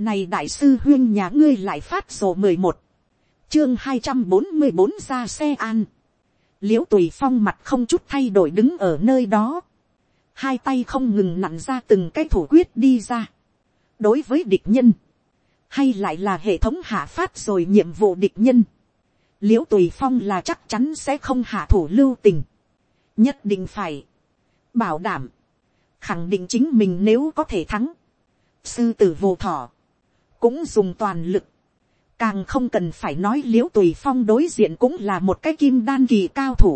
Này đại sư huyên nhà ngươi lại phát sổ mười một Chương hai trăm bốn mươi bốn ra xe an. Liễu tùy phong mặt không chút thay đổi đứng ở nơi đó. Hai tay không ngừng nặn ra từng cái thủ quyết đi ra. Đối với địch nhân. Hay lại là hệ thống hạ phát rồi nhiệm vụ địch nhân. Liễu tùy phong là chắc chắn sẽ không hạ thủ lưu tình. Nhất định phải. Bảo đảm. Khẳng định chính mình nếu có thể thắng. Sư tử vô thọ cũng dùng toàn lực, càng không cần phải nói l i ễ u tùy phong đối diện cũng là một cái kim đan kỳ cao thủ.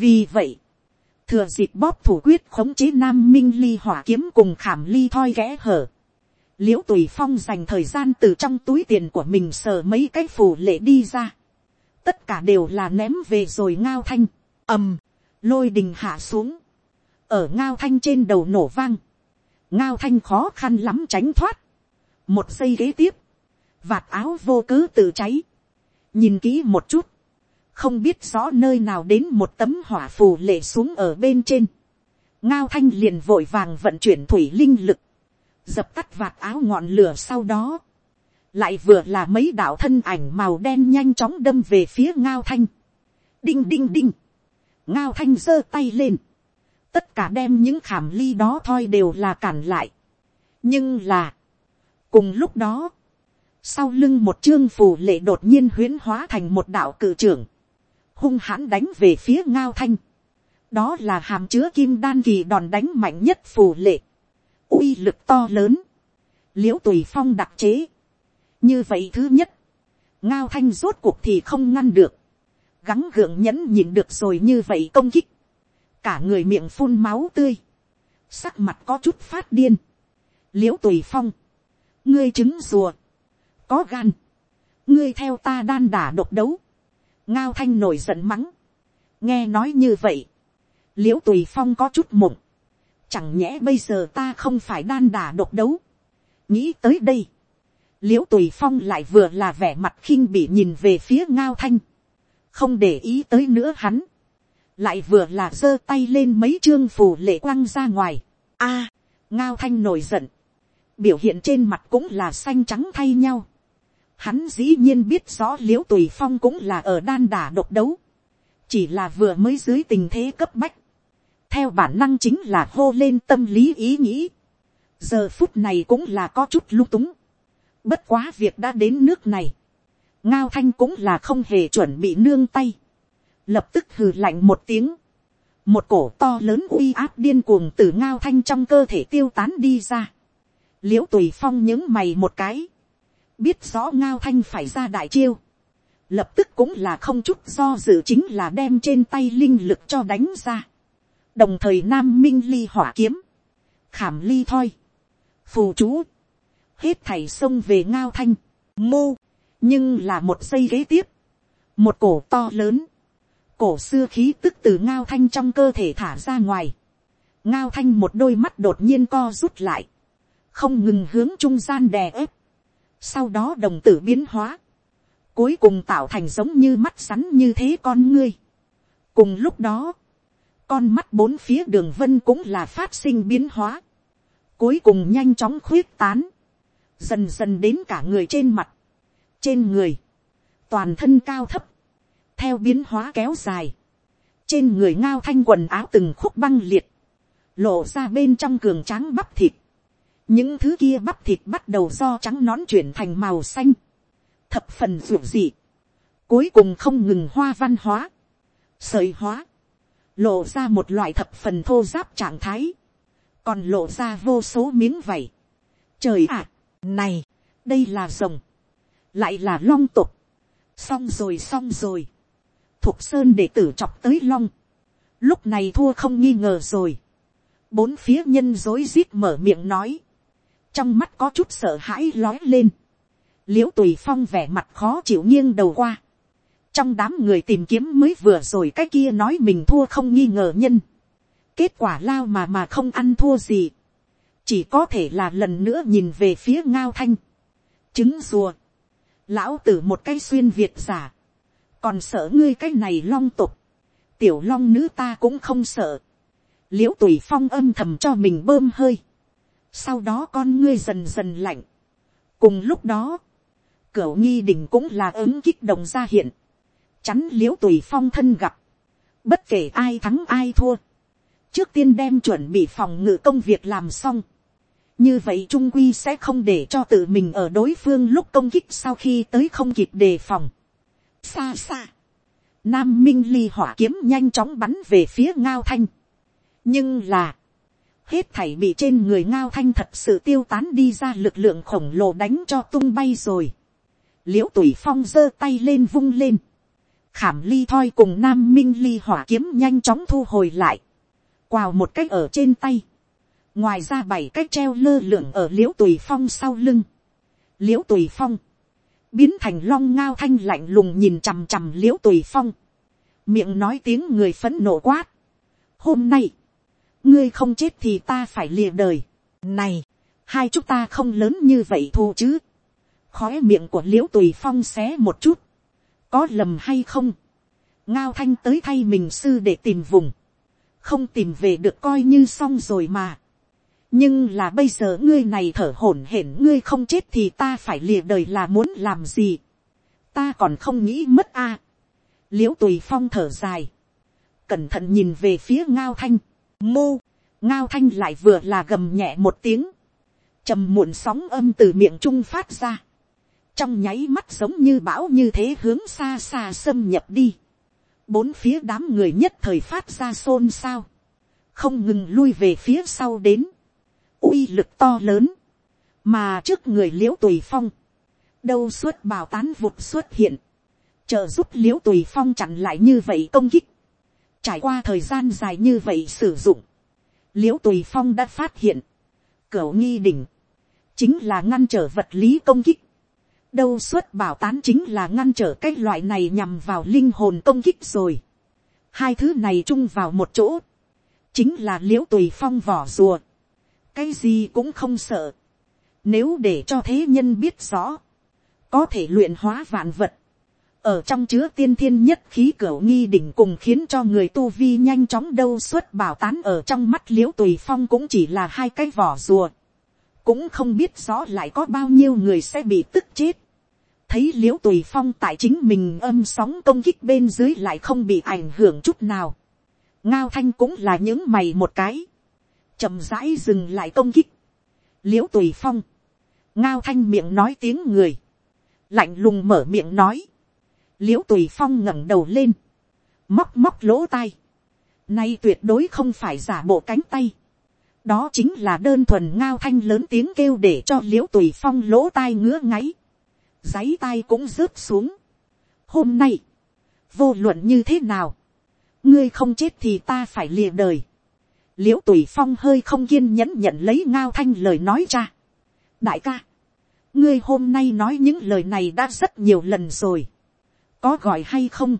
vì vậy, thừa dịp bóp thủ quyết khống chế nam minh ly hỏa kiếm cùng khảm ly thoi ghẽ hở. l i ễ u tùy phong dành thời gian từ trong túi tiền của mình sờ mấy cái phù lệ đi ra. tất cả đều là ném về rồi ngao thanh, ầm, lôi đình hạ xuống, ở ngao thanh trên đầu nổ vang, ngao thanh khó khăn lắm tránh thoát, một giây kế tiếp, vạt áo vô cớ tự cháy, nhìn kỹ một chút, không biết rõ nơi nào đến một tấm hỏa phù lệ xuống ở bên trên, ngao thanh liền vội vàng vận chuyển thủy linh lực, dập tắt vạt áo ngọn lửa sau đó, lại vừa là mấy đạo thân ảnh màu đen nhanh chóng đâm về phía ngao thanh, đinh đinh đinh, ngao thanh giơ tay lên, tất cả đem những khảm ly đó thôi đều là cản lại, nhưng là, cùng lúc đó, sau lưng một chương phù lệ đột nhiên huyễn hóa thành một đạo cự trưởng, hung hãn đánh về phía ngao thanh, đó là hàm chứa kim đan kỳ đòn đánh mạnh nhất phù lệ, uy lực to lớn, l i ễ u tùy phong đặc chế, như vậy thứ nhất, ngao thanh rốt cuộc thì không ngăn được, gắng gượng nhẫn nhịn được rồi như vậy công kích, cả người miệng phun máu tươi, sắc mặt có chút phát điên, l i ễ u tùy phong, ngươi trứng rùa, có gan, ngươi theo ta đan đả độc đấu, ngao thanh nổi giận mắng, nghe nói như vậy, l i ễ u tùy phong có chút mộng, chẳng nhẽ bây giờ ta không phải đan đả độc đấu, nghĩ tới đây, l i ễ u tùy phong lại vừa là vẻ mặt khinh bị nhìn về phía ngao thanh, không để ý tới nữa hắn, lại vừa là giơ tay lên mấy chương phù lệ quăng ra ngoài, a, ngao thanh nổi giận, biểu hiện trên mặt cũng là xanh trắng thay nhau. Hắn dĩ nhiên biết rõ l i ễ u tùy phong cũng là ở đan đả độc đấu, chỉ là vừa mới dưới tình thế cấp bách, theo bản năng chính là hô lên tâm lý ý nghĩ, giờ phút này cũng là có chút lung túng, bất quá việc đã đến nước này, ngao thanh cũng là không hề chuẩn bị nương tay, lập tức hừ lạnh một tiếng, một cổ to lớn uy áp điên cuồng từ ngao thanh trong cơ thể tiêu tán đi ra, l i ễ u tùy phong những mày một cái, biết rõ ngao thanh phải ra đại chiêu, lập tức cũng là không chút do dự chính là đem trên tay linh lực cho đánh ra, đồng thời nam minh ly hỏa kiếm, khảm ly thoi, phù chú, hết thảy xông về ngao thanh, mô, nhưng là một giây kế tiếp, một cổ to lớn, cổ xưa khí tức từ ngao thanh trong cơ thể thả ra ngoài, ngao thanh một đôi mắt đột nhiên co rút lại, không ngừng hướng trung gian đè ép, sau đó đồng tử biến hóa, cuối cùng tạo thành giống như mắt rắn như thế con ngươi. cùng lúc đó, con mắt bốn phía đường vân cũng là phát sinh biến hóa, cuối cùng nhanh chóng khuyết tán, dần dần đến cả người trên mặt, trên người, toàn thân cao thấp, theo biến hóa kéo dài, trên người ngao thanh quần áo từng khúc băng liệt, lộ ra bên trong cường tráng bắp thịt, những thứ kia bắp thịt bắt đầu do trắng nón chuyển thành màu xanh, thập phần ruột dị, cuối cùng không ngừng hoa văn hóa, sợi hóa, lộ ra một loại thập phần thô giáp trạng thái, còn lộ ra vô số miếng vảy. Trời ạ, này, đây là rồng, lại là long tục, xong rồi xong rồi, thuộc sơn để tử chọc tới long, lúc này thua không nghi ngờ rồi, bốn phía nhân dối rít mở miệng nói, trong mắt có chút sợ hãi lói lên, l i ễ u tùy phong vẻ mặt khó chịu nghiêng đầu qua, trong đám người tìm kiếm mới vừa rồi cái kia nói mình thua không nghi ngờ nhân, kết quả lao mà mà không ăn thua gì, chỉ có thể là lần nữa nhìn về phía ngao thanh, trứng rùa, lão tử một cái xuyên việt giả, còn sợ ngươi cái này long tục, tiểu long nữ ta cũng không sợ, l i ễ u tùy phong âm thầm cho mình bơm hơi, sau đó con ngươi dần dần lạnh, cùng lúc đó, cửu nghi đình cũng là ứng kích động ra hiện, chắn l i ễ u tùy phong thân gặp, bất kể ai thắng ai thua, trước tiên đem chuẩn bị phòng ngự công việc làm xong, như vậy trung quy sẽ không để cho tự mình ở đối phương lúc công kích sau khi tới không kịp đề phòng. xa xa, nam minh ly hỏa kiếm nhanh chóng bắn về phía ngao thanh, nhưng là, hết thảy bị trên người ngao thanh thật sự tiêu tán đi ra lực lượng khổng lồ đánh cho tung bay rồi. l i ễ u tùy phong giơ tay lên vung lên. khảm ly thoi cùng nam minh ly hỏa kiếm nhanh chóng thu hồi lại. quào một cách ở trên tay. ngoài ra bảy cách treo lơ lửng ở l i ễ u tùy phong sau lưng. l i ễ u tùy phong. biến thành long ngao thanh lạnh lùng nhìn chằm chằm l i ễ u tùy phong. miệng nói tiếng người phấn nộ quát. hôm nay, ngươi không chết thì ta phải lìa đời. này, hai chúng ta không lớn như vậy thù chứ. khói miệng của l i ễ u tùy phong xé một chút. có lầm hay không. ngao thanh tới thay mình sư để tìm vùng. không tìm về được coi như xong rồi mà. nhưng là bây giờ ngươi này thở hổn hển ngươi không chết thì ta phải lìa đời là muốn làm gì. ta còn không nghĩ mất a. À. l i ễ u tùy phong thở dài. cẩn thận nhìn về phía ngao thanh Mô, ngao thanh lại vừa là gầm nhẹ một tiếng. trầm muộn sóng âm từ miệng trung phát ra. Trong nháy mắt giống như bão như thế hướng xa xa xâm nhập đi. Bốn phía đám người nhất thời phát ra xôn xao. Không ngừng lui về phía sau đến. uy lực to lớn. Mà trước người liễu tùy phong. Đâu suốt bào tán vụt xuất hiện. Trợ giúp liễu tùy phong chặn lại như vậy công kích Trải qua thời gian dài như vậy sử dụng, l i ễ u tùy phong đã phát hiện, cửa nghi đỉnh, chính là ngăn trở vật lý công kích. đâu suất bảo tán chính là ngăn trở cái loại này nhằm vào linh hồn công kích rồi. hai thứ này chung vào một chỗ, chính là l i ễ u tùy phong vỏ rùa. cái gì cũng không sợ. nếu để cho thế nhân biết rõ, có thể luyện hóa vạn vật, ở trong chứa tiên thiên nhất khí cửa nghi đỉnh cùng khiến cho người tu vi nhanh chóng đâu suốt bảo tán ở trong mắt l i ễ u tùy phong cũng chỉ là hai cái vỏ rùa, cũng không biết rõ lại có bao nhiêu người sẽ bị tức chết. thấy l i ễ u tùy phong tại chính mình âm sóng công kích bên dưới lại không bị ảnh hưởng chút nào. ngao thanh cũng là những mày một cái, chậm rãi dừng lại công kích. l i ễ u tùy phong, ngao thanh miệng nói tiếng người, lạnh lùng mở miệng nói, l i ễ u tùy phong ngẩng đầu lên, móc móc lỗ tai, nay tuyệt đối không phải giả bộ cánh tay, đó chính là đơn thuần ngao thanh lớn tiếng kêu để cho l i ễ u tùy phong lỗ tai ngứa ngáy, giấy tai cũng rớt xuống. hôm nay, vô luận như thế nào, ngươi không chết thì ta phải lìa đời. l i ễ u tùy phong hơi không kiên nhẫn nhận lấy ngao thanh lời nói ra. đại ca, ngươi hôm nay nói những lời này đã rất nhiều lần rồi có gọi hay không,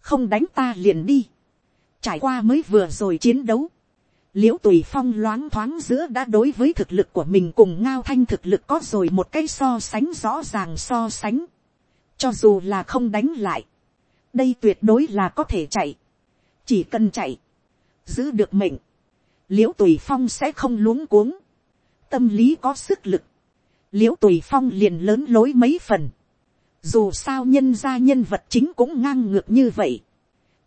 không đánh ta liền đi, trải qua mới vừa rồi chiến đấu, l i ễ u tùy phong loáng thoáng giữa đã đối với thực lực của mình cùng ngao thanh thực lực có rồi một cái so sánh rõ ràng so sánh, cho dù là không đánh lại, đây tuyệt đối là có thể chạy, chỉ cần chạy, giữ được mệnh, l i ễ u tùy phong sẽ không luống cuống, tâm lý có sức lực, l i ễ u tùy phong liền lớn lối mấy phần, dù sao nhân ra nhân vật chính cũng ngang ngược như vậy.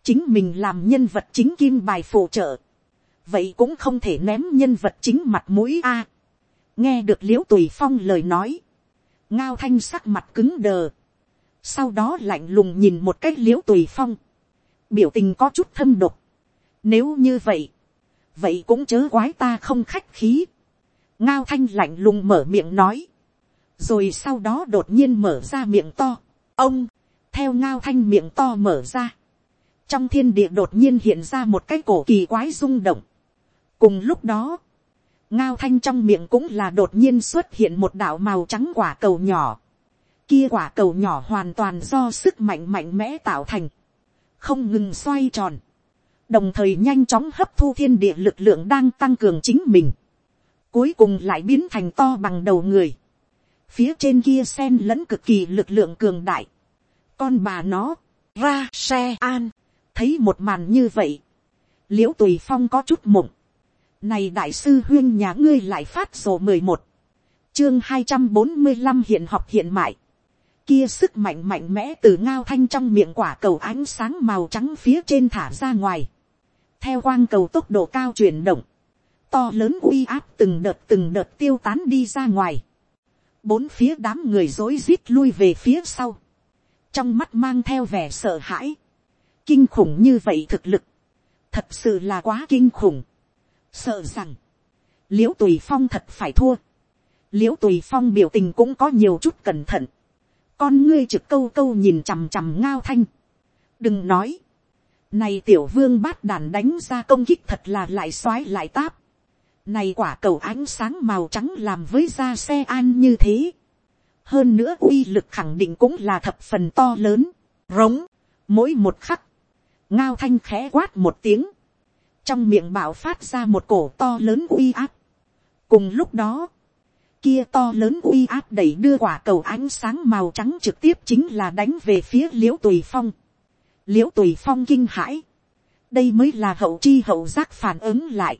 chính mình làm nhân vật chính kim bài phụ trợ. vậy cũng không thể ném nhân vật chính mặt mũi a. nghe được l i ễ u tùy phong lời nói. ngao thanh sắc mặt cứng đờ. sau đó lạnh lùng nhìn một cách l i ễ u tùy phong. biểu tình có chút thâm độc. nếu như vậy, vậy cũng chớ quái ta không khách khí. ngao thanh lạnh lùng mở miệng nói rồi sau đó đột nhiên mở ra miệng to, ông, theo ngao thanh miệng to mở ra, trong thiên địa đột nhiên hiện ra một cái cổ kỳ quái rung động. cùng lúc đó, ngao thanh trong miệng cũng là đột nhiên xuất hiện một đạo màu trắng quả cầu nhỏ, kia quả cầu nhỏ hoàn toàn do sức mạnh mạnh mẽ tạo thành, không ngừng xoay tròn, đồng thời nhanh chóng hấp thu thiên địa lực lượng đang tăng cường chính mình, cuối cùng lại biến thành to bằng đầu người, phía trên kia sen lẫn cực kỳ lực lượng cường đại, con bà nó, ra xe an, thấy một màn như vậy, liễu tùy phong có chút mộng, này đại sư huyên nhà ngươi lại phát sổ mười một, chương hai trăm bốn mươi năm hiện học hiện mại. Kia sức mạnh mạnh mẽ từ ngao thanh trong miệng quả cầu ánh sáng màu trắng phía trên thả ra ngoài. Theo quang cầu tốc độ cao chuyển động. To lớn uy áp từng đợt từng đợt tiêu tán đi ra ngoài. Bốn phía đám người rối rít lui về phía sau. Trong mắt mang theo vẻ sợ hãi. Kinh khủng như vậy thực lực. Thật sự là quá kinh khủng. Sợ rằng. Liễu tùy phong thật phải thua l i ễ u tùy phong biểu tình cũng có nhiều chút cẩn thận, con ngươi trực câu câu nhìn chằm chằm ngao thanh, đừng nói, này tiểu vương bát đàn đánh ra công kích thật là lại xoái lại táp, này quả cầu ánh sáng màu trắng làm với da xe an như thế, hơn nữa uy lực khẳng định cũng là thập phần to lớn, rống, mỗi một khắc, ngao thanh khẽ quát một tiếng, trong miệng bảo phát ra một cổ to lớn uy áp. cùng lúc đó, kia to lớn uy áp đẩy đưa quả cầu ánh sáng màu trắng trực tiếp chính là đánh về phía l i ễ u tùy phong. l i ễ u tùy phong kinh hãi. đây mới là hậu chi hậu giác phản ứng lại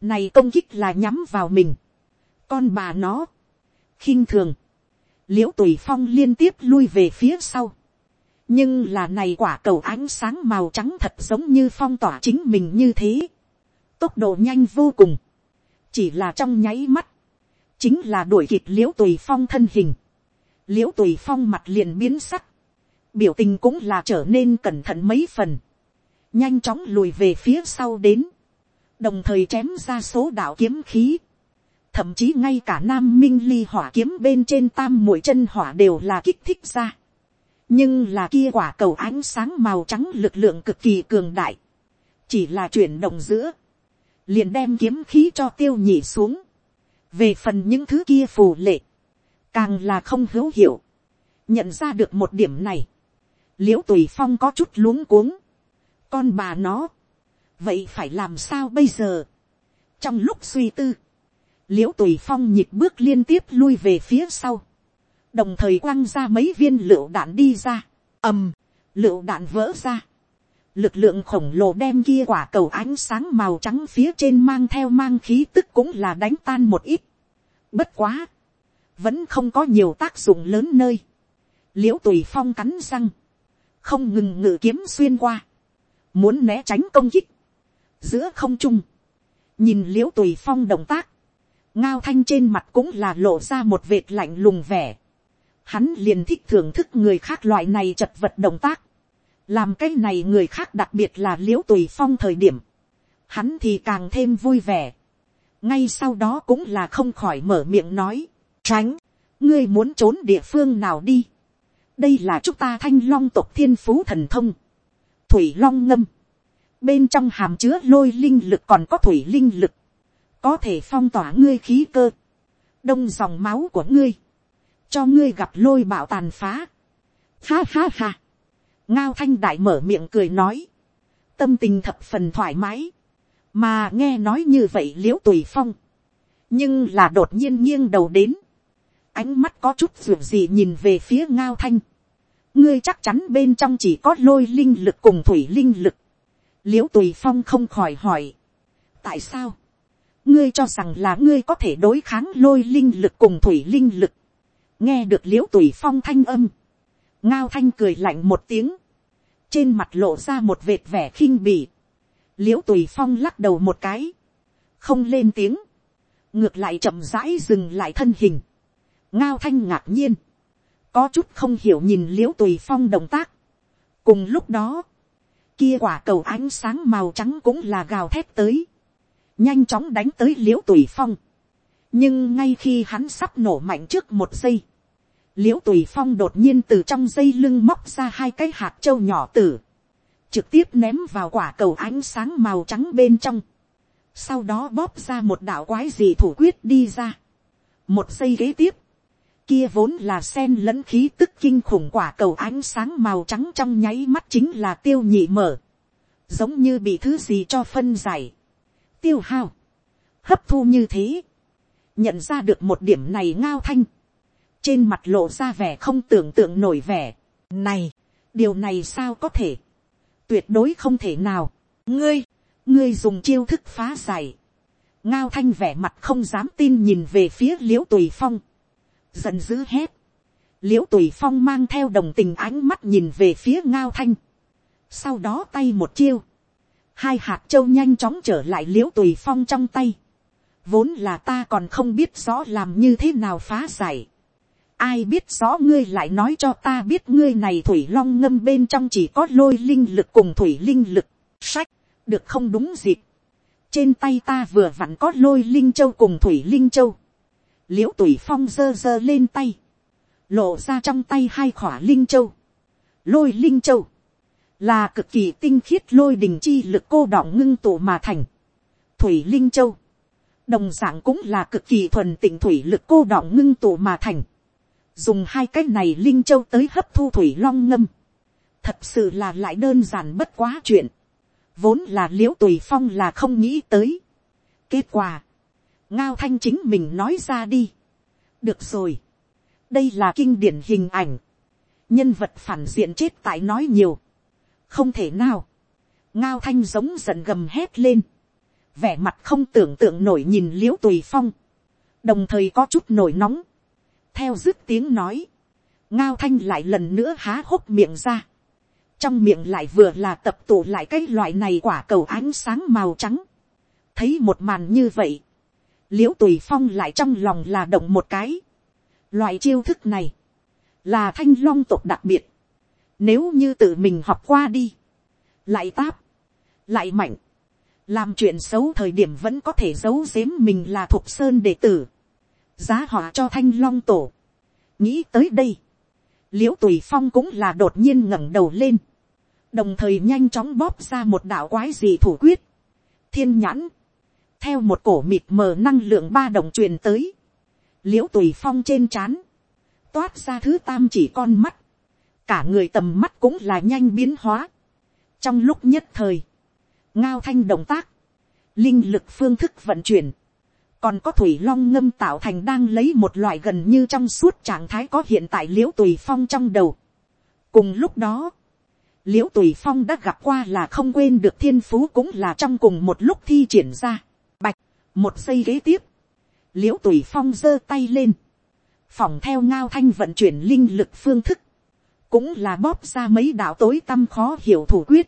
này công kích là nhắm vào mình. con bà nó, khinh thường. l i ễ u tùy phong liên tiếp lui về phía sau. nhưng là này quả cầu ánh sáng màu trắng thật giống như phong tỏa chính mình như thế. tốc độ nhanh vô cùng. chỉ là trong nháy mắt chính là đuổi kịp l i ễ u tùy phong thân hình, l i ễ u tùy phong mặt liền biến sắc, biểu tình cũng là trở nên cẩn thận mấy phần, nhanh chóng lùi về phía sau đến, đồng thời chém ra số đạo kiếm khí, thậm chí ngay cả nam minh ly hỏa kiếm bên trên tam mũi chân hỏa đều là kích thích ra, nhưng là kia quả cầu ánh sáng màu trắng lực lượng cực kỳ cường đại, chỉ là chuyển động giữa, liền đem kiếm khí cho tiêu nhị xuống, về phần những thứ kia phù lệ, càng là không hữu hiệu, nhận ra được một điểm này, l i ễ u tùy phong có chút luống cuống, con bà nó, vậy phải làm sao bây giờ, trong lúc suy tư, l i ễ u tùy phong nhịp bước liên tiếp lui về phía sau, đồng thời quăng ra mấy viên lựu đạn đi ra, ầm, lựu đạn vỡ ra, lực lượng khổng lồ đem kia quả cầu ánh sáng màu trắng phía trên mang theo mang khí tức cũng là đánh tan một ít. Bất quá, vẫn không có nhiều tác dụng lớn nơi. l i ễ u tùy phong cắn răng, không ngừng ngự kiếm xuyên qua, muốn né tránh công kích, giữa không trung, nhìn l i ễ u tùy phong động tác, ngao thanh trên mặt cũng là lộ ra một vệt lạnh lùng vẻ. Hắn liền thích thưởng thức người khác loại này chật vật động tác. Làm cái này người khác đặc biệt là l i ễ u tùy phong thời điểm, hắn thì càng thêm vui vẻ. ngay sau đó cũng là không khỏi mở miệng nói, tránh, ngươi muốn trốn địa phương nào đi. đây là chúng ta thanh long tộc thiên phú thần thông, thủy long ngâm, bên trong hàm chứa lôi linh lực còn có thủy linh lực, có thể phong tỏa ngươi khí cơ, đông dòng máu của ngươi, cho ngươi gặp lôi bạo tàn phá. Ha ha ha. Ngao thanh đại mở miệng cười nói, tâm tình thập phần thoải mái, mà nghe nói như vậy l i ễ u tùy phong, nhưng là đột nhiên nghiêng đầu đến, ánh mắt có chút ruột gì nhìn về phía ngao thanh, ngươi chắc chắn bên trong chỉ có lôi linh lực cùng thủy linh lực, l i ễ u tùy phong không khỏi hỏi, tại sao, ngươi cho rằng là ngươi có thể đối kháng lôi linh lực cùng thủy linh lực, nghe được l i ễ u tùy phong thanh âm, ngao thanh cười lạnh một tiếng, trên mặt lộ ra một vệt vẻ khinh bỉ, l i ễ u tùy phong lắc đầu một cái, không lên tiếng, ngược lại chậm rãi dừng lại thân hình, ngao thanh ngạc nhiên, có chút không hiểu nhìn l i ễ u tùy phong động tác. cùng lúc đó, kia quả cầu ánh sáng màu trắng cũng là gào thét tới, nhanh chóng đánh tới l i ễ u tùy phong. nhưng ngay khi hắn sắp nổ mạnh trước một giây, l i ễ u tùy phong đột nhiên từ trong dây lưng móc ra hai cái hạt trâu nhỏ tử, trực tiếp ném vào quả cầu ánh sáng màu trắng bên trong, sau đó bóp ra một đạo quái gì thủ quyết đi ra. một giây kế tiếp, kia vốn là sen lẫn khí tức kinh khủng quả cầu ánh sáng màu trắng trong nháy mắt chính là tiêu nhị mở, giống như bị thứ gì cho phân giải, tiêu hao, hấp thu như thế, nhận ra được một điểm này ngao thanh, trên mặt lộ ra vẻ không tưởng tượng nổi vẻ. này, điều này sao có thể, tuyệt đối không thể nào, ngươi, ngươi dùng chiêu thức phá giải, ngao thanh vẻ mặt không dám tin nhìn về phía liễu tùy phong, giận dữ hét, l i ễ u tùy phong mang theo đồng tình ánh mắt nhìn về phía ngao thanh, sau đó tay một chiêu, hai hạt châu nhanh chóng trở lại l i ễ u tùy phong trong tay, vốn là ta còn không biết rõ làm như thế nào phá giải, ai biết rõ ngươi lại nói cho ta biết ngươi này thủy long ngâm bên trong chỉ có lôi linh lực cùng thủy linh lực, sách, được không đúng dịp, trên tay ta vừa vặn có lôi linh châu cùng thủy linh châu, l i ễ u tùy phong giơ giơ lên tay, lộ ra trong tay hai khỏa linh châu, lôi linh châu, là cực kỳ tinh khiết lôi đình chi lực cô đọng ngưng tụ mà thành, thủy linh châu, đồng d ạ n g cũng là cực kỳ thuần tịnh thủy lực cô đọng ngưng tụ mà thành, dùng hai cái này linh châu tới hấp thu thủy long ngâm, thật sự là lại đơn giản bất quá chuyện, vốn là l i ễ u tùy phong là không nghĩ tới. kết quả, ngao thanh chính mình nói ra đi. được rồi, đây là kinh điển hình ảnh, nhân vật phản diện chết tại nói nhiều, không thể nào, ngao thanh giống giận gầm hét lên, vẻ mặt không tưởng tượng nổi nhìn l i ễ u tùy phong, đồng thời có chút nổi nóng, theo dứt tiếng nói, ngao thanh lại lần nữa há hốc miệng ra, trong miệng lại vừa là tập tụ lại cái loại này quả cầu ánh sáng màu trắng. thấy một màn như vậy, l i ễ u tùy phong lại trong lòng là động một cái. loại chiêu thức này, là thanh long tộc đặc biệt. nếu như tự mình học qua đi, lại táp, lại mạnh, làm chuyện xấu thời điểm vẫn có thể giấu giếm mình là thục sơn đệ tử, giá họ cho thanh long tổ. nghĩ tới đây, l i ễ u tùy phong cũng là đột nhiên ngẩng đầu lên, đồng thời nhanh chóng bóp ra một đạo quái gì thủ quyết, thiên nhãn, theo một cổ mịt mờ năng lượng ba đồng truyền tới, l i ễ u tùy phong trên c h á n toát ra thứ tam chỉ con mắt, cả người tầm mắt cũng là nhanh biến hóa, trong lúc nhất thời, ngao thanh động tác, linh lực phương thức vận chuyển, còn có thủy long ngâm tạo thành đang lấy một loại gần như trong suốt trạng thái có hiện tại l i ễ u tùy phong trong đầu. cùng lúc đó, l i ễ u tùy phong đã gặp qua là không quên được thiên phú cũng là trong cùng một lúc thi triển ra. Một giây kế tiếp, l i ễ u tùy phong giơ tay lên, phòng theo ngao thanh vận chuyển linh lực phương thức, cũng là bóp ra mấy đạo tối tăm khó hiểu thủ quyết,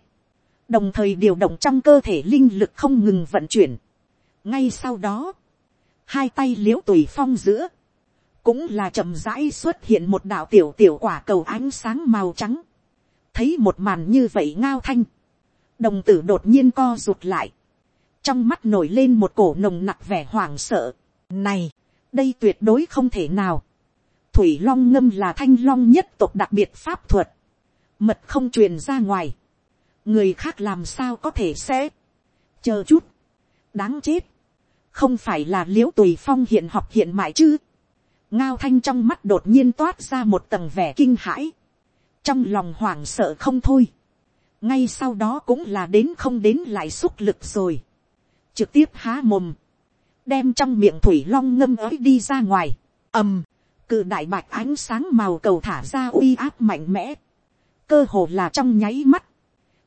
đồng thời điều động trong cơ thể linh lực không ngừng vận chuyển. ngay sau đó, hai tay l i ễ u tùy phong giữa, cũng là chậm rãi xuất hiện một đạo tiểu tiểu quả cầu ánh sáng màu trắng, thấy một màn như vậy ngao thanh, đồng tử đột nhiên co rụt lại, trong mắt nổi lên một cổ nồng nặc vẻ hoảng sợ. Này, đây tuyệt đối không thể nào. Thủy long ngâm là thanh long nhất tộc đặc biệt pháp thuật. Mật không truyền ra ngoài. Người khác làm sao có thể sẽ. Chờ chút. Đáng chết. Không phải là liễu tùy phong hiện học hiện mại chứ. Ngao thanh trong mắt đột nhiên toát ra một tầng vẻ kinh hãi trong lòng hoảng sợ không thôi, ngay sau đó cũng là đến không đến lại xúc lực rồi, trực tiếp há mồm, đem trong miệng thủy long ngâm ới đi ra ngoài, ầm, cự đại bạch ánh sáng màu cầu thả ra uy áp mạnh mẽ, cơ hồ là trong nháy mắt,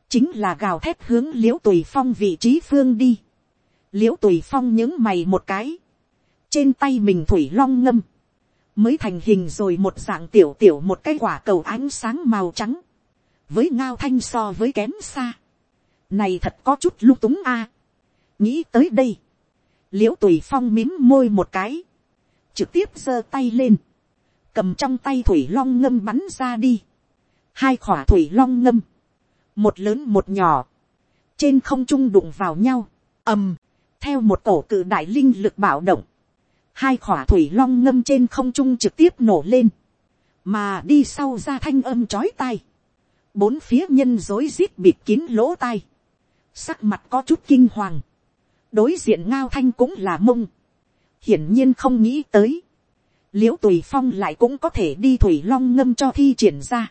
chính là gào thép hướng l i ễ u tùy phong vị trí phương đi, l i ễ u tùy phong những mày một cái, trên tay mình thủy long ngâm, mới thành hình rồi một dạng tiểu tiểu một cái quả cầu ánh sáng màu trắng, với ngao thanh so với kém xa, này thật có chút lung túng a, nghĩ tới đây, l i ễ u tùy phong mím môi một cái, trực tiếp giơ tay lên, cầm trong tay thủy long ngâm bắn ra đi, hai khỏa thủy long ngâm, một lớn một nhỏ, trên không trung đụng vào nhau, ầm, theo một cổ cự đại linh lực bạo động, hai khỏa thủy long ngâm trên không trung trực tiếp nổ lên, mà đi sau ra thanh âm chói tai, bốn phía nhân dối rít bịt kín lỗ tai, sắc mặt có chút kinh hoàng, đối diện ngao thanh cũng là mông, hiển nhiên không nghĩ tới, l i ễ u tùy phong lại cũng có thể đi thủy long ngâm cho thi triển ra,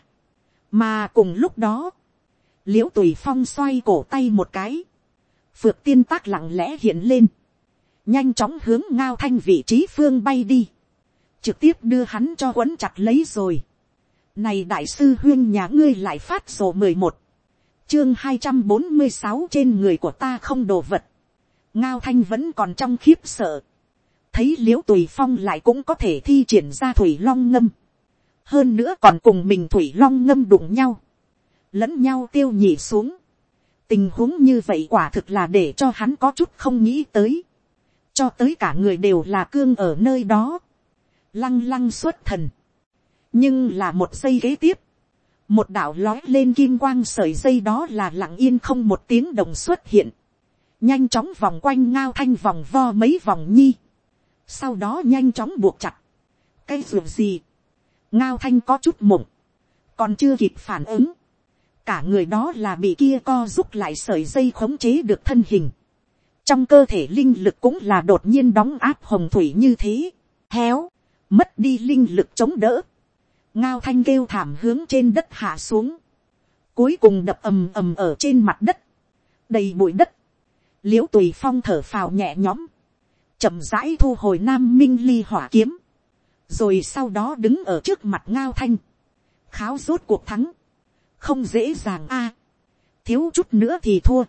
mà cùng lúc đó, l i ễ u tùy phong xoay cổ tay một cái, phượt tiên tác lặng lẽ hiện lên, nhanh chóng hướng ngao thanh vị trí phương bay đi, trực tiếp đưa hắn cho quấn chặt lấy rồi. Này đại sư huyên nhà ngươi lại phát sổ mười một, chương hai trăm bốn mươi sáu trên người của ta không đồ vật ngao thanh vẫn còn trong khiếp sợ, thấy l i ễ u tùy phong lại cũng có thể thi triển ra thủy long ngâm, hơn nữa còn cùng mình thủy long ngâm đụng nhau, lẫn nhau tiêu nhị xuống, tình huống như vậy quả thực là để cho hắn có chút không nghĩ tới, cho tới cả người đều là cương ở nơi đó, lăng lăng xuất thần, nhưng là một giây kế tiếp, một đạo lói lên kim quang sởi dây đó là lặng yên không một tiếng đồng xuất hiện, nhanh chóng vòng quanh ngao thanh vòng vo mấy vòng nhi, sau đó nhanh chóng buộc chặt, cái ruộng gì, ngao thanh có chút mộng, còn chưa kịp phản ứng, cả người đó là bị kia co giúp lại sợi dây khống chế được thân hình, trong cơ thể linh lực cũng là đột nhiên đóng áp hồng thủy như thế, héo, mất đi linh lực chống đỡ, ngao thanh kêu thảm hướng trên đất hạ xuống, cuối cùng đập ầm ầm ở trên mặt đất, đầy bụi đất, l i ễ u tùy phong thở phào nhẹ nhõm, chậm rãi thu hồi nam minh ly hỏa kiếm, rồi sau đó đứng ở trước mặt ngao thanh, kháo rốt cuộc thắng, không dễ dàng a, thiếu chút nữa thì thua,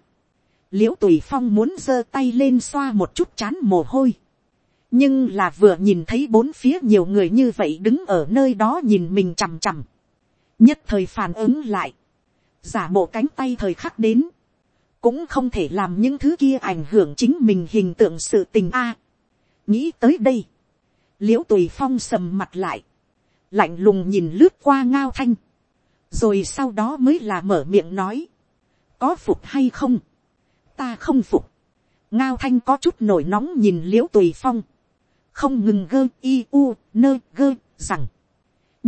l i ễ u tùy phong muốn giơ tay lên xoa một chút chán mồ hôi, nhưng là vừa nhìn thấy bốn phía nhiều người như vậy đứng ở nơi đó nhìn mình chằm chằm, nhất thời phản ứng lại, giả bộ cánh tay thời khắc đến, cũng không thể làm những thứ kia ảnh hưởng chính mình hình tượng sự tình a. nghĩ tới đây, l i ễ u tùy phong sầm mặt lại, lạnh lùng nhìn lướt qua ngao thanh, rồi sau đó mới là mở miệng nói, có phục hay không, ta không phục, ngao thanh có chút nổi nóng nhìn l i ễ u tùy phong, không ngừng gơ i u nơ gơ rằng,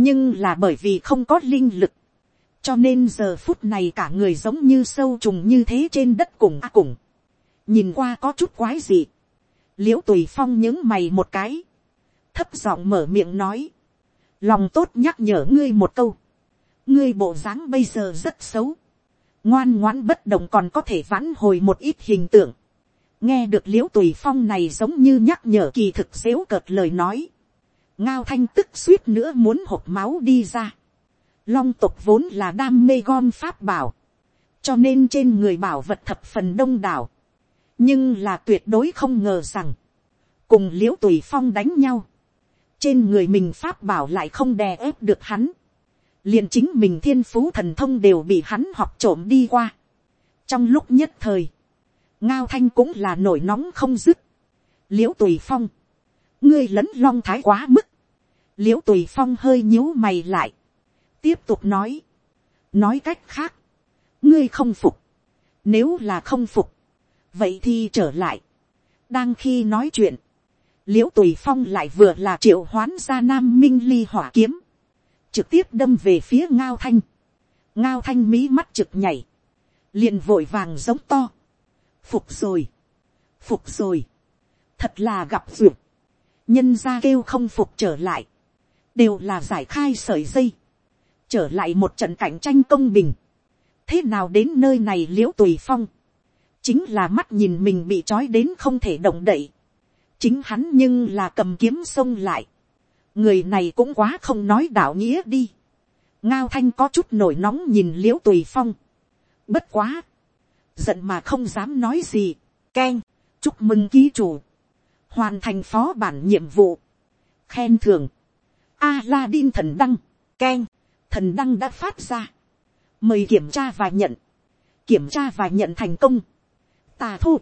nhưng là bởi vì không có linh lực, cho nên giờ phút này cả người giống như sâu trùng như thế trên đất cùng a cùng, nhìn qua có chút quái gì, l i ễ u tùy phong những mày một cái, thấp giọng mở miệng nói, lòng tốt nhắc nhở ngươi một câu, ngươi bộ dáng bây giờ rất xấu, ngoan ngoãn bất động còn có thể vãn hồi một ít hình tượng, nghe được l i ễ u tùy phong này giống như nhắc nhở kỳ thực xếu cợt lời nói, ngao thanh tức suýt nữa muốn hộp máu đi ra, Long tộc vốn là đam mê gom pháp bảo. Cho nên trên người bảo vật thập phần đông đảo. Nhưng là tuyệt đối không ngờ rằng. Cùng liễu tùy phong đánh nhau. Trên người mình pháp bảo lại không đè ép được hắn. liền chính mình thiên phú thần thông đều bị hắn học trộm đi qua. Trong lúc nhất thời. Ngao thanh cũng là nổi nóng không dứt. Liễu tùy phong. Ngươi lẫn long thái quá mức. Liễu tùy phong hơi nhíu mày lại tiếp tục nói, nói cách khác, ngươi không phục, nếu là không phục, vậy thì trở lại, đang khi nói chuyện, liễu tùy phong lại vừa là triệu hoán ra nam minh ly hỏa kiếm, trực tiếp đâm về phía ngao thanh, ngao thanh mí mắt trực nhảy, liền vội vàng giống to, phục rồi, phục rồi, thật là gặp duyệt, nhân ra kêu không phục trở lại, đều là giải khai sợi dây, trở lại một trận cạnh tranh công bình, thế nào đến nơi này l i ễ u tùy phong, chính là mắt nhìn mình bị trói đến không thể động đậy, chính hắn nhưng là cầm kiếm xông lại, người này cũng quá không nói đạo nghĩa đi, ngao thanh có chút nổi nóng nhìn l i ễ u tùy phong, bất quá, giận mà không dám nói gì, k e n chúc mừng ký chủ, hoàn thành phó bản nhiệm vụ, khen thường, a la đin thần đăng, k e n thần đăng đã phát ra, mời kiểm tra và nhận, kiểm tra và nhận thành công, tà thu,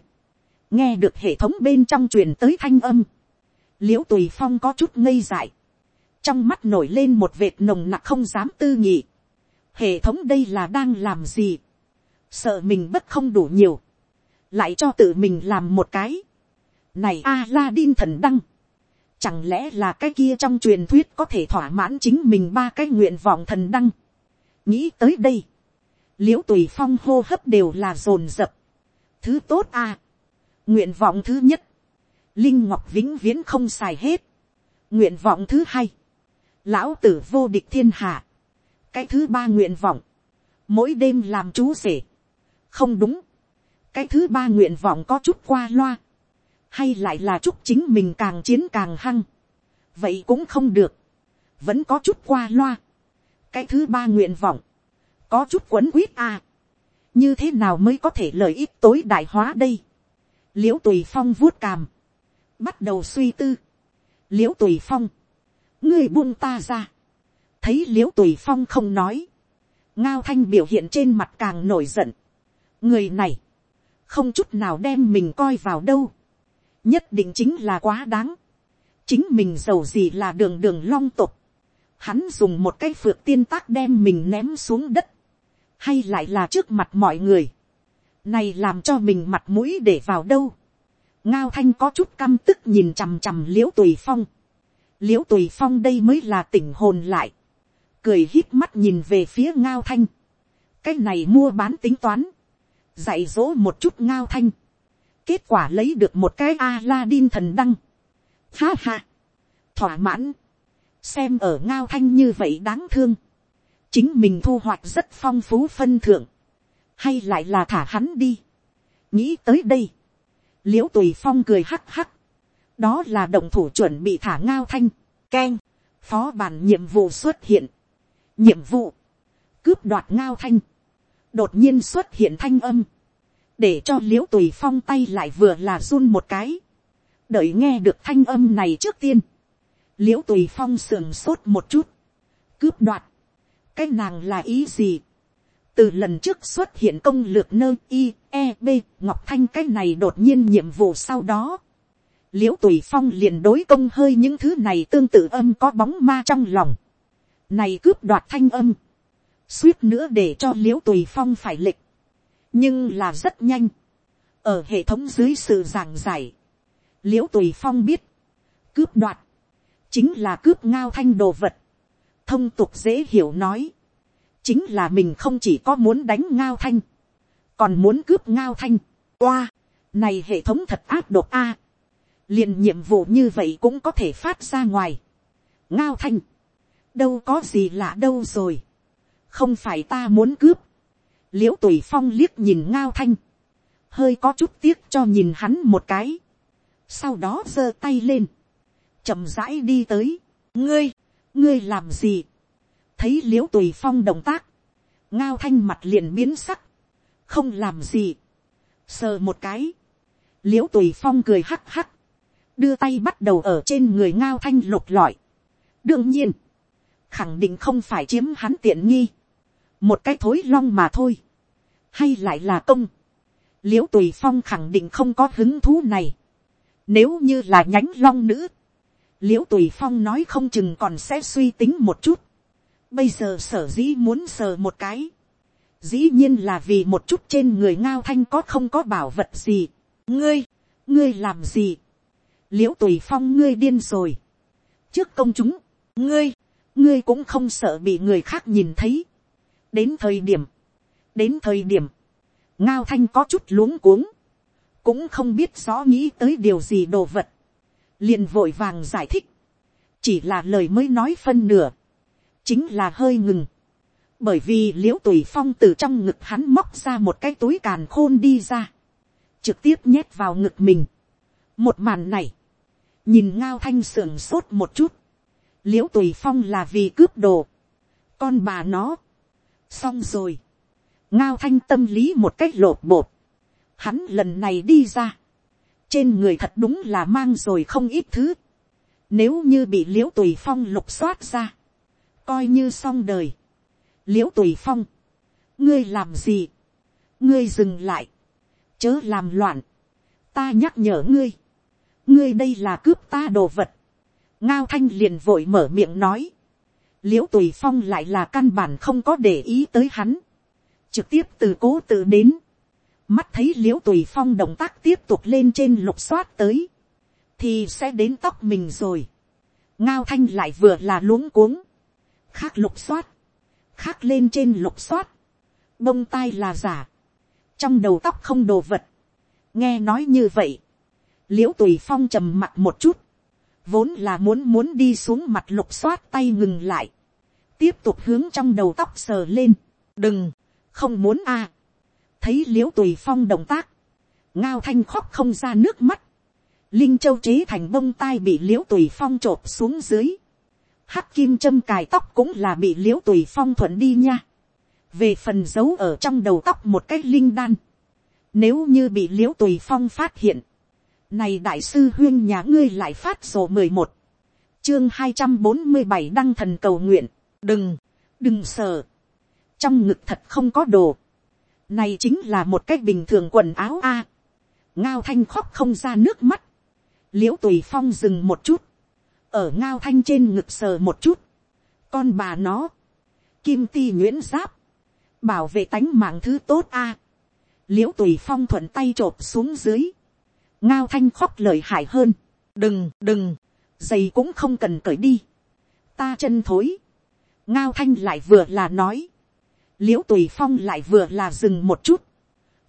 nghe được hệ thống bên trong truyền tới thanh âm, l i ễ u tùy phong có chút ngây dại, trong mắt nổi lên một vệt nồng nặc không dám tư nhị, hệ thống đây là đang làm gì, sợ mình bất không đủ nhiều, lại cho tự mình làm một cái, này a la đin thần đăng, Chẳng lẽ là cái kia trong truyền thuyết có thể thỏa mãn chính mình ba cái nguyện vọng thần đăng. Nghĩ tới đây. Liễu tùy phong hô hấp đều là rồn rập. Thứ tốt à. Nguyện vọng thứ nhất. Linh Ngọc vĩnh viễn không xài hết. Nguyện vọng thứ hai. Lão tử vô địch thiên hạ. Cái thứ ba nguyện vọng. Mỗi đêm làm chú rể. Không đúng. Cái thứ ba nguyện vọng có chút qua loa hay lại là chúc chính mình càng chiến càng hăng, vậy cũng không được, vẫn có chút qua loa. cái thứ ba nguyện vọng, có chút quấn quýt à, như thế nào mới có thể lợi ích tối đại hóa đây. l i ễ u tùy phong vuốt càm, bắt đầu suy tư, l i ễ u tùy phong, ngươi buông ta ra, thấy l i ễ u tùy phong không nói, ngao thanh biểu hiện trên mặt càng nổi giận, người này, không chút nào đem mình coi vào đâu, nhất định chính là quá đáng, chính mình giàu gì là đường đường long tục, hắn dùng một cái phượng tiên tác đem mình ném xuống đất, hay lại là trước mặt mọi người, này làm cho mình mặt mũi để vào đâu. ngao thanh có chút căm tức nhìn chằm chằm l i ễ u tùy phong. l i ễ u tùy phong đây mới là tỉnh hồn lại. cười hít mắt nhìn về phía ngao thanh. cái này mua bán tính toán. dạy dỗ một chút ngao thanh kết quả lấy được một cái a la thần đăng. ha ha. thỏa mãn. xem ở ngao thanh như vậy đáng thương. chính mình thu hoạch rất phong phú phân thượng hay lại là thả hắn đi. nghĩ tới đây, l i ễ u tùy phong cười hắc hắc, đó là động thủ chuẩn bị thả ngao thanh, k e n phó bản nhiệm vụ xuất hiện, nhiệm vụ, cướp đoạt ngao thanh, đột nhiên xuất hiện thanh âm, để cho l i ễ u tùy phong tay lại vừa là run một cái, đợi nghe được thanh âm này trước tiên, l i ễ u tùy phong sườn sốt một chút, cướp đoạt, cái nàng là ý gì, từ lần trước xuất hiện công lược nơ i e b ngọc thanh cái này đột nhiên nhiệm vụ sau đó. L i ễ u tùy phong liền đối công hơi những thứ này tương tự âm có bóng ma trong lòng. Này cướp đoạt thanh âm. Suýt nữa để cho l i ễ u tùy phong phải lịch nhưng là rất nhanh ở hệ thống dưới sự giảng giải l i ễ u tùy phong biết cướp đoạt chính là cướp ngao thanh đồ vật thông tục dễ hiểu nói chính là mình không chỉ có muốn đánh ngao thanh, còn muốn cướp ngao thanh. Oa, này hệ thống thật áp độc a. liền nhiệm vụ như vậy cũng có thể phát ra ngoài. ngao thanh, đâu có gì lạ đâu rồi. không phải ta muốn cướp l i ễ u tùy phong liếc nhìn ngao thanh, hơi có chút tiếc cho nhìn hắn một cái. sau đó giơ tay lên, chậm rãi đi tới. ngươi, ngươi làm gì? Thấy l i ễ u tùy phong động tác, ngao thanh mặt liền biến sắc, không làm gì, sờ một cái, l i ễ u tùy phong cười hắc hắc, đưa tay bắt đầu ở trên người ngao thanh lục lọi. đương nhiên, khẳng định không phải chiếm hắn tiện nghi, một cái thối long mà thôi, hay lại là công, l i ễ u tùy phong khẳng định không có hứng thú này, nếu như là nhánh long nữ, l i ễ u tùy phong nói không chừng còn sẽ suy tính một chút, Bây giờ sở dĩ muốn sờ một cái. Dĩ nhiên là vì một chút trên người ngao thanh có không có bảo vật gì. Ngươi, ngươi làm gì? Liễu tùy phong ngươi điên rồi. Trước công chúng, ngươi, ngươi cũng không sợ bị người khác nhìn thấy. Đến thời điểm, đến thời điểm, ngao thanh có chút luống cuống. Cũng không biết rõ nghĩ tới điều gì đồ vật. liền vội vàng giải thích. Chỉ là lời mới nói phân nửa chính là hơi ngừng. bởi vì l i ễ u tùy phong từ trong ngực hắn móc ra một cái túi càn khôn đi ra, trực tiếp nhét vào ngực mình. một màn này, nhìn ngao thanh sưởng sốt một chút, l i ễ u tùy phong là vì cướp đồ, con bà nó, xong rồi, ngao thanh tâm lý một cách lột bột, hắn lần này đi ra, trên người thật đúng là mang rồi không ít thứ, nếu như bị l i ễ u tùy phong lục soát ra, coi như xong đời. l i ễ u tùy phong, ngươi làm gì, ngươi dừng lại, chớ làm loạn, ta nhắc nhở ngươi, ngươi đây là cướp ta đồ vật, ngao thanh liền vội mở miệng nói, l i ễ u tùy phong lại là căn bản không có để ý tới hắn, trực tiếp từ cố tự đến, mắt thấy l i ễ u tùy phong động tác tiếp tục lên trên lục xoát tới, thì sẽ đến tóc mình rồi. ngao thanh lại vừa là luống cuống, khác lục xoát, khác lên trên lục xoát, bông tai là giả, trong đầu tóc không đồ vật, nghe nói như vậy, l i ễ u tùy phong trầm mặt một chút, vốn là muốn muốn đi xuống mặt lục xoát tay ngừng lại, tiếp tục hướng trong đầu tóc sờ lên, đừng, không muốn a, thấy l i ễ u tùy phong động tác, ngao thanh khóc không ra nước mắt, linh châu chế thành bông tai bị l i ễ u tùy phong t r ộ p xuống dưới, hắc kim châm cài tóc cũng là bị l i ễ u tùy phong thuận đi nha. về phần giấu ở trong đầu tóc một cái linh đan. Nếu như bị l i ễ u tùy phong phát hiện, này đại sư huyên nhà ngươi lại phát sổ mười một, chương hai trăm bốn mươi bảy đăng thần cầu nguyện, đừng, đừng sợ, trong ngực thật không có đồ, này chính là một cách bình thường quần áo a, ngao thanh khóc không ra nước mắt, l i ễ u tùy phong dừng một chút, ở ngao thanh trên ngực sờ một chút, con bà nó, kim ti nguyễn giáp, bảo vệ tánh mạng thứ tốt a, l i ễ u tùy phong thuận tay t r ộ p xuống dưới, ngao thanh khóc lời hại hơn, đừng đừng, giày cũng không cần cởi đi, ta chân thối, ngao thanh lại vừa là nói, l i ễ u tùy phong lại vừa là dừng một chút,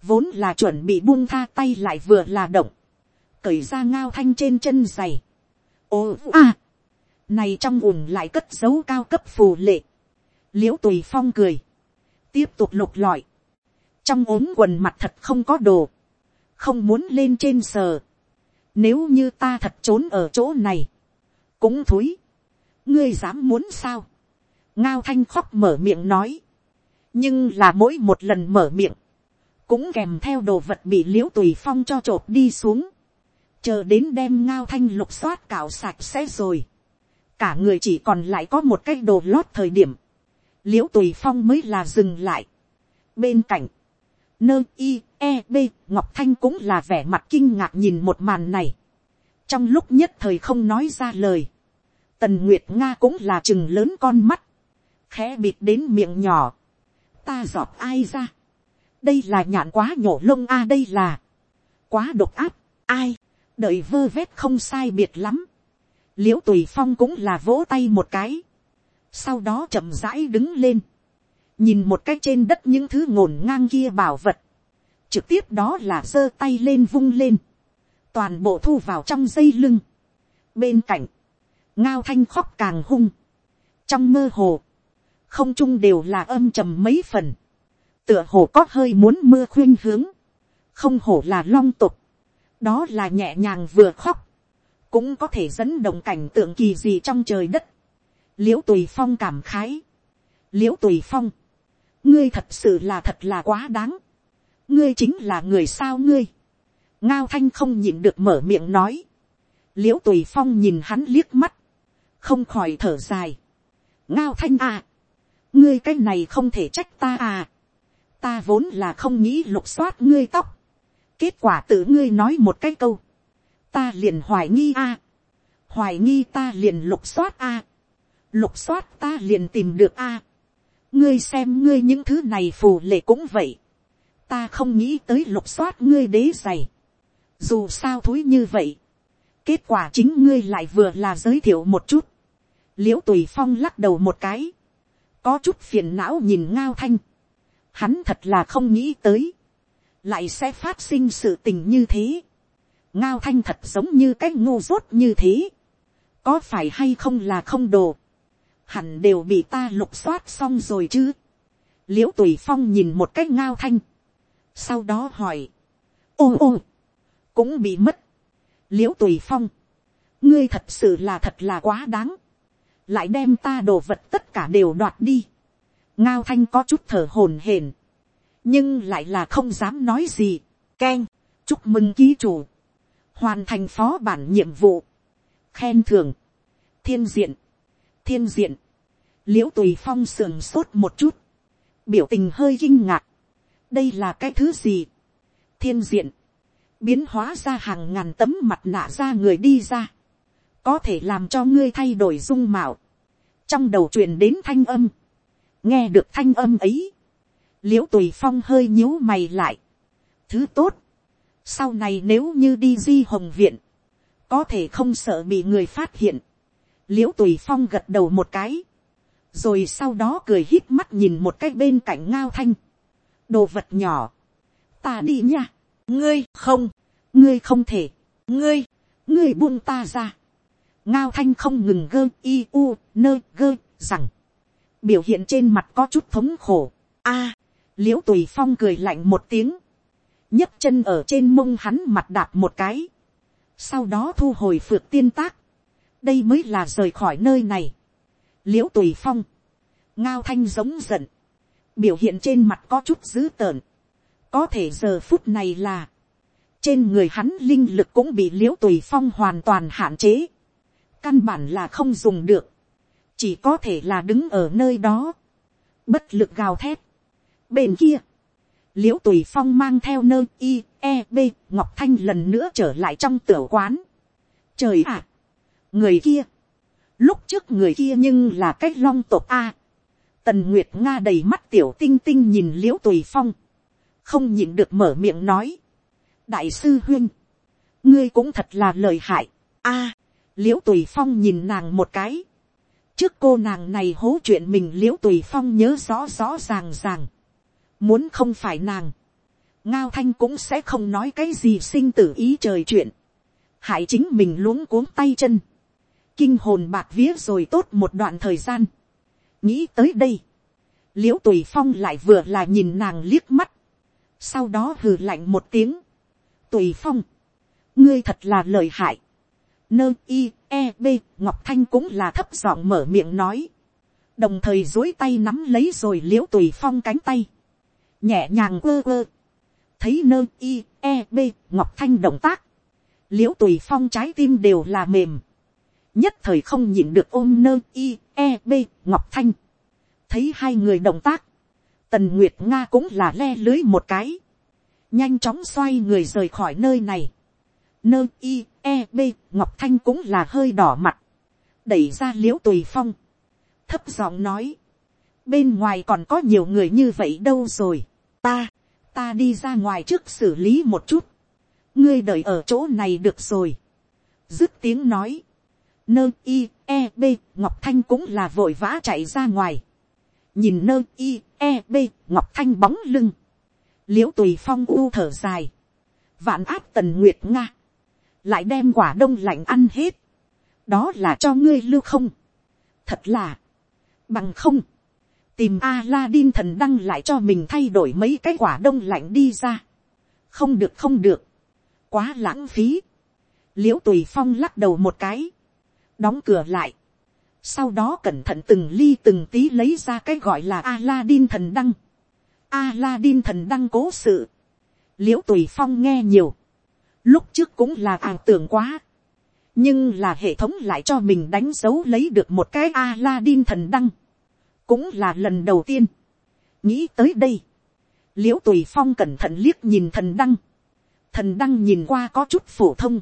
vốn là chuẩn bị buông tha tay lại vừa là động, cởi ra ngao thanh trên chân giày, ô a, này trong ủng lại cất dấu cao cấp phù lệ, l i ễ u tùy phong cười, tiếp tục lục lọi, trong ốm quần mặt thật không có đồ, không muốn lên trên sờ. Nếu như ta thật trốn ở chỗ này, cũng thúi, ngươi dám muốn sao. ngao thanh khóc mở miệng nói, nhưng là mỗi một lần mở miệng, cũng kèm theo đồ vật bị l i ễ u tùy phong cho t r ộ p đi xuống, chờ đến đem ngao thanh lục xoát cạo sạch sẽ rồi, cả người chỉ còn lại có một cái đồ lót thời điểm, l i ễ u tùy phong mới là dừng lại. bên cạnh, nơ i e b ngọc thanh cũng là vẻ mặt kinh ngạc nhìn một màn này. Trong lúc nhất thời không nói ra lời. Tần nguyệt nga cũng là chừng lớn con mắt. Khẽ bịt đến miệng nhỏ ta giọt ai ra. Đây là nhạn quá nhổ lông a đây là quá độc áp ai đợi vơ vét không sai biệt lắm. L i ễ u tùy phong cũng là vỗ tay một cái. Sau đó chậm rãi đứng lên. Nhìn một cái trên đất những thứ ngổn ngang kia bảo vật, trực tiếp đó là giơ tay lên vung lên, toàn bộ thu vào trong dây lưng. bên cạnh, ngao thanh khóc càng hung, trong mơ hồ, không trung đều là âm trầm mấy phần, tựa hồ có hơi muốn mưa khuyên hướng, không hổ là long tục, đó là nhẹ nhàng vừa khóc, cũng có thể dẫn động cảnh tượng kỳ gì trong trời đất, l i ễ u tùy phong cảm khái, l i ễ u tùy phong, ngươi thật sự là thật là quá đáng, ngươi chính là người sao ngươi, ngao thanh không nhịn được mở miệng nói, l i ễ u tùy phong nhìn hắn liếc mắt, không khỏi thở dài, ngao thanh à, ngươi cái này không thể trách ta à, ta vốn là không nghĩ lục soát ngươi tóc, kết quả tự ngươi nói một cái câu, ta liền hoài nghi a, hoài nghi ta liền lục soát a, lục soát ta liền tìm được a, ngươi xem ngươi những thứ này phù lệ cũng vậy, ta không nghĩ tới lục soát ngươi đế giày, dù sao thúi như vậy, kết quả chính ngươi lại vừa là giới thiệu một chút, l i ễ u tùy phong lắc đầu một cái, có chút phiền não nhìn ngao thanh, hắn thật là không nghĩ tới, lại sẽ phát sinh sự tình như thế, ngao thanh thật giống như cái ngu dốt như thế, có phải hay không là không đồ, hẳn đều bị ta lục soát xong rồi chứ. l i ễ u tùy phong nhìn một cái ngao thanh, sau đó hỏi, ô ô, cũng bị mất. l i ễ u tùy phong, ngươi thật sự là thật là quá đáng, lại đem ta đồ vật tất cả đều đoạt đi. ngao thanh có chút thở hồn hển, nhưng lại là không dám nói gì. k e n chúc mừng ký chủ, hoàn thành phó bản nhiệm vụ, khen thưởng, thiên diện, thiên diện, l i ễ u tùy phong sườn sốt một chút, biểu tình hơi kinh ngạc, đây là cái thứ gì, thiên diện, biến hóa ra hàng ngàn tấm mặt nạ ra người đi ra, có thể làm cho ngươi thay đổi dung mạo, trong đầu truyền đến thanh âm, nghe được thanh âm ấy, l i ễ u tùy phong hơi nhíu mày lại, thứ tốt, sau này nếu như đi di hồng viện, có thể không sợ bị người phát hiện, l i ễ u tùy phong gật đầu một cái, rồi sau đó cười hít mắt nhìn một cái bên cạnh ngao thanh, đồ vật nhỏ, ta đi nha, ngươi không, ngươi không thể, ngươi, ngươi buông ta ra, ngao thanh không ngừng gơ i u nơ gơ rằng, biểu hiện trên mặt có chút thống khổ, a, à, l i ễ u tùy phong cười lạnh một tiếng, nhấc chân ở trên mông hắn mặt đạp một cái, sau đó thu hồi phượt tiên tác, đây mới là rời khỏi nơi này. l i ễ u tùy phong, ngao thanh giống giận, biểu hiện trên mặt có chút dữ tợn, có thể giờ phút này là, trên người hắn linh lực cũng bị l i ễ u tùy phong hoàn toàn hạn chế, căn bản là không dùng được, chỉ có thể là đứng ở nơi đó, bất lực gào thét. Bên kia, l i ễ u tùy phong mang theo nơi i e b ngọc thanh lần nữa trở lại trong tiểu quán. trời ạ, người kia, lúc trước người kia nhưng là cái long tộc a. tần nguyệt nga đầy mắt tiểu tinh tinh nhìn l i ễ u tùy phong, không nhìn được mở miệng nói, đại sư huyên, ngươi cũng thật là lời hại. a, à, l i ễ u tùy phong nhìn nàng một cái. trước cô nàng này hố chuyện mình l i ễ u tùy phong nhớ rõ rõ ràng ràng. muốn không phải nàng, ngao thanh cũng sẽ không nói cái gì sinh tử ý trời chuyện. hại chính mình luống cuống tay chân. kinh hồn bạc vía rồi tốt một đoạn thời gian. nghĩ tới đây, l i ễ u tùy phong lại vừa là nhìn nàng liếc mắt. sau đó hừ lạnh một tiếng tùy phong, ngươi thật là lời hại. Nơ i e b, ngọc thanh cũng là thấp giọng mở miệng nói. đồng thời dối tay nắm lấy rồi l i ễ u tùy phong cánh tay. nhẹ nhàng quơ quơ. thấy nơ i e b, ngọc thanh động tác. l i ễ u tùy phong trái tim đều là mềm. nhất thời không nhịn được ôm nơ i e b, ngọc thanh. thấy hai người động tác. tần nguyệt nga cũng là le lưới một cái nhanh chóng xoay người rời khỏi nơi này. Nơ i e b ngọc thanh cũng là hơi đỏ mặt, đẩy ra l i ễ u tùy phong, thấp giọng nói, bên ngoài còn có nhiều người như vậy đâu rồi, ta, ta đi ra ngoài trước xử lý một chút, ngươi đợi ở chỗ này được rồi, dứt tiếng nói, nơ i e b ngọc thanh cũng là vội vã chạy ra ngoài, nhìn nơ i e b ngọc thanh bóng lưng, l i ễ u tùy phong u thở dài, vạn áp tần nguyệt nga, lại đem quả đông lạnh ăn hết, đó là cho ngươi lưu không, thật là, bằng không, tìm a la đin thần đăng lại cho mình thay đổi mấy cái quả đông lạnh đi ra, không được không được, quá lãng phí, l i ễ u tùy phong lắc đầu một cái, đóng cửa lại, sau đó cẩn thận từng ly từng tí lấy ra cái gọi là a la đin thần đăng, A-la-đin thần đăng cố sự. Liễu tùy phong nghe nhiều. Lúc trước cũng là ảo tưởng quá. Nhưng là hệ thống lại cho mình đánh dấu lấy được một cái Aladdin thần đăng. Cũng là lần đầu tiên. Nghĩ tới đây. Liễu tùy phong cẩn thận liếc nhìn thần đăng. Thần đăng nhìn qua có chút phổ thông.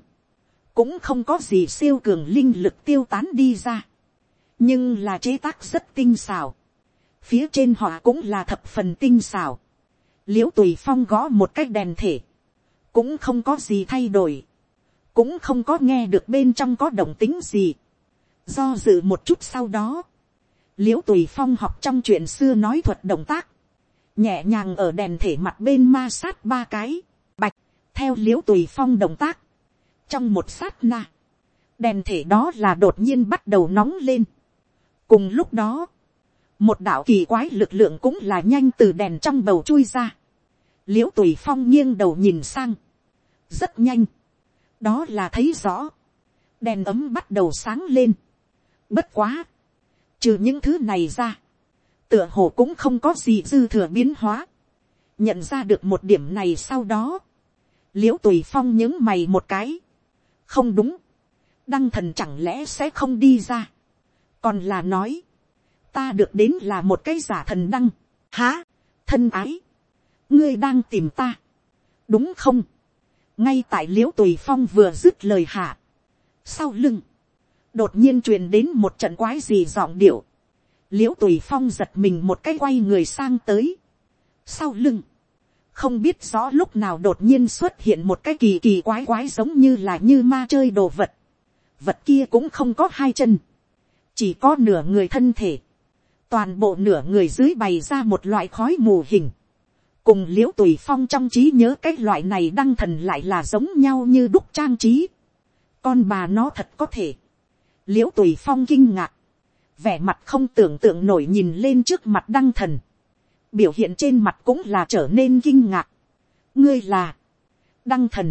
Cũng không có gì siêu cường linh lực tiêu tán đi ra. Nhưng là chế tác rất tinh xảo phía trên họ cũng là thập phần tinh xảo, l i ễ u tùy phong gõ một cái đèn thể, cũng không có gì thay đổi, cũng không có nghe được bên trong có động tính gì, do dự một chút sau đó, l i ễ u tùy phong học trong chuyện xưa nói thuật động tác, nhẹ nhàng ở đèn thể mặt bên ma sát ba cái, bạch, theo l i ễ u tùy phong động tác, trong một sát na, đèn thể đó là đột nhiên bắt đầu nóng lên. cùng lúc đó, một đạo kỳ quái lực lượng cũng là nhanh từ đèn trong bầu chui ra. l i ễ u tùy phong nghiêng đầu nhìn sang rất nhanh. đó là thấy rõ. đèn ấm bắt đầu sáng lên. bất quá. trừ những thứ này ra. tựa hồ cũng không có gì dư thừa biến hóa. nhận ra được một điểm này sau đó. l i ễ u tùy phong những mày một cái. không đúng. đăng thần chẳng lẽ sẽ không đi ra. còn là nói ta được đến là một cái giả thần đăng. Há, thân ái, ngươi đang tìm ta, đúng không? Ngay tại l i ễ u tùy phong vừa dứt lời hạ. sau lưng, đột nhiên truyền đến một trận quái gì giọng điệu. l i ễ u tùy phong giật mình một cái quay người sang tới. sau lưng, không biết rõ lúc nào đột nhiên xuất hiện một cái kỳ kỳ quái quái giống như là như ma chơi đồ vật. vật kia cũng không có hai chân, chỉ có nửa người thân thể toàn bộ nửa người dưới bày ra một loại khói mù hình, cùng l i ễ u tùy phong trong trí nhớ cái loại này đăng thần lại là giống nhau như đúc trang trí, con bà nó thật có thể, l i ễ u tùy phong kinh ngạc, vẻ mặt không tưởng tượng nổi nhìn lên trước mặt đăng thần, biểu hiện trên mặt cũng là trở nên kinh ngạc, ngươi là, đăng thần,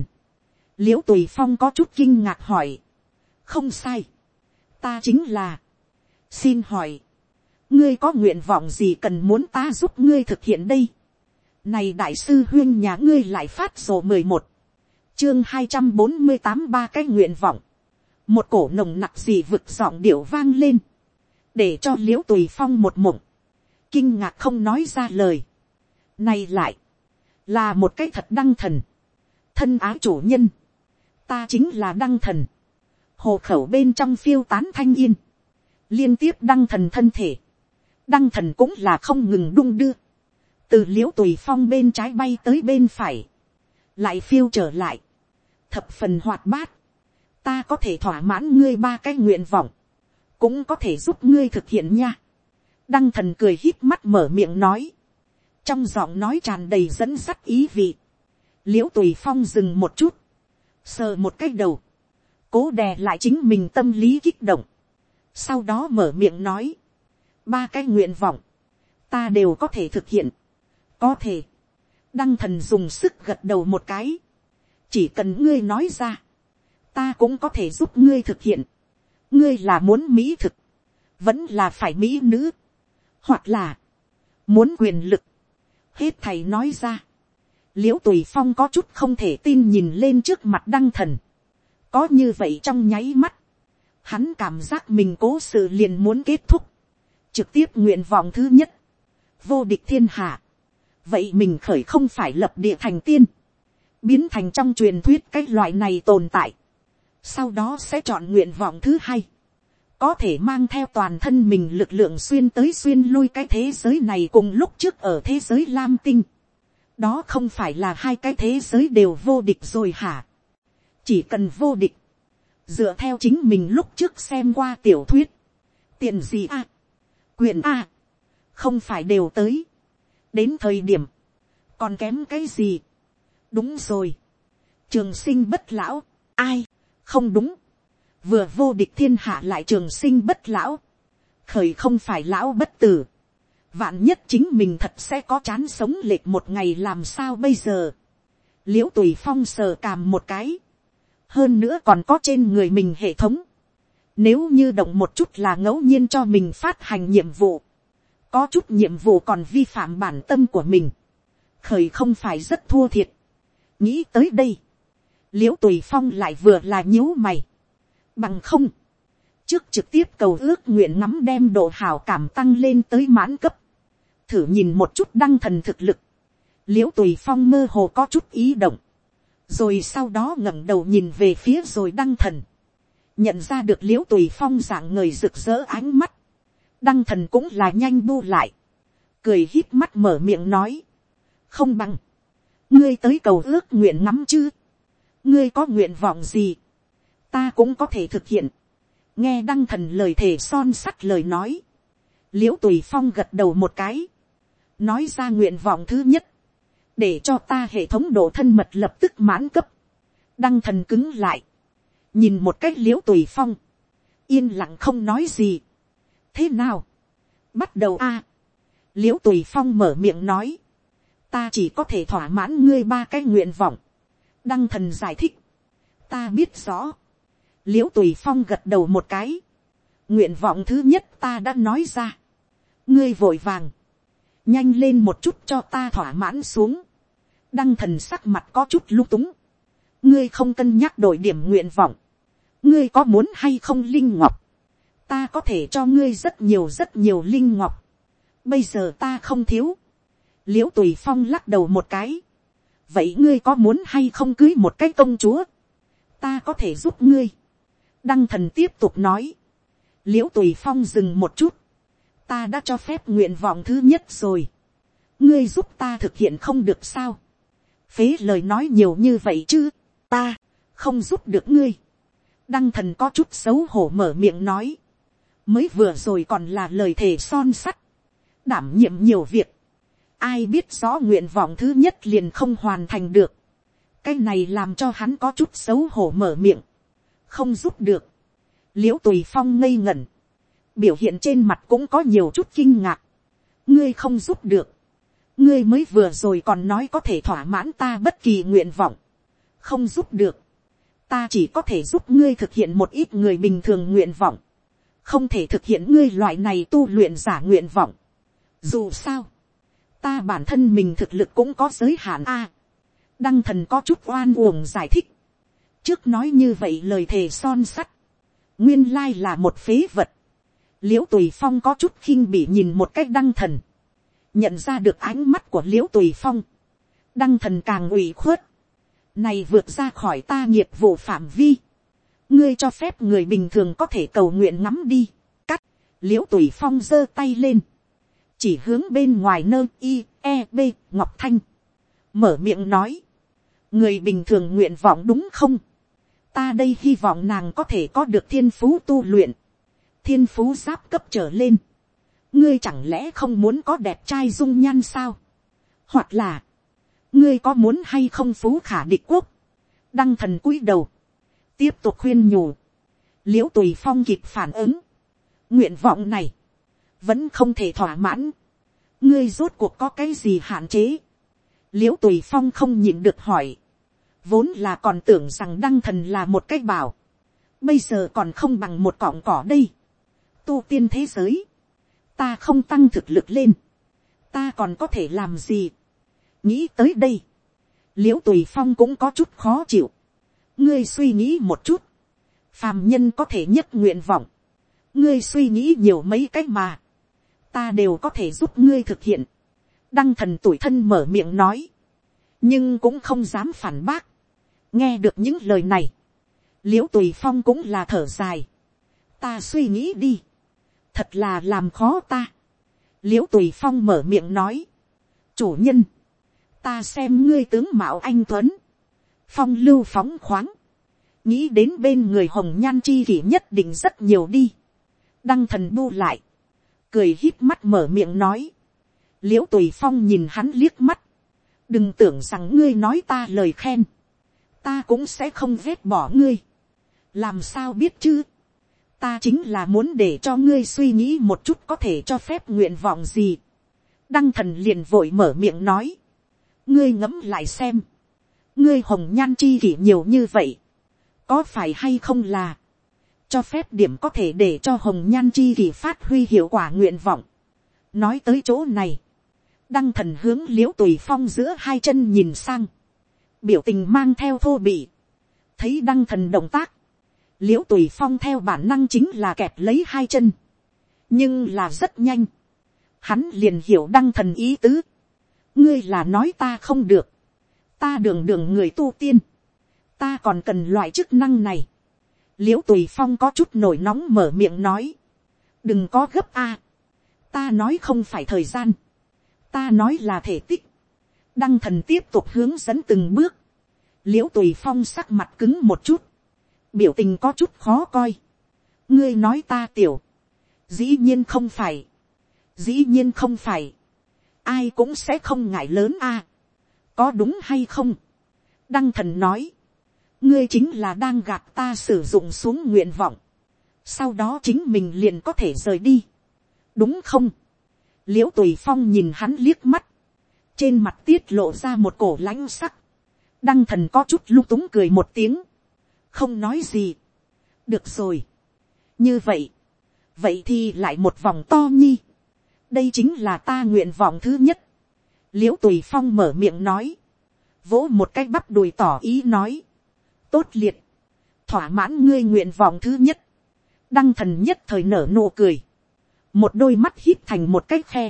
l i ễ u tùy phong có chút kinh ngạc hỏi, không sai, ta chính là, xin hỏi, ngươi có nguyện vọng gì cần muốn ta giúp ngươi thực hiện đây. Này đại sư huyên nhà ngươi lại phát sổ mười một Chương hai trăm bốn mươi tám ba cái nguyện vọng. Một cổ nồng nặc gì vực giọng điệu vang lên. Để cho liễu tùy phong một mộng. Kinh ngạc không nói ra lời. Này lại. Là một cái thật đăng thần. Thân ái chủ nhân. Ta chính là đăng thần. Hồ khẩu bên trong phiêu tán thanh yên. Liên tiếp đăng thần thân thể. Đăng thần cũng là không ngừng đung đưa từ l i ễ u tùy phong bên trái bay tới bên phải, lại phiêu trở lại, thập phần hoạt bát, ta có thể thỏa mãn ngươi ba cái nguyện vọng, cũng có thể giúp ngươi thực hiện nha. đăng thần cười hít mắt mở miệng nói, trong giọng nói tràn đầy dẫn sắt ý vị, l i ễ u tùy phong dừng một chút, sờ một cái đầu, cố đè lại chính mình tâm lý kích động, sau đó mở miệng nói, ba cái nguyện vọng, ta đều có thể thực hiện, có thể, đăng thần dùng sức gật đầu một cái, chỉ cần ngươi nói ra, ta cũng có thể giúp ngươi thực hiện, ngươi là muốn mỹ thực, vẫn là phải mỹ nữ, hoặc là, muốn quyền lực, hết thầy nói ra, l i ễ u tùy phong có chút không thể tin nhìn lên trước mặt đăng thần, có như vậy trong nháy mắt, hắn cảm giác mình cố sự liền muốn kết thúc, trực tiếp nguyện vọng thứ nhất, vô địch thiên hạ, vậy mình khởi không phải lập địa thành tiên, biến thành trong truyền thuyết cái loại này tồn tại, sau đó sẽ chọn nguyện vọng thứ hai, có thể mang theo toàn thân mình lực lượng xuyên tới xuyên lui cái thế giới này cùng lúc trước ở thế giới lam tinh, đó không phải là hai cái thế giới đều vô địch rồi hả, chỉ cần vô địch, dựa theo chính mình lúc trước xem qua tiểu thuyết, tiền gì a, quyền a, không phải đều tới, đến thời điểm, còn kém cái gì. đúng rồi, trường sinh bất lão, ai, không đúng, vừa vô địch thiên hạ lại trường sinh bất lão, khởi không phải lão bất tử, vạn nhất chính mình thật sẽ có chán sống lệch một ngày làm sao bây giờ, l i ễ u tùy phong sờ càm một cái, hơn nữa còn có trên người mình hệ thống, nếu như động một chút là ngẫu nhiên cho mình phát hành nhiệm vụ, có chút nhiệm vụ còn vi phạm bản tâm của mình, khởi không phải rất thua thiệt. nghĩ tới đây, l i ễ u tùy phong lại vừa là nhíu mày, bằng không, trước trực tiếp cầu ước nguyện ngắm đem độ hào cảm tăng lên tới mãn cấp, thử nhìn một chút đăng thần thực lực, l i ễ u tùy phong mơ hồ có chút ý động, rồi sau đó ngẩng đầu nhìn về phía rồi đăng thần, nhận ra được l i ễ u tùy phong dạng người rực rỡ ánh mắt, đăng thần cũng là nhanh bu lại, cười hít mắt mở miệng nói, không bằng, ngươi tới cầu ước nguyện ngắm chứ, ngươi có nguyện vọng gì, ta cũng có thể thực hiện, nghe đăng thần lời thề son sắt lời nói, l i ễ u tùy phong gật đầu một cái, nói ra nguyện vọng thứ nhất, để cho ta hệ thống độ thân mật lập tức mãn cấp, đăng thần cứng lại, nhìn một cách l i ễ u tùy phong, yên lặng không nói gì, thế nào, bắt đầu a, l i ễ u tùy phong mở miệng nói, ta chỉ có thể thỏa mãn ngươi ba cái nguyện vọng, đăng thần giải thích, ta biết rõ, l i ễ u tùy phong gật đầu một cái, nguyện vọng thứ nhất ta đã nói ra, ngươi vội vàng, nhanh lên một chút cho ta thỏa mãn xuống, đăng thần sắc mặt có chút lung túng, ngươi không cân nhắc đổi điểm nguyện vọng, ngươi có muốn hay không linh ngọc, ta có thể cho ngươi rất nhiều rất nhiều linh ngọc, bây giờ ta không thiếu, l i ễ u tùy phong lắc đầu một cái, vậy ngươi có muốn hay không cưới một cái công chúa, ta có thể giúp ngươi, đăng thần tiếp tục nói, l i ễ u tùy phong dừng một chút, ta đã cho phép nguyện vọng thứ nhất rồi, ngươi giúp ta thực hiện không được sao, phế lời nói nhiều như vậy chứ, ta không giúp được ngươi, đăng thần có chút xấu hổ mở miệng nói, mới vừa rồi còn là lời thề son sắt, đảm nhiệm nhiều việc, ai biết rõ nguyện vọng thứ nhất liền không hoàn thành được, cái này làm cho hắn có chút xấu hổ mở miệng, không giúp được, l i ễ u tùy phong ngây ngẩn, biểu hiện trên mặt cũng có nhiều chút kinh ngạc, ngươi không giúp được, ngươi mới vừa rồi còn nói có thể thỏa mãn ta bất kỳ nguyện vọng, không giúp được, ta chỉ có thể giúp ngươi thực hiện một ít người bình thường nguyện vọng, không thể thực hiện ngươi loại này tu luyện giả nguyện vọng. Dù sao, ta bản thân mình thực lực cũng có giới hạn a. đăng thần có chút oan uổng giải thích. trước nói như vậy lời thề son sắt. nguyên lai là một phế vật. l i ễ u tùy phong có chút khinh bị nhìn một cách đăng thần. nhận ra được ánh mắt của l i ễ u tùy phong. đăng thần càng ủy khuất. này vượt ra khỏi ta nghiệp vụ phạm vi ngươi cho phép người bình thường có thể cầu nguyện ngắm đi. cắt. l i ễ u tùy phong giơ tay lên. Chỉ hướng bên ngoài nơ i e b ngọc thanh, mở miệng nói, người bình thường nguyện vọng đúng không, ta đây hy vọng nàng có thể có được thiên phú tu luyện, thiên phú giáp cấp trở lên, ngươi chẳng lẽ không muốn có đẹp trai dung nhan sao, hoặc là, ngươi có muốn hay không phú khả địch quốc, đăng thần cúi đầu, tiếp tục khuyên nhủ, l i ễ u tùy phong kịp phản ứng, nguyện vọng này, vẫn không thể thỏa mãn. ngươi rốt cuộc có cái gì hạn chế. l i ễ u tùy phong không nhịn được hỏi. vốn là còn tưởng rằng đăng thần là một cái bảo. bây giờ còn không bằng một cọng cỏ đây. tu tiên thế giới. ta không tăng thực lực lên. ta còn có thể làm gì. nghĩ tới đây. l i ễ u tùy phong cũng có chút khó chịu ngươi suy nghĩ một chút. phàm nhân có thể nhất nguyện vọng. ngươi suy nghĩ nhiều mấy cái mà ta đều có thể giúp ngươi thực hiện. đăng thần tuổi thân mở miệng nói, nhưng cũng không dám phản bác. nghe được những lời này, l i ễ u tùy phong cũng là thở dài. ta suy nghĩ đi, thật là làm khó ta. l i ễ u tùy phong mở miệng nói, chủ nhân, ta xem ngươi tướng mạo anh tuấn, phong lưu phóng khoáng, nghĩ đến bên người hồng nhan chi kỷ nhất định rất nhiều đi. đăng thần bu lại, cười híp mắt mở miệng nói, l i ễ u tùy phong nhìn hắn liếc mắt, đừng tưởng rằng ngươi nói ta lời khen, ta cũng sẽ không vét bỏ ngươi, làm sao biết chứ, ta chính là muốn để cho ngươi suy nghĩ một chút có thể cho phép nguyện vọng gì, đăng thần liền vội mở miệng nói, ngươi ngẫm lại xem, ngươi hồng nhan chi kỷ nhiều như vậy, có phải hay không là, cho phép điểm có thể để cho hồng nhan chi kỷ phát huy hiệu quả nguyện vọng. nói tới chỗ này, đăng thần hướng l i ễ u tùy phong giữa hai chân nhìn sang, biểu tình mang theo thô bị, thấy đăng thần động tác, l i ễ u tùy phong theo bản năng chính là kẹp lấy hai chân, nhưng là rất nhanh, hắn liền hiểu đăng thần ý tứ, ngươi là nói ta không được, ta đường đường người tu tiên, ta còn cần loại chức năng này, l i ễ u tùy phong có chút nổi nóng mở miệng nói, đừng có gấp a, ta nói không phải thời gian, ta nói là thể tích, đăng thần tiếp tục hướng dẫn từng bước, l i ễ u tùy phong sắc mặt cứng một chút, biểu tình có chút khó coi, ngươi nói ta tiểu, dĩ nhiên không phải, dĩ nhiên không phải, ai cũng sẽ không ngại lớn a, có đúng hay không, đăng thần nói, ngươi chính là đang gạt ta sử dụng xuống nguyện vọng, sau đó chính mình liền có thể rời đi, đúng không, l i ễ u tùy phong nhìn hắn liếc mắt, trên mặt tiết lộ ra một cổ lãnh sắc, đăng thần có chút lung túng cười một tiếng, không nói gì, được rồi, như vậy, vậy thì lại một vòng to nhi, đây chính là ta nguyện vọng thứ nhất, l i ễ u tùy phong mở miệng nói, vỗ một cái bắp đùi tỏ ý nói, tốt liệt, thỏa mãn ngươi nguyện vọng thứ nhất, đăng thần nhất thời nở nụ cười, một đôi mắt hít thành một cái khe,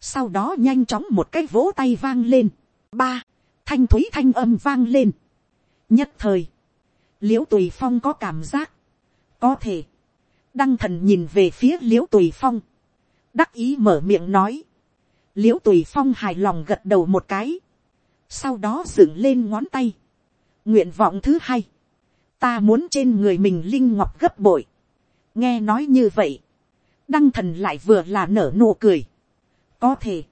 sau đó nhanh chóng một cái vỗ tay vang lên, ba, thanh thúy thanh âm vang lên, nhất thời, l i ễ u tùy phong có cảm giác, có thể, đăng thần nhìn về phía l i ễ u tùy phong, đắc ý mở miệng nói, l i ễ u tùy phong hài lòng gật đầu một cái, sau đó dựng lên ngón tay, nguyện vọng thứ hai, ta muốn trên người mình linh ngọc gấp bội. nghe nói như vậy, đăng thần lại vừa là nở nụ cười. có thể,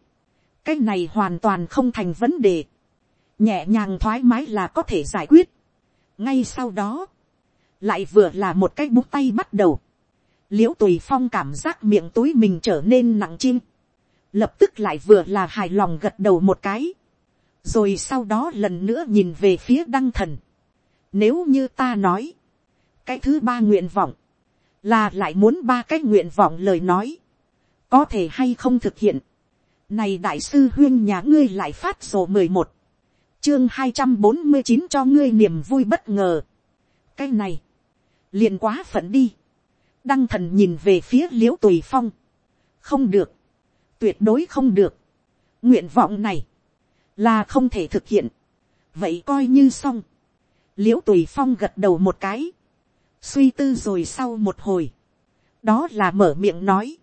cái này hoàn toàn không thành vấn đề, nhẹ nhàng thoải mái là có thể giải quyết. ngay sau đó, lại vừa là một cái bút tay bắt đầu, l i ễ u tùy phong cảm giác miệng túi mình trở nên nặng chinh, lập tức lại vừa là hài lòng gật đầu một cái, rồi sau đó lần nữa nhìn về phía đăng thần. Nếu như ta nói, cái thứ ba nguyện vọng, là lại muốn ba cái nguyện vọng lời nói, có thể hay không thực hiện. Này đại sư huyên nhà ngươi lại phát sổ mười một Chương hai trăm bốn mươi chín cho ngươi niềm vui bất ngờ. Cái này. liền quá phận đi. Đăng thần nhìn về phía liễu tùy phong. Không được. Tuyệt đối không được. Nguyện vọng này. Là không thể thực hiện. Vậy coi như xong. Liễu tùy phong gật đầu một cái. Suy tư rồi sau một hồi. Đó là mở miệng nói.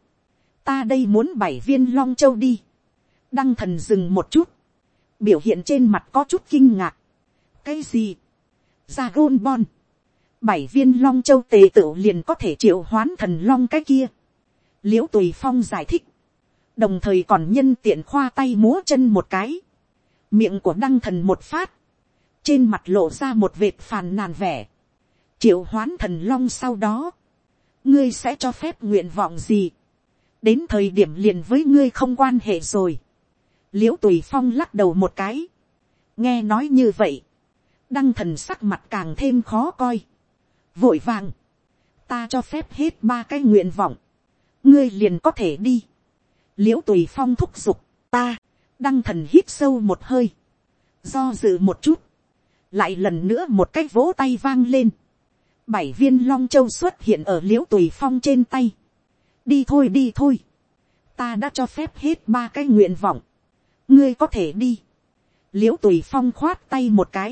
Ta đây muốn bảy viên long châu đi đăng thần dừng một chút, biểu hiện trên mặt có chút kinh ngạc. cái gì, ra gôn bon, bảy viên long châu tề tựu liền có thể triệu hoán thần long cái kia. l i ễ u tùy phong giải thích, đồng thời còn nhân tiện khoa tay múa chân một cái, miệng của đăng thần một phát, trên mặt lộ ra một vệt phàn nàn vẻ, triệu hoán thần long sau đó, ngươi sẽ cho phép nguyện vọng gì, đến thời điểm liền với ngươi không quan hệ rồi, l i ễ u tùy phong lắc đầu một cái, nghe nói như vậy, đăng thần sắc mặt càng thêm khó coi, vội vàng, ta cho phép hết ba cái nguyện vọng, ngươi liền có thể đi, l i ễ u tùy phong thúc giục, ta, đăng thần hít sâu một hơi, do dự một chút, lại lần nữa một cái vỗ tay vang lên, bảy viên long châu xuất hiện ở l i ễ u tùy phong trên tay, đi thôi đi thôi, ta đã cho phép hết ba cái nguyện vọng, ngươi có thể đi, l i ễ u tùy phong khoát tay một cái,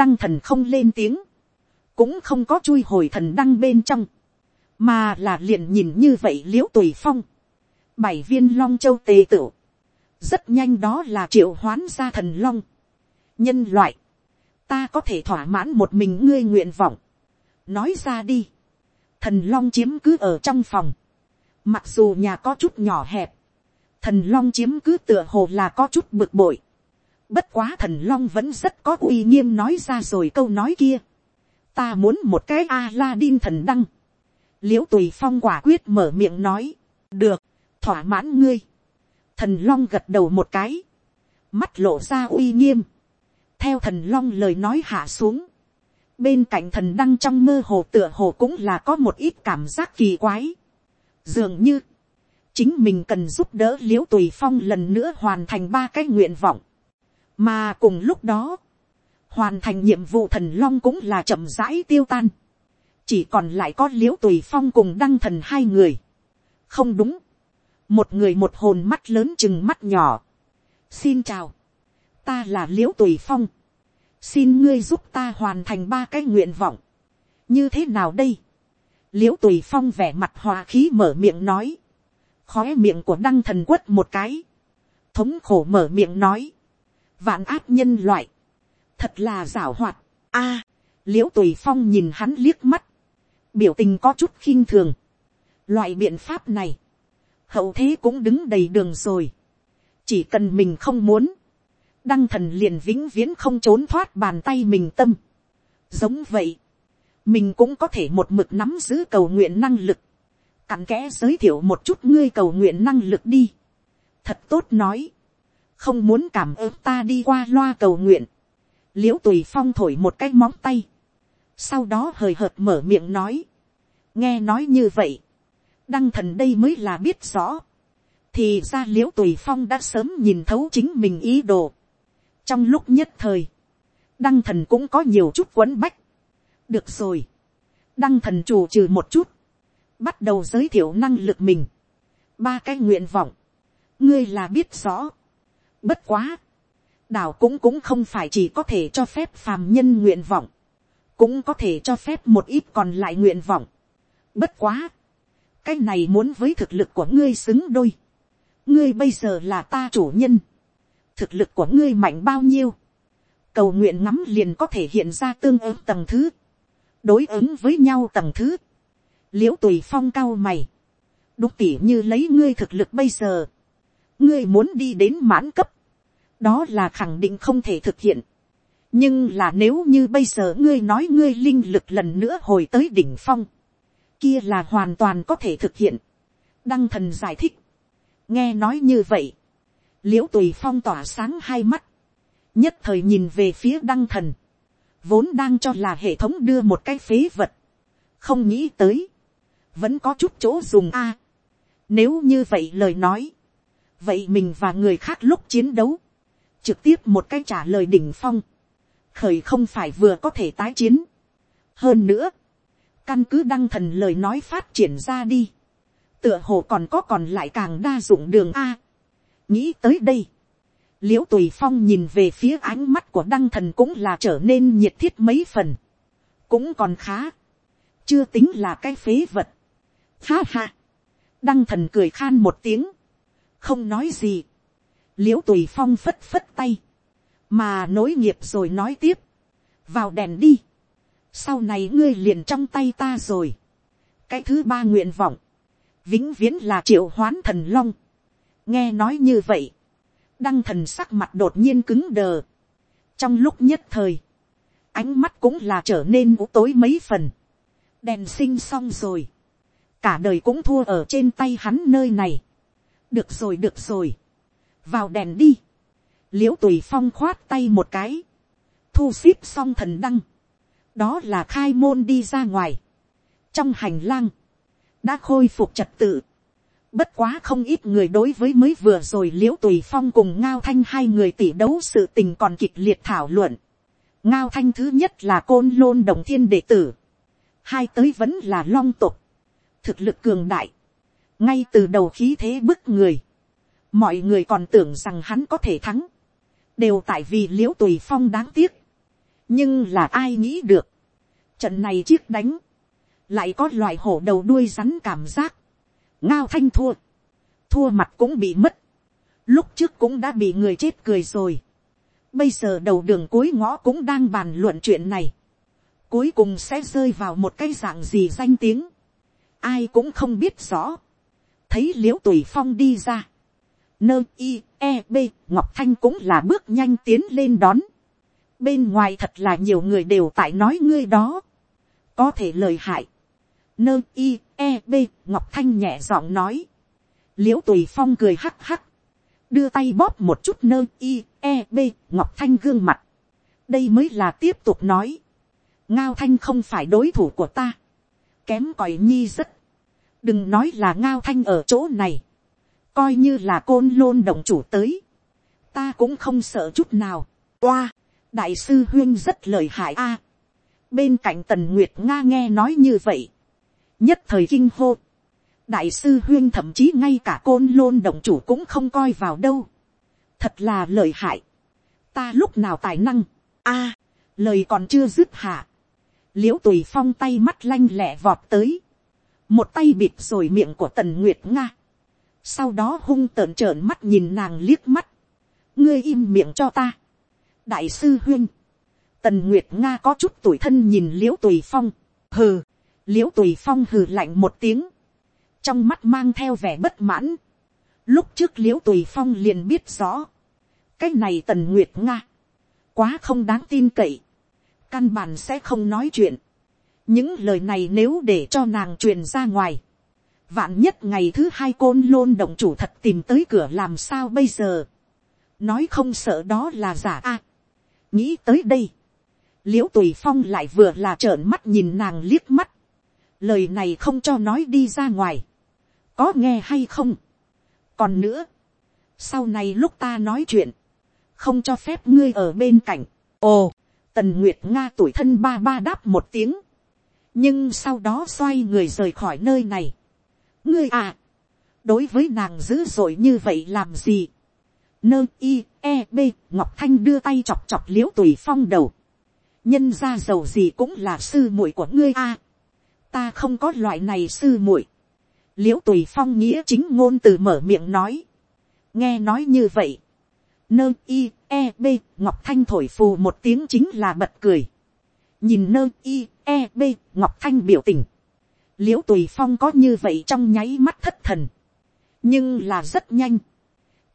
đăng thần không lên tiếng, cũng không có chui hồi thần đăng bên trong, mà là liền nhìn như vậy l i ễ u tùy phong, bảy viên long châu tề tựu, rất nhanh đó là triệu hoán ra thần long, nhân loại, ta có thể thỏa mãn một mình ngươi nguyện vọng, nói ra đi, thần long chiếm cứ ở trong phòng, mặc dù nhà có chút nhỏ hẹp, thần long chiếm cứ tựa hồ là có chút bực bội. Bất quá thần long vẫn rất có uy nghiêm nói ra rồi câu nói kia. Ta muốn một cái Aladdin thần đăng. Liễu tùy phong quả quyết mở miệng nói. Được, thỏa mãn ngươi. Thần long gật đầu một cái. Mắt lộ ra uy nghiêm. Theo thần long lời nói hạ xuống. Bên cạnh thần đăng trong mơ hồ tựa hồ cũng là có một ít cảm giác kỳ quái. Dường như chính mình cần giúp đỡ liễu tùy phong lần nữa hoàn thành ba cái nguyện vọng, mà cùng lúc đó, hoàn thành nhiệm vụ thần long cũng là chậm rãi tiêu tan, chỉ còn lại có liễu tùy phong cùng đăng thần hai người, không đúng, một người một hồn mắt lớn chừng mắt nhỏ, xin chào, ta là l i ễ u tùy phong, xin ngươi giúp ta hoàn thành ba cái nguyện vọng, như thế nào đây, l i ễ u tùy phong vẻ mặt hòa khí mở miệng nói, khói miệng của đăng thần quất một cái, thống khổ mở miệng nói, vạn áp nhân loại, thật là giảo hoạt, a, à, l i ễ u tùy phong nhìn hắn liếc mắt, biểu tình có chút khinh thường, loại biện pháp này, hậu thế cũng đứng đầy đường rồi, chỉ cần mình không muốn, đăng thần liền vĩnh viễn không trốn thoát bàn tay mình tâm. giống vậy, mình cũng có thể một mực nắm giữ cầu nguyện năng lực, cặn kẽ giới thiệu một chút ngươi cầu nguyện năng lực đi. thật tốt nói, không muốn cảm ơn ta đi qua loa cầu nguyện, l i ễ u tùy phong thổi một cái móng tay, sau đó hời hợt mở miệng nói, nghe nói như vậy, đăng thần đây mới là biết rõ, thì ra l i ễ u tùy phong đã sớm nhìn thấu chính mình ý đồ. trong lúc nhất thời, đăng thần cũng có nhiều chút quấn bách. được rồi, đăng thần chủ trừ một chút, bắt đầu giới thiệu năng lực mình, ba cái nguyện vọng, ngươi là biết rõ, bất quá, đảo cũng cũng không phải chỉ có thể cho phép phàm nhân nguyện vọng, cũng có thể cho phép một ít còn lại nguyện vọng. Bất quá, cái này muốn với thực lực của ngươi xứng đôi. ngươi bây giờ là ta chủ nhân, thực lực của ngươi mạnh bao nhiêu, cầu nguyện ngắm liền có thể hiện ra tương ứng tầng thứ, đối ứng với nhau tầng thứ, l i ễ u tùy phong cao mày, đúc tỉ như lấy ngươi thực lực bây giờ, ngươi muốn đi đến mãn cấp, đó là khẳng định không thể thực hiện. nhưng là nếu như bây giờ ngươi nói ngươi linh lực lần nữa hồi tới đỉnh phong, kia là hoàn toàn có thể thực hiện. đăng thần giải thích, nghe nói như vậy, l i ễ u tùy phong tỏa sáng hai mắt, nhất thời nhìn về phía đăng thần, vốn đang cho là hệ thống đưa một cái phế vật, không nghĩ tới, vẫn có chút chỗ dùng a. nếu như vậy lời nói, vậy mình và người khác lúc chiến đấu, trực tiếp một cái trả lời đỉnh phong, khởi không phải vừa có thể tái chiến. hơn nữa, căn cứ đăng thần lời nói phát triển ra đi, tựa hồ còn có còn lại càng đa dụng đường a. nghĩ tới đây, l i ễ u tùy phong nhìn về phía ánh mắt của đăng thần cũng là trở nên nhiệt thiết mấy phần, cũng còn khá, chưa tính là cái phế vật. Ha ha, đăng thần cười khan một tiếng, không nói gì, l i ễ u tùy phong phất phất tay, mà nối nghiệp rồi nói tiếp, vào đèn đi, sau này ngươi liền trong tay ta rồi. cái thứ ba nguyện vọng, vĩnh viễn là triệu hoán thần long. nghe nói như vậy, đăng thần sắc mặt đột nhiên cứng đờ. trong lúc nhất thời, ánh mắt cũng là trở nên u tối mấy phần. đèn sinh xong rồi. cả đời cũng thua ở trên tay hắn nơi này. được rồi được rồi. vào đèn đi. l i ễ u tùy phong khoát tay một cái. thu xíp xong thần đăng đó là khai môn đi ra ngoài. trong hành lang, đã khôi phục trật tự. bất quá không ít người đối với mới vừa rồi l i ễ u tùy phong cùng ngao thanh hai người tỷ đấu sự tình còn kịch liệt thảo luận. ngao thanh thứ nhất là côn lôn đồng thiên đệ tử. hai tới vẫn là long tục. thực lực cường đại. ngay từ đầu khí thế bức người. mọi người còn tưởng rằng hắn có thể thắng. đều tại vì l i ễ u tùy phong đáng tiếc nhưng là ai nghĩ được, trận này chiếc đánh, lại có loại hổ đầu đuôi rắn cảm giác, ngao thanh thua, thua mặt cũng bị mất, lúc trước cũng đã bị người chết cười rồi, bây giờ đầu đường cuối ngõ cũng đang bàn luận chuyện này, cuối cùng sẽ rơi vào một cái dạng gì danh tiếng, ai cũng không biết rõ, thấy l i ễ u tùy phong đi ra, nơ i e b ngọc thanh cũng là bước nhanh tiến lên đón, bên ngoài thật là nhiều người đều tại nói ngươi đó, có thể lời hại, nơ i e b ngọc thanh nhẹ giọng nói, l i ễ u tùy phong cười hắc hắc, đưa tay bóp một chút nơ i e b ngọc thanh gương mặt, đây mới là tiếp tục nói, ngao thanh không phải đối thủ của ta, kém còi nhi rất, đừng nói là ngao thanh ở chỗ này, coi như là côn lôn động chủ tới, ta cũng không sợ chút nào, oa, đại sư huyên rất lời hại a. bên cạnh tần nguyệt nga nghe nói như vậy, nhất thời kinh hô, đại sư huyên thậm chí ngay cả côn lôn động chủ cũng không coi vào đâu, thật là lời hại, ta lúc nào tài năng, a, lời còn chưa dứt hạ, l i ễ u tùy phong tay mắt lanh lẹ vọt tới, một tay bịt rồi miệng của tần nguyệt nga, sau đó hung tợn trợn mắt nhìn nàng liếc mắt, ngươi im miệng cho ta, đại sư huyên, tần nguyệt nga có chút tuổi thân nhìn liễu tùy phong, hừ, liễu tùy phong hừ lạnh một tiếng, trong mắt mang theo vẻ bất mãn, lúc trước liễu tùy phong liền biết rõ, cái này tần nguyệt nga, quá không đáng tin cậy, căn bản sẽ không nói chuyện, những lời này nếu để cho nàng truyền ra ngoài, vạn nhất ngày thứ hai côn lôn động chủ thật tìm tới cửa làm sao bây giờ, nói không sợ đó là giả a, nghĩ tới đây, l i ễ u tùy phong lại vừa là trợn mắt nhìn nàng liếc mắt, lời này không cho nói đi ra ngoài, có nghe hay không. còn nữa, sau này lúc ta nói chuyện, không cho phép ngươi ở bên cạnh, ồ, tần nguyệt nga tuổi thân ba ba đáp một tiếng, nhưng sau đó xoay người rời khỏi nơi này. ngươi à, đối với nàng dữ dội như vậy làm gì, nơ i e b, ngọc thanh đưa tay chọc chọc l i ễ u tùy phong đầu. Nhân ra giàu gì cũng là sư muội của ngươi a. Ta không có loại này sư muội. L i ễ u tùy phong nghĩa chính ngôn từ mở miệng nói. Nghe nói như vậy. Nơ i e b, ngọc thanh thổi phù một tiếng chính là bật cười. Nhìn nơ i e b, ngọc thanh biểu tình. L i ễ u tùy phong có như vậy trong nháy mắt thất thần. Nhưng là rất nhanh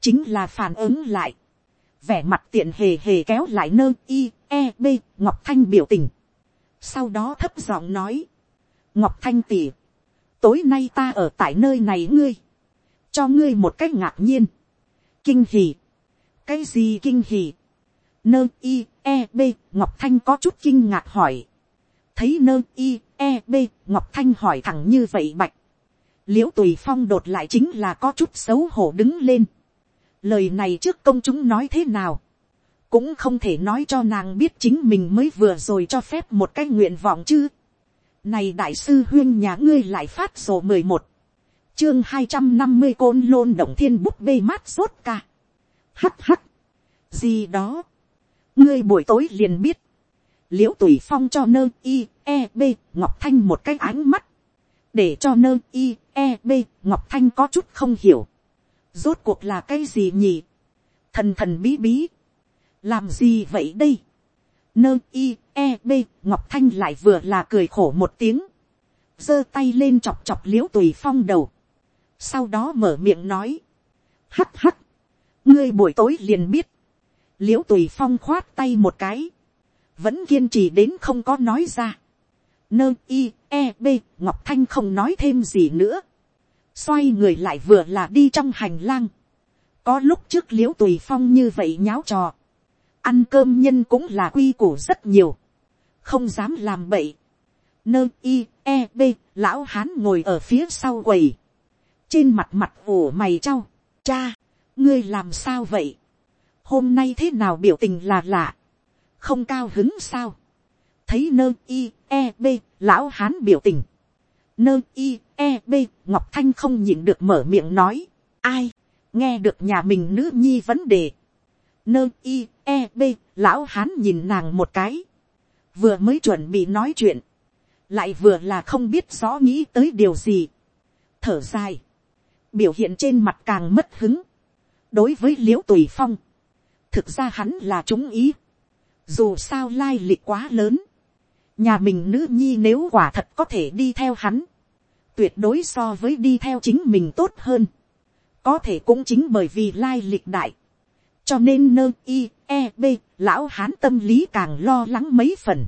chính là phản ứng lại, vẻ mặt tiện hề hề kéo lại nơ i e b ngọc thanh biểu tình, sau đó thấp giọng nói, ngọc thanh tỉ, tối nay ta ở tại nơi này ngươi, cho ngươi một cách ngạc nhiên, kinh hỉ, cái gì kinh hỉ, nơ i e b ngọc thanh có chút kinh ngạc hỏi, thấy nơ i e b ngọc thanh hỏi thẳng như vậy bạch, l i ễ u tùy phong đột lại chính là có chút xấu hổ đứng lên, lời này trước công chúng nói thế nào, cũng không thể nói cho nàng biết chính mình mới vừa rồi cho phép một cái nguyện vọng chứ. Này đại sư huyên nhà ngươi lại phát sổ mười một chương hai trăm năm mươi côn lôn động thiên bút bê mát sốt ca. Hắt hắt. Gì đó. Ngươi buổi tối liền biết. Liễu tùy phong cho nơ i e b ngọc thanh một cái ánh mắt. Để cho nơ i e b ngọc thanh có chút không hiểu. Rốt cuộc là cái gì nhỉ? Thần thần bí bí. Làm gì vậy đây? Nơ i e b ngọc thanh lại vừa là cười khổ một tiếng. giơ tay lên chọc chọc liễu tùy phong đầu sau đó mở miệng nói, hắt hắt, ngươi buổi tối liền biết, l i ễ u tùy phong khoát tay một cái, vẫn kiên trì đến không có nói ra, nơ i e b ngọc thanh không nói thêm gì nữa, xoay người lại vừa là đi trong hành lang, có lúc trước l i ễ u tùy phong như vậy nháo trò, ăn cơm nhân cũng là quy củ rất nhiều, không dám làm bậy, nơ i e b lão hán ngồi ở phía sau quầy, trên mặt mặt ủ mày trao, cha, ngươi làm sao vậy, hôm nay thế nào biểu tình là lạ, không cao hứng sao, thấy nơ i e b lão hán biểu tình, nơ i e b ngọc thanh không nhịn được mở miệng nói, ai, nghe được nhà mình nữ nhi vấn đề, nơ i e b lão hán nhìn nàng một cái, vừa mới chuẩn bị nói chuyện, lại vừa là không biết rõ nghĩ tới điều gì, thở dài, biểu hiện trên mặt càng mất hứng. đối với l i ễ u tùy phong, thực ra hắn là chúng ý. dù sao lai lịch quá lớn, nhà mình nữ nhi nếu quả thật có thể đi theo hắn, tuyệt đối so với đi theo chính mình tốt hơn. có thể cũng chính bởi vì lai lịch đại, cho nên nơ y, e b lão hán tâm lý càng lo lắng mấy phần.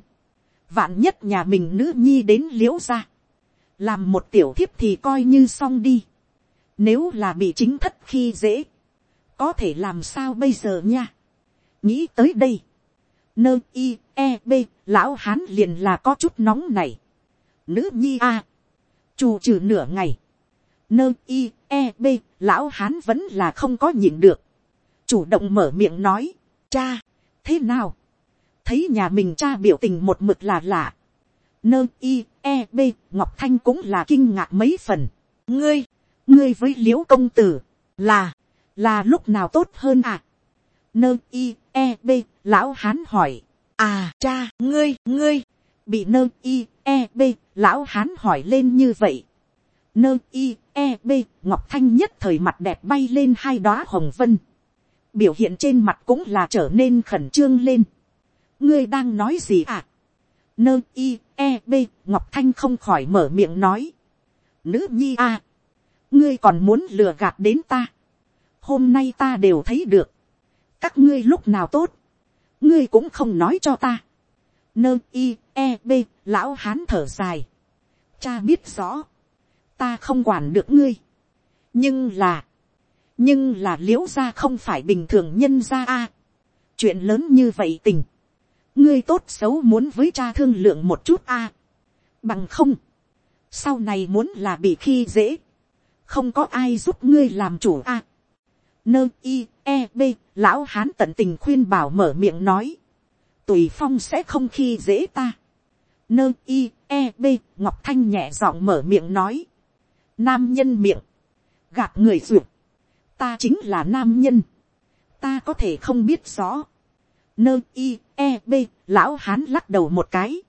vạn nhất nhà mình nữ nhi đến liễu ra, làm một tiểu thiếp thì coi như xong đi nếu là bị chính thất khi dễ. Có thể làm sao bây giờ nha. Nghĩ tới đây. Nơ y, e b lão hán liền là có chút nóng này. Nữ nhi a. À. Chù trừ nửa ngày. Nơ i e b lão hán vẫn là không có nhịn được. Chủ động mở miệng nói. Cha, thế nào? Thấy nhà mình cha biểu tình một mực là lạ. Nơ i e b ngọc thanh cũng là kinh ngạc mấy phần. Ngươi, ngươi với liễu công tử, là, là lúc nào tốt hơn à. nơ i e b lão hán hỏi, à cha ngươi ngươi, bị nơ i e b lão hán hỏi lên như vậy. nơ i e b ngọc thanh nhất thời mặt đẹp bay lên hai đoá hồng vân, biểu hiện trên mặt cũng là trở nên khẩn trương lên. ngươi đang nói gì à. nơ i e b ngọc thanh không khỏi mở miệng nói. nữ nhi à ngươi còn muốn lừa gạt đến ta. hôm nay ta đều thấy được. các ngươi lúc nào tốt, ngươi cũng không nói cho ta. nơ i e b lão hán thở dài. cha biết rõ, ta không quản được ngươi. nhưng là, nhưng là l i ễ u gia không phải bình thường nhân gia a. chuyện lớn như vậy tình, ngươi tốt xấu muốn với cha thương lượng một chút a. bằng không, sau này muốn là bị khi dễ, không có ai giúp ngươi làm chủ a. nơ i e b lão hán tận tình khuyên bảo mở miệng nói, tùy phong sẽ không khi dễ ta nơ i e b ngọc thanh nhẹ giọng mở miệng nói, nam nhân miệng, gạt người duyệt, ta chính là nam nhân, ta có thể không biết rõ. nơ i e b lão hán lắc đầu một cái,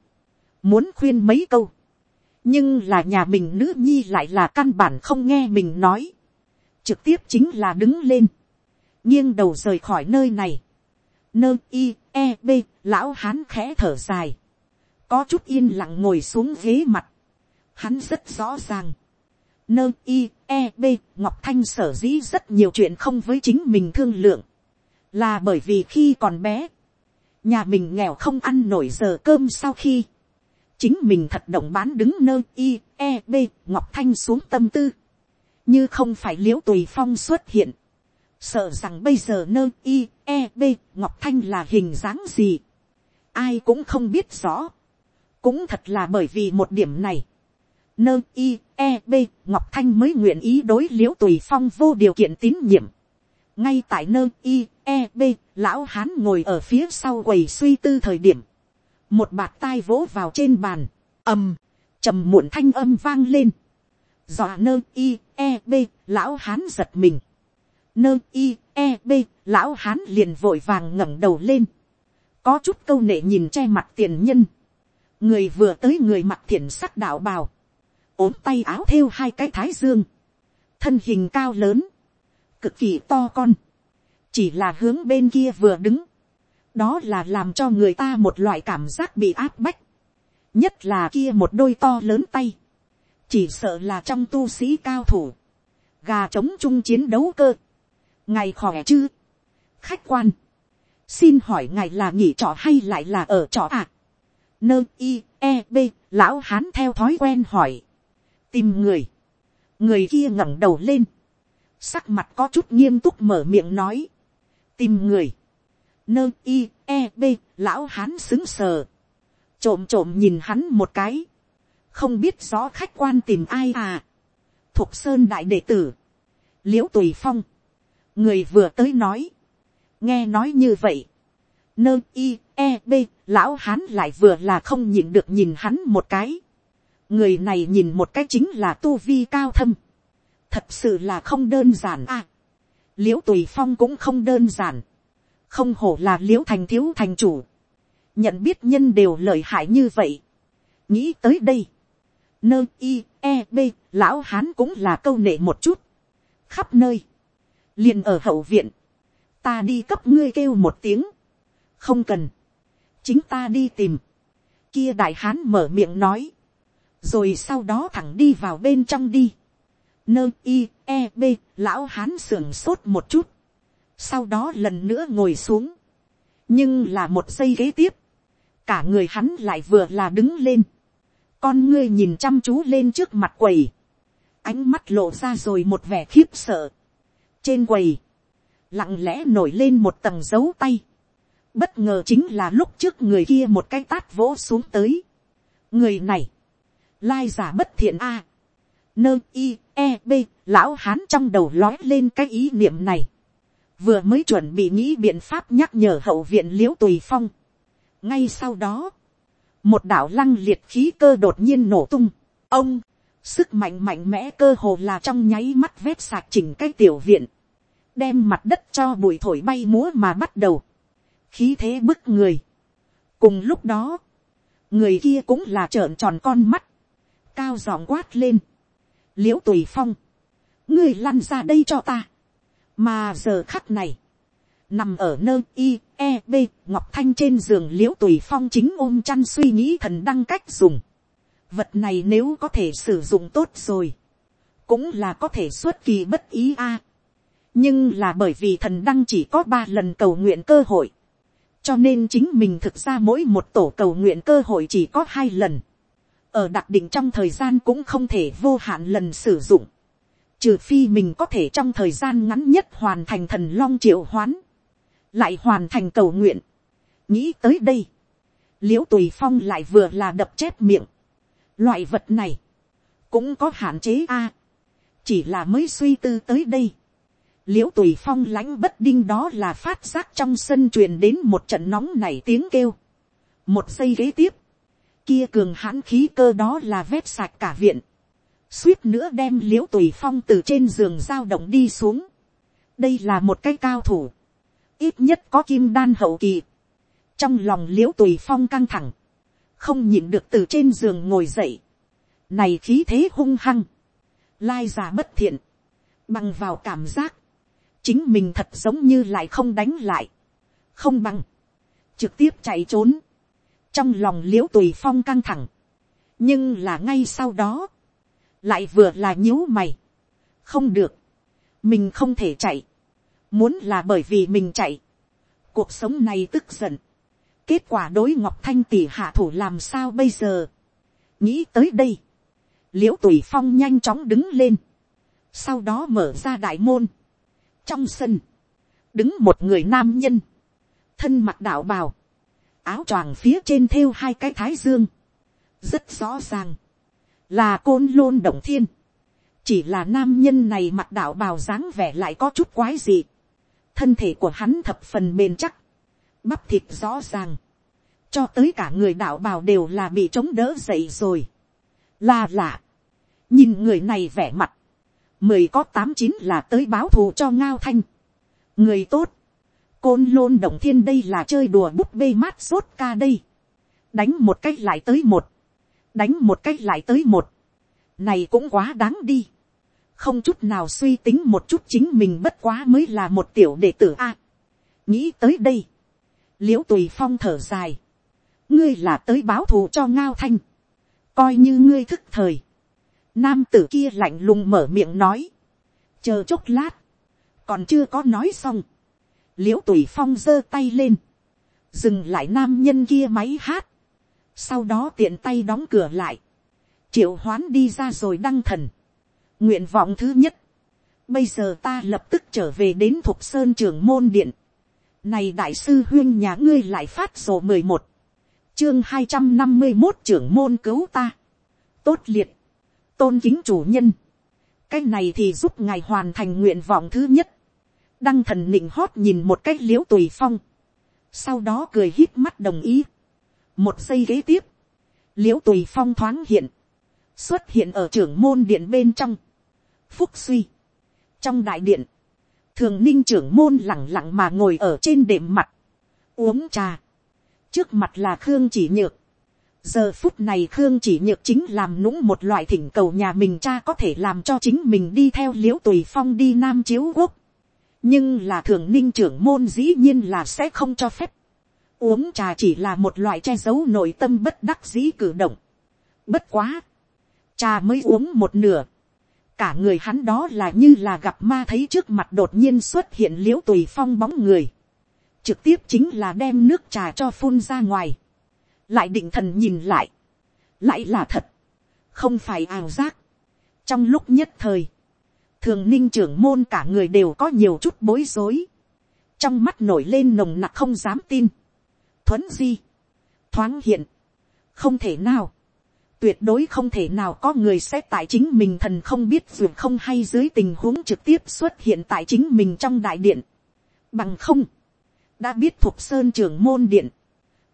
muốn khuyên mấy câu, nhưng là nhà mình nữ nhi lại là căn bản không nghe mình nói, trực tiếp chính là đứng lên, nghiêng đầu rời khỏi nơi này, nơ i e b lão hán khẽ thở dài, có chút yên lặng ngồi xuống ghế mặt, hắn rất rõ ràng, nơ i e b ngọc thanh sở dĩ rất nhiều chuyện không với chính mình thương lượng, là bởi vì khi còn bé, nhà mình nghèo không ăn nổi giờ cơm sau khi, chính mình thật động bán đứng nơi i e b ngọc thanh xuống tâm tư. Như không phải l i ễ u tùy phong xuất hiện. Sợ rằng bây giờ nơi i e b ngọc thanh là hình dáng gì? Ai cũng không biết rõ cũng thật là bởi vì một điểm này. Nơ i e b, ngọc thanh mới nguyện ý đối l i ễ u tùy phong vô điều kiện tín nhiệm. Ngay tại nơ i e b, lão hán ngồi ở phía sau quầy suy tư thời điểm. Một bạt tai vỗ vào trên bàn. Ầm trầm muộn thanh âm vang lên. Dọa nơ i e b, lão hán giật mình. Nơ i e b, lão hán liền vội vàng ngẩng đầu lên. Có chút câu nệ nhìn che mặt tiền nhân người vừa tới người mặt thiện sắc đạo bào. Ốm tay áo thêu hai cái thái dương. Thân hình cao lớn. Cực kỳ to con. Chỉ là hướng bên kia vừa đứng. Đó là làm cho người ta một loại cảm giác bị áp bách. Nhất là kia một đôi to lớn tay. Chỉ sợ là trong tu sĩ cao thủ. Gà trống chung chiến đấu cơ. Ngài khỏe chứ? Khách quan. Xin hỏi ngài là nghỉ trọ hay lại là ở trọ à nơ i e b, lão hán theo thói quen hỏi. Tìm người. Người kia ngẩng đầu lên. Sắc mặt có chút nghiêm túc mở miệng nói. Tìm người. Nơ i e b, lão hán xứng sờ. Trộm trộm nhìn hắn một cái. Không biết rõ khách quan tìm ai à. Thuộc sơn đại đệ tử. L i ễ u tùy phong. Người vừa tới nói. Nghe nói như vậy. Nơ i e b, lão hán lại vừa là không nhịn được nhìn hắn một cái. Người này nhìn một cái chính là tu vi cao thâm. Thật sự là không đơn giản à. L i ễ u tùy phong cũng không đơn giản. Không hổ là l i ễ u thành thiếu thành chủ. Nhận biết nhân đều lợi hại như vậy. Nghĩ tới đây. Nơ i e b, lão hán cũng là câu nệ một chút. Khắp nơi. Liền ở hậu viện. Ta đi cấp ngươi kêu một tiếng. Không cần chính ta đi tìm. Kia đại hán mở miệng nói. Rồi sau đó thẳng đi vào bên trong đi. Nơ i e b lão hán sưởng sốt một chút. Sau đó lần nữa ngồi xuống. Nhưng là một giây kế tiếp. Cả người hắn lại vừa là đứng lên. Con ngươi nhìn chăm chú lên trước mặt quầy, ánh mắt lộ ra rồi một vẻ khiếp sợ. trên quầy, lặng lẽ nổi lên một tầng dấu tay, bất ngờ chính là lúc trước người kia một cái tát vỗ xuống tới. người này, lai giả bất thiện a, nơ i e b lão hán trong đầu lói lên cái ý niệm này, vừa mới chuẩn bị nghĩ biện pháp nhắc nhở hậu viện l i ễ u tùy phong. ngay sau đó, một đạo lăng liệt khí cơ đột nhiên nổ tung. ông, sức mạnh mạnh mẽ cơ hồ là trong nháy mắt vét sạc chỉnh cái tiểu viện, đem mặt đất cho bụi thổi bay múa mà bắt đầu, khí thế bức người. cùng lúc đó, người kia cũng là trợn tròn con mắt, cao giọng quát lên, l i ễ u tùy phong, ngươi lăn ra đây cho ta, mà giờ khắc này, nằm ở nơi i e b ngọc thanh trên giường l i ễ u tùy phong chính ôm chăn suy nghĩ thần đăng cách dùng. Vật này nếu có thể sử dụng tốt rồi cũng là có thể xuất kỳ bất ý a. Nhưng là bởi vì thần đăng chỉ có ba lần cầu nguyện cơ hội cho nên chính mình thực ra mỗi một tổ cầu nguyện cơ hội chỉ có hai lần ở đặc định trong thời gian cũng không thể vô hạn lần sử dụng trừ phi mình có thể trong thời gian ngắn nhất hoàn thành thần long triệu hoán lại hoàn thành cầu nguyện. nghĩ tới đây, l i ễ u tùy phong lại vừa là đập chép miệng. loại vật này, cũng có hạn chế a. chỉ là mới suy tư tới đây l i ễ u tùy phong lãnh bất đinh đó là phát giác trong sân truyền đến một trận nóng nảy tiếng kêu. một giây kế tiếp, kia cường hãn khí cơ đó là vét sạch cả viện. suýt nữa đem l i ễ u tùy phong từ trên giường giao động đi xuống. đây là một cái cao thủ. Ít nhất có kim đan hậu kỳ, trong lòng l i ễ u tùy phong căng thẳng, không nhịn được từ trên giường ngồi dậy, này khí thế hung hăng, lai già bất thiện, bằng vào cảm giác, chính mình thật giống như lại không đánh lại, không bằng, trực tiếp chạy trốn, trong lòng l i ễ u tùy phong căng thẳng, nhưng là ngay sau đó, lại vừa là nhíu mày, không được, mình không thể chạy, Muốn là bởi vì mình chạy. Cuộc sống này tức giận. Kết quả đối Ngọc Thanh tỷ hạ thủ làm sao bây giờ. Nghĩ tới đây. Liễu tùy phong nhanh chóng đứng lên. Sau đó mở ra đại môn. Trong sân. Đứng một người nam nhân. Thân mặt đạo bào. Áo choàng phía trên thêu hai cái thái dương. Rất rõ ràng. Là côn lôn động thiên chỉ là nam nhân này mặt đạo bào dáng vẻ lại có chút quái gì thân thể của hắn thập phần bền chắc, bắp thịt rõ ràng, cho tới cả người đạo bào đều là bị chống đỡ dậy rồi. là lạ, nhìn người này vẻ mặt, mười có tám chín là tới báo thù cho ngao thanh. người tốt, côn lôn động thiên đây là chơi đùa búp bê mát sốt ca đây. đánh một cách lại tới một, đánh một cách lại tới một, này cũng quá đáng đi. không chút nào suy tính một chút chính mình bất quá mới là một tiểu đệ tử a. nghĩ tới đây, l i ễ u tùy phong thở dài, ngươi là tới báo thù cho ngao thanh, coi như ngươi thức thời, Nam tử kia lạnh lùng mở miệng nói. Chờ chốc lát. Còn chưa có nói xong. Liễu tùy phong giơ tay lên. Dừng lại nam nhân kia máy hát. Sau đó tiện tay đóng cửa lại. Triệu hoán đi ra rồi đăng thần. Nguyện vọng thứ nhất. Bây giờ ta lập tức trở về đến Thục Sơn trường môn điện. Này đại sư huyên nhà ngươi lại phát sổ mười một Chương hai trăm năm mươi một trưởng môn cứu ta. Tốt liệt tôn kính chủ nhân, cái này thì giúp ngài hoàn thành nguyện vọng thứ nhất, đăng thần nịnh hót nhìn một cái l i ễ u tùy phong, sau đó cười hít mắt đồng ý, một giây kế tiếp, l i ễ u tùy phong thoáng hiện, xuất hiện ở trưởng môn điện bên trong, phúc suy, trong đại điện, thường ninh trưởng môn lẳng lặng mà ngồi ở trên đệm mặt, uống trà, trước mặt là khương chỉ nhược, giờ phút này khương chỉ nhược chính làm nũng một loại thỉnh cầu nhà mình cha có thể làm cho chính mình đi theo l i ễ u tùy phong đi nam chiếu quốc. Nhưng là thường ninh trưởng môn dĩ nhiên là sẽ không cho phép. Uống trà chỉ là một loại che giấu nội tâm bất đắc dĩ cử động. Bất quá. Trà mới uống một nửa. Cả người hắn đó là như là gặp ma thấy trước mặt đột nhiên xuất hiện l i ễ u tùy phong bóng người. Trực tiếp chính là đem nước trà cho phun ra ngoài lại định thần nhìn lại, lại là thật, không phải ảo giác. trong lúc nhất thời, thường ninh trưởng môn cả người đều có nhiều chút bối rối, trong mắt nổi lên nồng nặc không dám tin, thuấn di, thoáng hiện, không thể nào, tuyệt đối không thể nào có người sẽ tại chính mình thần không biết dù không hay dưới tình huống trực tiếp xuất hiện tại chính mình trong đại điện. Bằng không, đã biết thuộc sơn trưởng môn điện,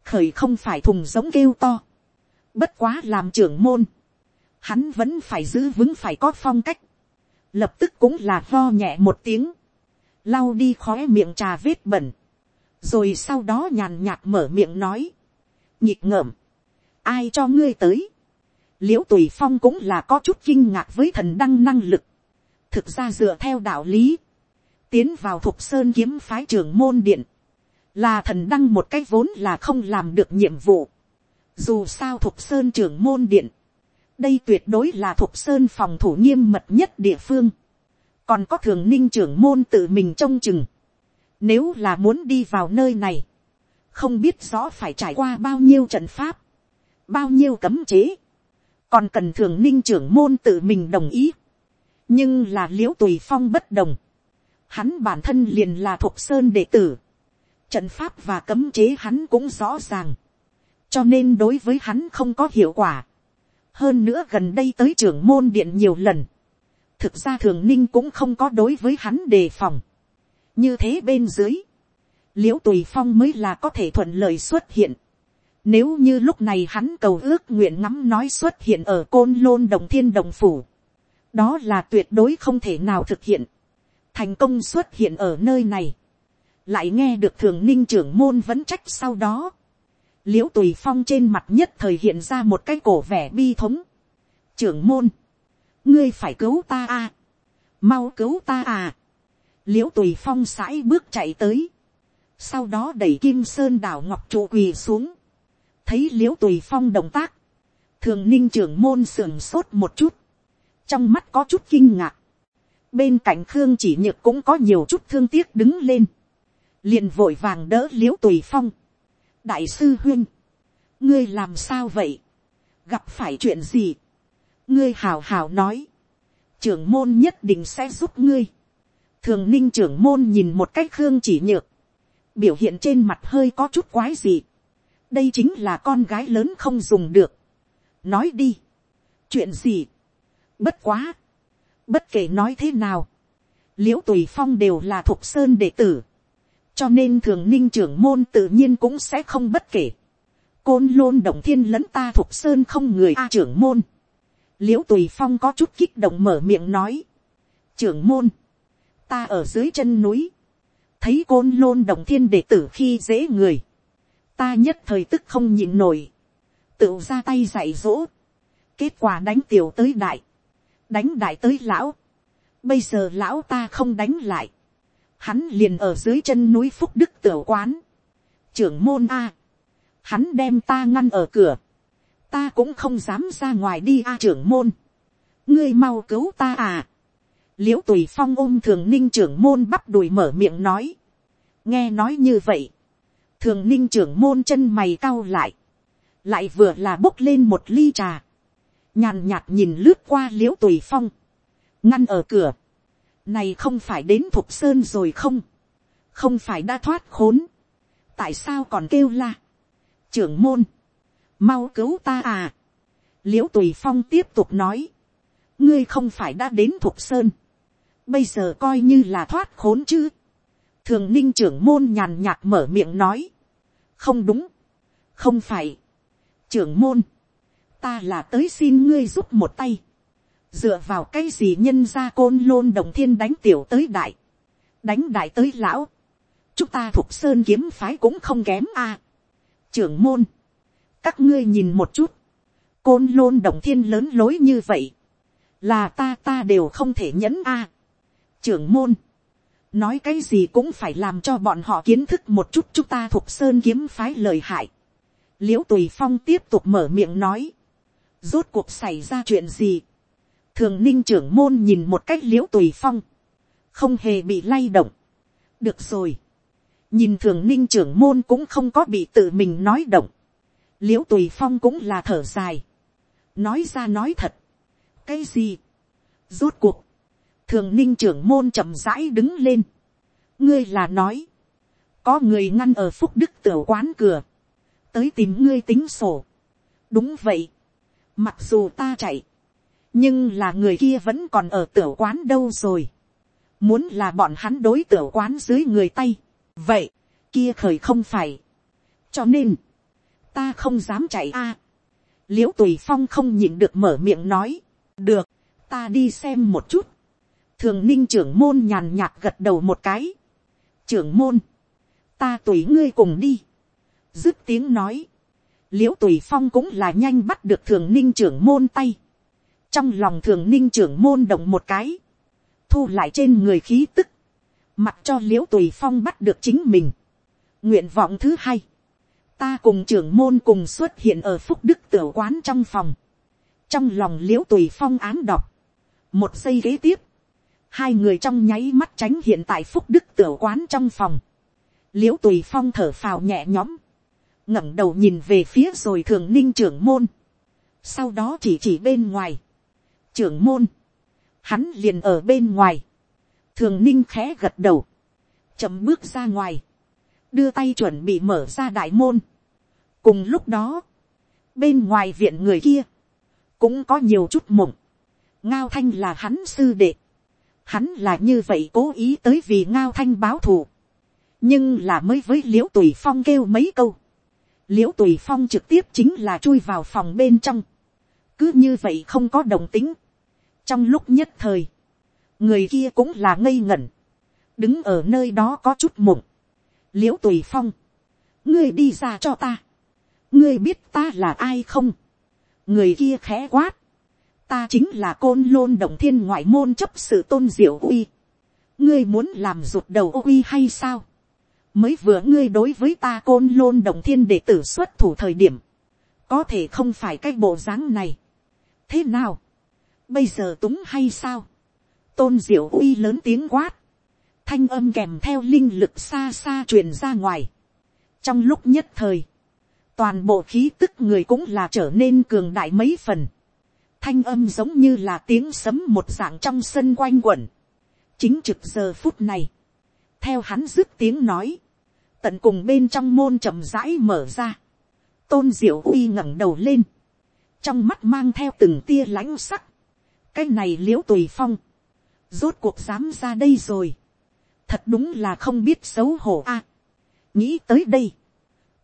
khởi không phải thùng giống kêu to, bất quá làm trưởng môn, hắn vẫn phải giữ vững phải có phong cách, lập tức cũng là lo nhẹ một tiếng, lau đi khóe miệng trà vết bẩn, rồi sau đó nhàn nhạt mở miệng nói, nhịp ngợm, ai cho ngươi tới, l i ễ u tùy phong cũng là có chút kinh ngạc với thần đăng năng lực, thực ra dựa theo đạo lý, tiến vào thục sơn kiếm phái trưởng môn điện, là thần đăng một cái vốn là không làm được nhiệm vụ. dù sao thục sơn trưởng môn điện, đây tuyệt đối là thục sơn phòng thủ nghiêm mật nhất địa phương. còn có thường ninh trưởng môn tự mình trông chừng. nếu là muốn đi vào nơi này, không biết rõ phải trải qua bao nhiêu trận pháp, bao nhiêu cấm chế, còn cần thường ninh trưởng môn tự mình đồng ý. nhưng là l i ễ u tùy phong bất đồng, hắn bản thân liền là thuộc sơn đệ tử, trận pháp và cấm chế hắn cũng rõ ràng, cho nên đối với hắn không có hiệu quả. hơn nữa gần đây tới trưởng môn điện nhiều lần, thực ra thường ninh cũng không có đối với hắn đề phòng. như thế bên dưới, l i ễ u tùy phong mới là có thể thuận lợi xuất hiện. nếu như lúc này hắn cầu ước nguyện ngắm nói xuất hiện ở côn lôn đồng thiên đồng phủ, đó là tuyệt đối không thể nào thực hiện. thành công xuất hiện ở nơi này, lại nghe được thường ninh trưởng môn vẫn trách sau đó, l i ễ u tùy phong trên mặt nhất thời hiện ra một cái cổ vẻ bi thống. trưởng môn, ngươi phải cứu ta à, mau cứu ta à, l i ễ u tùy phong sãi bước chạy tới, sau đó đẩy kim sơn đảo ngọc trụ quỳ xuống, thấy l i ễ u tùy phong động tác, thường ninh trưởng môn sưởng sốt một chút, trong mắt có chút kinh ngạc, bên cạnh khương chỉ nhược cũng có nhiều chút thương tiếc đứng lên, liền vội vàng đỡ l i ễ u tùy phong. đại sư huyên, ngươi làm sao vậy, gặp phải chuyện gì, ngươi hào hào nói, trưởng môn nhất định sẽ giúp ngươi. thường ninh trưởng môn nhìn một cách khương chỉ nhược, biểu hiện trên mặt hơi có chút quái gì. đây chính là con gái lớn không dùng được. nói đi, chuyện gì, bất quá, bất kể nói thế nào, l i ễ u tùy phong đều là thục sơn đệ tử, cho nên thường ninh trưởng môn tự nhiên cũng sẽ không bất kể. côn lôn động thiên lẫn ta thuộc sơn không người a trưởng môn. l i ễ u tùy phong có chút kích động mở miệng nói. trưởng môn, ta ở dưới chân núi, thấy côn lôn động thiên đệ tử khi dễ người, ta nhất thời tức không nhịn nổi, tự ra tay dạy dỗ, kết quả đánh tiểu tới đại, đánh đại tới lão, bây giờ lão ta không đánh lại, hắn liền ở dưới chân núi phúc đức tiểu quán, trưởng môn a, hắn đem ta ngăn ở cửa, ta cũng không dám ra ngoài đi a trưởng môn, ngươi mau cứu ta à, l i ễ u tùy phong ôm thường ninh trưởng môn bắp đùi mở miệng nói, nghe nói như vậy, thường ninh trưởng môn chân mày cau lại, lại vừa là bốc lên một ly trà, nhàn nhạt nhìn lướt qua l i ễ u tùy phong, ngăn ở cửa, này không phải đến thục sơn rồi không, không phải đã thoát khốn, tại sao còn kêu la, trưởng môn, mau cứu ta à, l i ễ u tùy phong tiếp tục nói, ngươi không phải đã đến thục sơn, bây giờ coi như là thoát khốn chứ, thường ninh trưởng môn nhàn nhạt mở miệng nói, không đúng, không phải, trưởng môn, ta là tới xin ngươi giúp một tay, dựa vào cái gì nhân ra côn lôn đồng thiên đánh tiểu tới đại, đánh đại tới lão, chúng ta thuộc sơn kiếm phái cũng không kém a. trưởng môn, các ngươi nhìn một chút, côn lôn đồng thiên lớn lối như vậy, là ta ta đều không thể nhẫn a. trưởng môn, nói cái gì cũng phải làm cho bọn họ kiến thức một chút chúng ta thuộc sơn kiếm phái lời hại. l i ễ u tùy phong tiếp tục mở miệng nói, rốt cuộc xảy ra chuyện gì, thường ninh trưởng môn nhìn một cách l i ễ u tùy phong, không hề bị lay động. được rồi, nhìn thường ninh trưởng môn cũng không có bị tự mình nói động, l i ễ u tùy phong cũng là thở dài, nói ra nói thật, cái gì, rốt cuộc, thường ninh trưởng môn chậm rãi đứng lên, ngươi là nói, có người ngăn ở phúc đức tiểu quán cửa, tới tìm ngươi tính sổ, đúng vậy, mặc dù ta chạy, nhưng là người kia vẫn còn ở tiểu quán đâu rồi. muốn là bọn hắn đối tiểu quán dưới người tay. vậy, kia khởi không phải. cho nên, ta không dám chạy a. À, l i ễ u tùy phong không nhịn được mở miệng nói. được, ta đi xem một chút. thường ninh trưởng môn nhàn nhạt gật đầu một cái. trưởng môn, ta tùy ngươi cùng đi. dứt tiếng nói. l i ễ u tùy phong cũng là nhanh bắt được thường ninh trưởng môn tay trong lòng thường ninh trưởng môn động một cái, thu lại trên người khí tức, mặt cho l i ễ u tùy phong bắt được chính mình. nguyện vọng thứ hai, ta cùng trưởng môn cùng xuất hiện ở phúc đức tiểu quán trong phòng, trong lòng l i ễ u tùy phong ám đọc, một giây kế tiếp, hai người trong nháy mắt tránh hiện tại phúc đức tiểu quán trong phòng, l i ễ u tùy phong thở phào nhẹ nhõm, ngẩng đầu nhìn về phía rồi thường ninh trưởng môn, sau đó chỉ chỉ bên ngoài, trưởng môn, hắn liền ở bên ngoài, thường ninh khẽ gật đầu, chậm bước ra ngoài, đưa tay chuẩn bị mở ra đại môn. cùng lúc đó, bên ngoài viện người kia, cũng có nhiều chút mộng, ngao thanh là hắn sư đệ, hắn là như vậy cố ý tới vì ngao thanh báo thù, nhưng là mới với l i ễ u tùy phong kêu mấy câu, l i ễ u tùy phong trực tiếp chính là chui vào phòng bên trong, cứ như vậy không có đồng tính, trong lúc nhất thời, người kia cũng là ngây ngẩn, đứng ở nơi đó có chút mộng, l i ễ u tùy phong, ngươi đi ra cho ta, ngươi biết ta là ai không, người kia khẽ quát, ta chính là côn lôn động thiên ngoại môn chấp sự tôn diệu uy, ngươi muốn làm rụt đầu uy hay sao, mới vừa ngươi đối với ta côn lôn động thiên để tử xuất thủ thời điểm, có thể không phải cái bộ dáng này. thế nào, bây giờ túng hay sao, tôn diệu uy lớn tiếng quát, thanh âm kèm theo linh lực xa xa truyền ra ngoài. trong lúc nhất thời, toàn bộ khí tức người cũng là trở nên cường đại mấy phần, thanh âm giống như là tiếng sấm một dạng trong sân quanh quẩn, chính trực giờ phút này, theo hắn dứt tiếng nói, tận cùng bên trong môn chậm rãi mở ra, tôn diệu uy ngẩng đầu lên, trong mắt mang theo từng tia lãnh sắc, cái này l i ễ u tùy phong, rốt cuộc dám ra đây rồi, thật đúng là không biết xấu hổ a. À, nghĩ tới đây,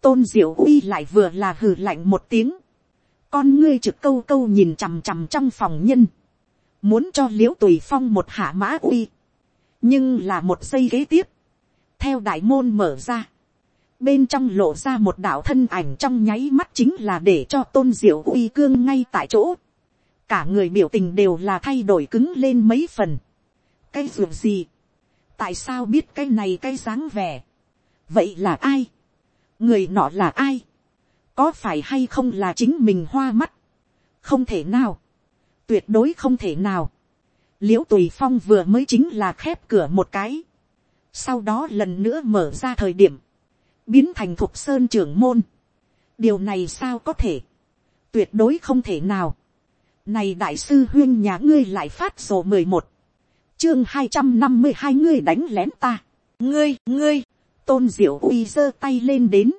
tôn diệu uy lại vừa là hừ lạnh một tiếng, con ngươi trực câu câu nhìn chằm chằm trong phòng nhân, muốn cho l i ễ u tùy phong một hạ mã uy, nhưng là một giây kế tiếp, theo đại môn mở ra, bên trong lộ ra một đạo thân ảnh trong nháy mắt chính là để cho tôn diệu uy cương ngay tại chỗ, cả người biểu tình đều là thay đổi cứng lên mấy phần, cái ruộng gì, tại sao biết cái này cái dáng vẻ, vậy là ai, người nọ là ai, có phải hay không là chính mình hoa mắt, không thể nào, tuyệt đối không thể nào, l i ễ u tùy phong vừa mới chính là khép cửa một cái, sau đó lần nữa mở ra thời điểm, biến thành thục sơn trưởng môn, điều này sao có thể, tuyệt đối không thể nào, này đại sư huyên nhà ngươi lại phát sổ mười một, chương hai trăm năm mươi hai ngươi đánh lén ta, ngươi ngươi, tôn diệu uy giơ tay lên đến,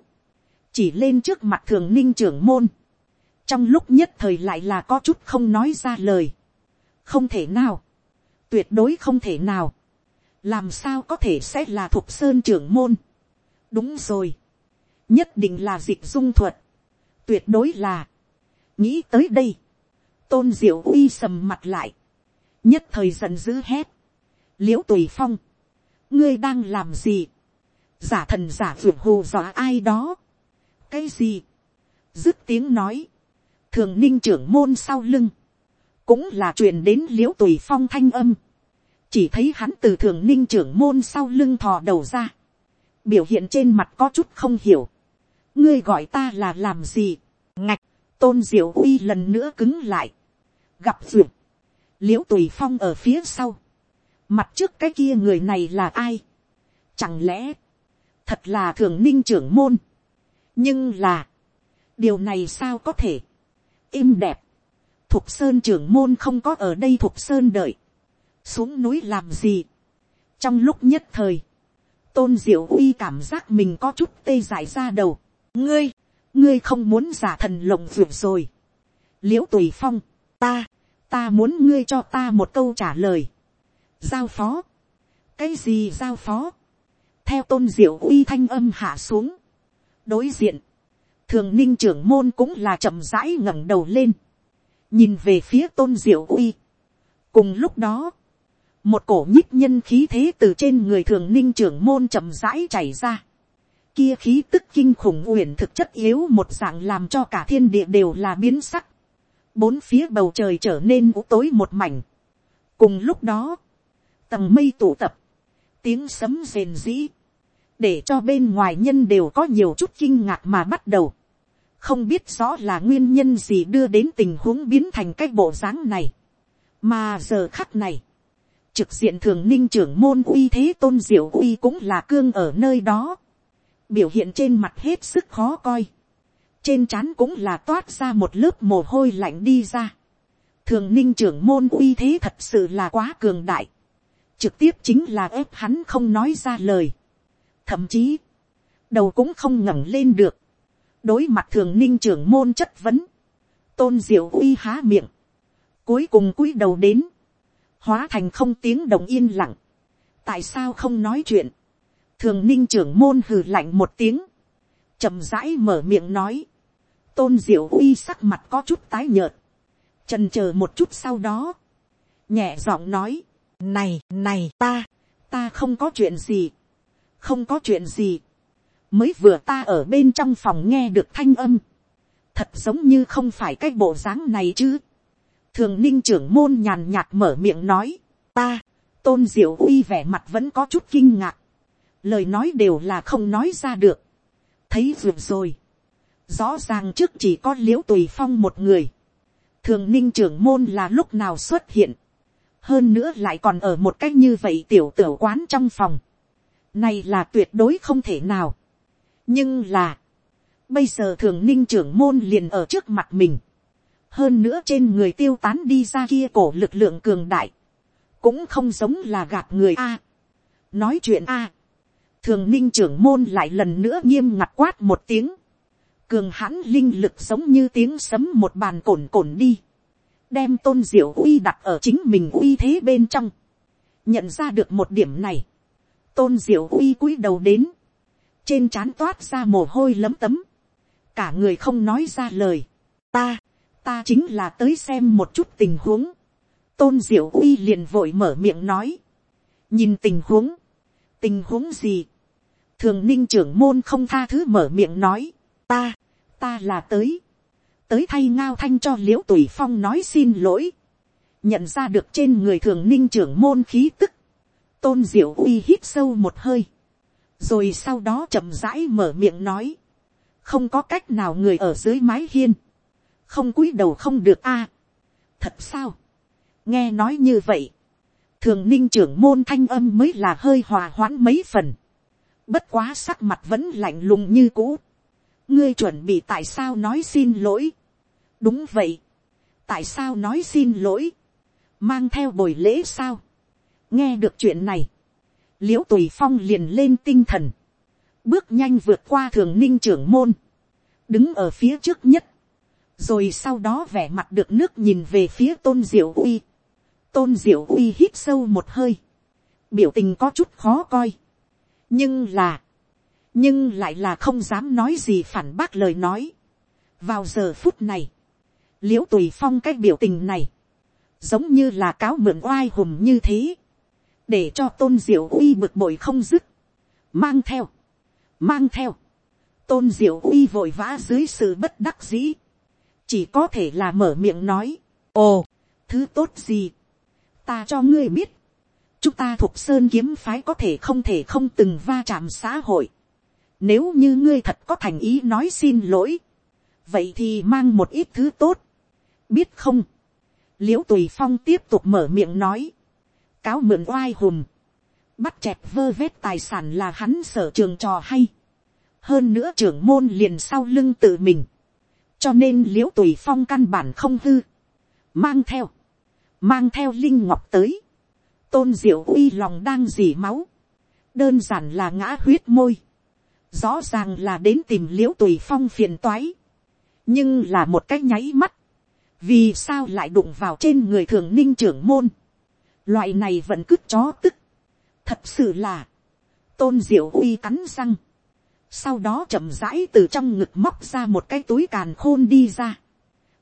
chỉ lên trước mặt thường ninh trưởng môn, trong lúc nhất thời lại là có chút không nói ra lời, không thể nào, tuyệt đối không thể nào, làm sao có thể sẽ là thục sơn trưởng môn, đúng rồi, nhất định là dịch dung thuật, tuyệt đối là, nghĩ tới đây, tôn diệu uy sầm mặt lại, nhất thời giận dữ hét, l i ễ u tùy phong, ngươi đang làm gì, giả thần giả ruột hù dọa ai đó, cái gì, dứt tiếng nói, thường ninh trưởng môn sau lưng, cũng là truyền đến l i ễ u tùy phong thanh âm, chỉ thấy hắn từ thường ninh trưởng môn sau lưng thò đầu ra, biểu hiện trên mặt có chút không hiểu, ngươi gọi ta là làm gì, ngạch, tôn diệu uy lần nữa cứng lại, gặp duyệt, l i ễ u tùy phong ở phía sau, mặt trước cái kia người này là ai, chẳng lẽ, thật là thường ninh trưởng môn, nhưng là, điều này sao có thể, im đẹp, thục sơn trưởng môn không có ở đây thục sơn đợi, xuống núi làm gì. trong lúc nhất thời, tôn diệu uy cảm giác mình có chút tê dại ra đầu, ngươi, ngươi không muốn giả thần lồng vượt rồi. l i ễ u tùy phong, ta, ta muốn ngươi cho ta một câu trả lời. giao phó, cái gì giao phó, theo tôn diệu uy thanh âm hạ xuống, đối diện, thường ninh trưởng môn cũng là chậm rãi ngẩng đầu lên, nhìn về phía tôn diệu uy. cùng lúc đó, một cổ nhích nhân khí thế từ trên người thường ninh trưởng môn chậm rãi chảy ra. Kia khí tức kinh khủng uyển thực chất yếu một dạng làm cho cả thiên địa đều là biến sắc. Bốn phía bầu trời trở nên u tối một mảnh. Cùng lúc đó, tầng mây tụ tập, tiếng sấm rền rĩ để cho bên ngoài nhân đều có nhiều chút kinh ngạc mà bắt đầu. không biết rõ là nguyên nhân gì đưa đến tình huống biến thành cái bộ dáng này. mà giờ khắc này, trực diện thường ninh trưởng môn uy thế tôn diệu uy cũng là cương ở nơi đó. biểu hiện trên mặt hết sức khó coi trên trán cũng là toát ra một lớp mồ hôi lạnh đi ra. thường ninh trưởng môn uy thế thật sự là quá cường đại. trực tiếp chính là ép hắn không nói ra lời. Thậm chí, đầu cũng không ngẩng lên được, đối mặt thường ninh trưởng môn chất vấn, tôn diệu uy há miệng, cuối cùng cúi đầu đến, hóa thành không tiếng đồng yên lặng, tại sao không nói chuyện, thường ninh trưởng môn hừ lạnh một tiếng, chậm rãi mở miệng nói, tôn diệu uy sắc mặt có chút tái nhợt, trần c h ờ một chút sau đó, nhẹ giọng nói, này này ta, ta không có chuyện gì, không có chuyện gì, mới vừa ta ở bên trong phòng nghe được thanh âm, thật giống như không phải cái bộ dáng này chứ. thường ninh trưởng môn nhàn nhạt mở miệng nói, ta, tôn diệu uy vẻ mặt vẫn có chút kinh ngạc, lời nói đều là không nói ra được, thấy vượt rồi, rõ ràng trước chỉ có l i ễ u tùy phong một người, thường ninh trưởng môn là lúc nào xuất hiện, hơn nữa lại còn ở một cách như vậy tiểu tiểu quán trong phòng, này là tuyệt đối không thể nào. Nhưng là. Bây giờ thường ninh trưởng môn liền ở trước mặt mình. Hơn nữa trên người tiêu tán đi ra kia cổ lực lượng cường đại. Cũng không giống là gạt người A. Nói chuyện A. Thường ninh trưởng môn lại lần nữa nghiêm ngặt quát một tiếng. Cường hãn linh lực giống như tiếng sấm một bàn cồn cồn đi. Đem tôn diệu uy đặt ở chính mình uy thế bên trong. Nhận ra được một điểm này tôn diệu uy cúi đầu đến, trên trán toát ra mồ hôi lấm tấm, cả người không nói ra lời, ta, ta chính là tới xem một chút tình huống, tôn diệu uy liền vội mở miệng nói, nhìn tình huống, tình huống gì, thường ninh trưởng môn không tha thứ mở miệng nói, ta, ta là tới, tới thay ngao thanh cho l i ễ u tùy phong nói xin lỗi, nhận ra được trên người thường ninh trưởng môn khí tức, tôn diệu uy hít sâu một hơi, rồi sau đó chậm rãi mở miệng nói, không có cách nào người ở dưới mái hiên, không cúi đầu không được a, thật sao, nghe nói như vậy, thường ninh trưởng môn thanh âm mới là hơi hòa hoãn mấy phần, bất quá sắc mặt vẫn lạnh lùng như cũ, ngươi chuẩn bị tại sao nói xin lỗi, đúng vậy, tại sao nói xin lỗi, mang theo bồi lễ sao, nghe được chuyện này, l i ễ u tùy phong liền lên tinh thần, bước nhanh vượt qua thường ninh trưởng môn, đứng ở phía trước nhất, rồi sau đó vẻ mặt được nước nhìn về phía tôn diệu uy, tôn diệu uy hít sâu một hơi, biểu tình có chút khó coi, nhưng là, nhưng lại là không dám nói gì phản bác lời nói. vào giờ phút này, l i ễ u tùy phong cái biểu tình này, giống như là cáo mượn oai hùm như thế, để cho tôn diệu uy bực bội không dứt, mang theo, mang theo, tôn diệu uy vội vã dưới sự bất đắc dĩ, chỉ có thể là mở miệng nói, ồ, thứ tốt gì, ta cho ngươi biết, chúng ta thuộc sơn kiếm phái có thể không thể không từng va chạm xã hội, nếu như ngươi thật có thành ý nói xin lỗi, vậy thì mang một ít thứ tốt, biết không, l i ễ u tùy phong tiếp tục mở miệng nói, cáo mượn oai hùm, bắt chẹt vơ vét tài sản là hắn sở trường trò hay, hơn nữa trưởng môn liền sau lưng tự mình, cho nên l i ễ u tùy phong căn bản không hư, mang theo, mang theo linh ngọc tới, tôn diệu uy lòng đang dỉ máu, đơn giản là ngã huyết môi, rõ ràng là đến tìm l i ễ u tùy phong phiền toái, nhưng là một cái nháy mắt, vì sao lại đụng vào trên người thường ninh trưởng môn, loại này vẫn cứ chó tức, thật sự là, tôn diệu uy cắn răng, sau đó chậm rãi từ trong ngực móc ra một cái túi càn khôn đi ra,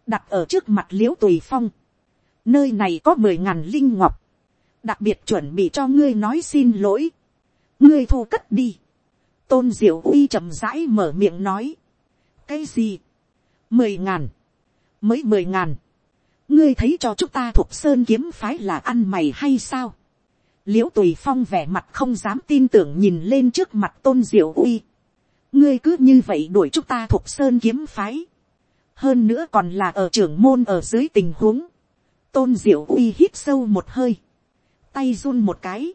đặt ở trước mặt l i ễ u tùy phong, nơi này có mười ngàn linh ngọc, đặc biệt chuẩn bị cho ngươi nói xin lỗi, ngươi thu cất đi, tôn diệu uy chậm rãi mở miệng nói, cái gì, mười ngàn, mới mười ngàn, ngươi thấy cho chúng ta thuộc sơn kiếm phái là ăn mày hay sao, l i ễ u tùy phong vẻ mặt không dám tin tưởng nhìn lên trước mặt tôn diệu uy, ngươi cứ như vậy đuổi chúng ta thuộc sơn kiếm phái, hơn nữa còn là ở trưởng môn ở dưới tình huống, tôn diệu uy hít sâu một hơi, tay run một cái,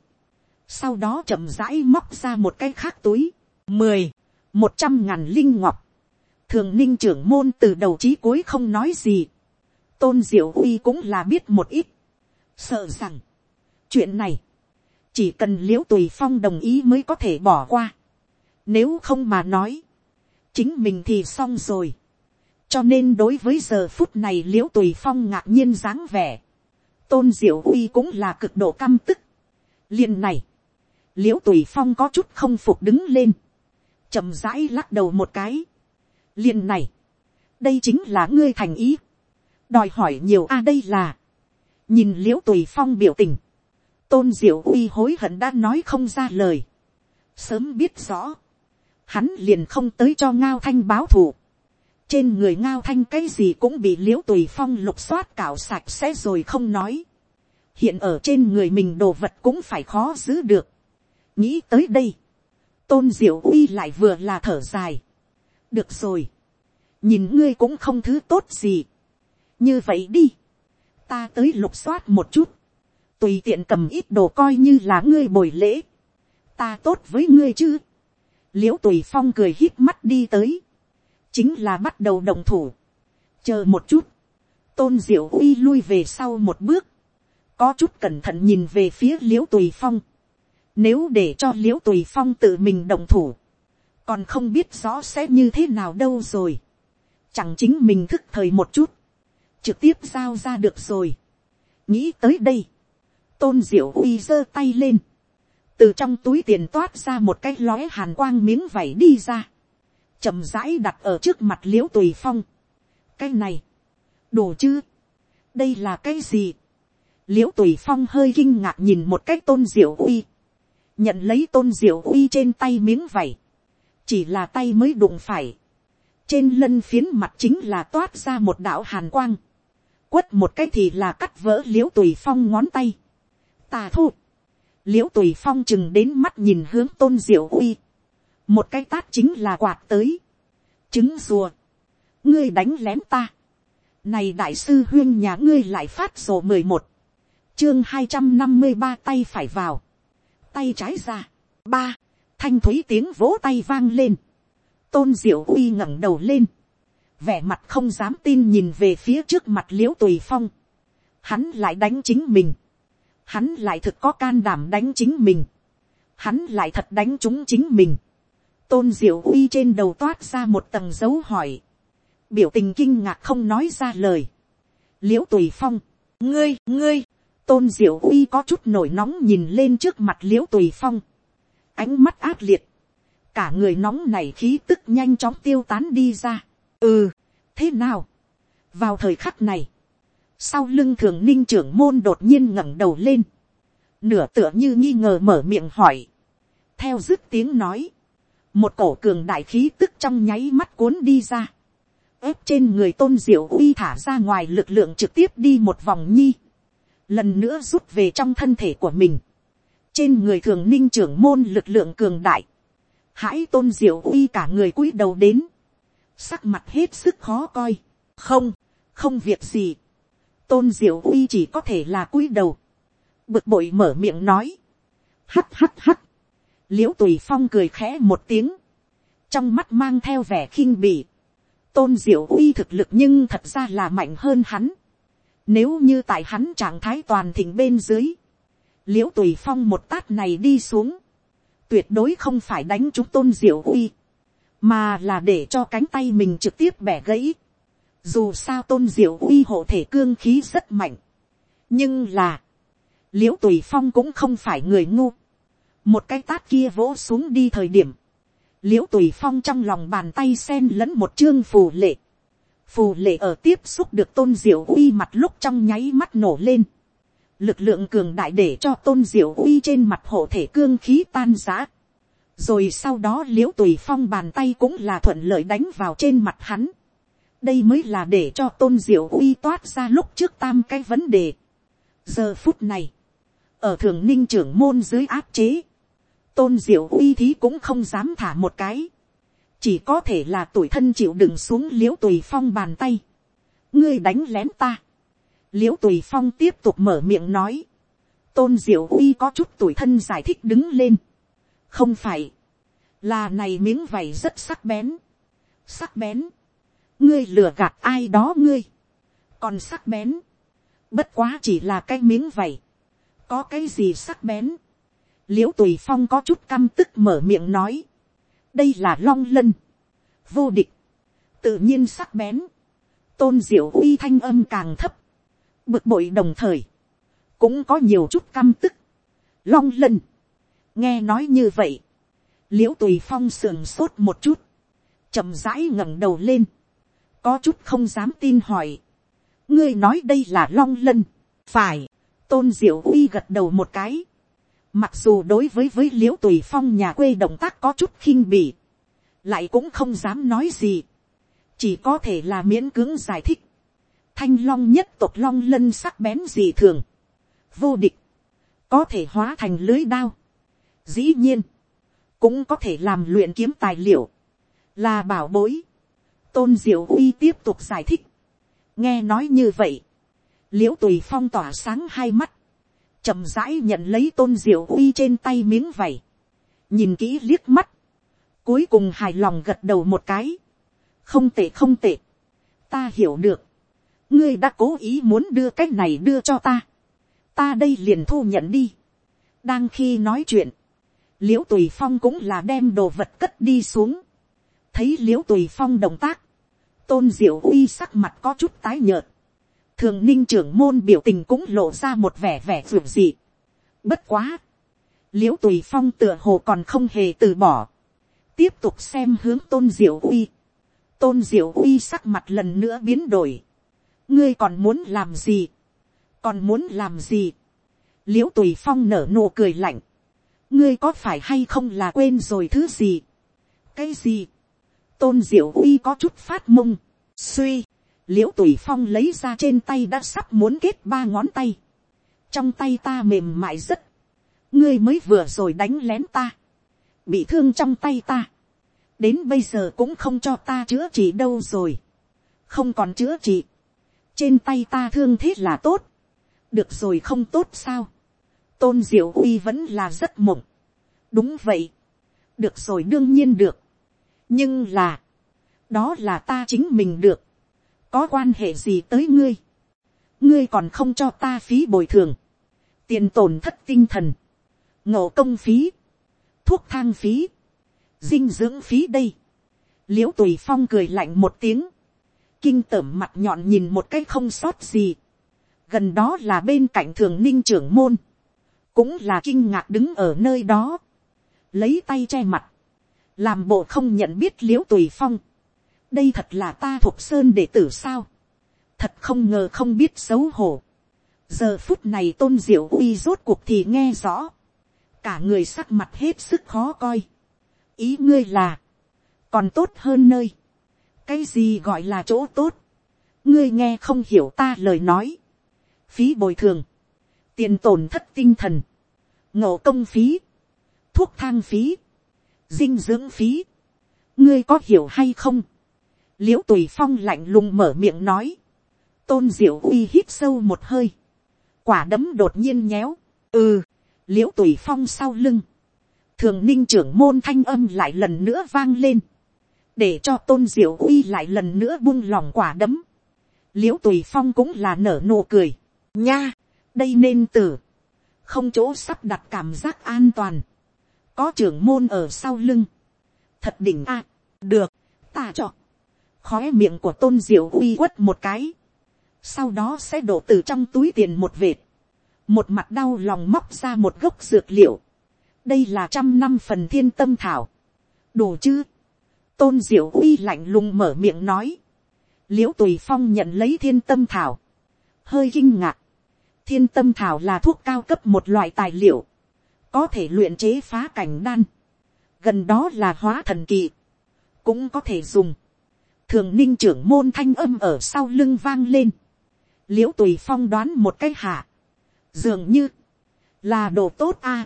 sau đó chậm rãi móc ra một cái khác túi, mười, một trăm ngàn linh ngọc, thường ninh trưởng môn từ đầu chí cuối không nói gì. tôn diệu uy cũng là biết một ít. sợ rằng, chuyện này, chỉ cần l i ễ u tùy phong đồng ý mới có thể bỏ qua. nếu không mà nói, chính mình thì xong rồi. cho nên đối với giờ phút này l i ễ u tùy phong ngạc nhiên dáng vẻ. tôn diệu uy cũng là cực độ căm tức. liền này, l i ễ u tùy phong có chút không phục đứng lên, chậm rãi lắc đầu một cái. Liền này, đây chính là ngươi thành ý, đòi hỏi nhiều a à đây là, nhìn l i ễ u tùy phong biểu tình, tôn diệu uy hối hận đã nói không ra lời, sớm biết rõ, hắn liền không tới cho ngao thanh báo thù, trên người ngao thanh cái gì cũng bị l i ễ u tùy phong lục xoát cạo sạch sẽ rồi không nói, hiện ở trên người mình đồ vật cũng phải khó giữ được, nghĩ tới đây, tôn diệu uy lại vừa là thở dài, được rồi. nhìn ngươi cũng không thứ tốt gì. như vậy đi. ta tới lục soát một chút. tùy tiện cầm ít đồ coi như là ngươi bồi lễ. ta tốt với ngươi chứ. l i ễ u tùy phong cười hít mắt đi tới. chính là bắt đầu đồng thủ. chờ một chút. tôn diệu uy lui về sau một bước. có chút cẩn thận nhìn về phía l i ễ u tùy phong nếu để cho l i ễ u tùy phong tự mình đồng thủ còn không biết rõ sẽ như thế nào đâu rồi, chẳng chính mình thức thời một chút, trực tiếp giao ra được rồi. nghĩ tới đây, tôn diệu uy giơ tay lên, từ trong túi tiền toát ra một cái lóe hàn quang miếng vảy đi ra, chậm rãi đặt ở trước mặt l i ễ u tùy phong. cái này, đồ chứ, đây là cái gì, l i ễ u tùy phong hơi kinh ngạc nhìn một cái tôn diệu uy, nhận lấy tôn diệu uy trên tay miếng vảy, chỉ là tay mới đụng phải, trên lân phiến mặt chính là toát ra một đạo hàn quang, quất một cái thì là cắt vỡ l i ễ u tùy phong ngón tay, tà thu, l i ễ u tùy phong chừng đến mắt nhìn hướng tôn diệu uy, một cái tát chính là quạt tới, trứng rùa, ngươi đánh lén ta, này đại sư huyên nhà ngươi lại phát sổ mười một, chương hai trăm năm mươi ba tay phải vào, tay trái ra, ba, thanh thúy tiếng vỗ tay vang lên, tôn diệu uy ngẩng đầu lên, vẻ mặt không dám tin nhìn về phía trước mặt liễu tùy phong, hắn lại đánh chính mình, hắn lại thực có can đảm đánh chính mình, hắn lại thật đánh chúng chính mình, tôn diệu uy trên đầu toát ra một tầng dấu hỏi, biểu tình kinh ngạc không nói ra lời, liễu tùy phong, ngươi, ngươi, tôn diệu uy có chút nổi nóng nhìn lên trước mặt l i ễ u tùy phong, ánh mắt ác liệt, cả người nóng này khí tức nhanh chóng tiêu tán đi ra, ừ, thế nào, vào thời khắc này, sau lưng thường ninh trưởng môn đột nhiên ngẩng đầu lên, nửa tựa như nghi ngờ mở miệng hỏi, theo dứt tiếng nói, một cổ cường đại khí tức trong nháy mắt cuốn đi ra, ép trên người tôn diệu uy thả ra ngoài lực lượng trực tiếp đi một vòng nhi, lần nữa rút về trong thân thể của mình, trên người thường ninh trưởng môn lực lượng cường đại, hãy tôn diệu uy cả người cúi đầu đến, sắc mặt hết sức khó coi, không, không việc gì, tôn diệu uy chỉ có thể là cúi đầu, bực bội mở miệng nói, hắt hắt hắt, l i ễ u tùy phong cười khẽ một tiếng, trong mắt mang theo vẻ khinh bỉ, tôn diệu uy thực lực nhưng thật ra là mạnh hơn hắn, nếu như tại hắn trạng thái toàn thịnh bên dưới, Liễu tùy phong một tát này đi xuống, tuyệt đối không phải đánh chúng tôn diệu uy, mà là để cho cánh tay mình trực tiếp bẻ gãy. Dù sao tôn diệu uy hộ thể cương khí rất mạnh, nhưng là, Liễu tùy phong cũng không phải người ngu, một cái tát kia vỗ xuống đi thời điểm, Liễu tùy phong trong lòng bàn tay sen lẫn một chương phù lệ, phù lệ ở tiếp xúc được tôn diệu uy mặt lúc trong nháy mắt nổ lên, lực lượng cường đại để cho tôn diệu uy trên mặt hộ thể cương khí tan giã, rồi sau đó l i ễ u tùy phong bàn tay cũng là thuận lợi đánh vào trên mặt hắn, đây mới là để cho tôn diệu uy toát ra lúc trước tam cái vấn đề. giờ phút này, ở thường ninh trưởng môn dưới áp chế, tôn diệu uy thí cũng không dám thả một cái, chỉ có thể là tuổi thân chịu đựng xuống l i ễ u tùy phong bàn tay, ngươi đánh lén ta, l i ễ u tùy phong tiếp tục mở miệng nói, tôn diệu uy có chút tuổi thân giải thích đứng lên, không phải, là này miếng vầy rất sắc bén, sắc bén, ngươi lừa gạt ai đó ngươi, còn sắc bén, bất quá chỉ là cái miếng vầy, có cái gì sắc bén, l i ễ u tùy phong có chút căm tức mở miệng nói, đây là long lân, vô địch, tự nhiên sắc bén, tôn diệu uy thanh âm càng thấp, bực bội đồng thời, cũng có nhiều chút căm tức, long lân, nghe nói như vậy, l i ễ u tùy phong sườn sốt một chút, chậm rãi ngẩng đầu lên, có chút không dám tin hỏi, ngươi nói đây là long lân, phải, tôn diệu uy gật đầu một cái, Mặc dù đối với với l i ễ u tùy phong nhà quê động tác có chút khinh bỉ, lại cũng không dám nói gì, chỉ có thể là miễn cưỡng giải thích. Thanh long nhất tộc long lân sắc bén gì thường, vô địch, có thể hóa thành lưới đao. Dĩ nhiên, cũng có thể làm luyện kiếm tài liệu, là bảo bối. Tôn diệu uy tiếp tục giải thích. nghe nói như vậy, l i ễ u tùy phong tỏa sáng hai mắt, chậm rãi nhận lấy tôn diệu uy trên tay miếng vảy, nhìn kỹ liếc mắt, cuối cùng hài lòng gật đầu một cái, không tệ không tệ, ta hiểu được, ngươi đã cố ý muốn đưa cái này đưa cho ta, ta đây liền thu nhận đi, đang khi nói chuyện, l i ễ u tùy phong cũng là đem đồ vật cất đi xuống, thấy l i ễ u tùy phong động tác, tôn diệu uy sắc mặt có chút tái nhợt, thường ninh trưởng môn biểu tình cũng lộ ra một vẻ vẻ ruộng dị. Bất quá. l i ễ u tùy phong tựa hồ còn không hề từ bỏ, tiếp tục xem hướng tôn diệu uy, tôn diệu uy sắc mặt lần nữa biến đổi, ngươi còn muốn làm gì, còn muốn làm gì, l i ễ u tùy phong nở nụ cười lạnh, ngươi có phải hay không là quên rồi thứ gì, cái gì, tôn diệu uy có chút phát mông, suy, l i ễ u tùy phong lấy ra trên tay đã sắp muốn kết ba ngón tay, trong tay ta mềm mại rất, ngươi mới vừa rồi đánh lén ta, bị thương trong tay ta, đến bây giờ cũng không cho ta chữa trị đâu rồi, không còn chữa trị, trên tay ta thương thế là tốt, được rồi không tốt sao, tôn diệu uy vẫn là rất mộng, đúng vậy, được rồi đương nhiên được, nhưng là, đó là ta chính mình được, có quan hệ gì tới ngươi, ngươi còn không cho ta phí bồi thường, tiền tổn thất tinh thần, ngộ công phí, thuốc thang phí, dinh dưỡng phí đây, l i ễ u tùy phong cười lạnh một tiếng, kinh tởm mặt nhọn nhìn một cái không sót gì, gần đó là bên cạnh thường ninh trưởng môn, cũng là kinh ngạc đứng ở nơi đó, lấy tay che mặt, làm bộ không nhận biết l i ễ u tùy phong, đây thật là ta thuộc sơn đệ tử sao, thật không ngờ không biết xấu hổ. giờ phút này tôn diệu uy rốt cuộc thì nghe rõ, cả người sắc mặt hết sức khó coi. ý ngươi là, còn tốt hơn nơi, cái gì gọi là chỗ tốt, ngươi nghe không hiểu ta lời nói, phí bồi thường, tiền tổn thất tinh thần, ngộ công phí, thuốc thang phí, dinh dưỡng phí, ngươi có hiểu hay không, l i ễ u tùy phong lạnh lùng mở miệng nói, tôn diệu uy hít sâu một hơi, quả đấm đột nhiên nhéo, ừ, l i ễ u tùy phong sau lưng, thường ninh trưởng môn thanh âm lại lần nữa vang lên, để cho tôn diệu uy lại lần nữa buông lòng quả đấm, l i ễ u tùy phong cũng là nở nụ cười, nha, đây nên tử. Không chỗ sắp đặt cảm giác an toàn, có trưởng môn ở sau lưng, thật đỉnh a, được, ta chọn khói miệng của tôn diệu uy quất một cái, sau đó sẽ đổ từ trong túi tiền một vệt, một mặt đau lòng móc ra một gốc dược liệu, đây là trăm năm phần thiên tâm thảo, đủ chứ, tôn diệu uy lạnh lùng mở miệng nói, l i ễ u tùy phong nhận lấy thiên tâm thảo, hơi kinh ngạc, thiên tâm thảo là thuốc cao cấp một loại tài liệu, có thể luyện chế phá cảnh đan, gần đó là hóa thần kỳ, cũng có thể dùng, thường ninh trưởng môn thanh âm ở sau lưng vang lên, l i ễ u tùy phong đoán một cái hạ, dường như, là đồ tốt a.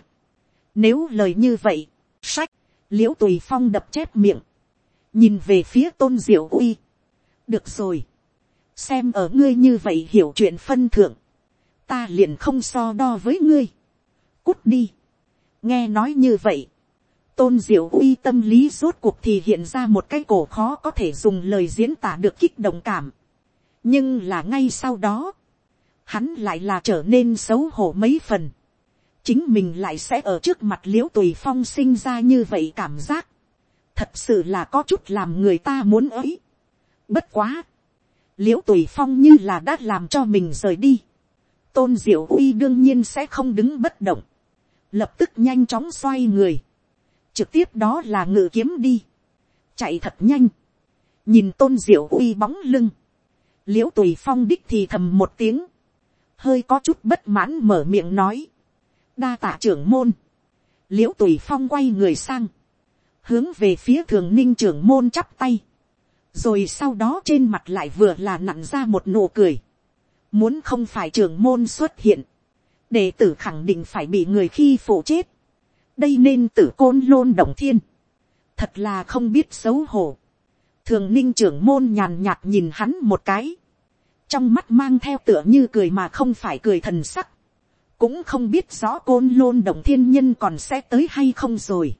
nếu lời như vậy, sách, l i ễ u tùy phong đập chép miệng, nhìn về phía tôn diệu uy, được rồi, xem ở ngươi như vậy hiểu chuyện phân thượng, ta liền không so đo với ngươi, cút đi, nghe nói như vậy, tôn diệu uy tâm lý rốt cuộc thì hiện ra một cái cổ khó có thể dùng lời diễn tả được kích động cảm. nhưng là ngay sau đó, hắn lại là trở nên xấu hổ mấy phần. chính mình lại sẽ ở trước mặt l i ễ u tùy phong sinh ra như vậy cảm giác. thật sự là có chút làm người ta muốn ấy. bất quá, l i ễ u tùy phong như là đã làm cho mình rời đi. tôn diệu uy đương nhiên sẽ không đứng bất động. lập tức nhanh chóng xoay người trực tiếp đó là ngự kiếm đi, chạy thật nhanh, nhìn tôn diệu uy bóng lưng, l i ễ u tùy phong đích thì thầm một tiếng, hơi có chút bất mãn mở miệng nói, đa tạ trưởng môn, l i ễ u tùy phong quay người sang, hướng về phía thường ninh trưởng môn chắp tay, rồi sau đó trên mặt lại vừa là nặn ra một nụ cười, muốn không phải trưởng môn xuất hiện, đệ tử khẳng định phải bị người khi phụ chết, đây nên tử côn lôn động thiên, thật là không biết xấu hổ. thường ninh trưởng môn nhàn nhạt nhìn hắn một cái, trong mắt mang theo tựa như cười mà không phải cười thần sắc, cũng không biết rõ côn lôn động thiên nhân còn sẽ tới hay không rồi.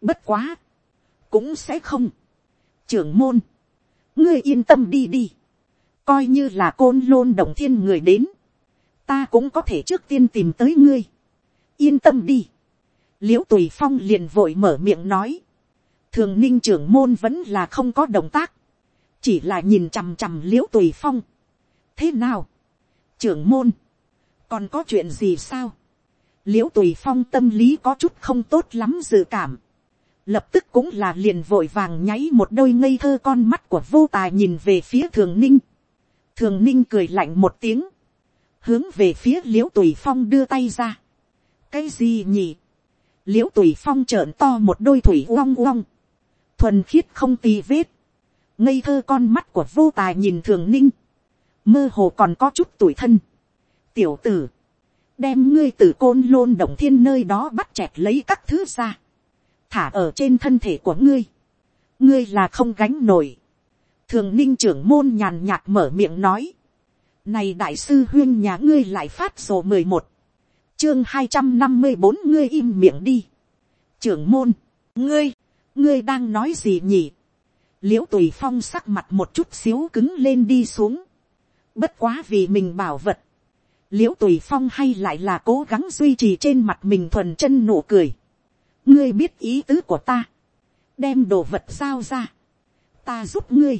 bất quá, cũng sẽ không. trưởng môn, ngươi yên tâm đi đi, coi như là côn lôn động thiên người đến, ta cũng có thể trước tiên tìm tới ngươi, yên tâm đi, l i ễ u tùy phong liền vội mở miệng nói, thường ninh trưởng môn vẫn là không có động tác, chỉ là nhìn chằm chằm l i ễ u tùy phong. thế nào, trưởng môn, còn có chuyện gì sao, l i ễ u tùy phong tâm lý có chút không tốt lắm dự cảm, lập tức cũng là liền vội vàng nháy một đôi ngây thơ con mắt của vô tài nhìn về phía thường ninh, thường ninh cười lạnh một tiếng, hướng về phía l i ễ u tùy phong đưa tay ra, cái gì nhỉ, l i ễ u tùy phong trợn to một đôi thủy uong uong, thuần khiết không tì vết, ngây thơ con mắt của vô tài nhìn thường ninh, mơ hồ còn có chút tuổi thân, tiểu tử, đem ngươi từ côn lôn động thiên nơi đó bắt chẹt lấy các thứ ra, thả ở trên thân thể của ngươi, ngươi là không gánh nổi, thường ninh trưởng môn nhàn nhạt mở miệng nói, này đại sư huyên nhà ngươi lại phát sổ mười một, chương hai trăm năm mươi bốn ngươi im miệng đi, trưởng môn, ngươi, ngươi đang nói gì nhỉ, l i ễ u tùy phong sắc mặt một chút xíu cứng lên đi xuống, bất quá vì mình bảo vật, l i ễ u tùy phong hay lại là cố gắng duy trì trên mặt mình thuần chân nụ cười. ngươi biết ý tứ của ta, đem đồ vật giao ra, ta giúp ngươi.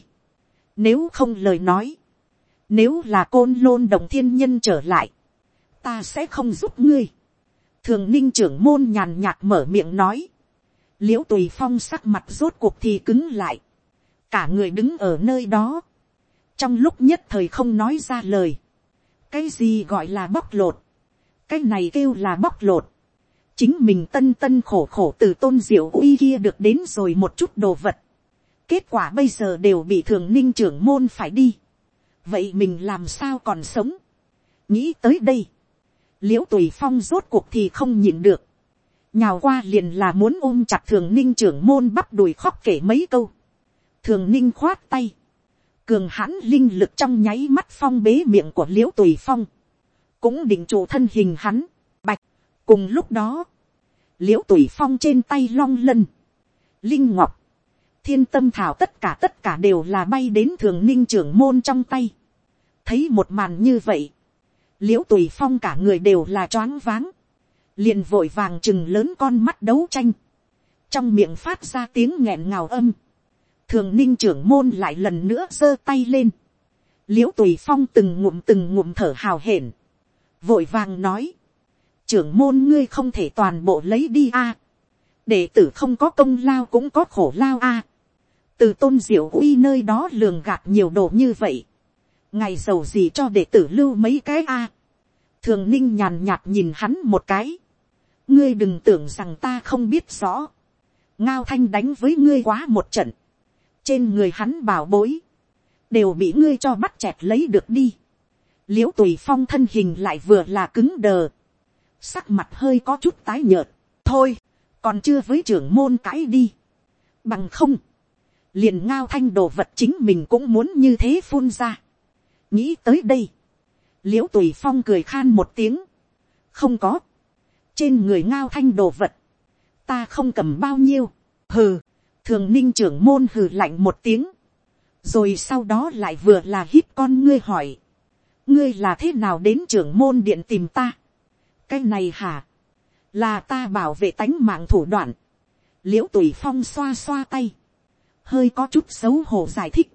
nếu không lời nói, nếu là côn lôn đồng thiên nhân trở lại, ta sẽ không giúp ngươi. thường ninh trưởng môn nhàn nhạt mở miệng nói, l i ễ u tùy phong sắc mặt rốt cuộc thì cứng lại, cả người đứng ở nơi đó, trong lúc nhất thời không nói ra lời, cái gì gọi là bóc lột, cái này kêu là bóc lột, chính mình tân tân khổ khổ từ tôn diệu uy kia được đến rồi một chút đồ vật, kết quả bây giờ đều bị thường ninh trưởng môn phải đi, vậy mình làm sao còn sống, nghĩ tới đây, l i ễ u tùy phong rốt cuộc thì không nhịn được, nhào qua liền là muốn ôm chặt thường ninh trưởng môn bắp đùi khóc kể mấy câu, thường ninh khoát tay, cường hãn linh lực trong nháy mắt phong bế miệng của l i ễ u tùy phong, cũng định trụ thân hình hắn, bạch, cùng lúc đó, l i ễ u tùy phong trên tay long lân, linh ngọc, thiên tâm thảo tất cả tất cả đều là bay đến thường ninh trưởng môn trong tay, thấy một màn như vậy, l i ễ u tùy phong cả người đều là choáng váng, liền vội vàng chừng lớn con mắt đấu tranh, trong miệng phát ra tiếng nghẹn ngào âm, thường ninh trưởng môn lại lần nữa giơ tay lên, l i ễ u tùy phong từng ngụm từng ngụm thở hào hển, vội vàng nói, trưởng môn ngươi không thể toàn bộ lấy đi a, đệ tử không có công lao cũng có khổ lao a, từ tôn diệu uy nơi đó lường gạt nhiều đồ như vậy, ngày giàu gì cho đệ tử lưu mấy cái a, thường ninh nhàn nhạt nhìn hắn một cái, ngươi đừng tưởng rằng ta không biết rõ, ngao thanh đánh với ngươi quá một trận, trên người hắn bảo bối, đều bị ngươi cho bắt chẹt lấy được đi. l i ễ u tùy phong thân hình lại vừa là cứng đờ, sắc mặt hơi có chút tái nhợt, thôi, còn chưa với trưởng môn cãi đi. bằng không, liền ngao thanh đồ vật chính mình cũng muốn như thế phun ra nghĩ tới đây, l i ễ u tùy phong cười khan một tiếng, không có, trên người ngao thanh đồ vật, ta không cầm bao nhiêu, hừ, thường ninh trưởng môn hừ lạnh một tiếng, rồi sau đó lại vừa là hít con ngươi hỏi, ngươi là thế nào đến trưởng môn điện tìm ta, cái này hả, là ta bảo vệ tánh mạng thủ đoạn, l i ễ u tùy phong xoa xoa tay, hơi có chút xấu hổ giải thích,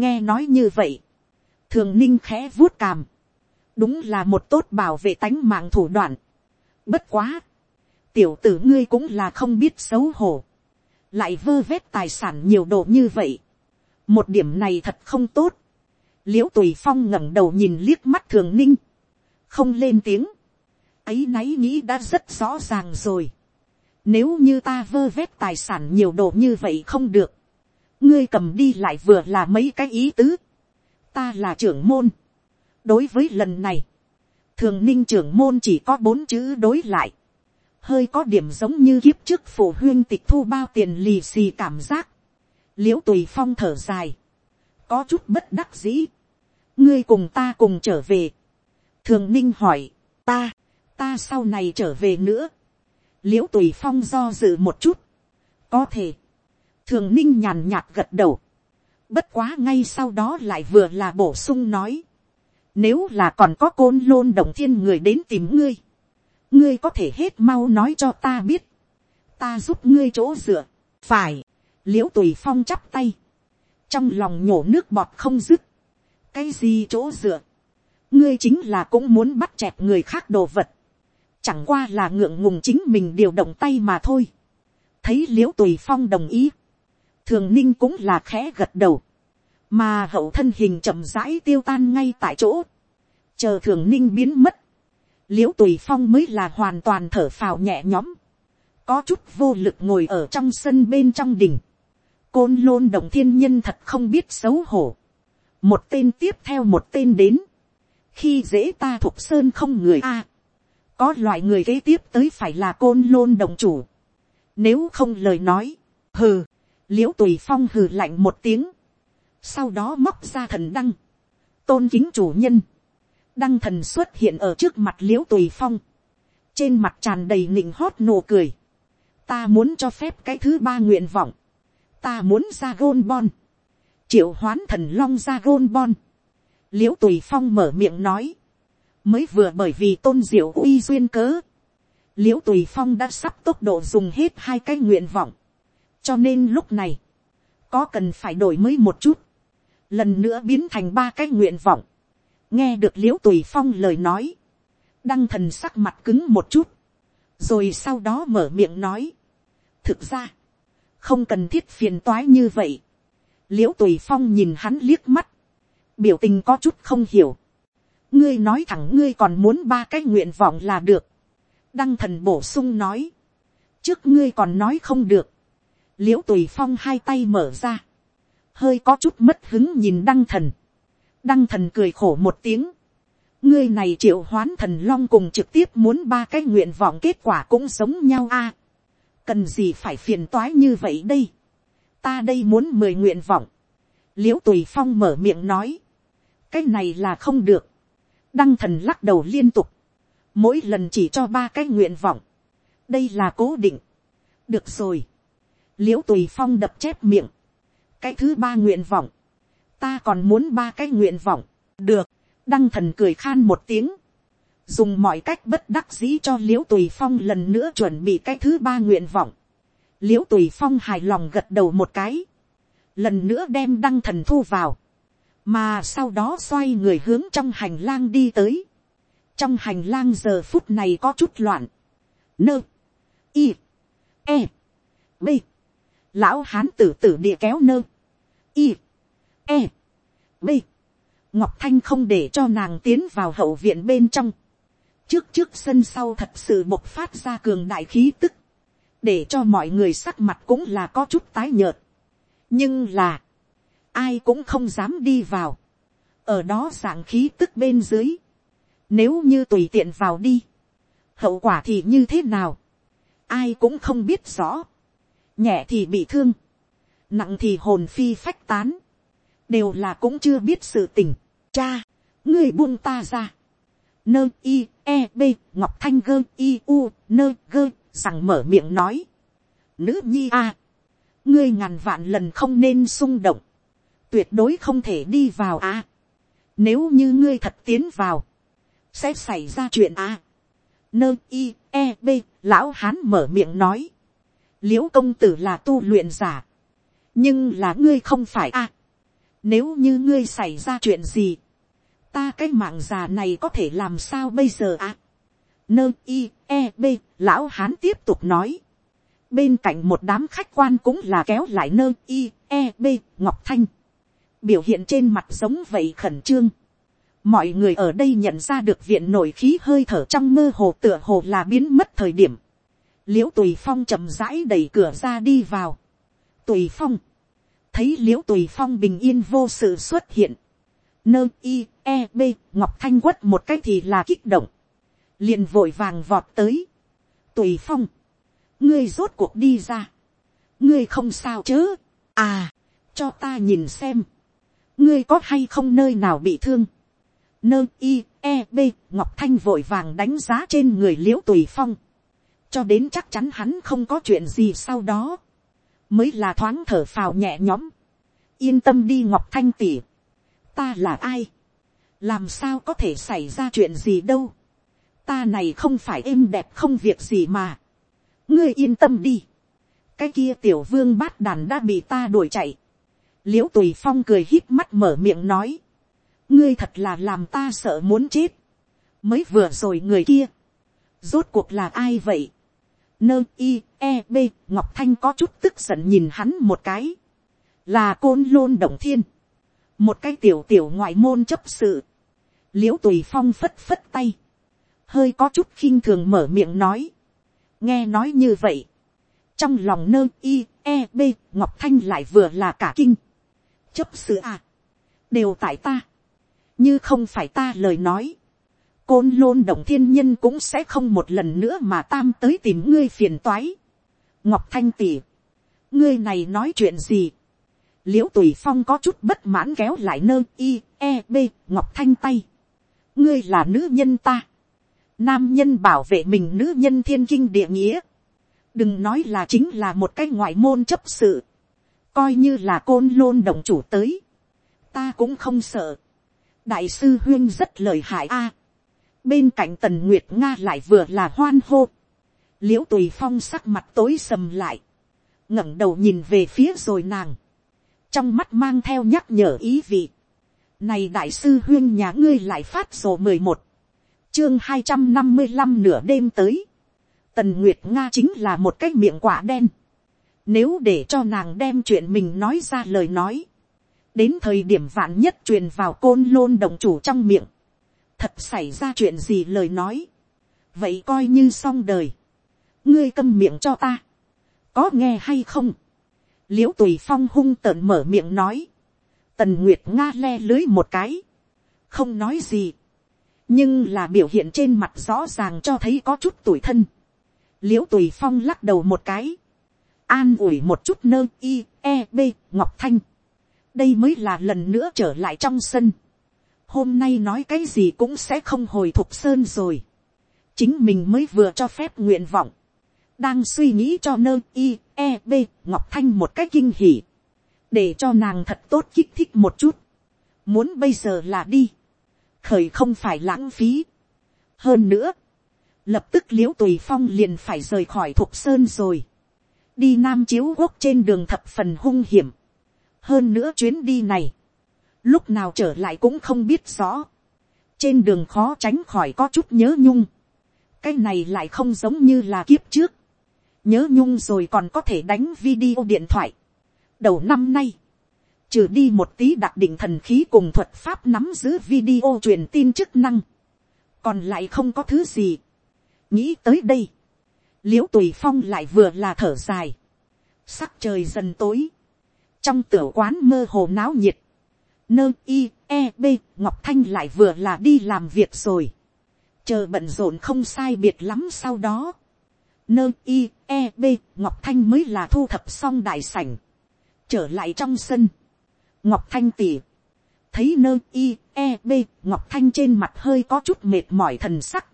nghe nói như vậy, thường ninh khẽ vuốt càm, đúng là một tốt bảo vệ tánh mạng thủ đoạn, bất quá, tiểu tử ngươi cũng là không biết xấu hổ, lại vơ vét tài sản nhiều đồ như vậy. một điểm này thật không tốt. l i ễ u tùy phong ngẩng đầu nhìn liếc mắt thường ninh, không lên tiếng, ấy náy nghĩ đã rất rõ ràng rồi. nếu như ta vơ vét tài sản nhiều đồ như vậy không được, ngươi cầm đi lại vừa là mấy cái ý tứ ta là trưởng môn. đối với lần này, thường ninh trưởng môn chỉ có bốn chữ đối lại. Hơi có điểm giống như kiếp trước phổ huyên tịch thu bao tiền lì xì cảm giác, l i ễ u tùy phong thở dài, có chút bất đắc dĩ, ngươi cùng ta cùng trở về, thường ninh hỏi, ta, ta sau này trở về nữa, l i ễ u tùy phong do dự một chút, có thể, thường ninh nhàn nhạt gật đầu, bất quá ngay sau đó lại vừa là bổ sung nói, nếu là còn có côn lôn đồng thiên người đến tìm ngươi, ngươi có thể hết mau nói cho ta biết, ta giúp ngươi chỗ dựa, phải, liễu tùy phong chắp tay, trong lòng nhổ nước bọt không dứt, cái gì chỗ dựa, ngươi chính là cũng muốn bắt chẹt người khác đồ vật, chẳng qua là ngượng ngùng chính mình điều động tay mà thôi. thấy liễu tùy phong đồng ý, thường ninh cũng là khẽ gật đầu, mà hậu thân hình chậm rãi tiêu tan ngay tại chỗ, chờ thường ninh biến mất, l i ễ u tùy phong mới là hoàn toàn thở phào nhẹ nhõm, có chút vô lực ngồi ở trong sân bên trong đình, côn lôn động thiên nhân thật không biết xấu hổ, một tên tiếp theo một tên đến, khi dễ ta thuộc sơn không người a, có loại người kế tiếp tới phải là côn lôn đồng chủ. Nếu không lời nói, hừ, l i ễ u tùy phong hừ lạnh một tiếng, sau đó móc ra thần đăng, tôn kính chủ nhân, đăng thần xuất hiện ở trước mặt l i ễ u tùy phong, trên mặt tràn đầy nịnh hót nụ cười, ta muốn cho phép cái thứ ba nguyện vọng, ta muốn ra gôn bon, triệu hoán thần long ra gôn bon, l i ễ u tùy phong mở miệng nói, mới vừa bởi vì tôn diệu uy duyên cớ, l i ễ u tùy phong đã sắp tốc độ dùng hết hai cái nguyện vọng, cho nên lúc này, có cần phải đổi mới một chút, lần nữa biến thành ba cái nguyện vọng, nghe được l i ễ u tùy phong lời nói, đăng thần sắc mặt cứng một chút, rồi sau đó mở miệng nói, thực ra, không cần thiết phiền toái như vậy, l i ễ u tùy phong nhìn hắn liếc mắt, biểu tình có chút không hiểu, ngươi nói thẳng ngươi còn muốn ba cái nguyện vọng là được. đăng thần bổ sung nói. trước ngươi còn nói không được l i ễ u tùy phong hai tay mở ra. hơi có chút mất hứng nhìn đăng thần. đăng thần cười khổ một tiếng. ngươi này triệu hoán thần long cùng trực tiếp muốn ba cái nguyện vọng kết quả cũng giống nhau a. cần gì phải phiền toái như vậy đây. ta đây muốn mười nguyện vọng. l i ễ u tùy phong mở miệng nói. cái này là không được đăng thần lắc đầu liên tục, mỗi lần chỉ cho ba cái nguyện vọng, đây là cố định, được rồi, l i ễ u tùy phong đập chép miệng, cái thứ ba nguyện vọng, ta còn muốn ba cái nguyện vọng, được, đăng thần cười khan một tiếng, dùng mọi cách bất đắc dĩ cho l i ễ u tùy phong lần nữa chuẩn bị cái thứ ba nguyện vọng, l i ễ u tùy phong hài lòng gật đầu một cái, lần nữa đem đăng thần thu vào, mà sau đó xoay người hướng trong hành lang đi tới. trong hành lang giờ phút này có chút loạn. nơ, Y. e, b, lão hán tử tử địa kéo nơ, i, e, b, ngọc thanh không để cho nàng tiến vào hậu viện bên trong. trước trước sân sau thật sự bộc phát ra cường đại khí tức, để cho mọi người sắc mặt cũng là có chút tái nhợt. nhưng là, ai cũng không dám đi vào, ở đó dạng khí tức bên dưới, nếu như tùy tiện vào đi, hậu quả thì như thế nào, ai cũng không biết rõ, nhẹ thì bị thương, nặng thì hồn phi phách tán, đều là cũng chưa biết sự tình, cha, ngươi buông ta ra, nơ i e b ngọc thanh gơ i u nơ gơ rằng mở miệng nói, nữ nhi a, ngươi ngàn vạn lần không nên xung động, tuyệt đối không thể đi vào a. nếu như ngươi thật tiến vào, sẽ xảy ra chuyện a. nơ i e b lão hán mở miệng nói, l i ễ u công tử là tu luyện giả, nhưng là ngươi không phải a. nếu như ngươi xảy ra chuyện gì, ta cái mạng già này có thể làm sao bây giờ a. nơ i e b lão hán tiếp tục nói, bên cạnh một đám khách quan cũng là kéo lại nơ i e b ngọc thanh biểu hiện trên mặt giống vậy khẩn trương. mọi người ở đây nhận ra được viện nổi khí hơi thở trong mơ hồ tựa hồ là biến mất thời điểm l i ễ u tùy phong chậm rãi đẩy cửa ra đi vào. tùy phong, thấy l i ễ u tùy phong bình yên vô sự xuất hiện. nơ i e b ngọc thanh quất một cái thì là kích động. liền vội vàng vọt tới. tùy phong, ngươi rốt cuộc đi ra. ngươi không sao chớ. à, cho ta nhìn xem ngươi có hay không nơi nào bị thương, nơ i e b ngọc thanh vội vàng đánh giá trên người l i ễ u tùy phong, cho đến chắc chắn hắn không có chuyện gì sau đó, mới là thoáng thở phào nhẹ nhõm, yên tâm đi ngọc thanh tỉ, ta là ai, làm sao có thể xảy ra chuyện gì đâu, ta này không phải êm đẹp không việc gì mà, ngươi yên tâm đi, cái kia tiểu vương bát đàn đã bị ta đuổi chạy, l i ễ u tùy phong cười hít mắt mở miệng nói, ngươi thật là làm ta sợ muốn chết, mới vừa rồi người kia, rốt cuộc là ai vậy, nơ i e b ngọc thanh có chút tức giận nhìn hắn một cái, là côn lôn động thiên, một cái tiểu tiểu ngoại môn chấp sự, l i ễ u tùy phong phất phất tay, hơi có chút khinh thường mở miệng nói, nghe nói như vậy, trong lòng nơ i e b ngọc thanh lại vừa là cả kinh, chấp sự à, đều tại ta, như không phải ta lời nói, côn lôn động thiên nhân cũng sẽ không một lần nữa mà tam tới tìm ngươi phiền toái. ngọc thanh tỉ, ngươi này nói chuyện gì, l i ễ u tùy phong có chút bất mãn kéo lại nơ i e b ngọc thanh tay. ngươi là nữ nhân ta. nam nhân bảo vệ mình nữ nhân thiên kinh địa nghĩa. đừng nói là chính là một cái ngoại môn chấp sự. coi như là côn lôn Động chủ tới. ta cũng không sợ. đại sư huyên rất lời hại a bên cạnh tần nguyệt nga lại vừa là hoan hô. l i ễ u tùy phong sắc mặt tối sầm lại. ngẩng đầu nhìn về phía rồi nàng trong mắt mang theo nhắc nhở ý vị. Này đại sư huyên nhà ngươi lại phát sổ mười một chương hai trăm năm mươi năm nửa đêm tới. Tần Nguyệt Nga chính là một cái miệng quả đen. Nếu để cho nàng đem chuyện mình nói ra lời nói. Đến thời điểm vạn nhất truyền vào côn lôn đồng chủ trong miệng. Thật xảy ra chuyện gì lời nói. Vậy coi như xong đời. Ngươi câm miệng cho ta. Có nghe hay không? l i ễ u tùy phong hung tợn mở miệng nói, tần nguyệt nga le lưới một cái, không nói gì, nhưng là biểu hiện trên mặt rõ ràng cho thấy có chút tuổi thân, l i ễ u tùy phong lắc đầu một cái, an ủi một chút nơ i e b ngọc thanh, đây mới là lần nữa trở lại trong sân, hôm nay nói cái gì cũng sẽ không hồi thục sơn rồi, chính mình mới vừa cho phép nguyện vọng, đang suy nghĩ cho nơ i e b ngọc thanh một cách kinh hỉ, để cho nàng thật tốt kích thích một chút, muốn bây giờ là đi, khởi không phải lãng phí. hơn nữa, lập tức l i ễ u tùy phong liền phải rời khỏi thục sơn rồi, đi nam chiếu quốc trên đường thập phần hung hiểm, hơn nữa chuyến đi này, lúc nào trở lại cũng không biết rõ, trên đường khó tránh khỏi có chút nhớ nhung, cái này lại không giống như là kiếp trước, nhớ nhung rồi còn có thể đánh video điện thoại. đầu năm nay, trừ đi một tí đặc định thần khí cùng thuật pháp nắm giữ video truyền tin chức năng, còn lại không có thứ gì. nghĩ tới đây, l i ễ u tùy phong lại vừa là thở dài, sắc trời dần tối, trong tiểu quán mơ hồ náo nhiệt, nơ i e b ngọc thanh lại vừa là đi làm việc rồi, chờ bận rộn không sai biệt lắm sau đó, nơ i e b ngọc thanh mới là thu thập xong đại sảnh, trở lại trong sân, ngọc thanh tỉ, thấy nơ i e b ngọc thanh trên mặt hơi có chút mệt mỏi thần sắc,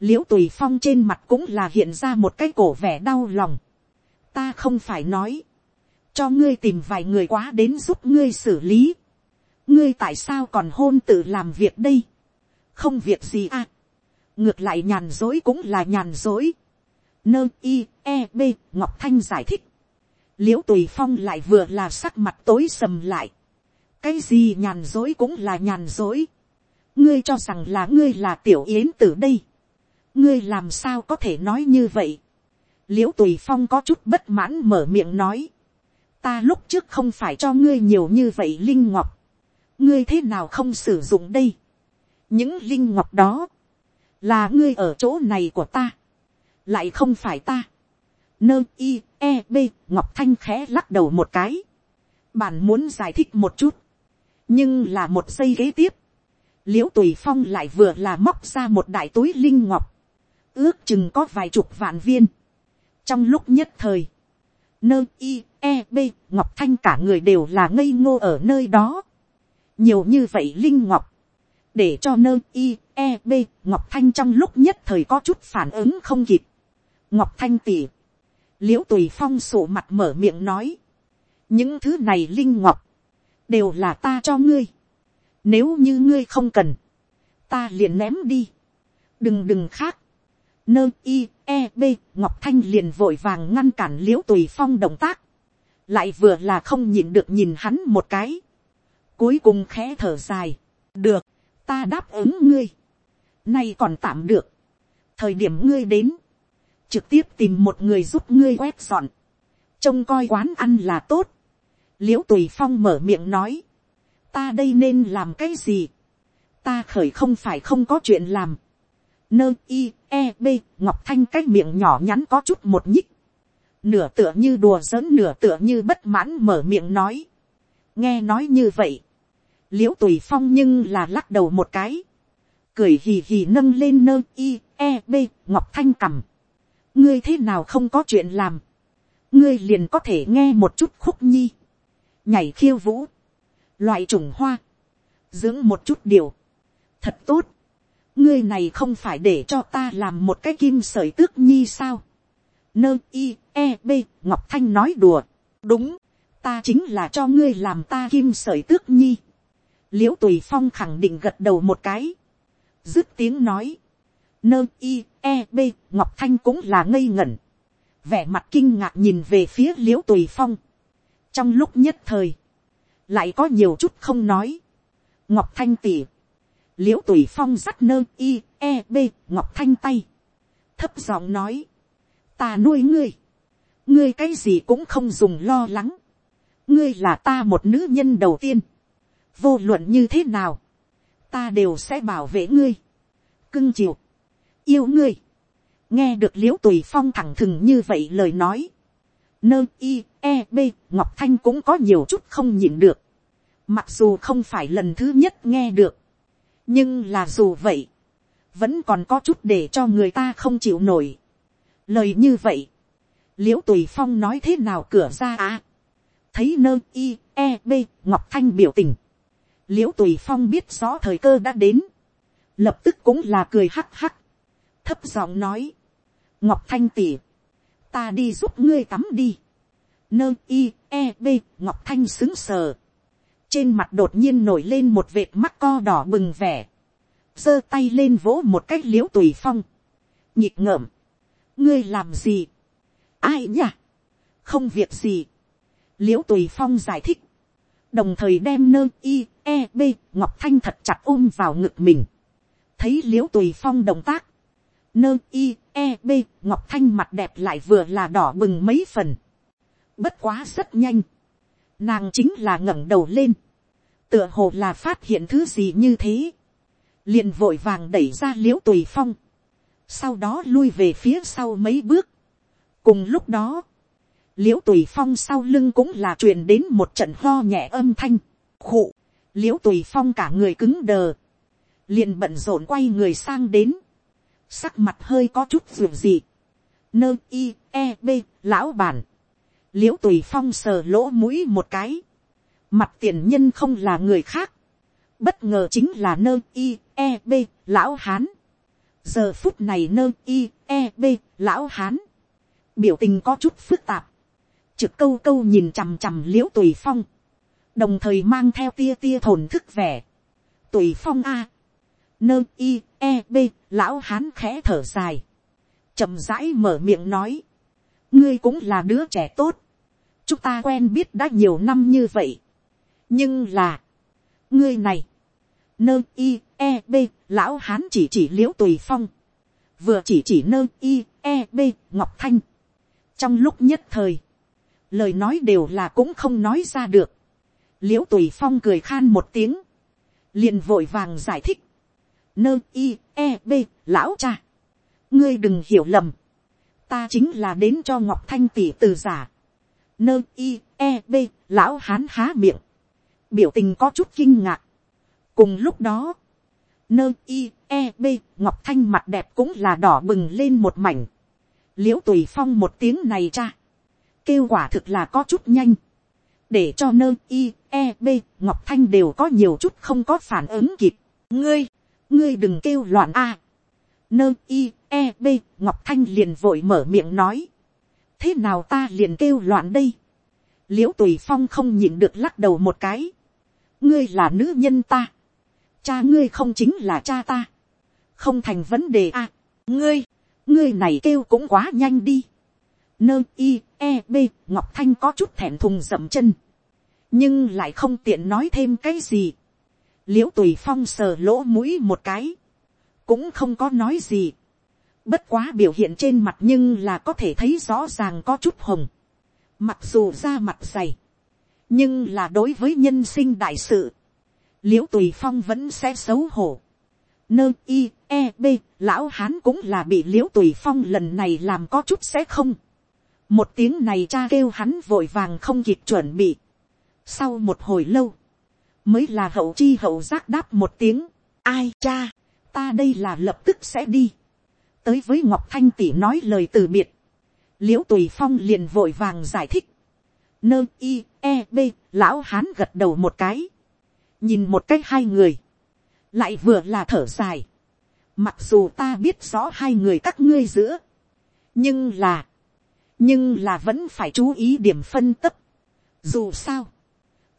l i ễ u tùy phong trên mặt cũng là hiện ra một cái cổ vẻ đau lòng, ta không phải nói, cho ngươi tìm vài người quá đến giúp ngươi xử lý, ngươi tại sao còn hôn tự làm việc đây, không việc gì à, ngược lại nhàn dối cũng là nhàn dối, nơ i e b ngọc thanh giải thích. L i ễ u tùy phong lại vừa là sắc mặt tối sầm lại. Cái gì nhàn dối cũng là nhàn dối. Ngươi cho rằng là ngươi là tiểu yến từ đây. Ngươi làm sao có thể nói như vậy? L i ễ u tùy phong có chút bất mãn mở miệng nói. Ta lúc trước không phải cho ngươi nhiều như vậy linh ngọc ngươi thế nào không sử dụng đây những linh ngọc đó là ngươi ở chỗ này của ta lại không phải ta. Nơ i e b ngọc thanh khẽ lắc đầu một cái. Bạn muốn giải thích một chút. nhưng là một giây kế tiếp. l i ễ u tùy phong lại vừa là móc ra một đại túi linh ngọc. ước chừng có vài chục vạn viên. trong lúc nhất thời, nơ i e b ngọc thanh cả người đều là ngây ngô ở nơi đó nhiều như vậy linh ngọc. Để cho nơ i e b ngọc thanh trong lúc nhất thời có chút phản ứng không kịp. Ngọc thanh tỉ, l i ễ u tùy phong sổ mặt mở miệng nói, những thứ này linh ngọc, đều là ta cho ngươi, nếu như ngươi không cần, ta liền ném đi, đừng đừng khác, nơ i e b ngọc thanh liền vội vàng ngăn cản l i ễ u tùy phong động tác, lại vừa là không nhìn được nhìn hắn một cái, cuối cùng khẽ thở dài, được, ta đáp ứng ngươi, nay còn tạm được, thời điểm ngươi đến, trực tiếp tìm một người giúp ngươi quét dọn, trông coi quán ăn là tốt, liễu tùy phong mở miệng nói, ta đây nên làm cái gì, ta khởi không phải không có chuyện làm, nơ i e b ngọc thanh cái miệng nhỏ nhắn có chút một nhích, nửa tựa như đùa giỡn nửa tựa như bất mãn mở miệng nói, nghe nói như vậy, l i ễ u tùy phong nhưng là lắc đầu một cái, cười hì hì nâng lên nơ i e b ngọc thanh cằm, ngươi thế nào không có chuyện làm, ngươi liền có thể nghe một chút khúc nhi, nhảy khiêu vũ, loại trùng hoa, dưỡng một chút điều, thật tốt, ngươi này không phải để cho ta làm một cái kim sởi tước nhi sao, nơ i e b ngọc thanh nói đùa, đúng, ta chính là cho ngươi làm ta kim sởi tước nhi, l i ễ u tùy phong khẳng định gật đầu một cái, dứt tiếng nói, nơ i e b ngọc thanh cũng là ngây ngẩn. Vẻ mặt kinh ngạc nhìn về phía l i ễ u tùy phong. Trong lúc nhất thời lại có nhiều chút không nói. Ngọc thanh tỉ. L i ễ u tùy phong dắt nơ i e b ngọc thanh tay. Thấp giọng nói. Ta nuôi ngươi. Ngươi cái gì cũng không dùng lo lắng. Ngươi là ta một nữ nhân đầu tiên vô luận như thế nào ta đều sẽ bảo vệ ngươi cưng chiều yêu ngươi. nghe được l i ễ u tùy phong thẳng thừng như vậy lời nói. nơ i e b ngọc thanh cũng có nhiều chút không nhịn được. mặc dù không phải lần thứ nhất nghe được. nhưng là dù vậy, vẫn còn có chút để cho người ta không chịu nổi. lời như vậy, l i ễ u tùy phong nói thế nào cửa ra à. thấy nơ i e b ngọc thanh biểu tình l i ễ u tùy phong biết rõ thời cơ đã đến. lập tức cũng là cười hắc hắc. Thấp giọng nói, ngọc thanh tỉ, ta đi giúp ngươi tắm đi, nơ i e b ngọc thanh xứng sờ, trên mặt đột nhiên nổi lên một vệt mắt co đỏ bừng vẻ, giơ tay lên vỗ một cách l i ễ u tùy phong, nhịp ngợm, ngươi làm gì, ai nhá, không việc gì, l i ễ u tùy phong giải thích, đồng thời đem nơ i e b ngọc thanh thật chặt ôm vào ngực mình, thấy l i ễ u tùy phong động tác, nơ i e b ngọc thanh mặt đẹp lại vừa là đỏ bừng mấy phần. bất quá rất nhanh. nàng chính là ngẩng đầu lên. tựa hồ là phát hiện thứ gì như thế. liền vội vàng đẩy ra l i ễ u tùy phong. sau đó lui về phía sau mấy bước. cùng lúc đó, l i ễ u tùy phong sau lưng cũng là truyền đến một trận ho nhẹ âm thanh. khụ, l i ễ u tùy phong cả người cứng đờ. liền bận rộn quay người sang đến. Sắc mặt hơi có chút ruộng gì, nơ i e b lão bản, l i ễ u tùy phong sờ lỗ mũi một cái, mặt tiền nhân không là người khác, bất ngờ chính là nơ i e b lão hán, giờ phút này nơ i e b lão hán, biểu tình có chút phức tạp, trực câu câu nhìn chằm chằm l i ễ u tùy phong, đồng thời mang theo tia tia thồn thức vẻ, tùy phong a, nơ i e b lão hán khẽ thở dài, chậm rãi mở miệng nói, ngươi cũng là đứa trẻ tốt, chúng ta quen biết đã nhiều năm như vậy, nhưng là, ngươi này, nơ i e b lão hán chỉ chỉ l i ễ u tùy phong, vừa chỉ chỉ nơ i e b ngọc thanh, trong lúc nhất thời, lời nói đều là cũng không nói ra được, l i ễ u tùy phong cười khan một tiếng, liền vội vàng giải thích, nơ i e b lão cha. Ngươi đừng hiểu lầm. Ta chính là đến cho ngọc thanh tỷ từ giả. Nơ i e b lão hán há miệng. Biểu tình có chút kinh ngạc. Cùng lúc đó nơ i e b ngọc thanh mặt đẹp cũng là đỏ bừng lên một mảnh. L i ễ u tùy phong một tiếng này cha. Kêu quả thực là có chút nhanh để cho nơ i e b ngọc thanh đều có nhiều chút không có phản ứng kịp ngươi ngươi đừng kêu loạn a. nơ i e b ngọc thanh liền vội mở miệng nói. thế nào ta liền kêu loạn đây. l i ễ u tùy phong không nhìn được lắc đầu một cái. ngươi là nữ nhân ta. cha ngươi không chính là cha ta. không thành vấn đề a. ngươi, ngươi này kêu cũng quá nhanh đi nơ i e b ngọc thanh có chút thẹn thùng dậm chân. nhưng lại không tiện nói thêm cái gì l i ễ u tùy phong sờ lỗ mũi một cái, cũng không có nói gì, Bất quá biểu hiện trên mặt nhưng là có thể thấy rõ ràng có chút hồng. Mặc dù da mặt dày. Nhưng là đối với nhân sinh đại sự. Liễu tùy phong vẫn sẽ xấu hổ. Nơ i e b lão hán cũng là bị liễu tùy phong lần này làm có chút sẽ không. Một tiếng này cha kêu hắn vội vàng không kịp chuẩn bị. Sau một hồi lâu. Mới là hậu chi hậu giác đáp một tiếng. Ai cha. Ta đây là lập tức sẽ đi tới với ngọc thanh tỷ nói lời từ biệt, l i ễ u tùy phong liền vội vàng giải thích, nơ i e b lão hán gật đầu một cái, nhìn một cách hai người, lại vừa là thở dài, mặc dù ta biết rõ hai người các ngươi giữa, nhưng là, nhưng là vẫn phải chú ý điểm phân tấp, dù sao,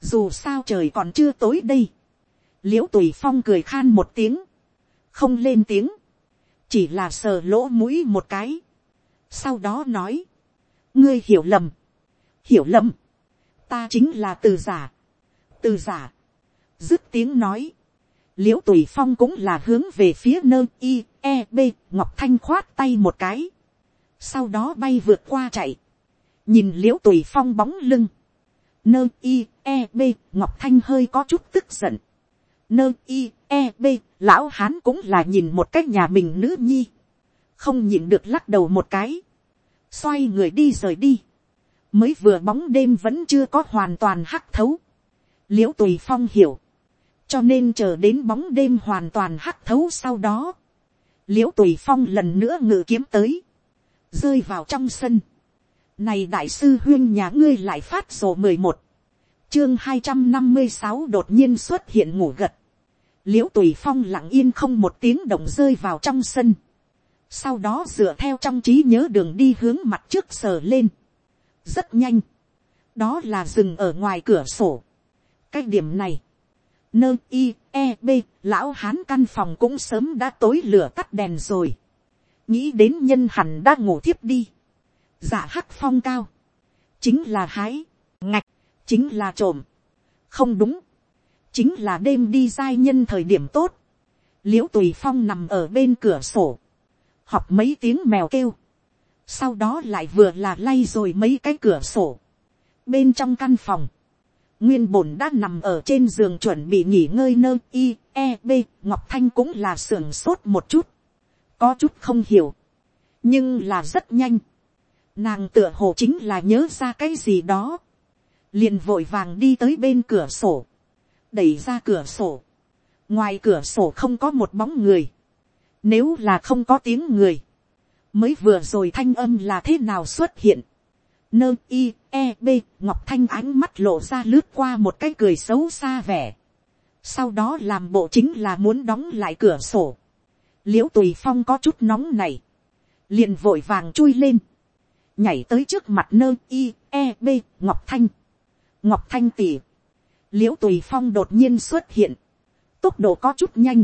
dù sao trời còn chưa tối đây, l i ễ u tùy phong cười khan một tiếng, không lên tiếng, chỉ là sờ lỗ mũi một cái, sau đó nói, ngươi hiểu lầm, hiểu lầm, ta chính là từ giả, từ giả, dứt tiếng nói, l i ễ u tùy phong cũng là hướng về phía nơi i e b ngọc thanh khoát tay một cái, sau đó bay vượt qua chạy, nhìn l i ễ u tùy phong bóng lưng, nơi i e b ngọc thanh hơi có chút tức giận, nơ i e b lão hán cũng là nhìn một cách nhà mình nữ nhi. Không nhìn được lắc đầu một cái. Xoay người đi rời đi. Mới vừa bóng đêm vẫn chưa có hoàn toàn hắc thấu. L i ễ u tùy phong hiểu. Cho nên chờ đến bóng đêm hoàn toàn hắc thấu sau đó. L i ễ u tùy phong lần nữa ngự kiếm tới rơi vào trong sân. Này đại sư huyên nhà ngươi lại phát sổ mười một. Chương hai trăm năm mươi sáu đột nhiên xuất hiện ngủ gật. Liễu tùy phong lặng yên không một tiếng động rơi vào trong sân, sau đó dựa theo trong trí nhớ đường đi hướng mặt trước sờ lên, rất nhanh, đó là dừng ở ngoài cửa sổ, cái điểm này, nơ i e b lão hán căn phòng cũng sớm đã tối lửa tắt đèn rồi, nghĩ đến nhân hẳn đã ngủ thiếp đi, giả hắc phong cao, chính là hái, ngạch, chính là trộm, không đúng, chính là đêm đi giai nhân thời điểm tốt, l i ễ u tùy phong nằm ở bên cửa sổ, học mấy tiếng mèo kêu, sau đó lại vừa là lay rồi mấy cái cửa sổ, bên trong căn phòng, nguyên bổn đã nằm ở trên giường chuẩn bị nghỉ ngơi nơ. I e b. Ngọc thanh cũng là sưởng sốt một chút, có chút không hiểu, nhưng là rất nhanh, nàng tựa hồ chính là nhớ ra cái gì đó, liền vội vàng đi tới bên cửa sổ, đẩy ra cửa sổ, ngoài cửa sổ không có một bóng người, nếu là không có tiếng người, mới vừa rồi thanh âm là thế nào xuất hiện, nơ i e b ngọc thanh ánh mắt lộ ra lướt qua một cái cười xấu xa vẻ, sau đó làm bộ chính là muốn đóng lại cửa sổ, l i ễ u tùy phong có chút nóng này, liền vội vàng chui lên, nhảy tới trước mặt nơ i e b ngọc thanh, ngọc thanh tỉ. L i ễ u tùy phong đột nhiên xuất hiện, tốc độ có chút nhanh,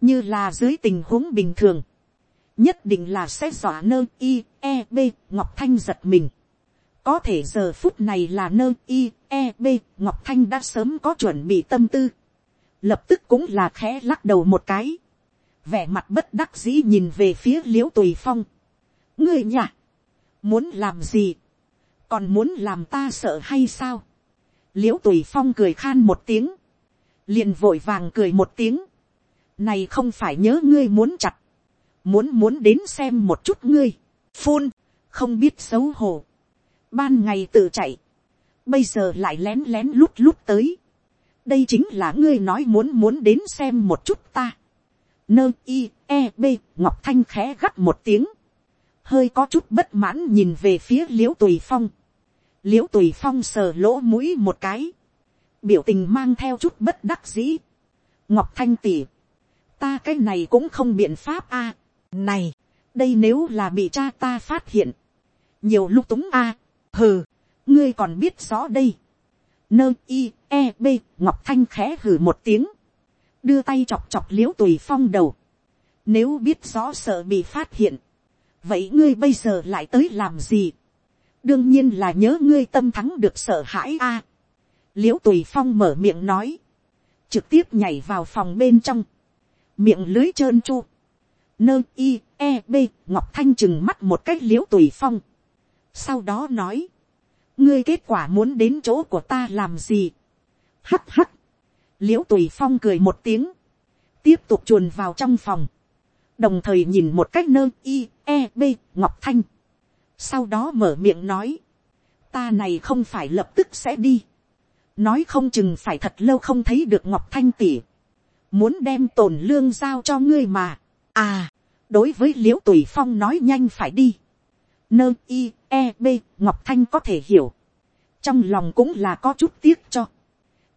như là dưới tình huống bình thường, nhất định là sẽ dọa nơ i e b ngọc thanh giật mình. có thể giờ phút này là nơ i e b ngọc thanh đã sớm có chuẩn bị tâm tư, lập tức cũng là khẽ lắc đầu một cái, vẻ mặt bất đắc dĩ nhìn về phía l i ễ u tùy phong. ngươi nhà, muốn làm gì, còn muốn làm ta sợ hay sao, l i ễ u tùy phong cười khan một tiếng, liền vội vàng cười một tiếng, này không phải nhớ ngươi muốn chặt, muốn muốn đến xem một chút ngươi, phun, không biết xấu hổ, ban ngày tự chạy, bây giờ lại lén lén lút lút tới, đây chính là ngươi nói muốn muốn đến xem một chút ta, nơ i e b ngọc thanh khẽ gắt một tiếng, hơi có chút bất mãn nhìn về phía l i ễ u tùy phong, l i ễ u tùy phong sờ lỗ mũi một cái, biểu tình mang theo chút bất đắc dĩ. ngọc thanh tỉ, ta cái này cũng không biện pháp a. này, đây nếu là bị cha ta phát hiện, nhiều lúc túng a, hừ, ngươi còn biết rõ đây. nơ i e b ngọc thanh khẽ hừ một tiếng, đưa tay chọc chọc l i ễ u tùy phong đầu. nếu biết rõ sợ bị phát hiện, vậy ngươi bây giờ lại tới làm gì? Đương nhiên là nhớ ngươi tâm thắng được sợ hãi a. À, l i ễ u tùy phong mở miệng nói, trực tiếp nhảy vào phòng bên trong, miệng lưới trơn chu, nơ i e b ngọc thanh chừng mắt một cách l i ễ u tùy phong. Sau đó nói. Ngươi kết quả muốn đến chỗ của ta làm gì? Hắt hắt l i ễ u tùy phong cười một tiếng tiếp tục chuồn vào trong phòng đồng thời nhìn một cách nơ i e b ngọc thanh. Sau đó mở miệng nói ta này không phải lập tức sẽ đi. Nói không chừng phải thật lâu không thấy được ngọc thanh tỉ. Muốn đem tổn lương giao cho ngươi mà. À, đối với l i ễ u tùy phong nói nhanh phải đi, nơ i e b ngọc thanh có thể hiểu, trong lòng cũng là có chút tiếc cho,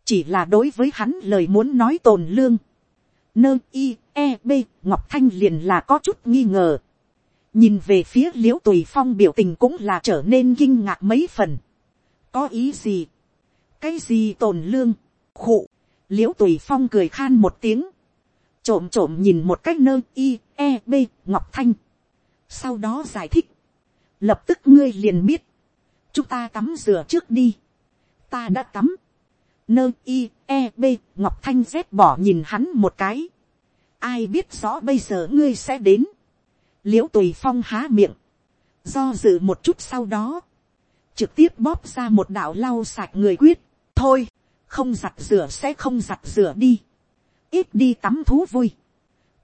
chỉ là đối với hắn lời muốn nói tồn lương, nơ i e b ngọc thanh liền là có chút nghi ngờ, nhìn về phía l i ễ u tùy phong biểu tình cũng là trở nên kinh ngạc mấy phần, có ý gì, cái gì tồn lương, khụ, l i ễ u tùy phong cười khan một tiếng, trộm trộm nhìn một cách nơ i e b ngọc thanh, sau đó giải thích, lập tức ngươi liền biết, chúng ta tắm rửa trước đi, ta đã tắm, nơ i e b ngọc thanh rét bỏ nhìn hắn một cái, ai biết rõ bây giờ ngươi sẽ đến, l i ễ u tùy phong há miệng, do dự một chút sau đó, trực tiếp bóp ra một đạo lau sạch người quyết, thôi, không giặt rửa sẽ không giặt rửa đi, ít đi tắm thú vui,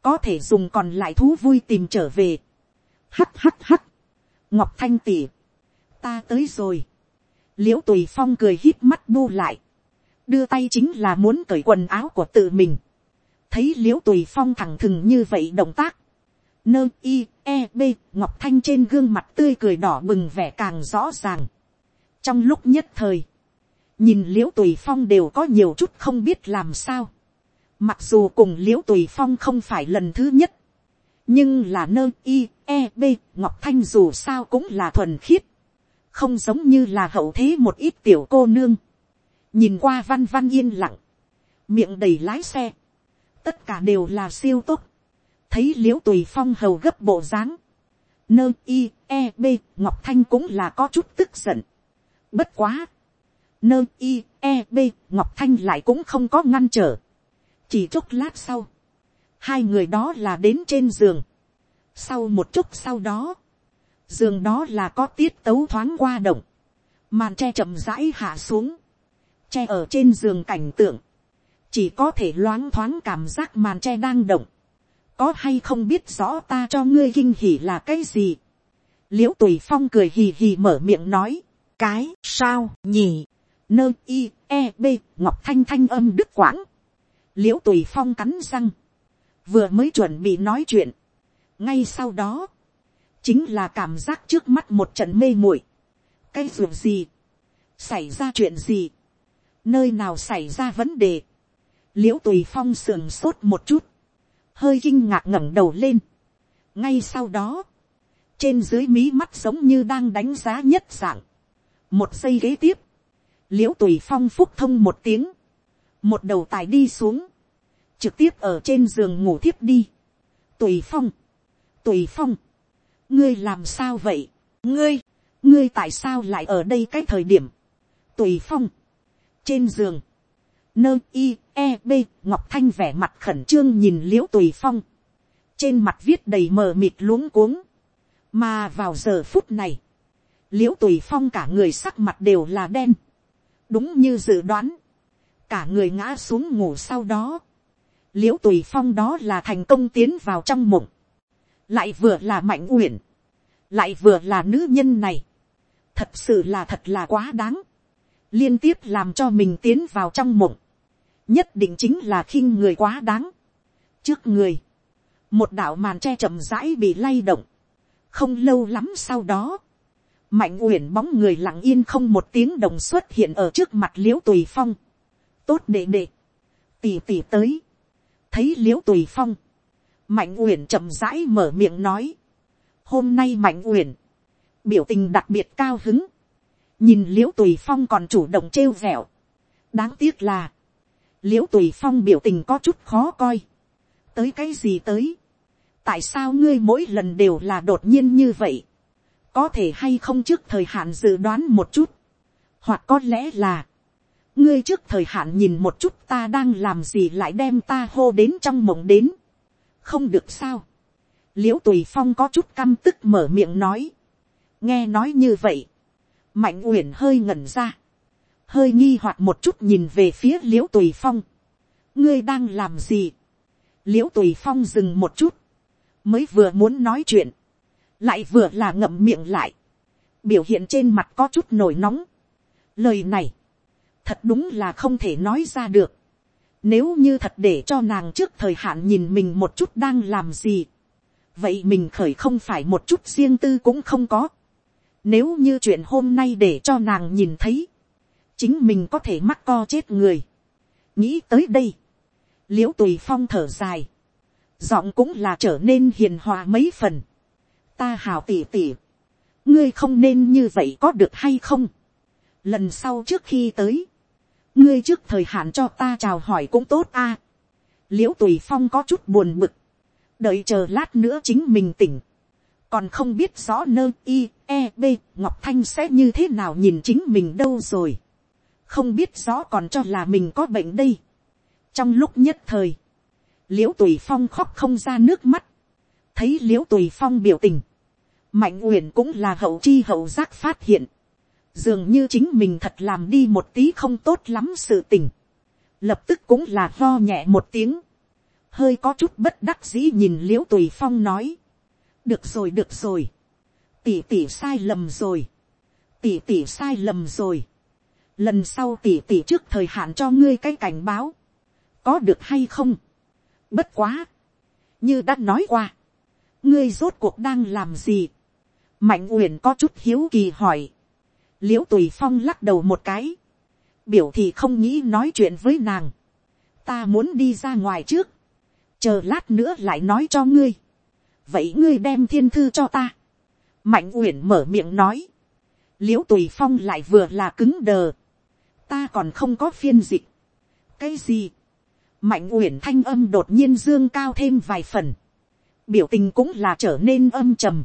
có thể dùng còn lại thú vui tìm trở về. hắt hắt hắt, ngọc thanh tỉ, ta tới rồi, l i ễ u tùy phong cười hít mắt bu lại, đưa tay chính là muốn cởi quần áo của tự mình, thấy l i ễ u tùy phong thẳng thừng như vậy động tác, nơ i e b ngọc thanh trên gương mặt tươi cười đỏ bừng vẻ càng rõ ràng. trong lúc nhất thời, nhìn l i ễ u tùy phong đều có nhiều chút không biết làm sao. Mặc dù cùng l i ễ u tùy phong không phải lần thứ nhất. Nhưng là nơ i, e, b, ngọc thanh dù sao cũng là thuần khiết. Không giống như là hậu thế một ít tiểu cô nương. Nhìn qua văn văn yên lặng. Miệng đầy lái xe. Tất cả đều là siêu tốt. Thấy l i ễ u tùy phong hầu gấp bộ dáng. Nơ i, e, b, ngọc thanh cũng là có chút tức giận. Bất quá. Nơ i, e, b, ngọc thanh lại cũng không có ngăn trở chỉ chốc lát sau, hai người đó là đến trên giường. sau một chút sau đó, giường đó là có tiết tấu thoáng qua động, màn tre chậm rãi hạ xuống, che ở trên giường cảnh tượng, chỉ có thể loáng thoáng cảm giác màn che đang động, có hay không biết rõ ta cho ngươi kinh hỉ là cái gì. l i ễ u tùy phong cười hì hì mở miệng nói, cái sao nhỉ, nơ i e b ngọc thanh thanh âm đức quãng, l i ễ u tùy phong cắn răng, vừa mới chuẩn bị nói chuyện, ngay sau đó, chính là cảm giác trước mắt một trận mê muội, cái ruộng gì, xảy ra chuyện gì, nơi nào xảy ra vấn đề, l i ễ u tùy phong sườn sốt một chút, hơi kinh ngạc ngẩng đầu lên, ngay sau đó, trên dưới mí mắt giống như đang đánh giá nhất dạng, một giây kế tiếp, l i ễ u tùy phong phúc thông một tiếng, một đầu tài đi xuống, trực tiếp ở trên giường ngủ thiếp đi. tùy phong, tùy phong, ngươi làm sao vậy, ngươi, ngươi tại sao lại ở đây cái thời điểm, tùy phong, trên giường, nơ i e b ngọc thanh vẻ mặt khẩn trương nhìn l i ễ u tùy phong, trên mặt viết đầy mờ mịt luống cuống, mà vào giờ phút này, l i ễ u tùy phong cả người sắc mặt đều là đen, đúng như dự đoán, cả người ngã xuống ngủ sau đó, l i ễ u tùy phong đó là thành công tiến vào trong mộng, lại vừa là mạnh uyển, lại vừa là nữ nhân này, thật sự là thật là quá đáng, liên tiếp làm cho mình tiến vào trong mộng, nhất định chính là khinh người quá đáng. trước người, một đạo màn tre chậm rãi bị lay động, không lâu lắm sau đó, mạnh uyển bóng người lặng yên không một tiếng đồng xuất hiện ở trước mặt l i ễ u tùy phong, tốt đệ đệ, tỉ tỉ tới, thấy l i ễ u tùy phong, mạnh uyển chậm rãi mở miệng nói, hôm nay mạnh uyển, biểu tình đặc biệt cao hứng, nhìn l i ễ u tùy phong còn chủ động trêu vẹo, đáng tiếc là, l i ễ u tùy phong biểu tình có chút khó coi, tới cái gì tới, tại sao ngươi mỗi lần đều là đột nhiên như vậy, có thể hay không trước thời hạn dự đoán một chút, hoặc có lẽ là, ngươi trước thời hạn nhìn một chút ta đang làm gì lại đem ta hô đến trong mộng đến. không được sao. l i ễ u tùy phong có chút căm tức mở miệng nói, nghe nói như vậy, mạnh uyển hơi ngẩn ra, hơi nghi hoặc một chút nhìn về phía l i ễ u tùy phong, ngươi đang làm gì, l i ễ u tùy phong dừng một chút, mới vừa muốn nói chuyện, lại vừa là ngậm miệng lại, biểu hiện trên mặt có chút nổi nóng. Lời này, thật đúng là không thể nói ra được. Nếu như thật để cho nàng trước thời hạn nhìn mình một chút đang làm gì, vậy mình khởi không phải một chút riêng tư cũng không có. Nếu như chuyện hôm nay để cho nàng nhìn thấy, chính mình có thể mắc co chết người. nghĩ tới đây, liễu tùy phong thở dài, giọng cũng là trở nên hiền hòa mấy phần. ta hào tỉ tỉ, ngươi không nên như vậy có được hay không. lần sau trước khi tới, ngươi trước thời hạn cho ta chào hỏi cũng tốt a. liễu tùy phong có chút buồn bực, đợi chờ lát nữa chính mình tỉnh, còn không biết rõ nơ i e b ngọc thanh sẽ như thế nào nhìn chính mình đâu rồi, không biết rõ còn cho là mình có bệnh đây. Trong lúc nhất thời, l i ễ u tùy phong khóc không ra nước mắt, thấy l i ễ u tùy phong biểu tình, mạnh uyển cũng là hậu chi hậu giác phát hiện, dường như chính mình thật làm đi một tí không tốt lắm sự tình, lập tức cũng là lo nhẹ một tiếng, hơi có chút bất đắc dĩ nhìn l i ễ u tùy phong nói, được rồi được rồi, tỷ tỷ sai lầm rồi, tỷ tỷ sai lầm rồi, lần sau tỷ tỷ trước thời hạn cho ngươi cái cảnh báo, có được hay không. bất quá, như đã nói qua, ngươi rốt cuộc đang làm gì. mạnh uyển có chút hiếu kỳ hỏi. l i ễ u tùy phong lắc đầu một cái, biểu thì không nghĩ nói chuyện với nàng. ta muốn đi ra ngoài trước, chờ lát nữa lại nói cho ngươi vậy ngươi đem thiên thư cho ta. mạnh uyển mở miệng nói. l i ễ u tùy phong lại vừa là cứng đờ. ta còn không có phiên dịch. cái gì mạnh uyển thanh âm đột nhiên dương cao thêm vài phần, biểu tình cũng là trở nên âm trầm.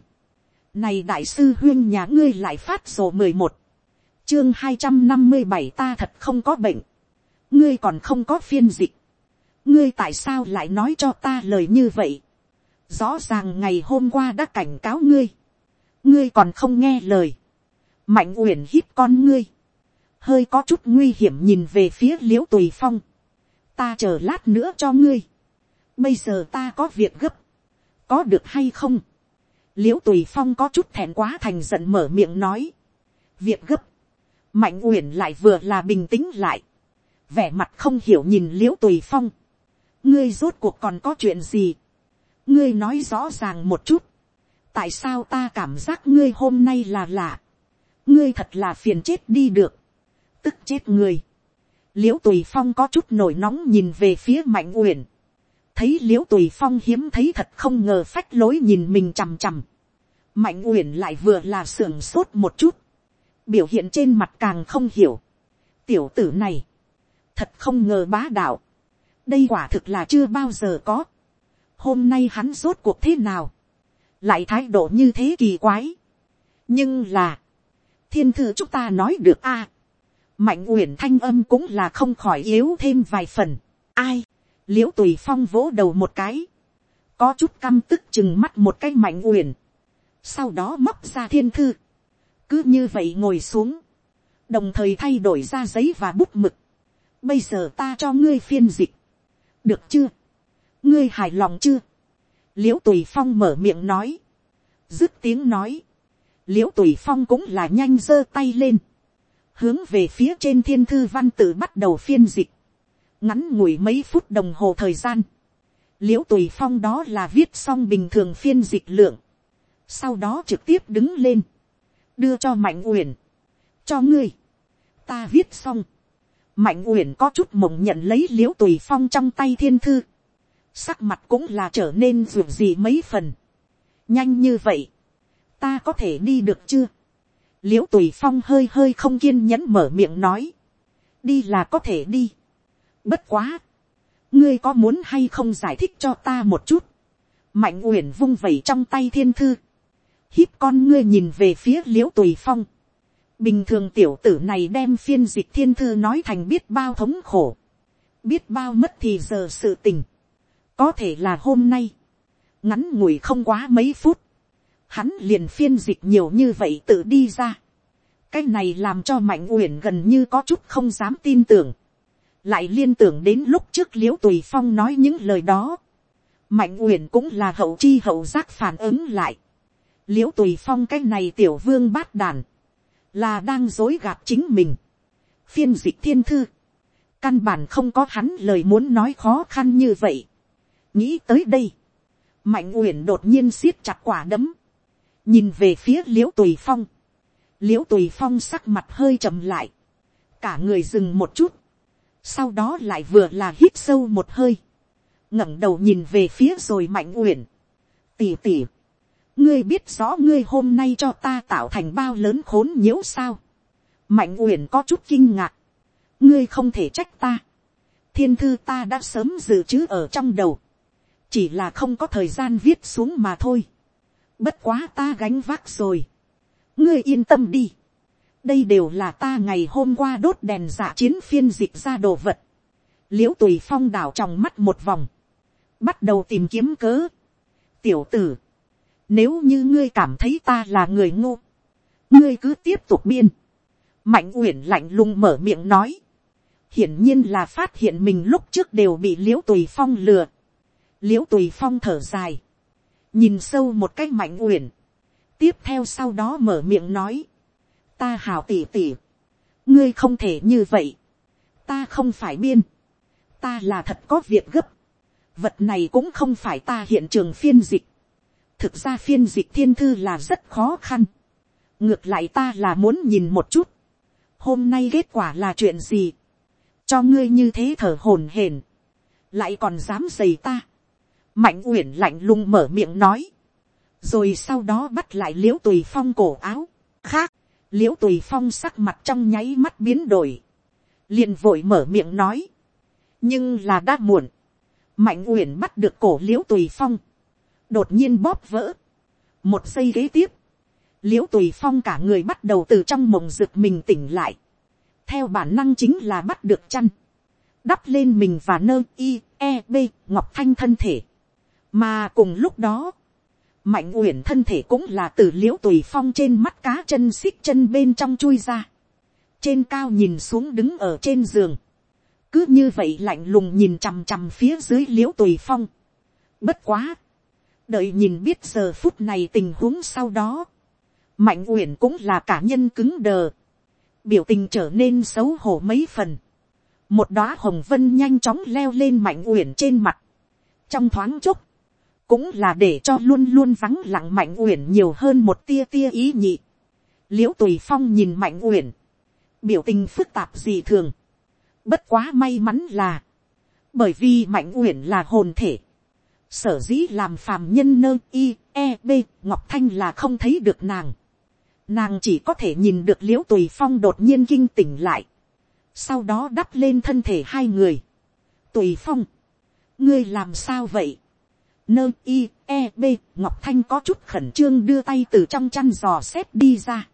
Này đại sư huyên nhà ngươi lại phát sổ mười một, chương hai trăm năm mươi bảy ta thật không có bệnh, ngươi còn không có phiên dịch, ngươi tại sao lại nói cho ta lời như vậy, rõ ràng ngày hôm qua đã cảnh cáo ngươi, ngươi còn không nghe lời, mạnh uyển hít con ngươi, hơi có chút nguy hiểm nhìn về phía l i ễ u tùy phong, ta chờ lát nữa cho ngươi. bây giờ ta có việc gấp, có được hay không. l i ễ u tùy phong có chút thẹn quá thành giận mở miệng nói. việc gấp, mạnh uyển lại vừa là bình tĩnh lại, vẻ mặt không hiểu nhìn l i ễ u tùy phong. ngươi rốt cuộc còn có chuyện gì ngươi nói rõ ràng một chút. tại sao ta cảm giác ngươi hôm nay là lạ. ngươi thật là phiền chết đi được. tức chết người. L i ễ u tùy phong có chút nổi nóng nhìn về phía mạnh uyển, thấy l i ễ u tùy phong hiếm thấy thật không ngờ phách lối nhìn mình chằm chằm, mạnh uyển lại vừa là sưởng sốt một chút, biểu hiện trên mặt càng không hiểu, tiểu tử này, thật không ngờ bá đạo, đây quả thực là chưa bao giờ có, hôm nay hắn rốt cuộc thế nào, lại thái độ như thế kỳ quái, nhưng là, thiên thư chúng ta nói được a, mạnh uyển thanh âm cũng là không khỏi yếu thêm vài phần. ai, l i ễ u tùy phong vỗ đầu một cái, có chút căm tức chừng mắt một cái mạnh uyển, sau đó móc ra thiên thư, cứ như vậy ngồi xuống, đồng thời thay đổi ra giấy và bút mực, bây giờ ta cho ngươi phiên dịch, được chưa, ngươi hài lòng chưa, l i ễ u tùy phong mở miệng nói, dứt tiếng nói, l i ễ u tùy phong cũng là nhanh giơ tay lên, hướng về phía trên thiên thư văn tự bắt đầu phiên dịch, ngắn ngủi mấy phút đồng hồ thời gian, l i ễ u tùy phong đó là viết xong bình thường phiên dịch lượng, sau đó trực tiếp đứng lên, đưa cho mạnh uyển, cho ngươi, ta viết xong, mạnh uyển có chút mộng nhận lấy l i ễ u tùy phong trong tay thiên thư, sắc mặt cũng là trở nên ruột gì mấy phần, nhanh như vậy, ta có thể đi được chưa, l i ễ u tùy phong hơi hơi không kiên nhẫn mở miệng nói, đi là có thể đi. bất quá, ngươi có muốn hay không giải thích cho ta một chút, mạnh uyển vung vẩy trong tay thiên thư, hít con ngươi nhìn về phía l i ễ u tùy phong, bình thường tiểu tử này đem phiên dịch thiên thư nói thành biết bao thống khổ, biết bao mất thì giờ sự tình, có thể là hôm nay, ngắn ngủi không quá mấy phút, hắn liền phiên dịch nhiều như vậy tự đi ra. cái này làm cho mạnh uyển gần như có chút không dám tin tưởng, lại liên tưởng đến lúc trước l i ễ u tùy phong nói những lời đó, mạnh uyển cũng là hậu chi hậu giác phản ứng lại, l i ễ u tùy phong cái này tiểu vương bát đàn, là đang dối gạt chính mình, phiên dịch thiên thư, căn bản không có hắn lời muốn nói khó khăn như vậy, nghĩ tới đây, mạnh uyển đột nhiên siết chặt quả đấm, nhìn về phía l i ễ u tùy phong, l i ễ u tùy phong sắc mặt hơi chậm lại, cả người dừng một chút, sau đó lại vừa là hít sâu một hơi, ngẩng đầu nhìn về phía rồi mạnh uyển, tỉ tỉ, ngươi biết rõ ngươi hôm nay cho ta tạo thành bao lớn khốn nhiễu sao, mạnh uyển có chút kinh ngạc, ngươi không thể trách ta, thiên thư ta đã sớm dự trữ ở trong đầu, chỉ là không có thời gian viết xuống mà thôi, bất quá ta gánh vác rồi. ngươi yên tâm đi. đây đều là ta ngày hôm qua đốt đèn giả chiến phiên dịch ra đồ vật. l i ễ u tùy phong đảo trong mắt một vòng. bắt đầu tìm kiếm cớ. tiểu tử, nếu như ngươi cảm thấy ta là người ngô, ngươi cứ tiếp tục biên. mạnh uyển lạnh lùng mở miệng nói. hiển nhiên là phát hiện mình lúc trước đều bị l i ễ u tùy phong lừa l i ễ u tùy phong thở dài. Nhìn sâu một cách mạnh uyển, tiếp theo sau đó mở miệng nói, ta hào tỉ tỉ, ngươi không thể như vậy, ta không phải biên, ta là thật có việc gấp, vật này cũng không phải ta hiện trường phiên dịch, thực ra phiên dịch thiên thư là rất khó khăn, ngược lại ta là muốn nhìn một chút, hôm nay kết quả là chuyện gì, cho ngươi như thế thở hồn hển, lại còn dám giày ta, mạnh uyển lạnh lùng mở miệng nói, rồi sau đó bắt lại l i ễ u tùy phong cổ áo, khác, l i ễ u tùy phong sắc mặt trong nháy mắt biến đổi, liền vội mở miệng nói, nhưng là đã muộn, mạnh uyển bắt được cổ l i ễ u tùy phong, đột nhiên bóp vỡ, một giây kế tiếp, l i ễ u tùy phong cả người bắt đầu từ trong mộng rực mình tỉnh lại, theo bản năng chính là bắt được chăn, đắp lên mình và nơ i e b ngọc thanh thân thể, mà cùng lúc đó, mạnh uyển thân thể cũng là từ l i ễ u tùy phong trên mắt cá chân xích chân bên trong chui ra, trên cao nhìn xuống đứng ở trên giường, cứ như vậy lạnh lùng nhìn chằm chằm phía dưới l i ễ u tùy phong. bất quá, đợi nhìn biết giờ phút này tình huống sau đó, mạnh uyển cũng là cả nhân cứng đờ, biểu tình trở nên xấu hổ mấy phần, một đóa hồng vân nhanh chóng leo lên mạnh uyển trên mặt, trong thoáng chốc, cũng là để cho luôn luôn vắng lặng mạnh uyển nhiều hơn một tia tia ý nhị. l i ễ u tùy phong nhìn mạnh uyển, biểu tình phức tạp gì thường. bất quá may mắn là, bởi vì mạnh uyển là hồn thể, sở dĩ làm phàm nhân nơ i e b ngọc thanh là không thấy được nàng. nàng chỉ có thể nhìn được l i ễ u tùy phong đột nhiên kinh tỉnh lại, sau đó đắp lên thân thể hai người. tùy phong, ngươi làm sao vậy, nơ i e b ngọc thanh có chút khẩn trương đưa tay từ trong chăn giò xét đi ra.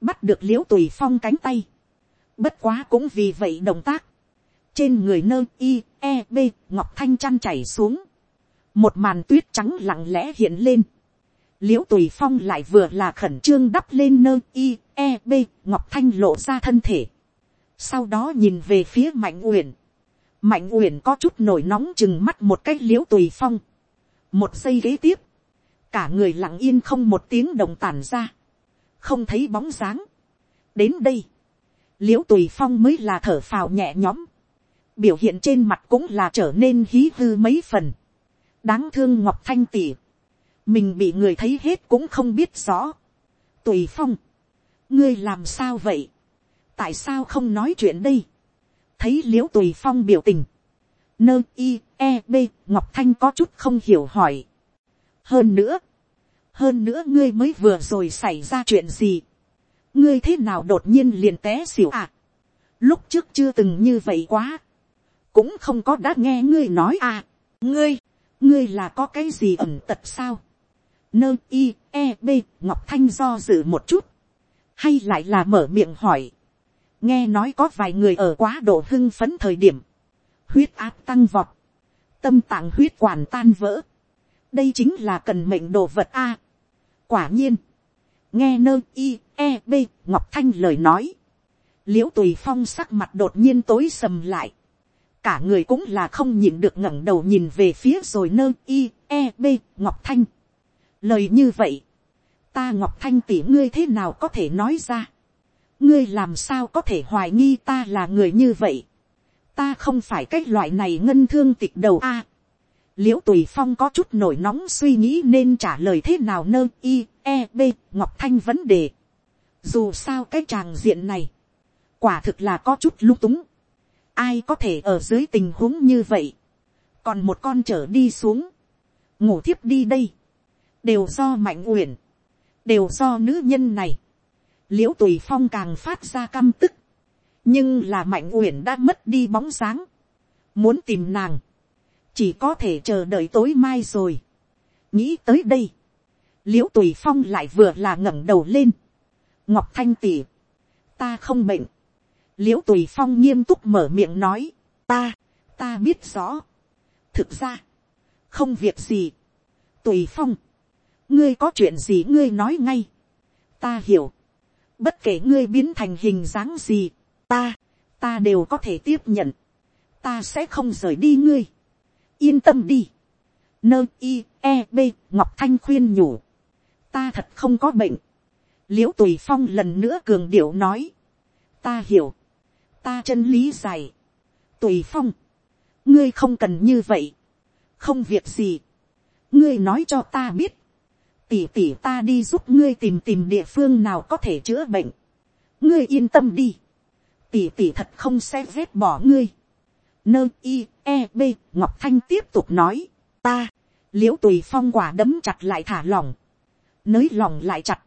Bắt được l i ễ u tùy phong cánh tay. Bất quá cũng vì vậy động tác. Trên người nơ i e b ngọc thanh chăn chảy xuống. Một màn tuyết trắng lặng lẽ hiện lên. L i ễ u tùy phong lại vừa là khẩn trương đắp lên nơ i e b ngọc thanh lộ ra thân thể. Sau đó nhìn về phía mạnh uyển. Mạnh uyển có chút nổi nóng chừng mắt một cách l i ễ u tùy phong một giây kế tiếp, cả người lặng yên không một tiếng đồng tản ra, không thấy bóng dáng. đến đây, l i ễ u tùy phong mới là thở phào nhẹ nhõm, biểu hiện trên mặt cũng là trở nên hí hư mấy phần. đáng thương ngọc thanh tỉ, mình bị người thấy hết cũng không biết rõ. tùy phong, ngươi làm sao vậy, tại sao không nói chuyện đây, thấy l i ễ u tùy phong biểu tình, nơ y e b ngọc thanh có chút không hiểu hỏi. hơn nữa, hơn nữa ngươi mới vừa rồi xảy ra chuyện gì. ngươi thế nào đột nhiên liền té xỉu à. lúc trước chưa từng như vậy quá. cũng không có đã nghe ngươi nói à. ngươi, ngươi là có cái gì ẩm tật sao. nơ i e b ngọc thanh do dự một chút. hay lại là mở miệng hỏi. nghe nói có vài người ở quá độ hưng phấn thời điểm huyết áp tăng vọt, tâm tạng huyết quản tan vỡ, đây chính là cần mệnh đồ vật a. quả nhiên, nghe nơ i e b ngọc thanh lời nói, l i ễ u tùy phong sắc mặt đột nhiên tối sầm lại, cả người cũng là không nhìn được ngẩng đầu nhìn về phía rồi nơ i e b ngọc thanh. lời như vậy, ta ngọc thanh tỉ ngươi thế nào có thể nói ra, ngươi làm sao có thể hoài nghi ta là người như vậy, ta không phải cái loại này ngân thương tịch đầu a, l i ễ u tùy phong có chút nổi nóng suy nghĩ nên trả lời thế nào nơ i e b ngọc thanh vấn đề. dù sao cái tràng diện này, quả thực là có chút lung túng. ai có thể ở dưới tình huống như vậy, còn một con trở đi xuống, ngủ thiếp đi đây, đều do mạnh uyển, đều do nữ nhân này. l i ễ u tùy phong càng phát ra căm tức, nhưng là mạnh uyển đã mất đi bóng dáng, muốn tìm nàng, chỉ có thể chờ đợi tối mai rồi. nghĩ tới đây, l i ễ u tùy phong lại vừa là ngẩng đầu lên. ngọc thanh tỉ, ta không bệnh. l i ễ u tùy phong nghiêm túc mở miệng nói, ta, ta biết rõ. thực ra, không việc gì. tùy phong, ngươi có chuyện gì ngươi nói ngay. ta hiểu, bất kể ngươi biến thành hình dáng gì, ta, ta đều có thể tiếp nhận. ta sẽ không rời đi ngươi yên tâm đi. Nơ i e b ngọc thanh khuyên nhủ. ta thật không có bệnh. l i ễ u tùy phong lần nữa cường điệu nói. ta hiểu. ta chân lý dài. tùy phong. ngươi không cần như vậy. không việc gì. ngươi nói cho ta biết. tỉ tỉ ta đi giúp ngươi tìm tìm địa phương nào có thể chữa bệnh. ngươi yên tâm đi tỷ tỷ thật không sẽ vết bỏ ngươi. Nơ i e b ngọc thanh tiếp tục nói, ta, l i ễ u tùy phong quả đấm chặt lại thả lòng, nới lòng lại chặt,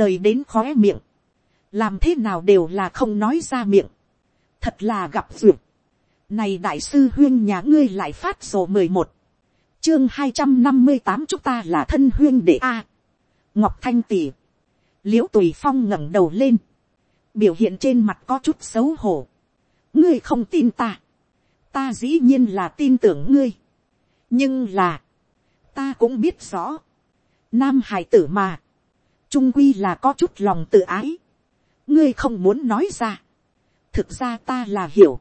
lời đến khóe miệng, làm thế nào đều là không nói ra miệng, thật là gặp duyệt, này đại sư huyên nhà ngươi lại phát sổ mười một, chương hai trăm năm mươi tám chúng ta là thân huyên để a, ngọc thanh tỷ. L i ễ u tùy phong ngẩng đầu lên, biểu hiện trên mặt có chút xấu hổ, ngươi không tin ta, ta dĩ nhiên là tin tưởng ngươi. nhưng là, ta cũng biết rõ, nam hải tử mà, trung quy là có chút lòng tự ái. ngươi không muốn nói ra. thực ra ta là hiểu.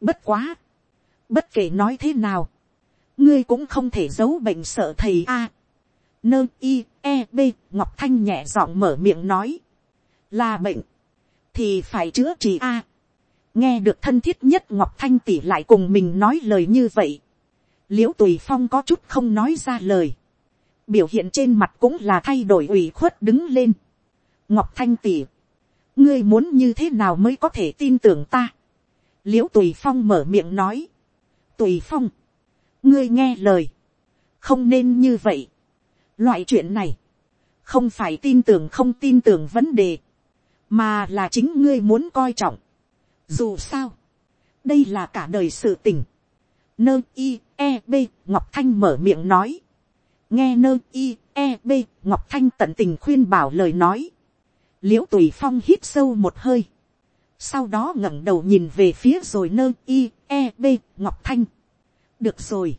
bất quá, bất kể nói thế nào, ngươi cũng không thể giấu bệnh sợ thầy a. nơ i e b ngọc thanh nhẹ giọng mở miệng nói, là bệnh, thì phải chữa trị a nghe được thân thiết nhất ngọc thanh tỷ lại cùng mình nói lời như vậy, l i ễ u tùy phong có chút không nói ra lời, biểu hiện trên mặt cũng là thay đổi ủy khuất đứng lên. ngọc thanh tỷ, ngươi muốn như thế nào mới có thể tin tưởng ta. l i ễ u tùy phong mở miệng nói, tùy phong, ngươi nghe lời, không nên như vậy. loại chuyện này, không phải tin tưởng không tin tưởng vấn đề, mà là chính ngươi muốn coi trọng dù sao, đây là cả đời sự tình. Nơ i e b Ngọc Thanh mở miệng nói. Nghe nơ i e b Ngọc Thanh tận tình khuyên bảo lời nói. Liễu tùy phong hít sâu một hơi. Sau đó ngẩng đầu nhìn về phía rồi nơ i e b Ngọc Thanh. Được rồi.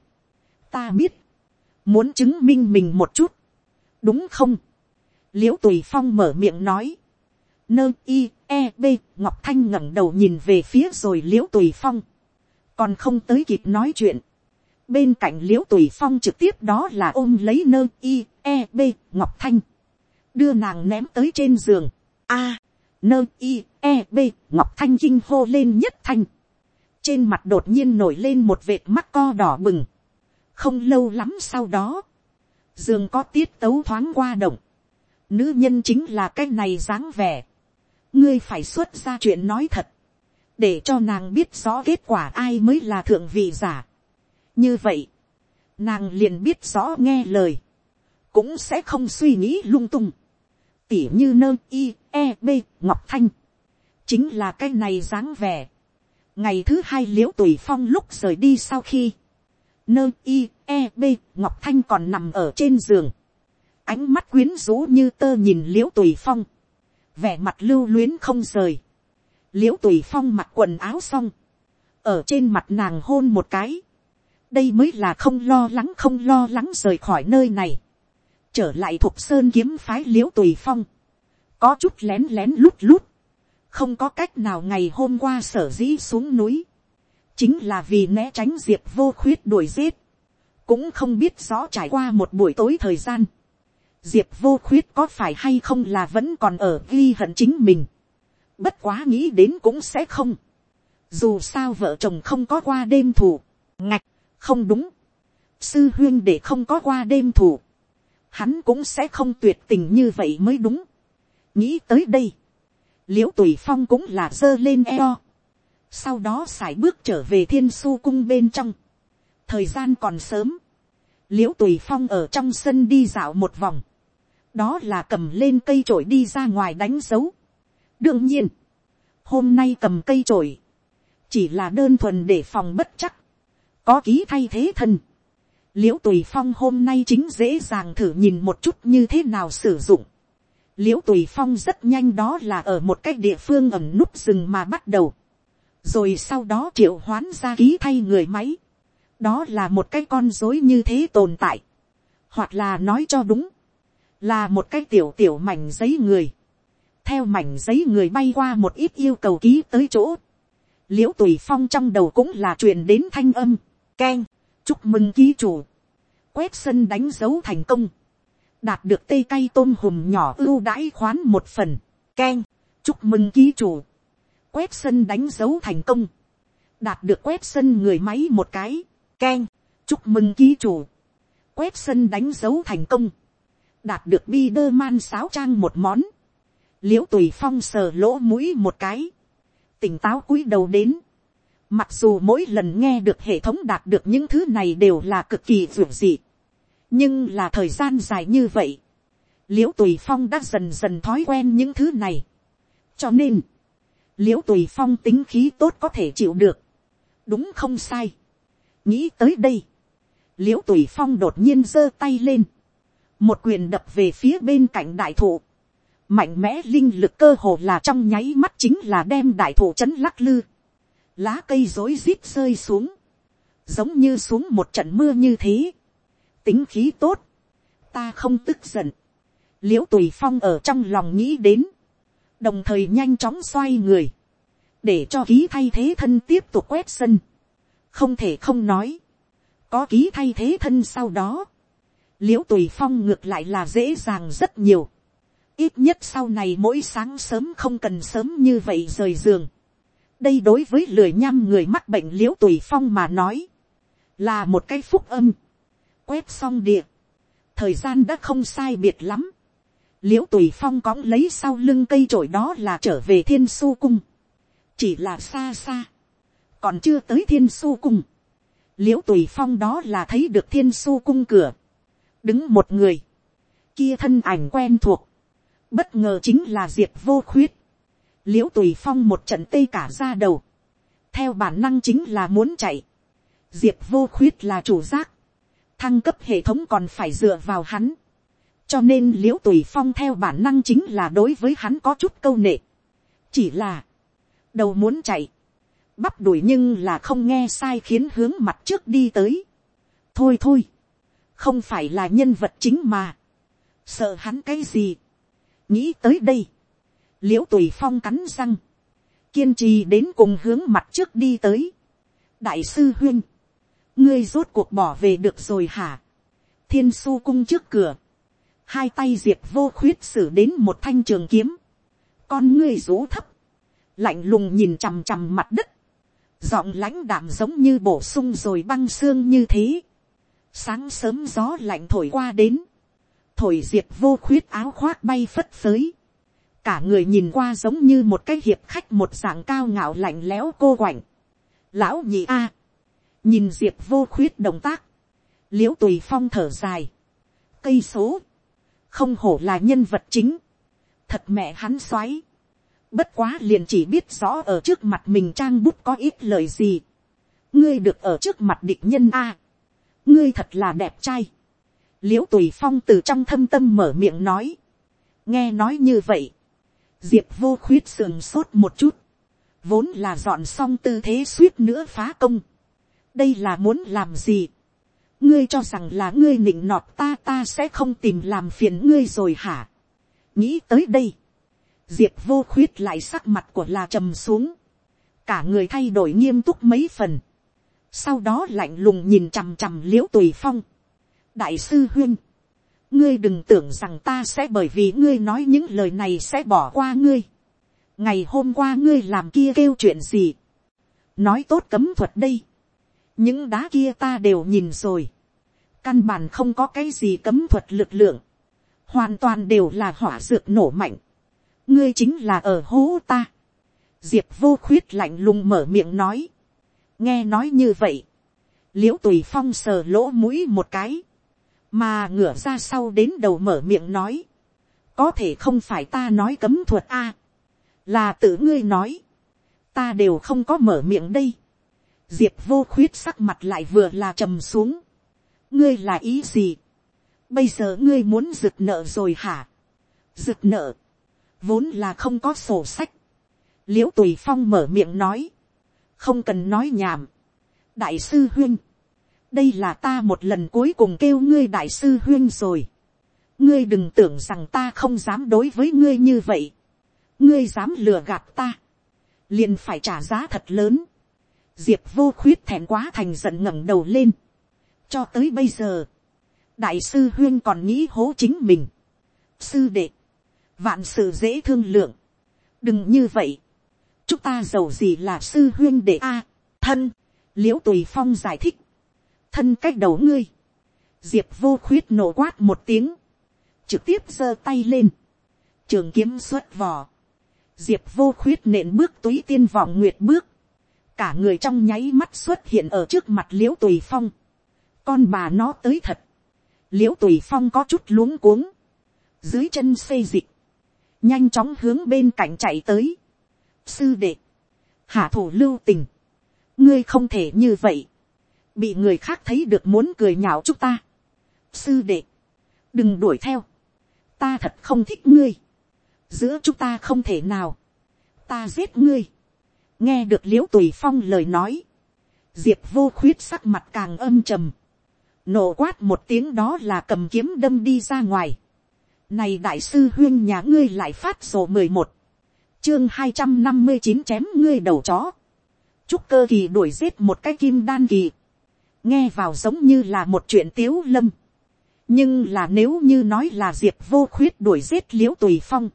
Ta biết. Muốn chứng minh mình một chút. Đúng không? Liễu tùy phong mở miệng nói nơ i e b, ngọc thanh ngẩng đầu nhìn về phía rồi l i ễ u tùy phong. Còn không tới kịp nói chuyện. Bên cạnh l i ễ u tùy phong trực tiếp đó là ôm lấy nơ i e b, ngọc thanh. Đưa nàng ném tới trên giường. A, nơ i e b, ngọc thanh dinh hô lên nhất thanh. Trên mặt đột nhiên nổi lên một vệt mắt co đỏ bừng. Không lâu lắm sau đó, giường có tiết tấu thoáng qua động. Nữ nhân chính là cái này dáng vẻ ngươi phải xuất ra chuyện nói thật, để cho nàng biết rõ kết quả ai mới là thượng vị giả. như vậy, nàng liền biết rõ nghe lời, cũng sẽ không suy nghĩ lung tung, tỉ như nơ i e b ngọc thanh, chính là cái này dáng vẻ. ngày thứ hai l i ễ u tùy phong lúc rời đi sau khi, nơ i e b ngọc thanh còn nằm ở trên giường, ánh mắt quyến rũ như tơ nhìn l i ễ u tùy phong, vẻ mặt lưu luyến không rời, l i ễ u tùy phong mặc quần áo xong, ở trên mặt nàng hôn một cái, đây mới là không lo lắng không lo lắng rời khỏi nơi này, trở lại thuộc sơn kiếm phái l i ễ u tùy phong, có chút lén lén lút lút, không có cách nào ngày hôm qua sở dĩ xuống núi, chính là vì né tránh diệp vô khuyết đuổi giết, cũng không biết rõ trải qua một buổi tối thời gian, diệp vô khuyết có phải hay không là vẫn còn ở ghi hận chính mình, bất quá nghĩ đến cũng sẽ không, dù sao vợ chồng không có qua đêm thủ, ngạch, không đúng, sư huyên để không có qua đêm thủ, hắn cũng sẽ không tuyệt tình như vậy mới đúng. nghĩ tới đây, l i ễ u tùy phong cũng là giơ lên eo, sau đó x à i bước trở về thiên su cung bên trong, thời gian còn sớm, l i ễ u tùy phong ở trong sân đi dạo một vòng, đó là cầm lên cây trổi đi ra ngoài đánh dấu. đương nhiên, hôm nay cầm cây trổi, chỉ là đơn thuần để phòng bất chắc, có ký thay thế thân. l i ễ u tùy phong hôm nay chính dễ dàng thử nhìn một chút như thế nào sử dụng. l i ễ u tùy phong rất nhanh đó là ở một cái địa phương ẩm núp rừng mà bắt đầu. rồi sau đó triệu hoán ra ký thay người máy. đó là một cái con dối như thế tồn tại. hoặc là nói cho đúng, là một cái tiểu tiểu mảnh giấy người. theo mảnh giấy người bay qua một ít yêu cầu ký tới chỗ. l i ễ u tùy phong trong đầu cũng là truyền đến thanh âm Ken, chúc mừng ký chủ. Quét sân đánh dấu thành công. Đạt được tê cay tôm hùm nhỏ ưu đãi khoán một phần. Ken, chúc mừng ký chủ. Quét sân đánh dấu thành công. Đạt được quét sân người máy một cái. Ken, chúc mừng ký chủ. Quét sân đánh dấu thành công. Đạt được bi đơ man sáo trang một món. Liễu tùy phong sờ lỗ mũi một cái. Tỉnh táo cúi đầu đến Mặc dù mỗi lần nghe được hệ thống đạt được những thứ này đều là cực kỳ vượt dị. Nhưng là thời gian dài như vậy. Liễu Tùy Phong đã dần dần thói quen những thứ này. Cho nên, Liễu Tùy Phong tính khí tốt có thể chịu được. Đúng không sai. Nghĩ tới đây. Liễu Tùy Phong đột nhiên giơ tay lên. Một quyền đập về phía bên cạnh đại thụ. Mạnh mẽ linh lực cơ hồ là trong nháy mắt chính là đem đại thụ chấn lắc lư. Lá cây rối rít rơi xuống, giống như xuống một trận mưa như thế, tính khí tốt, ta không tức giận, l i ễ u tùy phong ở trong lòng nghĩ đến, đồng thời nhanh chóng xoay người, để cho ký thay thế thân tiếp tục quét sân, không thể không nói, có ký thay thế thân sau đó, l i ễ u tùy phong ngược lại là dễ dàng rất nhiều, ít nhất sau này mỗi sáng sớm không cần sớm như vậy rời giường, đây đối với lười nhăm người mắc bệnh l i ễ u tùy phong mà nói, là một cái phúc âm, quét xong địa, thời gian đã không sai biệt lắm, l i ễ u tùy phong cõng lấy sau lưng cây trổi đó là trở về thiên su cung, chỉ là xa xa, còn chưa tới thiên su cung, l i ễ u tùy phong đó là thấy được thiên su cung cửa, đứng một người, kia thân ảnh quen thuộc, bất ngờ chính là diệp vô khuyết, l i ễ u tùy phong một trận tê cả ra đầu, theo bản năng chính là muốn chạy, diệp vô khuyết là chủ giác, thăng cấp hệ thống còn phải dựa vào hắn, cho nên l i ễ u tùy phong theo bản năng chính là đối với hắn có chút câu nệ, chỉ là, đầu muốn chạy, bắp đuổi nhưng là không nghe sai khiến hướng mặt trước đi tới. thôi thôi, không phải là nhân vật chính mà, sợ hắn cái gì, nghĩ tới đây, l i ễ u tùy phong cắn răng, kiên trì đến cùng hướng mặt trước đi tới. đại sư huyên, ngươi rốt cuộc bỏ về được rồi hả. thiên su cung trước cửa, hai tay diệt vô khuyết xử đến một thanh trường kiếm, con ngươi rú thấp, lạnh lùng nhìn chằm chằm mặt đất, giọng lãnh đạm giống như bổ sung rồi băng xương như thế sáng sớm gió lạnh thổi qua đến, thổi diệp vô khuyết áo khoác bay phất phới, cả người nhìn qua giống như một cái hiệp khách một dạng cao ngạo lạnh lẽo cô quạnh. lão nhị a, nhìn diệp vô khuyết động tác, l i ễ u tùy phong thở dài, cây số, không hổ là nhân vật chính, thật mẹ hắn xoáy, bất quá liền chỉ biết rõ ở trước mặt mình trang bút có ít lời gì, ngươi được ở trước mặt địch nhân a, ngươi thật là đẹp trai, l i ễ u tùy phong từ trong thâm tâm mở miệng nói, nghe nói như vậy, diệp vô khuyết sườn sốt một chút, vốn là dọn xong tư thế suýt nữa phá công, đây là muốn làm gì, ngươi cho rằng là ngươi nịnh nọt ta ta sẽ không tìm làm phiền ngươi rồi hả. nghĩ tới đây, diệp vô khuyết lại sắc mặt của là trầm xuống, cả người thay đổi nghiêm túc mấy phần, sau đó lạnh lùng nhìn chằm chằm l i ễ u tùy phong, đại sư huyên, ngươi đừng tưởng rằng ta sẽ bởi vì ngươi nói những lời này sẽ bỏ qua ngươi, ngày hôm qua ngươi làm kia kêu chuyện gì, nói tốt cấm thuật đây, những đá kia ta đều nhìn rồi, căn bản không có cái gì cấm thuật lực lượng, hoàn toàn đều là hỏa dược nổ mạnh, ngươi chính là ở hố ta, diệp vô khuyết lạnh lùng mở miệng nói, nghe nói như vậy, l i ễ u tùy phong sờ lỗ mũi một cái, mà ngửa ra sau đến đầu mở miệng nói, có thể không phải ta nói cấm thuật a, là tự ngươi nói, ta đều không có mở miệng đây, diệp vô khuyết sắc mặt lại vừa là trầm xuống, ngươi là ý gì, bây giờ ngươi muốn rực nợ rồi hả, rực nợ, vốn là không có sổ sách, l i ễ u tùy phong mở miệng nói, không cần nói nhảm, đại sư huyên, đây là ta một lần cuối cùng kêu ngươi đại sư huyên rồi, ngươi đừng tưởng rằng ta không dám đối với ngươi như vậy, ngươi dám lừa gạt ta, liền phải trả giá thật lớn, diệp vô khuyết thẹn quá thành giận ngẩng đầu lên, cho tới bây giờ, đại sư huyên còn nghĩ hố chính mình, sư đệ, vạn sự dễ thương lượng, đừng như vậy, chúng ta giàu gì là sư huyên đệ a, thân, l i ễ u tùy phong giải thích, thân cách đầu ngươi, diệp vô khuyết nổ quát một tiếng, trực tiếp giơ tay lên, trường kiếm xuất vò, diệp vô khuyết nện bước túy tiên vọng nguyệt bước, cả người trong nháy mắt xuất hiện ở trước mặt l i ễ u tùy phong, con bà nó tới thật, l i ễ u tùy phong có chút luống cuống, dưới chân xây dịch, nhanh chóng hướng bên cạnh chạy tới, sư đệ, hạ thủ lưu tình, ngươi không thể như vậy, bị người khác thấy được muốn cười nhạo chúng ta. sư đệ, đừng đuổi theo, ta thật không thích ngươi, giữa chúng ta không thể nào, ta giết ngươi, nghe được l i ễ u tùy phong lời nói, diệp vô khuyết sắc mặt càng âm trầm, nổ quát một tiếng đó là cầm kiếm đâm đi ra ngoài, này đại sư huyên nhà ngươi lại phát sổ mười một, chương hai trăm năm mươi chín chém ngươi đầu chó. Trúc cơ kỳ đuổi giết một cái kim đan kỳ. Nghe vào giống như là một chuyện tiếu lâm. Nhưng là nếu như nói là diệp vô khuyết đuổi giết liễu tùy phong.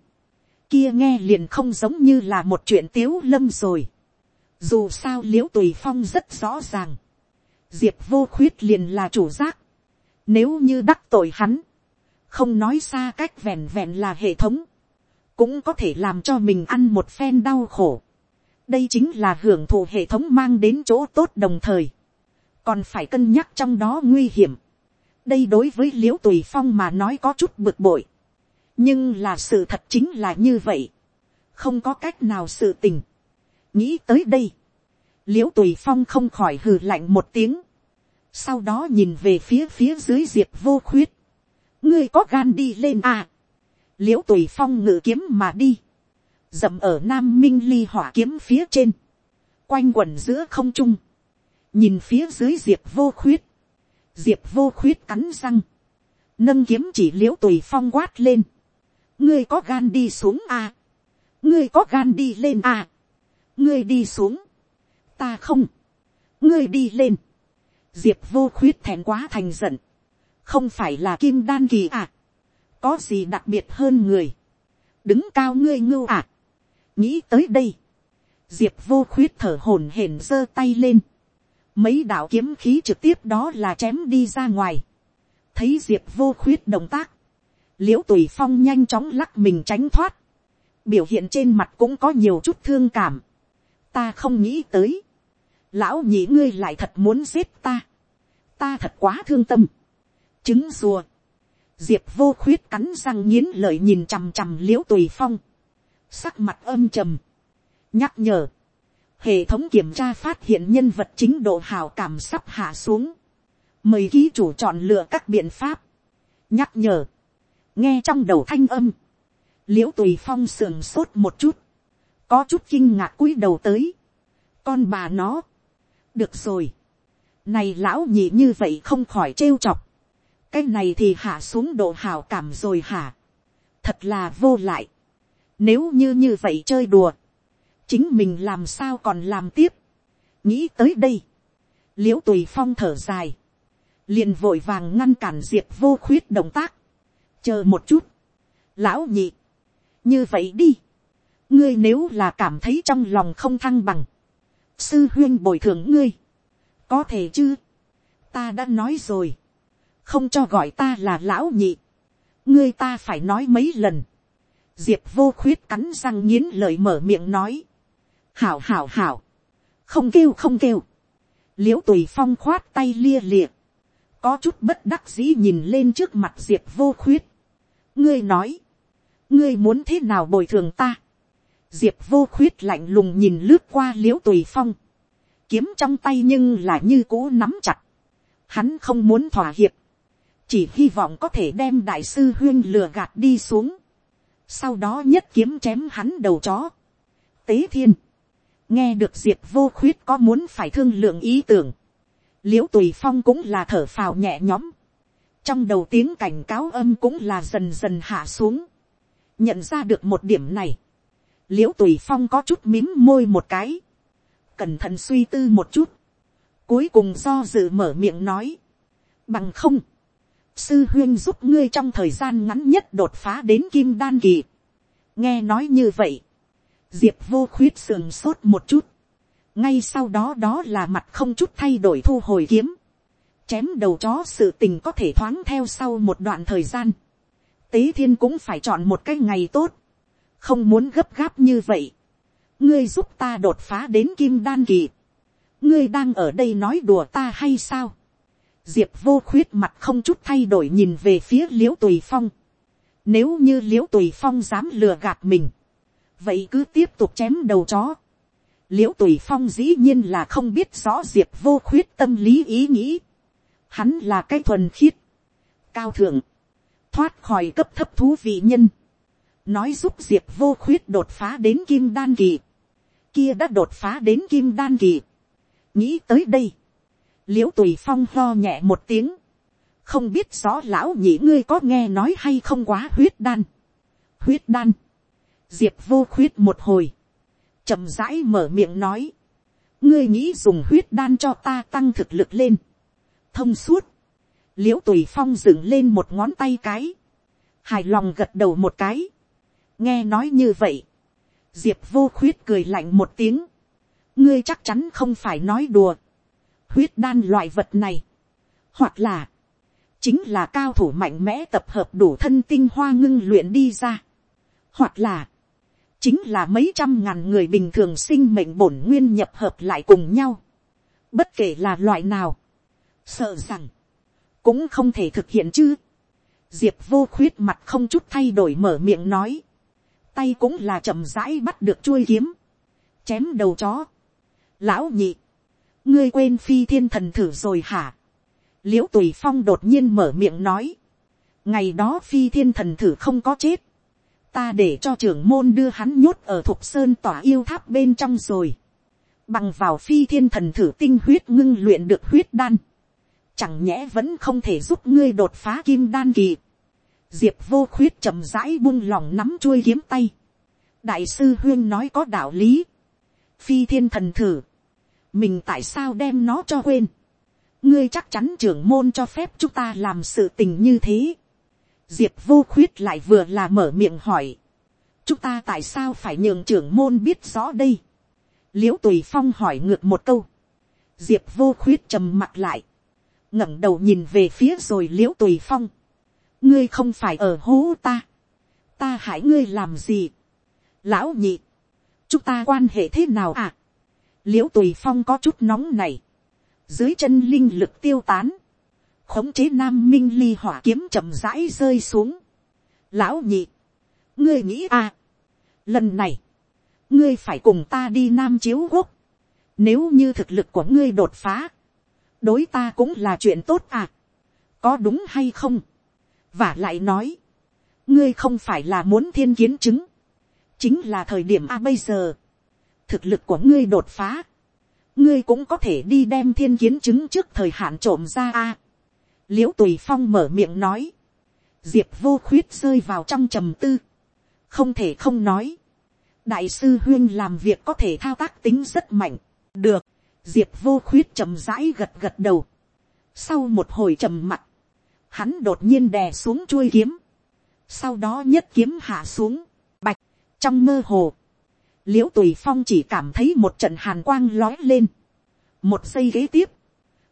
Kia nghe liền không giống như là một chuyện tiếu lâm rồi. Dù sao liễu tùy phong rất rõ ràng. Diệp vô khuyết liền là chủ giác. Nếu như đắc tội hắn. Không nói xa cách vẹn vẹn là hệ thống cũng có thể làm cho mình ăn một phen đau khổ. đây chính là hưởng thụ hệ thống mang đến chỗ tốt đồng thời, còn phải cân nhắc trong đó nguy hiểm. đây đối với l i ễ u tùy phong mà nói có chút bực bội, nhưng là sự thật chính là như vậy, không có cách nào sự tình. nghĩ tới đây, l i ễ u tùy phong không khỏi hừ lạnh một tiếng, sau đó nhìn về phía phía dưới diệp vô khuyết, ngươi có gan đi lên à, l i ễ u tùy phong ngự kiếm mà đi, dậm ở nam minh ly hỏa kiếm phía trên, quanh quẩn giữa không trung, nhìn phía dưới diệp vô khuyết, diệp vô khuyết cắn răng, nâng kiếm chỉ l i ễ u tùy phong quát lên, ngươi có gan đi xuống à, ngươi có gan đi lên à, ngươi đi xuống, ta không, ngươi đi lên, diệp vô khuyết thèm quá thành giận, không phải là kim đan kỳ à, có gì đặc biệt hơn người, đứng cao ngươi ngưu ạ. À. nghĩ tới đây, diệp vô khuyết thở hổn hển giơ tay lên, mấy đạo kiếm khí trực tiếp đó là chém đi ra ngoài, thấy diệp vô khuyết động tác, l i ễ u tùy phong nhanh chóng lắc mình tránh thoát, biểu hiện trên mặt cũng có nhiều chút thương cảm, ta không nghĩ tới, lão nhị ngươi lại thật muốn giết ta, ta thật quá thương tâm, trứng rùa, diệp vô khuyết cắn răng nghiến lợi nhìn chằm chằm l i ễ u tùy phong, sắc mặt âm trầm, nhắc nhở, hệ thống kiểm tra phát hiện nhân vật chính độ hào cảm sắp hạ xuống, mời ký chủ chọn lựa các biện pháp, nhắc nhở, nghe trong đầu thanh âm, l i ễ u tùy phong sườn sốt một chút, có chút kinh ngạc cúi đầu tới, con bà nó, được rồi, này lão nhị như vậy không khỏi trêu chọc, cái này thì hạ xuống độ hào cảm rồi hả, thật là vô lại, nếu như như vậy chơi đùa, chính mình làm sao còn làm tiếp, nghĩ tới đây, l i ễ u tùy phong thở dài, liền vội vàng ngăn cản diệp vô khuyết động tác, chờ một chút, lão nhị, như vậy đi, ngươi nếu là cảm thấy trong lòng không thăng bằng, sư huyên bồi thường ngươi, có thể chứ, ta đã nói rồi, không cho gọi ta là lão nhị, ngươi ta phải nói mấy lần, diệp vô khuyết cắn răng nghiến lời mở miệng nói, hảo hảo hảo, không kêu không kêu, l i ễ u tùy phong khoát tay lia lịa, có chút bất đắc dĩ nhìn lên trước mặt diệp vô khuyết, ngươi nói, ngươi muốn thế nào bồi thường ta, diệp vô khuyết lạnh lùng nhìn lướt qua l i ễ u tùy phong, kiếm trong tay nhưng là như cũ nắm chặt, hắn không muốn thỏa hiệp, chỉ hy vọng có thể đem đại sư huyên lừa gạt đi xuống, sau đó nhất kiếm chém hắn đầu chó, tế thiên, nghe được diệp vô khuyết có muốn phải thương lượng ý tưởng, l i ễ u tùy phong cũng là thở phào nhẹ nhõm, trong đầu tiếng cảnh cáo âm cũng là dần dần hạ xuống, nhận ra được một điểm này, l i ễ u tùy phong có chút mím môi một cái, cẩn thận suy tư một chút, cuối cùng do dự mở miệng nói, bằng không, sư huyên giúp ngươi trong thời gian ngắn nhất đột phá đến kim đan kỳ, nghe nói như vậy, diệp vô khuyết sườn sốt một chút, ngay sau đó đó là mặt không chút thay đổi thu hồi kiếm, chém đầu chó sự tình có thể thoáng theo sau một đoạn thời gian, tế thiên cũng phải chọn một cái ngày tốt, không muốn gấp gáp như vậy, ngươi giúp ta đột phá đến kim đan kỳ, ngươi đang ở đây nói đùa ta hay sao, diệp vô khuyết mặt không chút thay đổi nhìn về phía l i ễ u tùy phong, nếu như l i ễ u tùy phong dám lừa gạt mình, vậy cứ tiếp tục chém đầu chó. l i ễ u tùy phong dĩ nhiên là không biết rõ diệp vô khuyết tâm lý ý nghĩ. hắn là cái thuần khiết, cao thượng, thoát khỏi cấp thấp thú vị nhân. nói giúp diệp vô khuyết đột phá đến kim đan kỳ. kia đã đột phá đến kim đan kỳ. nghĩ tới đây, l i ễ u tùy phong lo nhẹ một tiếng, không biết rõ lão nhị ngươi có nghe nói hay không quá huyết đan. huyết đan, diệp vô khuyết một hồi, chậm rãi mở miệng nói, ngươi nghĩ dùng huyết đan cho ta tăng thực lực lên, thông suốt, l i ễ u tùy phong dựng lên một ngón tay cái, hài lòng gật đầu một cái, nghe nói như vậy, diệp vô khuyết cười lạnh một tiếng, ngươi chắc chắn không phải nói đùa, huyết đan loại vật này, hoặc là, chính là cao thủ mạnh mẽ tập hợp đủ thân tinh hoa ngưng luyện đi ra, hoặc là, chính là mấy trăm ngàn người bình thường sinh mệnh bổn nguyên nhập hợp lại cùng nhau. Bất kể là loại nào, sợ rằng, cũng không thể thực hiện chứ. Diệp vô khuyết mặt không chút thay đổi mở miệng nói. Tay cũng là chậm rãi bắt được chuôi kiếm. Chém đầu chó. Lão nhị. Ngươi quên phi thiên thần thử rồi hả? Liễu tùy phong đột nhiên mở miệng nói. Ngày đó phi thiên thần thử không có chết ta để cho trưởng môn đưa hắn nhốt ở thục sơn tỏa yêu tháp bên trong rồi. bằng vào phi thiên thần thử tinh huyết ngưng luyện được huyết đan. chẳng nhẽ vẫn không thể giúp ngươi đột phá kim đan kỳ. diệp vô khuyết chậm rãi buông lòng nắm chuôi kiếm tay. đại sư huyên nói có đạo lý. phi thiên thần thử mình tại sao đem nó cho quên. ngươi chắc chắn trưởng môn cho phép chúng ta làm sự tình như thế. Diệp vô khuyết lại vừa là mở miệng hỏi, chúng ta tại sao phải nhường trưởng môn biết rõ đây, l i ễ u tùy phong hỏi ngược một câu, diệp vô khuyết trầm mặt lại, ngẩng đầu nhìn về phía rồi l i ễ u tùy phong, ngươi không phải ở hố ta, ta hại ngươi làm gì, lão nhị, chúng ta quan hệ thế nào à, l i ễ u tùy phong có chút nóng này, dưới chân linh lực tiêu tán, khống chế nam minh ly hỏa kiếm chậm rãi rơi xuống. lão nhị, ngươi nghĩ à, lần này, ngươi phải cùng ta đi nam chiếu quốc, nếu như thực lực của ngươi đột phá, đối ta cũng là chuyện tốt à, có đúng hay không, và lại nói, ngươi không phải là muốn thiên kiến chứng, chính là thời điểm a à bây giờ, thực lực của ngươi đột phá, ngươi cũng có thể đi đem thiên kiến chứng trước thời hạn trộm ra a. À, l i ễ u tùy phong mở miệng nói, diệp vô khuyết rơi vào trong trầm tư, không thể không nói, đại sư huyên làm việc có thể thao tác tính rất mạnh, được, diệp vô khuyết chầm rãi gật gật đầu, sau một hồi trầm mặt, hắn đột nhiên đè xuống chuôi kiếm, sau đó nhất kiếm hạ xuống, bạch, trong mơ hồ, l i ễ u tùy phong chỉ cảm thấy một trận hàn quang lói lên. một giây kế tiếp,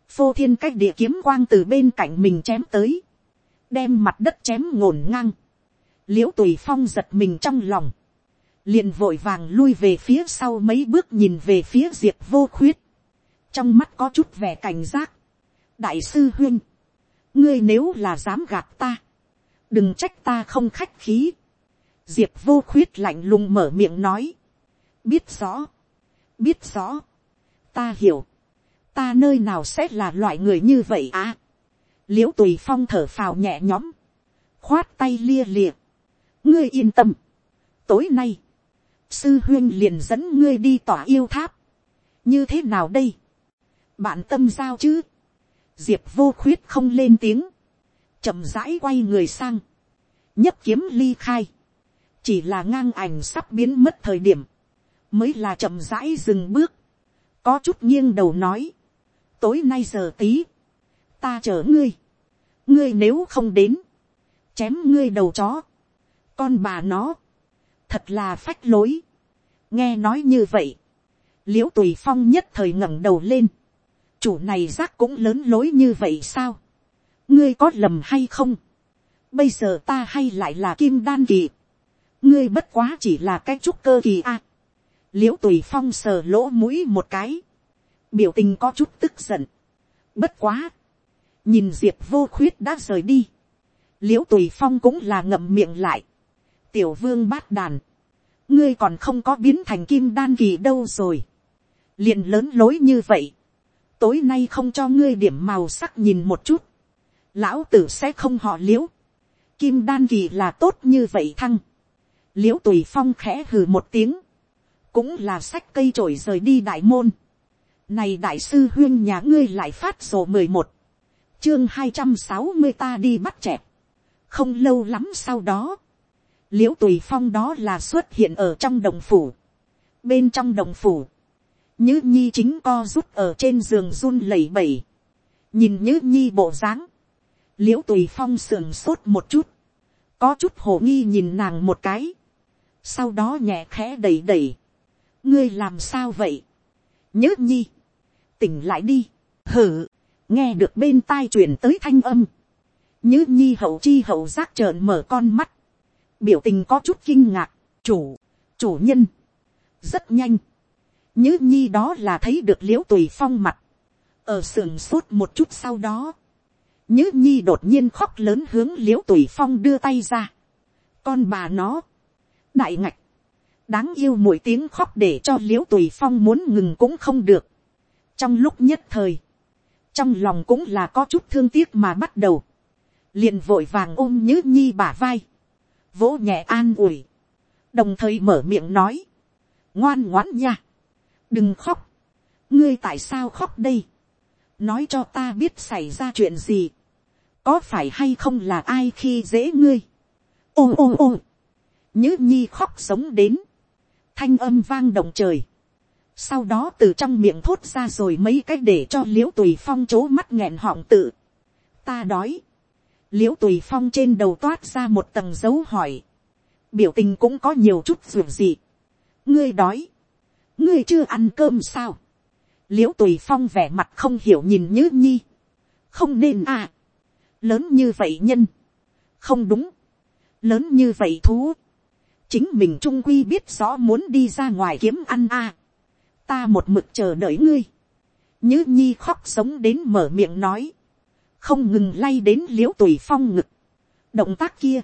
phô thiên cách địa kiếm quang từ bên cạnh mình chém tới, đem mặt đất chém ngổn ngang. l i ễ u tùy phong giật mình trong lòng, liền vội vàng lui về phía sau mấy bước nhìn về phía diệp vô khuyết, trong mắt có chút vẻ cảnh giác. đại sư huyên, ngươi nếu là dám gạt ta, đừng trách ta không khách khí. diệp vô khuyết lạnh lùng mở miệng nói, biết rõ, biết rõ, ta hiểu, ta nơi nào sẽ là loại người như vậy à. l i ễ u tùy phong thở phào nhẹ nhõm, khoát tay lia lịa, ngươi yên tâm, tối nay, sư huyên liền dẫn ngươi đi tỏa yêu tháp, như thế nào đây, bạn tâm giao chứ, diệp vô khuyết không lên tiếng, chậm rãi quay người sang, nhấp kiếm ly khai, chỉ là ngang ảnh sắp biến mất thời điểm, mới là chậm rãi dừng bước, có chút nghiêng đầu nói, tối nay giờ tí, ta chở ngươi, ngươi nếu không đến, chém ngươi đầu chó, con bà nó, thật là phách lối, nghe nói như vậy, l i ễ u tùy phong nhất thời ngẩng đầu lên, chủ này giác cũng lớn lối như vậy sao, ngươi có lầm hay không, bây giờ ta hay lại là kim đan kỳ, ngươi bất quá chỉ là cái trúc cơ kỳ a, l i ễ u tùy phong sờ lỗ mũi một cái, biểu tình có chút tức giận. bất quá, nhìn diệp vô khuyết đã rời đi, l i ễ u tùy phong cũng là ngậm miệng lại, tiểu vương bát đàn, ngươi còn không có biến thành kim đan kỳ đâu rồi, liền lớn lối như vậy, tối nay không cho ngươi điểm màu sắc nhìn một chút, lão tử sẽ không họ l i ễ u kim đan kỳ là tốt như vậy thăng, l i ễ u tùy phong khẽ hừ một tiếng, cũng là sách cây trổi rời đi đại môn. Này đại sư huyên nhà ngươi lại phát sổ mười một chương hai trăm sáu mươi ta đi bắt chẹp. Không lâu lắm sau đó, liễu tùy phong đó là xuất hiện ở trong đồng phủ. Bên trong đồng phủ, nhữ nhi chính co rút ở trên giường run lẩy bẩy. Nhìn nhữ nhi bộ dáng, liễu tùy phong sườn sốt một chút, có chút hồ nghi nhìn nàng một cái. Sau đó nhẹ khẽ đẩy đẩy ngươi làm sao vậy, nhớ nhi, tỉnh lại đi, hử, nghe được bên tai truyền tới thanh âm, nhớ nhi hậu chi hậu giác trợn mở con mắt, biểu tình có chút kinh ngạc, chủ, chủ nhân, rất nhanh, nhớ nhi đó là thấy được l i ễ u tùy phong mặt, ở sườn sốt một chút sau đó, nhớ nhi đột nhiên khóc lớn hướng l i ễ u tùy phong đưa tay ra, con bà nó, đại ngạch, đáng yêu mỗi tiếng khóc để cho l i ễ u tùy phong muốn ngừng cũng không được. trong lúc nhất thời, trong lòng cũng là có chút thương tiếc mà bắt đầu, liền vội vàng ôm nhứ nhi bả vai, vỗ nhẹ an ủi, đồng thời mở miệng nói, ngoan ngoãn nha, đừng khóc, ngươi tại sao khóc đây, nói cho ta biết xảy ra chuyện gì, có phải hay không là ai khi dễ ngươi, ô ô ô, nhứ nhi khóc sống đến, thanh âm vang động trời. Sau đó từ trong miệng thốt ra rồi mấy cách để cho l i ễ u tùy phong c mắt nghẹn họng tự. ta đói. l i ễ u tùy phong trên đầu toát ra một tầng dấu hỏi. biểu tình cũng có nhiều chút ruột gì. ngươi đói. ngươi chưa ăn cơm sao. l i ễ u tùy phong vẻ mặt không hiểu nhìn như nhi. không nên à. lớn như vậy nhân. không đúng. lớn như vậy thú chính mình trung quy biết rõ muốn đi ra ngoài kiếm ăn a. À, ta một mực chờ đợi ngươi. nhứ nhi khóc sống đến mở miệng nói. không ngừng lay đến l i ễ u tùy phong ngực. động tác kia,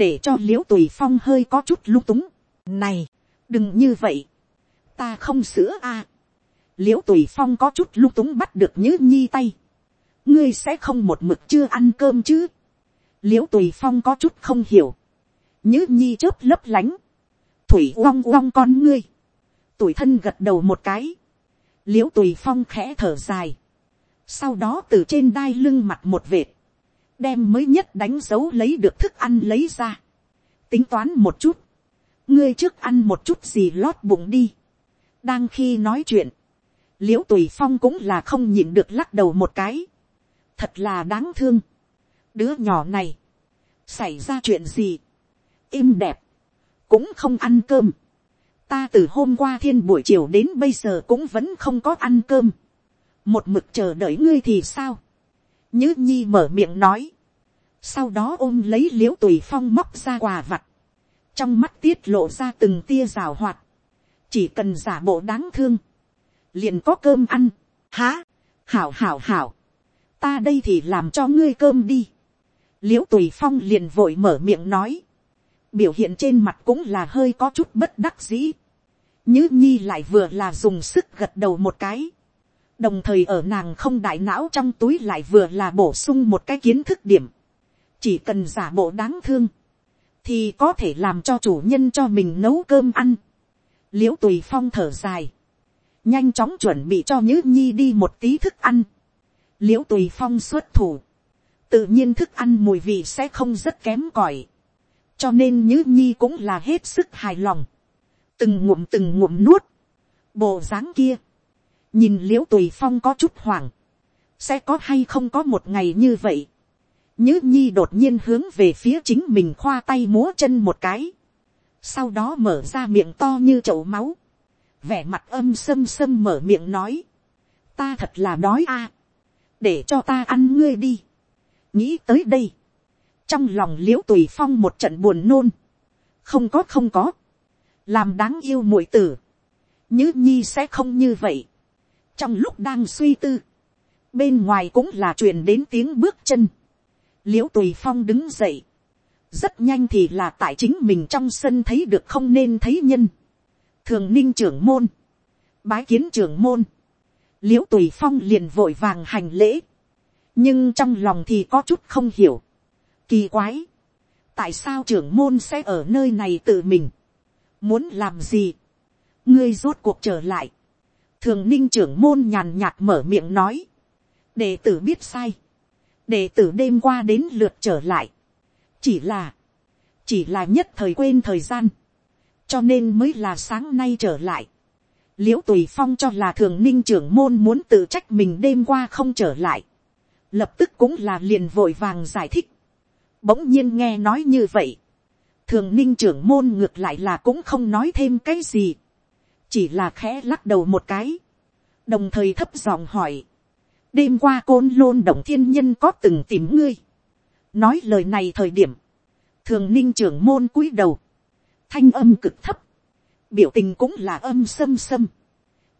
để cho l i ễ u tùy phong hơi có chút lung túng. này, đừng như vậy. ta không sữa a. À, l i ễ u tùy phong có chút lung túng bắt được nhứ nhi tay. ngươi sẽ không một mực chưa ăn cơm chứ. l i ễ u tùy phong có chút không hiểu nhứ nhi chớp lấp lánh, thủy uong uong con ngươi, tuổi thân gật đầu một cái, l i ễ u tùy phong khẽ thở dài, sau đó từ trên đai lưng mặt một vệt, đem mới nhất đánh dấu lấy được thức ăn lấy ra, tính toán một chút, ngươi trước ăn một chút gì lót bụng đi, đang khi nói chuyện, l i ễ u tùy phong cũng là không nhịn được lắc đầu một cái, thật là đáng thương, đứa nhỏ này, xảy ra chuyện gì, im đẹp, cũng không ăn cơm, ta từ hôm qua thiên buổi chiều đến bây giờ cũng vẫn không có ăn cơm. một mực chờ đợi ngươi thì sao. nhứ nhi mở miệng nói. sau đó ôm lấy l i ễ u tùy phong móc ra quà vặt. trong mắt tiết lộ ra từng tia rào hoạt. chỉ cần giả bộ đáng thương. liền có cơm ăn. há, hảo hảo hảo. ta đây thì làm cho ngươi cơm đi. l i ễ u tùy phong liền vội mở miệng nói biểu hiện trên mặt cũng là hơi có chút bất đắc dĩ. Nhứ nhi lại vừa là dùng sức gật đầu một cái. Đồng thời ở nàng không đại não trong túi lại vừa là bổ sung một cái kiến thức điểm. Chỉ cần giả bộ đáng thương. Thì có thể làm cho chủ nhân cho mình nấu cơm ăn. Liễu tùy phong thở dài. Nhanh chóng chuẩn bị cho Nhứ nhi đi một tí thức ăn. Liễu tùy phong xuất thủ. Tự nhiên thức ăn mùi vị sẽ không rất kém cỏi cho nên nhữ nhi cũng là hết sức hài lòng. từng ngụm từng ngụm nuốt, bộ dáng kia, nhìn l i ễ u tùy phong có chút hoảng, sẽ có hay không có một ngày như vậy, nhữ nhi đột nhiên hướng về phía chính mình khoa tay múa chân một cái, sau đó mở ra miệng to như chậu máu, vẻ mặt âm xâm xâm mở miệng nói, ta thật là đói a, để cho ta ăn ngươi đi, nghĩ tới đây, trong lòng l i ễ u tùy phong một trận buồn nôn, không có không có, làm đáng yêu muội tử, nhứ nhi sẽ không như vậy. trong lúc đang suy tư, bên ngoài cũng là truyền đến tiếng bước chân, l i ễ u tùy phong đứng dậy, rất nhanh thì là tại chính mình trong sân thấy được không nên thấy nhân, thường ninh trưởng môn, bái kiến trưởng môn, l i ễ u tùy phong liền vội vàng hành lễ, nhưng trong lòng thì có chút không hiểu, kỳ quái, tại sao trưởng môn sẽ ở nơi này tự mình, muốn làm gì, ngươi rốt cuộc trở lại, thường ninh trưởng môn nhàn nhạt mở miệng nói, đệ tử biết sai, đệ tử đêm qua đến lượt trở lại, chỉ là, chỉ là nhất thời quên thời gian, cho nên mới là sáng nay trở lại. l i ễ u tùy phong cho là thường ninh trưởng môn muốn tự trách mình đêm qua không trở lại, lập tức cũng là liền vội vàng giải thích, bỗng nhiên nghe nói như vậy, thường ninh trưởng môn ngược lại là cũng không nói thêm cái gì, chỉ là khẽ lắc đầu một cái, đồng thời thấp giọng hỏi, đêm qua côn lôn động thiên nhân có từng tìm ngươi, nói lời này thời điểm, thường ninh trưởng môn cúi đầu, thanh âm cực thấp, biểu tình cũng là âm xâm xâm,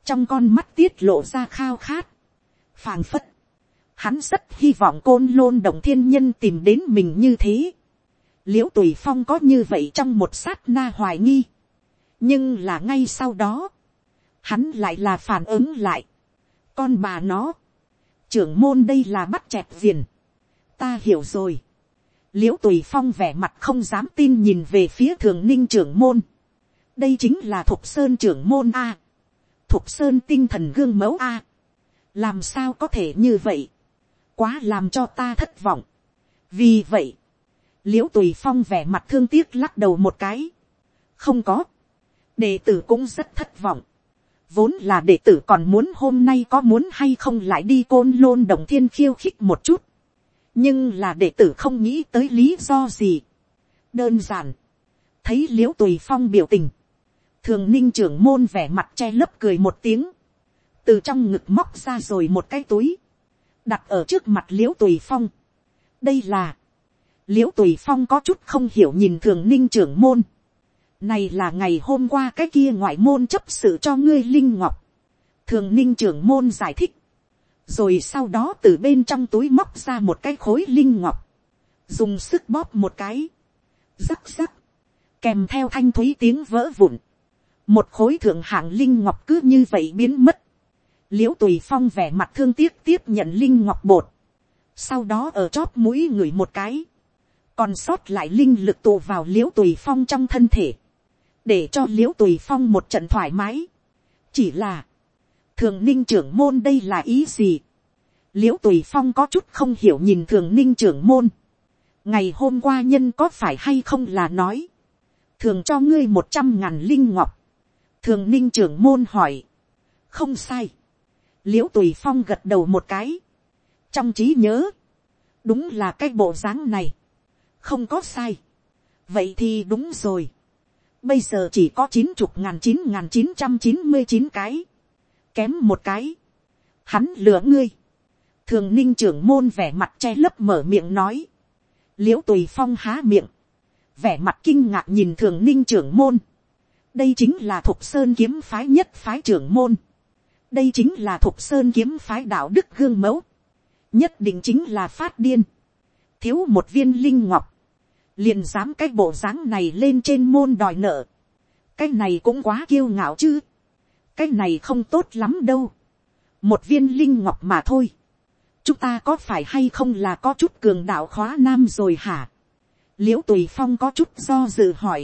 trong con mắt tiết lộ ra khao khát, phàng phất, hắn rất hy vọng côn lôn động thiên nhân tìm đến mình như thế, l i ễ u tùy phong có như vậy trong một sát na hoài nghi. nhưng là ngay sau đó, hắn lại là phản ứng lại. con bà nó, trưởng môn đây là bắt chẹt viền. ta hiểu rồi. l i ễ u tùy phong vẻ mặt không dám tin nhìn về phía thường ninh trưởng môn. đây chính là thục sơn trưởng môn a. thục sơn tinh thần gương mẫu a. làm sao có thể như vậy quá làm cho ta thất vọng. vì vậy, l i ễ u tùy phong vẻ mặt thương tiếc lắc đầu một cái. không có. đệ tử cũng rất thất vọng. vốn là đệ tử còn muốn hôm nay có muốn hay không lại đi côn lôn đồng thiên khiêu khích một chút. nhưng là đệ tử không nghĩ tới lý do gì. đơn giản. thấy l i ễ u tùy phong biểu tình. thường ninh trưởng môn vẻ mặt che lấp cười một tiếng. từ trong ngực móc ra rồi một cái túi đặt ở trước mặt l i ễ u tùy phong. đây là l i ễ u tùy phong có chút không hiểu nhìn thường ninh trưởng môn. này là ngày hôm qua cái kia ngoại môn chấp sự cho ngươi linh ngọc. thường ninh trưởng môn giải thích. rồi sau đó từ bên trong túi móc ra một cái khối linh ngọc. dùng sức bóp một cái. rắc rắc. kèm theo thanh thúy tiếng vỡ vụn. một khối thượng hạng linh ngọc cứ như vậy biến mất l i ễ u tùy phong vẻ mặt thương tiếc tiếp nhận linh ngọc bột. sau đó ở chóp mũi ngửi một cái. Còn sót lại linh lực tụ vào l i ễ u tùy phong trong thân thể, để cho l i ễ u tùy phong một trận thoải mái. chỉ là, thường ninh trưởng môn đây là ý gì, l i ễ u tùy phong có chút không hiểu nhìn thường ninh trưởng môn, ngày hôm qua nhân có phải hay không là nói, thường cho ngươi một trăm ngàn linh ngọc, thường ninh trưởng môn hỏi, không sai, l i ễ u tùy phong gật đầu một cái, trong trí nhớ, đúng là cái bộ dáng này, không có sai, vậy thì đúng rồi, bây giờ chỉ có chín chục ngàn chín ngàn chín trăm chín mươi chín cái, kém một cái, hắn lừa ngươi, thường ninh trưởng môn vẻ mặt che lấp mở miệng nói, l i ễ u tùy phong há miệng, vẻ mặt kinh ngạc nhìn thường ninh trưởng môn, đây chính là thục sơn kiếm phái nhất phái trưởng môn, đây chính là thục sơn kiếm phái đạo đức gương mẫu, nhất định chính là phát điên, thiếu một viên linh ngọc, liền dám cái bộ dáng này lên trên môn đòi nợ, cái này cũng quá kiêu ngạo chứ, cái này không tốt lắm đâu. một viên linh ngọc mà thôi. chúng ta có phải hay không là có chút cường đạo khóa nam rồi hả. l i ễ u tùy phong có chút do dự hỏi.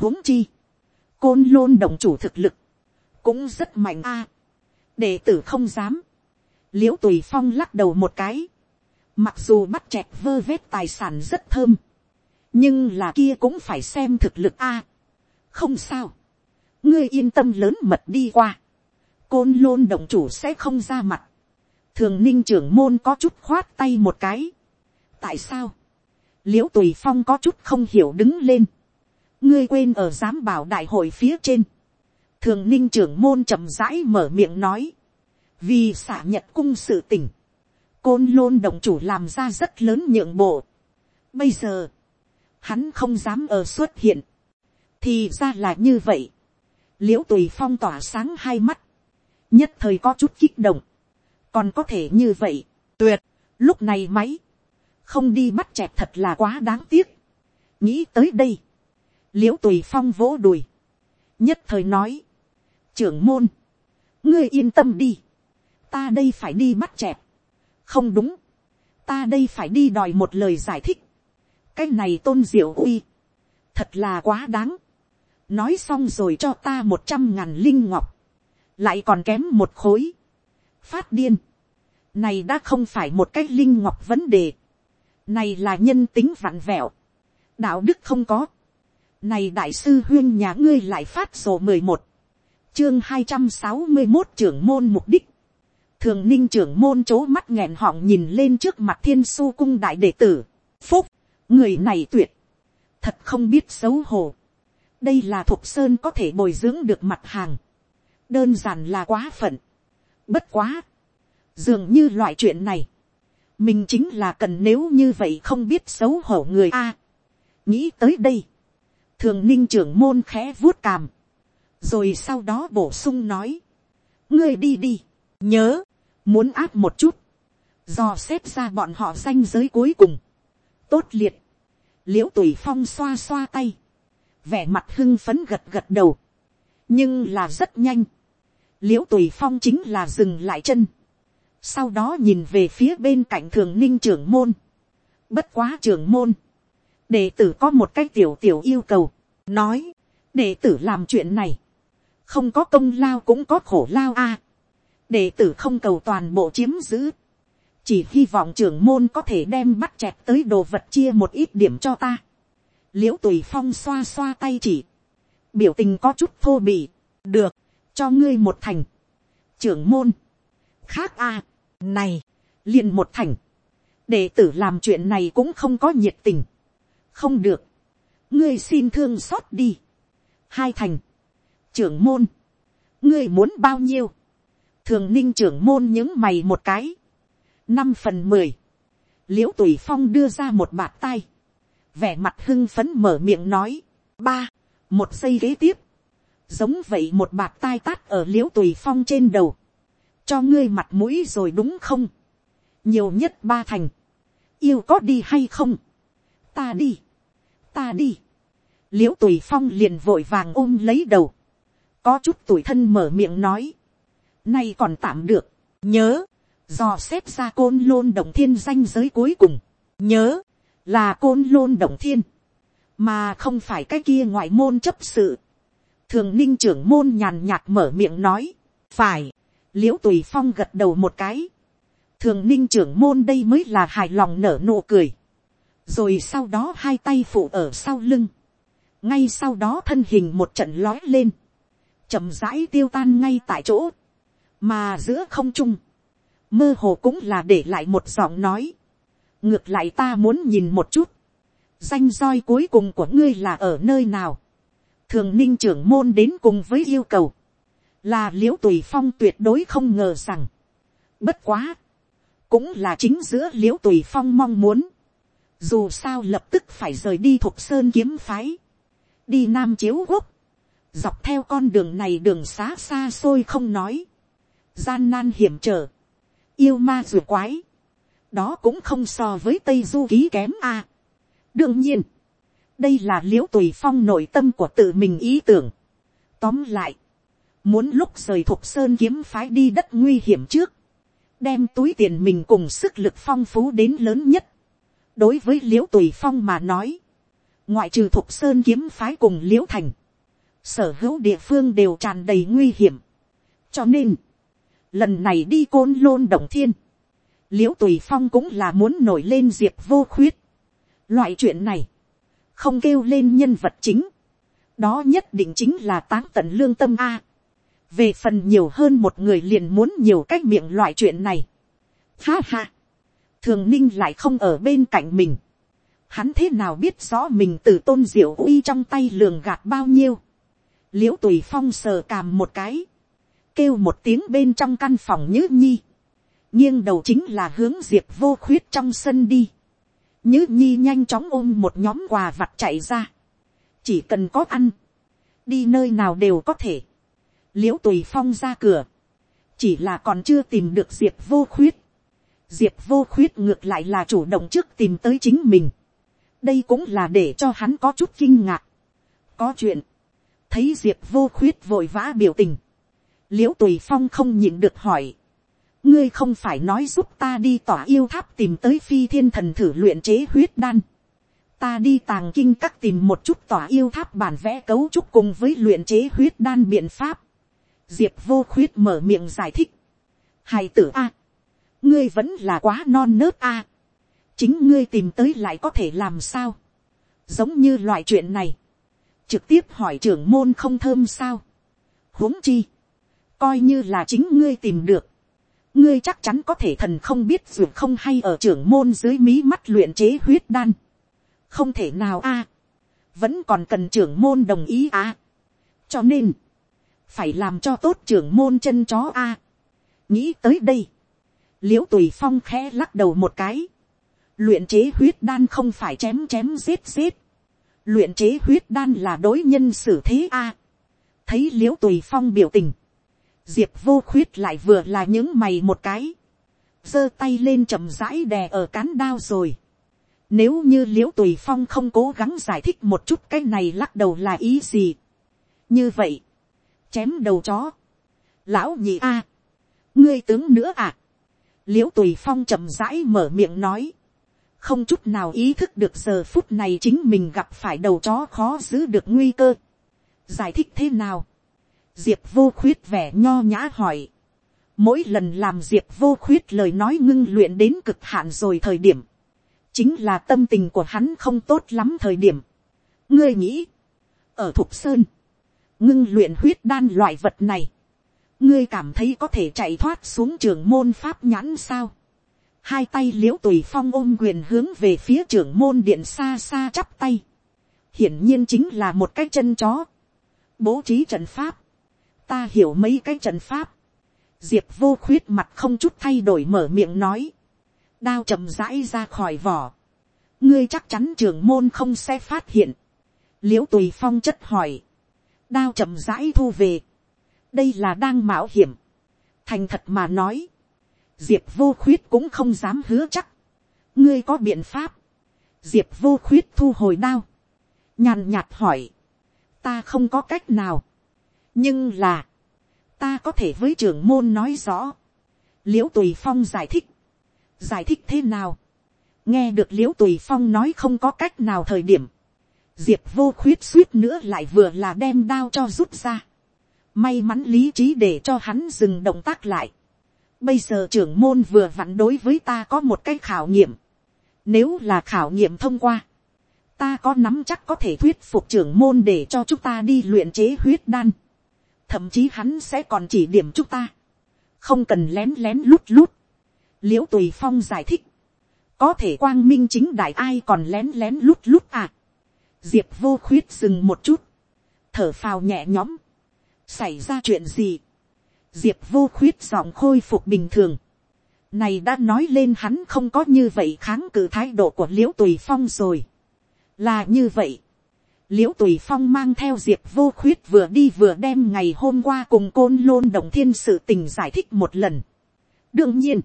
huống chi. côn lôn đồng chủ thực lực. cũng rất mạnh a đệ tử không dám. l i ễ u tùy phong lắc đầu một cái. mặc dù bắt chẹt vơ vét tài sản rất thơm. nhưng là kia cũng phải xem thực lực a. không sao ngươi yên tâm lớn mật đi qua, côn lôn động chủ sẽ không ra mặt, thường ninh trưởng môn có chút khoát tay một cái. tại sao, l i ễ u tùy phong có chút không hiểu đứng lên, ngươi quên ở giám bảo đại hội phía trên, thường ninh trưởng môn chậm rãi mở miệng nói, vì xả nhật cung sự tình, côn lôn động chủ làm ra rất lớn nhượng bộ. bây giờ, hắn không dám ở xuất hiện, thì ra là như vậy. L i ễ u tùy phong tỏa sáng hai mắt, nhất thời có chút kích động, còn có thể như vậy, tuyệt, lúc này máy, không đi bắt chẹt thật là quá đáng tiếc, nghĩ tới đây, l i ễ u tùy phong vỗ đùi, nhất thời nói, trưởng môn, ngươi yên tâm đi, ta đây phải đi bắt chẹp, không đúng, ta đây phải đi đòi một lời giải thích, cái này tôn diệu uy, thật là quá đáng, nói xong rồi cho ta một trăm ngàn linh ngọc, lại còn kém một khối, phát điên, này đã không phải một cái linh ngọc vấn đề, này là nhân tính vặn vẹo, đạo đức không có, này đại sư huyên nhà ngươi lại phát sổ mười một, chương hai trăm sáu mươi một trưởng môn mục đích, thường ninh trưởng môn chố mắt nghẹn họng nhìn lên trước mặt thiên su cung đại đệ tử, phúc, người này tuyệt, thật không biết xấu hổ, đây là thuộc sơn có thể bồi dưỡng được mặt hàng, đơn giản là quá phận, bất quá, dường như loại chuyện này, mình chính là cần nếu như vậy không biết xấu hổ người a. nghĩ tới đây, thường ninh trưởng môn khẽ vuốt càm, rồi sau đó bổ sung nói, ngươi đi đi, nhớ, muốn áp một chút, dò xét ra bọn họ danh giới cuối cùng, tốt liệt, l i ễ u tùy phong xoa xoa tay, vẻ mặt hưng phấn gật gật đầu, nhưng là rất nhanh, l i ễ u tùy phong chính là dừng lại chân, sau đó nhìn về phía bên cạnh thường ninh trưởng môn, bất quá trưởng môn, đệ tử có một cái tiểu tiểu yêu cầu, nói, đệ tử làm chuyện này, không có công lao cũng có khổ lao a, đệ tử không cầu toàn bộ chiếm giữ, chỉ hy vọng trưởng môn có thể đem bắt chẹt tới đồ vật chia một ít điểm cho ta. L i ễ u tùy phong xoa xoa tay chỉ, biểu tình có chút thô bỉ, được, cho ngươi một thành, trưởng môn, khác a, này, liền một thành, đệ tử làm chuyện này cũng không có nhiệt tình, không được, ngươi xin thương xót đi, hai thành, trưởng môn, ngươi muốn bao nhiêu, thường ninh trưởng môn những mày một cái, năm phần mười, l i ễ u tùy phong đưa ra một bạt tay, vẻ mặt hưng phấn mở miệng nói, ba, một giây kế tiếp, giống vậy một bạt tai tát ở l i ễ u tùy phong trên đầu, cho ngươi mặt mũi rồi đúng không, nhiều nhất ba thành, yêu có đi hay không, ta đi, ta đi, l i ễ u tùy phong liền vội vàng ôm lấy đầu, có chút tuổi thân mở miệng nói, nay còn tạm được, nhớ, dò xếp ra côn lôn động thiên danh giới cuối cùng, nhớ, là côn lôn động thiên, mà không phải cái kia ngoại môn chấp sự. thường ninh trưởng môn nhàn nhạt mở miệng nói, phải, l i ễ u tùy phong gật đầu một cái, thường ninh trưởng môn đây mới là hài lòng nở nụ cười, rồi sau đó hai tay phụ ở sau lưng, ngay sau đó thân hình một trận lói lên, chậm rãi tiêu tan ngay tại chỗ, mà giữa không trung, mơ hồ cũng là để lại một giọng nói, ngược lại ta muốn nhìn một chút, danh roi cuối cùng của ngươi là ở nơi nào, thường ninh trưởng môn đến cùng với yêu cầu, là l i ễ u tùy phong tuyệt đối không ngờ rằng, bất quá, cũng là chính giữa l i ễ u tùy phong mong muốn, dù sao lập tức phải rời đi thuộc sơn kiếm phái, đi nam chiếu quốc, dọc theo con đường này đường xá xa xôi không nói, gian nan hiểm trở, yêu ma rùa quái, đó cũng không so với tây du ký kém a. đương nhiên, đây là l i ễ u tùy phong nội tâm của tự mình ý tưởng. tóm lại, muốn lúc rời thục sơn kiếm phái đi đất nguy hiểm trước, đem túi tiền mình cùng sức lực phong phú đến lớn nhất. đối với l i ễ u tùy phong mà nói, ngoại trừ thục sơn kiếm phái cùng l i ễ u thành, sở hữu địa phương đều tràn đầy nguy hiểm. cho nên, lần này đi côn lôn động thiên, l i ễ u tùy phong cũng là muốn nổi lên diệp vô khuyết. loại chuyện này, không kêu lên nhân vật chính, đó nhất định chính là táng tận lương tâm a về phần nhiều hơn một người liền muốn nhiều cách miệng loại chuyện này. Ha ha, thường ninh lại không ở bên cạnh mình. Hắn thế nào biết rõ mình từ tôn diệu uy trong tay lường gạt bao nhiêu l i ễ u tùy phong sờ càm một cái, kêu một tiếng bên trong căn phòng nhữ nhi. nghiêng đầu chính là hướng diệp vô khuyết trong sân đi. nhữ nhi nhanh chóng ôm một nhóm quà vặt chạy ra. chỉ cần có ăn, đi nơi nào đều có thể l i ễ u tùy phong ra cửa, chỉ là còn chưa tìm được diệp vô khuyết. diệp vô khuyết ngược lại là chủ động trước tìm tới chính mình. đây cũng là để cho hắn có chút kinh ngạc. có chuyện, thấy diệp vô khuyết vội vã biểu tình, l i ễ u tùy phong không nhịn được hỏi, ngươi không phải nói giúp ta đi tỏa yêu tháp tìm tới phi thiên thần thử luyện chế huyết đan. ta đi tàng kinh các tìm một chút tỏa yêu tháp bản vẽ cấu trúc cùng với luyện chế huyết đan biện pháp diệp vô khuyết mở miệng giải thích. hài tử a, ngươi vẫn là quá non nớt a. chính ngươi tìm tới lại có thể làm sao. giống như loại chuyện này, trực tiếp hỏi trưởng môn không thơm sao. huống chi, coi như là chính ngươi tìm được. ngươi chắc chắn có thể thần không biết dù không hay ở trưởng môn dưới mí mắt luyện chế huyết đan. không thể nào a. vẫn còn cần trưởng môn đồng ý a. cho nên, phải làm cho tốt trưởng môn chân chó a. nghĩ tới đây, l i ễ u tùy phong khẽ lắc đầu một cái, luyện chế huyết đan không phải chém chém giết giết, luyện chế huyết đan là đối nhân xử thế a. thấy l i ễ u tùy phong biểu tình, diệp vô khuyết lại vừa là những mày một cái, giơ tay lên chậm rãi đè ở cán đao rồi. Nếu như l i ễ u tùy phong không cố gắng giải thích một chút cái này lắc đầu là ý gì. như vậy, chém đầu chó. lão nhị a, ngươi tướng nữa à. l i ễ u tùy phong chậm rãi mở miệng nói, không chút nào ý thức được giờ phút này chính mình gặp phải đầu chó khó giữ được nguy cơ. giải thích thế nào, diệp vô khuyết vẻ nho nhã hỏi, mỗi lần làm diệp vô khuyết lời nói ngưng luyện đến cực hạn rồi thời điểm, chính là tâm tình của hắn không tốt lắm thời điểm. ngươi nghĩ, ở thục sơn, ngưng luyện huyết đan loại vật này, ngươi cảm thấy có thể chạy thoát xuống trường môn pháp nhãn sao hai tay l i ễ u tùy phong ôm quyền hướng về phía trưởng môn điện xa xa chắp tay. hiển nhiên chính là một cái chân chó. bố trí trận pháp. ta hiểu mấy cái trận pháp. diệp vô khuyết mặt không chút thay đổi mở miệng nói. đao chậm rãi ra khỏi vỏ. ngươi chắc chắn trưởng môn không sẽ phát hiện. l i ễ u tùy phong chất hỏi đao chậm rãi thu về. đây là đang mạo hiểm. thành thật mà nói diệp vô khuyết cũng không dám hứa chắc. ngươi có biện pháp. diệp vô khuyết thu hồi đao. nhàn nhạt hỏi. ta không có cách nào. nhưng là, ta có thể với trưởng môn nói rõ. l i ễ u tùy phong giải thích. giải thích thế nào. nghe được l i ễ u tùy phong nói không có cách nào thời điểm diệp vô khuyết suýt nữa lại vừa là đem đao cho rút ra, may mắn lý trí để cho hắn dừng động tác lại bây giờ trưởng môn vừa vặn đối với ta có một cái khảo nghiệm. nếu là khảo nghiệm thông qua, ta có nắm chắc có thể thuyết phục trưởng môn để cho chúng ta đi luyện chế huyết đan. thậm chí hắn sẽ còn chỉ điểm chúng ta. không cần lén lén lút lút. l i ễ u tùy phong giải thích. có thể quang minh chính đại ai còn lén lén lút lút à. diệp vô khuyết dừng một chút. thở phào nhẹ nhõm xảy ra chuyện gì, diệp vô khuyết giọng khôi phục bình thường, này đã nói lên hắn không có như vậy kháng cự thái độ của l i ễ u tùy phong rồi, là như vậy, l i ễ u tùy phong mang theo diệp vô khuyết vừa đi vừa đem ngày hôm qua cùng côn lôn đồng thiên sự tình giải thích một lần. đương nhiên,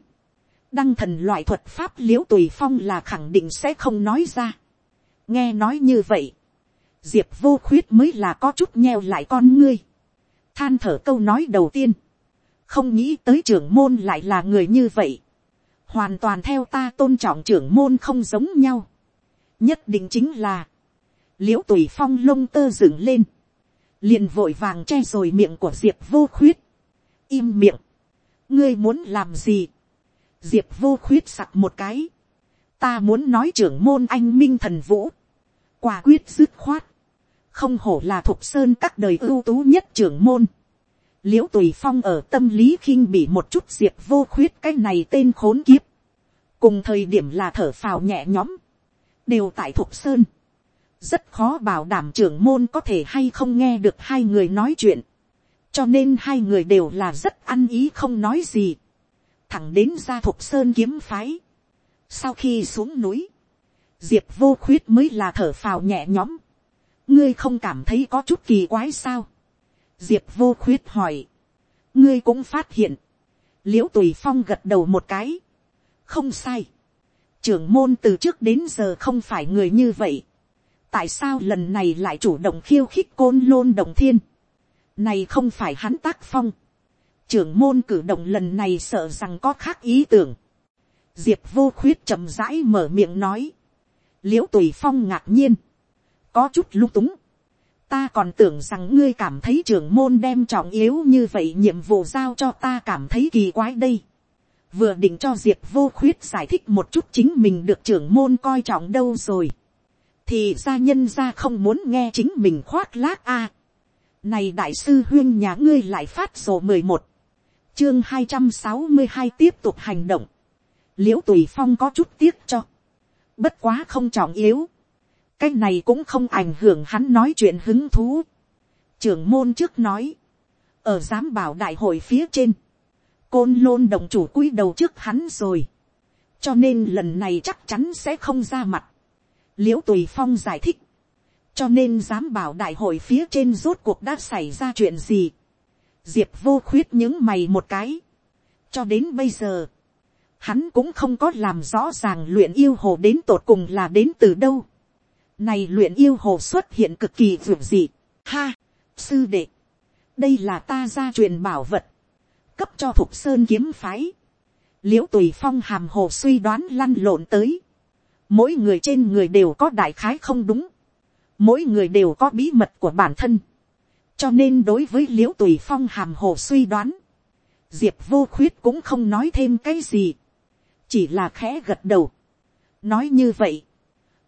đăng thần loại thuật pháp l i ễ u tùy phong là khẳng định sẽ không nói ra. nghe nói như vậy, diệp vô khuyết mới là có chút nheo lại con ngươi. Than thở câu nói đầu tiên, không nghĩ tới trưởng môn lại là người như vậy, hoàn toàn theo ta tôn trọng trưởng môn không giống nhau, nhất định chính là, l i ễ u tùy phong lông tơ dựng lên, liền vội vàng che rồi miệng của diệp vô khuyết, im miệng, ngươi muốn làm gì, diệp vô khuyết sặc một cái, ta muốn nói trưởng môn anh minh thần vũ, quả quyết dứt khoát, không hổ là thục sơn các đời ưu tú nhất trưởng môn l i ễ u tùy phong ở tâm lý khinh bị một chút diệp vô khuyết cái này tên khốn kiếp. cùng thời điểm là thở phào nhẹ nhõm, đều tại thục sơn. rất khó bảo đảm trưởng môn có thể hay không nghe được hai người nói chuyện. cho nên hai người đều là rất ăn ý không nói gì. thẳng đến ra thục sơn kiếm phái. sau khi xuống núi, diệp vô khuyết mới là thở phào nhẹ nhõm ngươi không cảm thấy có chút kỳ quái sao diệp vô khuyết hỏi. ngươi cũng phát hiện. l i ễ u tùy phong gật đầu một cái. không sai. trưởng môn từ trước đến giờ không phải người như vậy. tại sao lần này lại chủ động khiêu khích côn lôn đồng thiên. này không phải hắn tác phong. trưởng môn cử động lần này sợ rằng có khác ý tưởng. diệp vô khuyết chậm rãi mở miệng nói. l i ễ u tùy phong ngạc nhiên có chút lung túng. Ta còn tưởng rằng ngươi cảm thấy trưởng môn đem trọng yếu như vậy nhiệm vụ giao cho ta cảm thấy kỳ quái đây. Vừa định cho Diệp vô khuyết giải thích một chút chính mình được trưởng môn coi trọng đâu rồi. Thì gia nhân ra không muốn nghe chính mình khoác lác a. Này đại sư huyên nhà ngươi lại phát sổ mười một Chương hai trăm sáu mươi hai tiếp tục hành động. Liễu tùy phong có chút tiếc cho. Bất quá không trọng yếu cái này cũng không ảnh hưởng hắn nói chuyện hứng thú. trưởng môn trước nói, ở giám bảo đại hội phía trên, côn lôn đồng chủ cúi đầu trước hắn rồi, cho nên lần này chắc chắn sẽ không ra mặt. l i ễ u tùy phong giải thích, cho nên giám bảo đại hội phía trên rốt cuộc đã xảy ra chuyện gì. diệp vô khuyết những mày một cái, cho đến bây giờ, hắn cũng không có làm rõ ràng luyện yêu hồ đến tột cùng là đến từ đâu. Này luyện yêu hồ xuất hiện cực kỳ vượt dị. Ha, sư đệ. Đây là ta gia truyền bảo vật. Cấp cho thục sơn kiếm phái. Liễu tùy phong hàm hồ suy đoán lăn lộn tới. Mỗi người trên người đều có đại khái không đúng. Mỗi người đều có bí mật của bản thân. Cho nên đối với liễu tùy phong hàm hồ suy đoán. Diệp vô khuyết cũng không nói thêm cái gì. Chỉ là khẽ gật đầu. Nói như vậy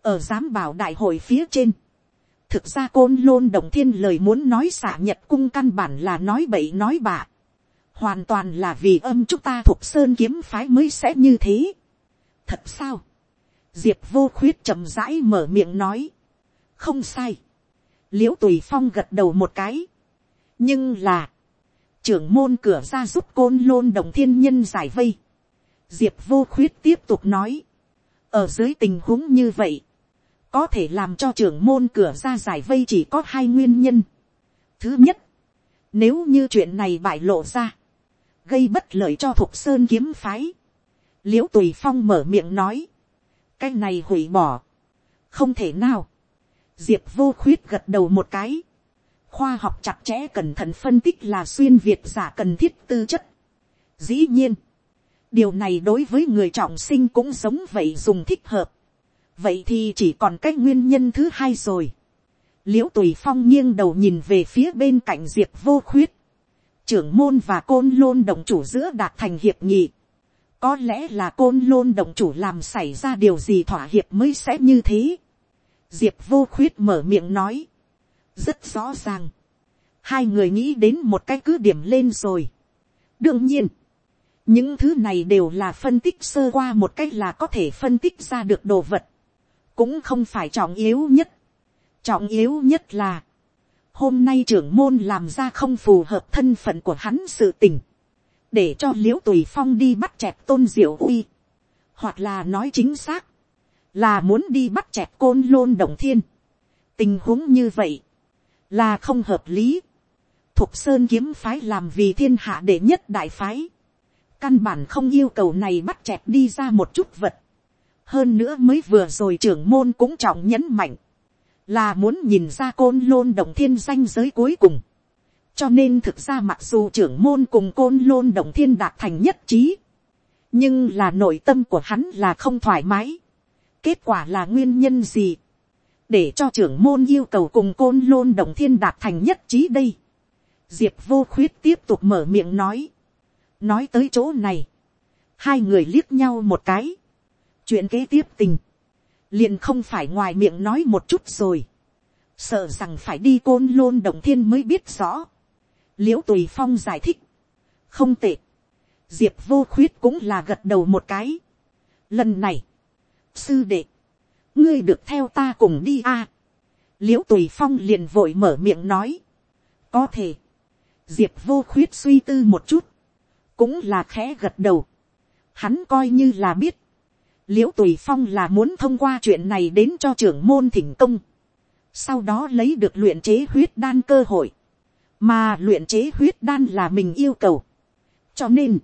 ở giám bảo đại hội phía trên, thực ra côn lôn đồng thiên lời muốn nói xả nhật cung căn bản là nói bậy nói bạ, hoàn toàn là vì âm chúng ta thuộc sơn kiếm phái mới sẽ như thế. thật sao, diệp vô khuyết chậm rãi mở miệng nói, không sai, l i ễ u tùy phong gật đầu một cái, nhưng là, trưởng môn cửa ra giúp côn lôn đồng thiên nhân giải vây, diệp vô khuyết tiếp tục nói, ở dưới tình huống như vậy, có thể làm cho trưởng môn cửa ra giải vây chỉ có hai nguyên nhân. Thứ nhất, nếu như chuyện này bại lộ ra, gây bất lợi cho thục sơn kiếm phái, l i ễ u tùy phong mở miệng nói, cái này hủy bỏ, không thể nào, diệp vô khuyết gật đầu một cái, khoa học chặt chẽ cẩn thận phân tích là xuyên việt giả cần thiết tư chất. dĩ nhiên, điều này đối với người trọng sinh cũng giống vậy dùng thích hợp vậy thì chỉ còn cái nguyên nhân thứ hai rồi. l i ễ u tùy phong nghiêng đầu nhìn về phía bên cạnh diệp vô khuyết, trưởng môn và côn lôn động chủ giữa đạt thành hiệp nghị. Có lẽ là côn lôn động chủ làm xảy ra điều gì thỏa hiệp mới sẽ như thế. Diệp vô khuyết mở miệng nói. Rất rõ ràng. Hai người nghĩ đến một cái cứ điểm lên rồi. Đương nhiên. Những thứ này đều là phân tích sơ qua một cách là có thể phân tích ra được đồ vật. Cũng không phải trọng yếu nhất. Trọng yếu nhất là. Hôm nay trưởng môn làm ra không phù hợp thân phận của hắn sự tình. Để cho liễu tùy phong đi bắt chẹt tôn diệu uy. Hoặc là nói chính xác. Là muốn đi bắt chẹt côn lôn động thiên. Tình huống như vậy. Là không hợp lý. Thục sơn kiếm phái làm vì thiên hạ đệ nhất đại phái căn bản không yêu cầu này bắt chẹt đi ra một chút vật hơn nữa mới vừa rồi trưởng môn cũng trọng nhấn mạnh, là muốn nhìn ra côn lôn động thiên danh giới cuối cùng. cho nên thực ra mặc dù trưởng môn cùng côn lôn động thiên đạt thành nhất trí, nhưng là nội tâm của hắn là không thoải mái. kết quả là nguyên nhân gì, để cho trưởng môn yêu cầu cùng côn lôn động thiên đạt thành nhất trí đây. diệp vô khuyết tiếp tục mở miệng nói, nói tới chỗ này, hai người liếc nhau một cái, chuyện kế tiếp tình, liền không phải ngoài miệng nói một chút rồi, sợ rằng phải đi côn lôn động thiên mới biết rõ, l i ễ u tùy phong giải thích, không tệ, diệp vô khuyết cũng là gật đầu một cái, lần này, sư đệ, ngươi được theo ta cùng đi a, à. l i ễ u tùy phong liền vội mở miệng nói, có thể, diệp vô khuyết suy tư một chút, cũng là khẽ gật đầu. Hắn coi như là biết, l i ễ u tùy phong là muốn thông qua chuyện này đến cho trưởng môn thỉnh công, sau đó lấy được luyện chế huyết đan cơ hội, mà luyện chế huyết đan là mình yêu cầu. cho nên,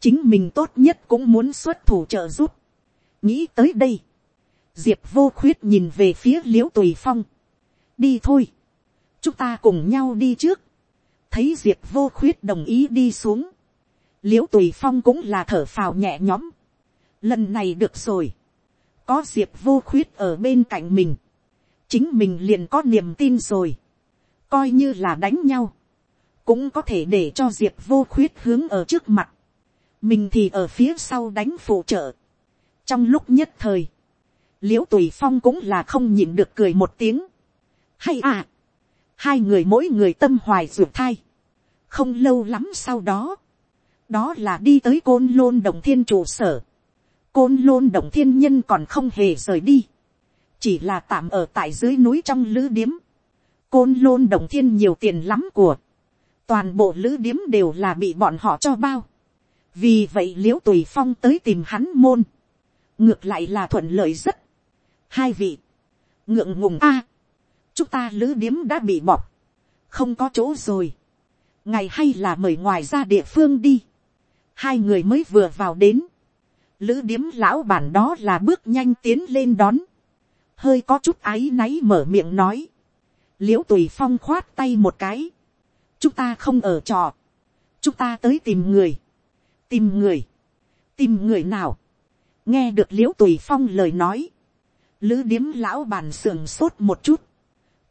chính mình tốt nhất cũng muốn xuất thủ trợ giúp. nghĩ tới đây, diệp vô khuyết nhìn về phía l i ễ u tùy phong, đi thôi, chúng ta cùng nhau đi trước, thấy diệp vô khuyết đồng ý đi xuống, l i ễ u tùy phong cũng là thở phào nhẹ nhõm lần này được rồi, có diệp vô khuyết ở bên cạnh mình, chính mình liền có niềm tin rồi, coi như là đánh nhau, cũng có thể để cho diệp vô khuyết hướng ở trước mặt, mình thì ở phía sau đánh phụ trợ. trong lúc nhất thời, l i ễ u tùy phong cũng là không nhịn được cười một tiếng. hay à, hai người mỗi người tâm hoài ruột thai, không lâu lắm sau đó, đó là đi tới côn lôn đồng thiên trụ sở côn lôn động thiên nhân còn không hề rời đi, chỉ là tạm ở tại dưới núi trong lữ điếm. côn lôn động thiên nhiều tiền lắm của, toàn bộ lữ điếm đều là bị bọn họ cho bao. vì vậy l i ễ u tùy phong tới tìm hắn môn, ngược lại là thuận lợi rất. hai vị, ngượng ngùng a, chúng ta lữ điếm đã bị bọc, không có chỗ rồi, ngày hay là mời ngoài ra địa phương đi. Hai người mới vừa vào đến, lữ điếm lão bản đó là bước nhanh tiến lên đón, hơi có chút áy náy mở miệng nói, l i ễ u tùy phong khoát tay một cái, chúng ta không ở trò, chúng ta tới tìm người, tìm người, tìm người nào, nghe được l i ễ u tùy phong lời nói, lữ điếm lão bản sườn sốt một chút,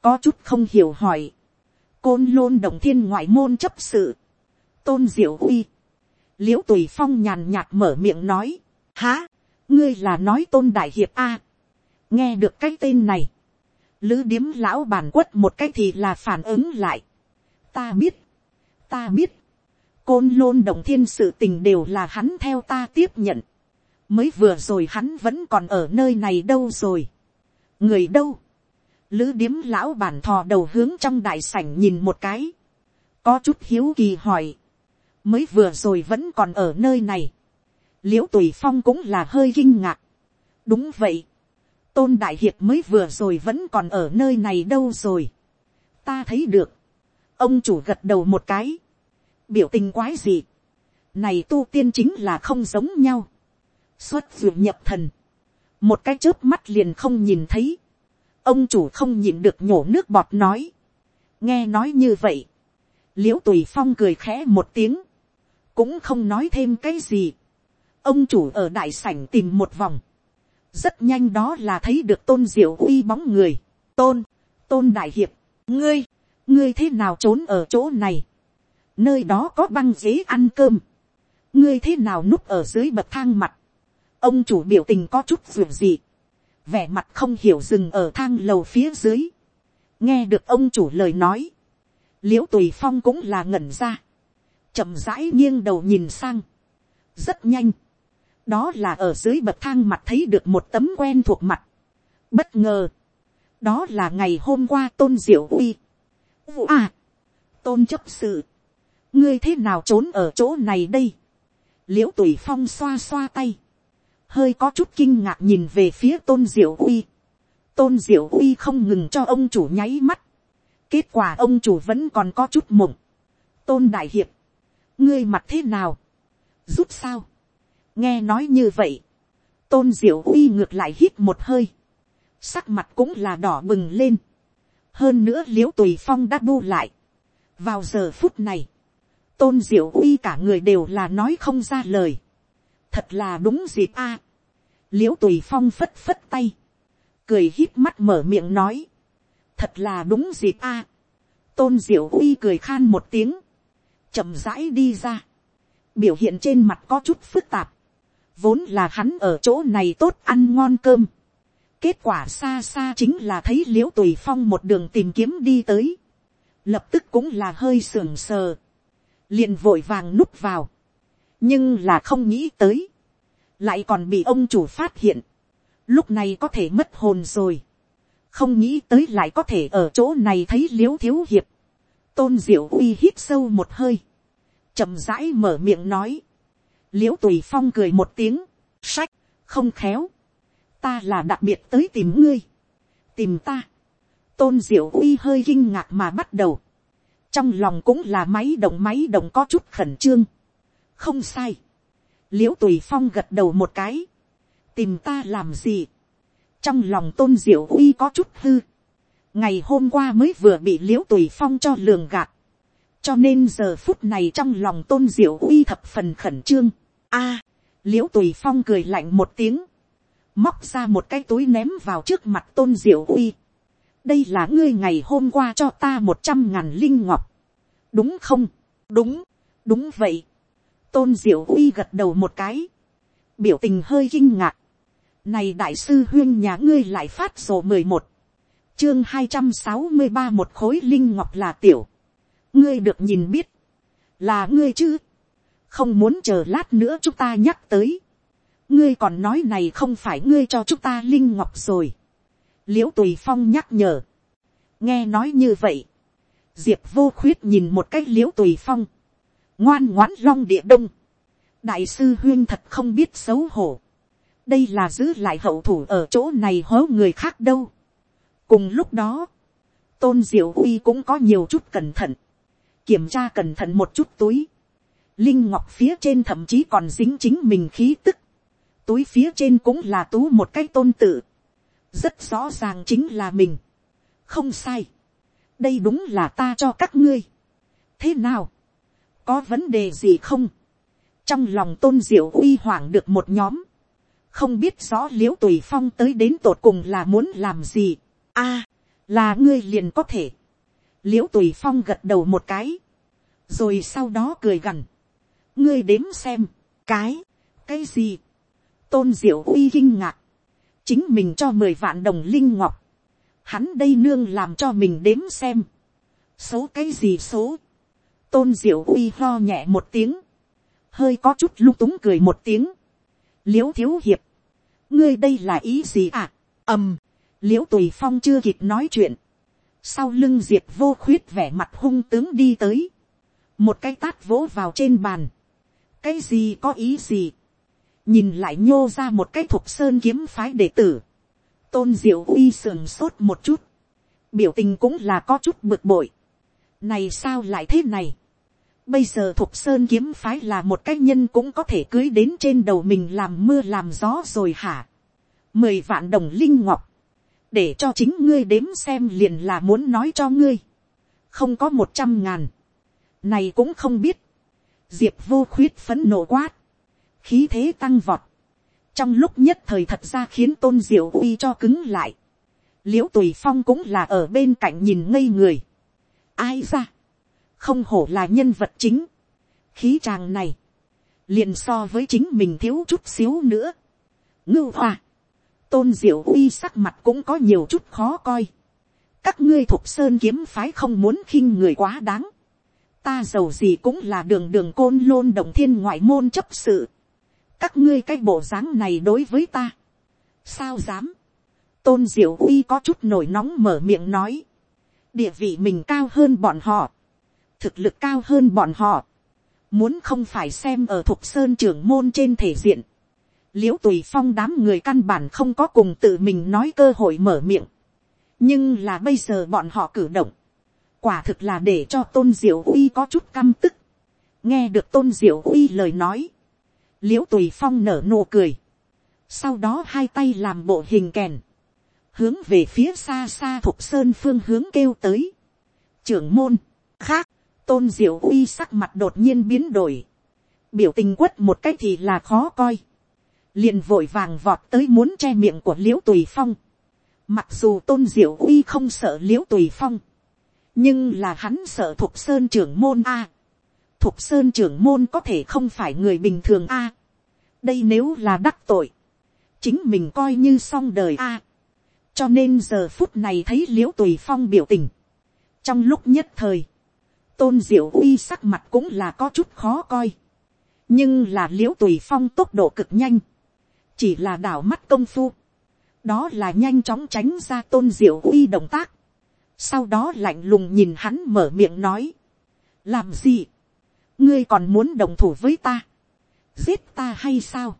có chút không hiểu hỏi, côn lôn đồng thiên ngoại môn chấp sự, tôn diệu uy, l i ễ u tùy phong nhàn nhạt mở miệng nói, há, ngươi là nói tôn đại hiệp a, nghe được cái tên này, lữ điếm lão bàn quất một cái thì là phản ứng lại, ta biết, ta biết, côn lôn đồng thiên sự tình đều là hắn theo ta tiếp nhận, mới vừa rồi hắn vẫn còn ở nơi này đâu rồi, người đâu, lữ điếm lão bản thò đầu hướng trong đại sảnh nhìn một cái, có chút hiếu kỳ hỏi, mới vừa rồi vẫn còn ở nơi này l i ễ u tùy phong cũng là hơi kinh ngạc. đúng vậy. tôn đại hiệp mới vừa rồi vẫn còn ở nơi này đâu rồi. ta thấy được. ông chủ gật đầu một cái. biểu tình quái gì. này tu tiên chính là không giống nhau. xuất ruột nhập thần. một cái chớp mắt liền không nhìn thấy. ông chủ không nhìn được nhổ nước bọt nói. nghe nói như vậy. l i ễ u tùy phong cười khẽ một tiếng cũng không nói thêm cái gì ông chủ ở đại sảnh tìm một vòng, rất nhanh đó là thấy được tôn diệu uy bóng người, tôn, tôn đại hiệp, ngươi, ngươi thế nào trốn ở chỗ này, nơi đó có băng ghế ăn cơm, ngươi thế nào núp ở dưới bậc thang mặt, ông chủ biểu tình có chút ruộng gì, vẻ mặt không hiểu dừng ở thang lầu phía dưới, nghe được ông chủ lời nói, l i ễ u tùy phong cũng là ngẩn ra, chậm rãi nghiêng đầu nhìn sang, rất nhanh, đó là ở dưới bậc thang mặt thấy được một tấm quen thuộc mặt, bất ngờ, đó là ngày hôm qua tôn diệu uy, à, tôn chấp sự, ngươi thế nào trốn ở chỗ này đây, l i ễ u tùy phong xoa xoa tay, hơi có chút kinh ngạc nhìn về phía tôn diệu uy. tôn diệu uy không ngừng cho ông chủ nháy mắt. kết quả ông chủ vẫn còn có chút mộng. tôn đại hiệp, ngươi mặt thế nào, giúp sao, nghe nói như vậy, tôn diệu uy ngược lại hít một hơi, sắc mặt cũng là đỏ bừng lên, hơn nữa l i ễ u tùy phong đã bu lại, vào giờ phút này, tôn diệu uy cả người đều là nói không ra lời, thật là đúng dịp a, l i ễ u tùy phong phất phất tay, cười hít mắt mở miệng nói, thật là đúng dịp a, tôn diệu uy cười khan một tiếng, chậm rãi đi ra, biểu hiện trên mặt có chút phức tạp, vốn là hắn ở chỗ này tốt ăn ngon cơm, kết quả xa xa chính là thấy l i ễ u tùy phong một đường tìm kiếm đi tới, lập tức cũng là hơi sưởng sờ, liền vội vàng núp vào, nhưng là không nghĩ tới, lại còn bị ông chủ phát hiện, lúc này có thể mất hồn rồi, không nghĩ tới lại có thể ở chỗ này thấy l i ễ u thiếu hiệp, tôn diệu uy hít sâu một hơi, chậm rãi mở miệng nói, l i ễ u tùy phong cười một tiếng, sách, không khéo, ta là đặc biệt tới tìm ngươi, tìm ta, tôn diệu uy hơi kinh ngạc mà bắt đầu, trong lòng cũng là máy động máy động có chút khẩn trương, không sai, l i ễ u tùy phong gật đầu một cái, tìm ta làm gì, trong lòng tôn diệu uy có chút hư, ngày hôm qua mới vừa bị l i ễ u tùy phong cho lường gạt, cho nên giờ phút này trong lòng tôn diệu uy thập phần khẩn trương, a, l i ễ u tùy phong cười lạnh một tiếng, móc ra một cái túi ném vào trước mặt tôn diệu uy, đây là ngươi ngày hôm qua cho ta một trăm ngàn linh ngọc, đúng không, đúng, đúng vậy, tôn diệu uy gật đầu một cái, biểu tình hơi kinh ngạc. Này đại sư huyên nhà ngươi lại phát sổ mười một, chương hai trăm sáu mươi ba một khối linh ngọc là tiểu. ngươi được nhìn biết, là ngươi chứ, không muốn chờ lát nữa chúng ta nhắc tới. ngươi còn nói này không phải ngươi cho chúng ta linh ngọc rồi. l i ễ u tùy phong nhắc nhở. nghe nói như vậy, diệp vô khuyết nhìn một cách l i ễ u tùy phong, ngoan ngoãn long địa đông, đại sư huyên thật không biết xấu hổ, đây là giữ lại hậu thủ ở chỗ này hố người khác đâu. cùng lúc đó, tôn diệu uy cũng có nhiều chút cẩn thận, kiểm tra cẩn thận một chút túi, linh ngọc phía trên thậm chí còn dính chính mình khí tức, túi phía trên cũng là tú một cái tôn tự, rất rõ ràng chính là mình, không sai, đây đúng là ta cho các ngươi, thế nào, có vấn đề gì không, trong lòng tôn diệu uy hoảng được một nhóm, không biết rõ l i ễ u tùy phong tới đến tột cùng là muốn làm gì, a, là ngươi liền có thể, l i ễ u tùy phong gật đầu một cái, rồi sau đó cười gằn, ngươi đếm xem, cái, cái gì, tôn diệu uy kinh ngạc, chính mình cho mười vạn đồng linh ngọc, hắn đây nương làm cho mình đếm xem, số cái gì số, tôn diệu uy lo nhẹ một tiếng, hơi có chút lung túng cười một tiếng, l i ễ u thiếu hiệp, ngươi đây là ý gì à, ầm, l i ễ u tùy phong chưa kịp nói chuyện, sau lưng diệt vô khuyết vẻ mặt hung tướng đi tới, một cái tát vỗ vào trên bàn, cái gì có ý gì, nhìn lại nhô ra một cái thục sơn kiếm phái đệ tử, tôn diệu uy sườn sốt một chút, biểu tình cũng là có chút bực bội, này sao lại thế này, Bây giờ Thục Sơn kiếm phái là một cái nhân cũng có thể cưới đến trên đầu mình làm mưa làm gió rồi hả? Mười vạn đồng linh ngọc. Để cho chính ngươi đếm xem liền là muốn nói cho ngươi. Không có một trăm ngàn. Này cũng không biết. Diệp vô khuyết phấn nộ quát. Khí thế tăng vọt. Trong lúc nhất thời thật ra khiến tôn diệu uy cho cứng lại. Liễu tùy phong cũng là ở bên cạnh nhìn ngây người. Ai ra? không hổ là nhân vật chính, khí tràng này, liền so với chính mình thiếu chút xíu nữa, ngưu hoa, tôn diệu uy sắc mặt cũng có nhiều chút khó coi, các ngươi thuộc sơn kiếm phái không muốn khinh người quá đáng, ta giàu gì cũng là đường đường côn lôn đồng thiên ngoại môn chấp sự, các ngươi cái bộ dáng này đối với ta, sao dám, tôn diệu uy có chút nổi nóng mở miệng nói, địa vị mình cao hơn bọn họ, thực lực cao hơn bọn họ, muốn không phải xem ở thục sơn trưởng môn trên thể diện, l i ễ u tùy phong đám người căn bản không có cùng tự mình nói cơ hội mở miệng, nhưng là bây giờ bọn họ cử động, quả thực là để cho tôn diệu uy có chút căm tức, nghe được tôn diệu uy lời nói, l i ễ u tùy phong nở nụ cười, sau đó hai tay làm bộ hình kèn, hướng về phía xa xa thục sơn phương hướng kêu tới, trưởng môn, khác, tôn diệu uy sắc mặt đột nhiên biến đổi, biểu tình quất một cách thì là khó coi, liền vội vàng vọt tới muốn che miệng của l i ễ u tùy phong, mặc dù tôn diệu uy không sợ l i ễ u tùy phong, nhưng là hắn sợ thục sơn trưởng môn a, thục sơn trưởng môn có thể không phải người bình thường a, đây nếu là đắc tội, chính mình coi như xong đời a, cho nên giờ phút này thấy l i ễ u tùy phong biểu tình, trong lúc nhất thời, tôn diệu uy sắc mặt cũng là có chút khó coi, nhưng là l i ễ u tùy phong tốc độ cực nhanh, chỉ là đảo mắt công phu, đó là nhanh chóng tránh ra tôn diệu uy động tác, sau đó lạnh lùng nhìn hắn mở miệng nói, làm gì, ngươi còn muốn đồng thủ với ta, giết ta hay sao,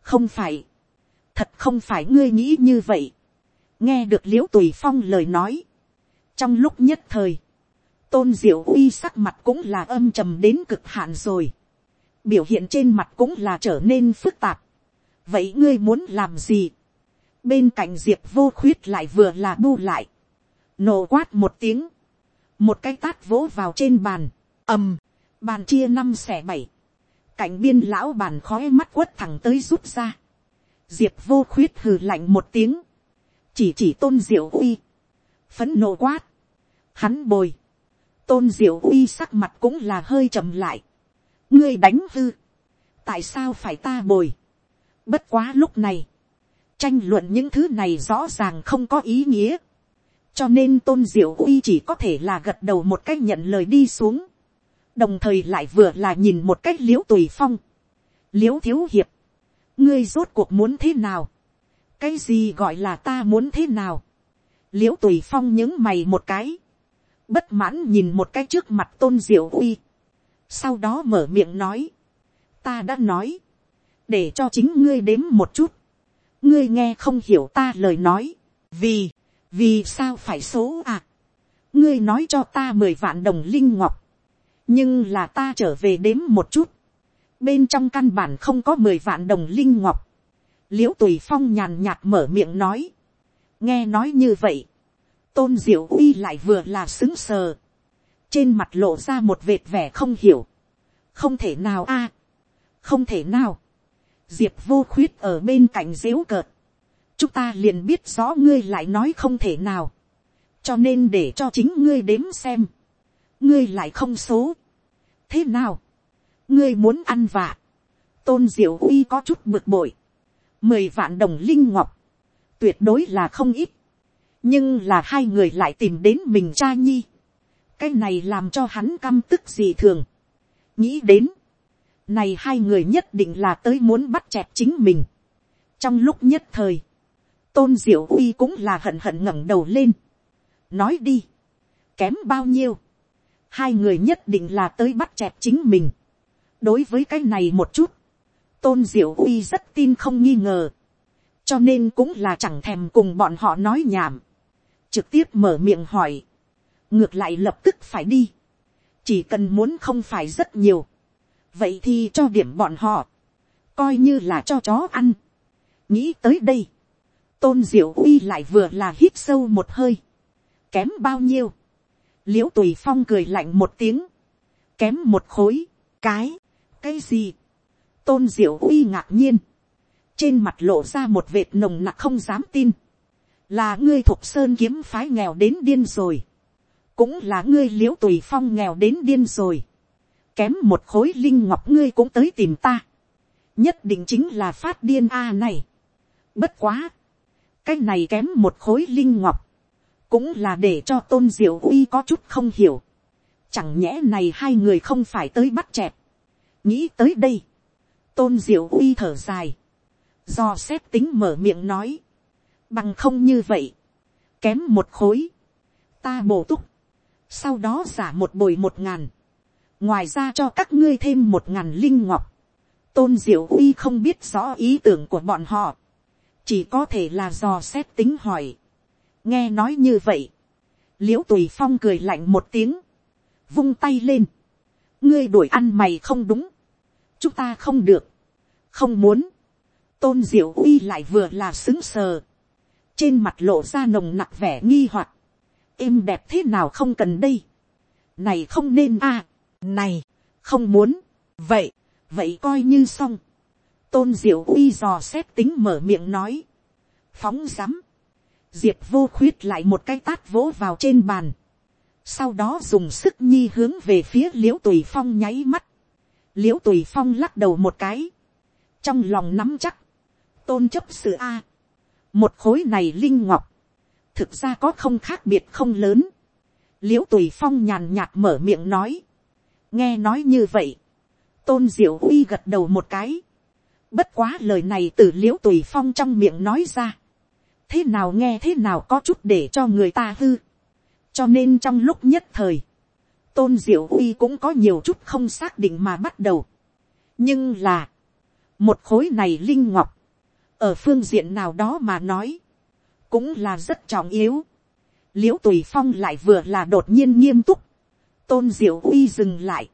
không phải, thật không phải ngươi nghĩ như vậy, nghe được l i ễ u tùy phong lời nói, trong lúc nhất thời, tôn diệu uy sắc mặt cũng là âm trầm đến cực hạn rồi. biểu hiện trên mặt cũng là trở nên phức tạp. vậy ngươi muốn làm gì. bên cạnh diệp vô khuyết lại vừa là bu lại nổ quát một tiếng. một cái tát vỗ vào trên bàn. ầm, bàn chia năm xẻ bảy. cạnh biên lão bàn khói mắt quất thẳng tới rút ra. diệp vô khuyết hừ lạnh một tiếng. chỉ chỉ tôn diệu uy. phấn nộ quát. hắn bồi tôn diệu uy sắc mặt cũng là hơi trầm lại. ngươi đánh hư. tại sao phải ta bồi. bất quá lúc này, tranh luận những thứ này rõ ràng không có ý nghĩa cho nên tôn diệu uy chỉ có thể là gật đầu một cách nhận lời đi xuống. đồng thời lại vừa là nhìn một cách l i ễ u tùy phong. l i ễ u thiếu hiệp, ngươi rốt cuộc muốn thế nào. cái gì gọi là ta muốn thế nào. l i ễ u tùy phong những mày một cái bất mãn nhìn một cái trước mặt tôn diệu uy, sau đó mở miệng nói, ta đã nói, để cho chính ngươi đếm một chút, ngươi nghe không hiểu ta lời nói, vì, vì sao phải số à, ngươi nói cho ta mười vạn đồng linh ngọc, nhưng là ta trở về đếm một chút, bên trong căn bản không có mười vạn đồng linh ngọc, l i ễ u tùy phong nhàn nhạt mở miệng nói, nghe nói như vậy, tôn diệu uy lại vừa là xứng sờ, trên mặt lộ ra một vệt vẻ không hiểu, không thể nào a, không thể nào, diệp vô khuyết ở bên cạnh dếu cợt, chúng ta liền biết rõ ngươi lại nói không thể nào, cho nên để cho chính ngươi đếm xem, ngươi lại không số, thế nào, ngươi muốn ăn vạ, tôn diệu uy có chút bực bội, mười vạn đồng linh ngọc, tuyệt đối là không ít, nhưng là hai người lại tìm đến mình cha nhi. cái này làm cho hắn căm tức gì thường. nghĩ đến, này hai người nhất định là tới muốn bắt chẹp chính mình. trong lúc nhất thời, tôn diệu uy cũng là hận hận ngẩng đầu lên. nói đi, kém bao nhiêu, hai người nhất định là tới bắt chẹp chính mình. đối với cái này một chút, tôn diệu uy rất tin không nghi ngờ. Cho nên cũng là chẳng thèm cùng bọn họ nói nhảm. Trực tiếp mở miệng hỏi, ngược lại lập tức phải đi, chỉ cần muốn không phải rất nhiều, vậy thì cho điểm bọn họ, coi như là cho chó ăn. nghĩ tới đây, tôn diệu uy lại vừa là hít sâu một hơi, kém bao nhiêu, l i ễ u tùy phong cười lạnh một tiếng, kém một khối, cái, cái gì, tôn diệu uy ngạc nhiên, trên mặt lộ ra một vệt nồng nặc không dám tin, là ngươi thuộc sơn kiếm phái nghèo đến điên rồi. cũng là ngươi l i ễ u tùy phong nghèo đến điên rồi, kém một khối linh ngọc ngươi cũng tới tìm ta, nhất định chính là phát điên a này. Bất quá, cái này kém một khối linh ngọc, cũng là để cho tôn diệu uy có chút không hiểu. Chẳng nhẽ này hai người không phải tới bắt chẹp nghĩ tới đây, tôn diệu uy thở dài, do xét tính mở miệng nói, bằng không như vậy, kém một khối, ta bổ túc, sau đó giả một bồi một ngàn, ngoài ra cho các ngươi thêm một ngàn linh ngọc, tôn diệu uy không biết rõ ý tưởng của bọn họ, chỉ có thể là dò xét tính hỏi, nghe nói như vậy, l i ễ u tùy phong cười lạnh một tiếng, vung tay lên, ngươi đuổi ăn mày không đúng, chúng ta không được, không muốn, tôn diệu uy lại vừa là xứng sờ, trên mặt lộ ra nồng nặc vẻ nghi hoặc, êm đẹp thế nào không cần đây. này không nên a, này, không muốn, vậy, vậy coi như xong tôn diệu uy dò xét tính mở miệng nói, phóng rắm, diệp vô khuyết lại một cái tát vỗ vào trên bàn, sau đó dùng sức nhi hướng về phía l i ễ u tùy phong nháy mắt, l i ễ u tùy phong lắc đầu một cái, trong lòng nắm chắc, tôn chấp sự a, một khối này linh ngọc, thực ra có không khác biệt không lớn. l i ễ u tùy phong nhàn nhạt mở miệng nói. nghe nói như vậy, tôn diệu uy gật đầu một cái bất quá lời này từ liễu tùy phong trong miệng nói ra. thế nào nghe thế nào có chút để cho người ta hư. cho nên trong lúc nhất thời, tôn diệu uy cũng có nhiều chút không xác định mà bắt đầu. nhưng là, một khối này linh ngọc, ở phương diện nào đó mà nói, cũng là rất trọng yếu. liễu tùy phong lại vừa là đột nhiên nghiêm túc, tôn diệu uy dừng lại,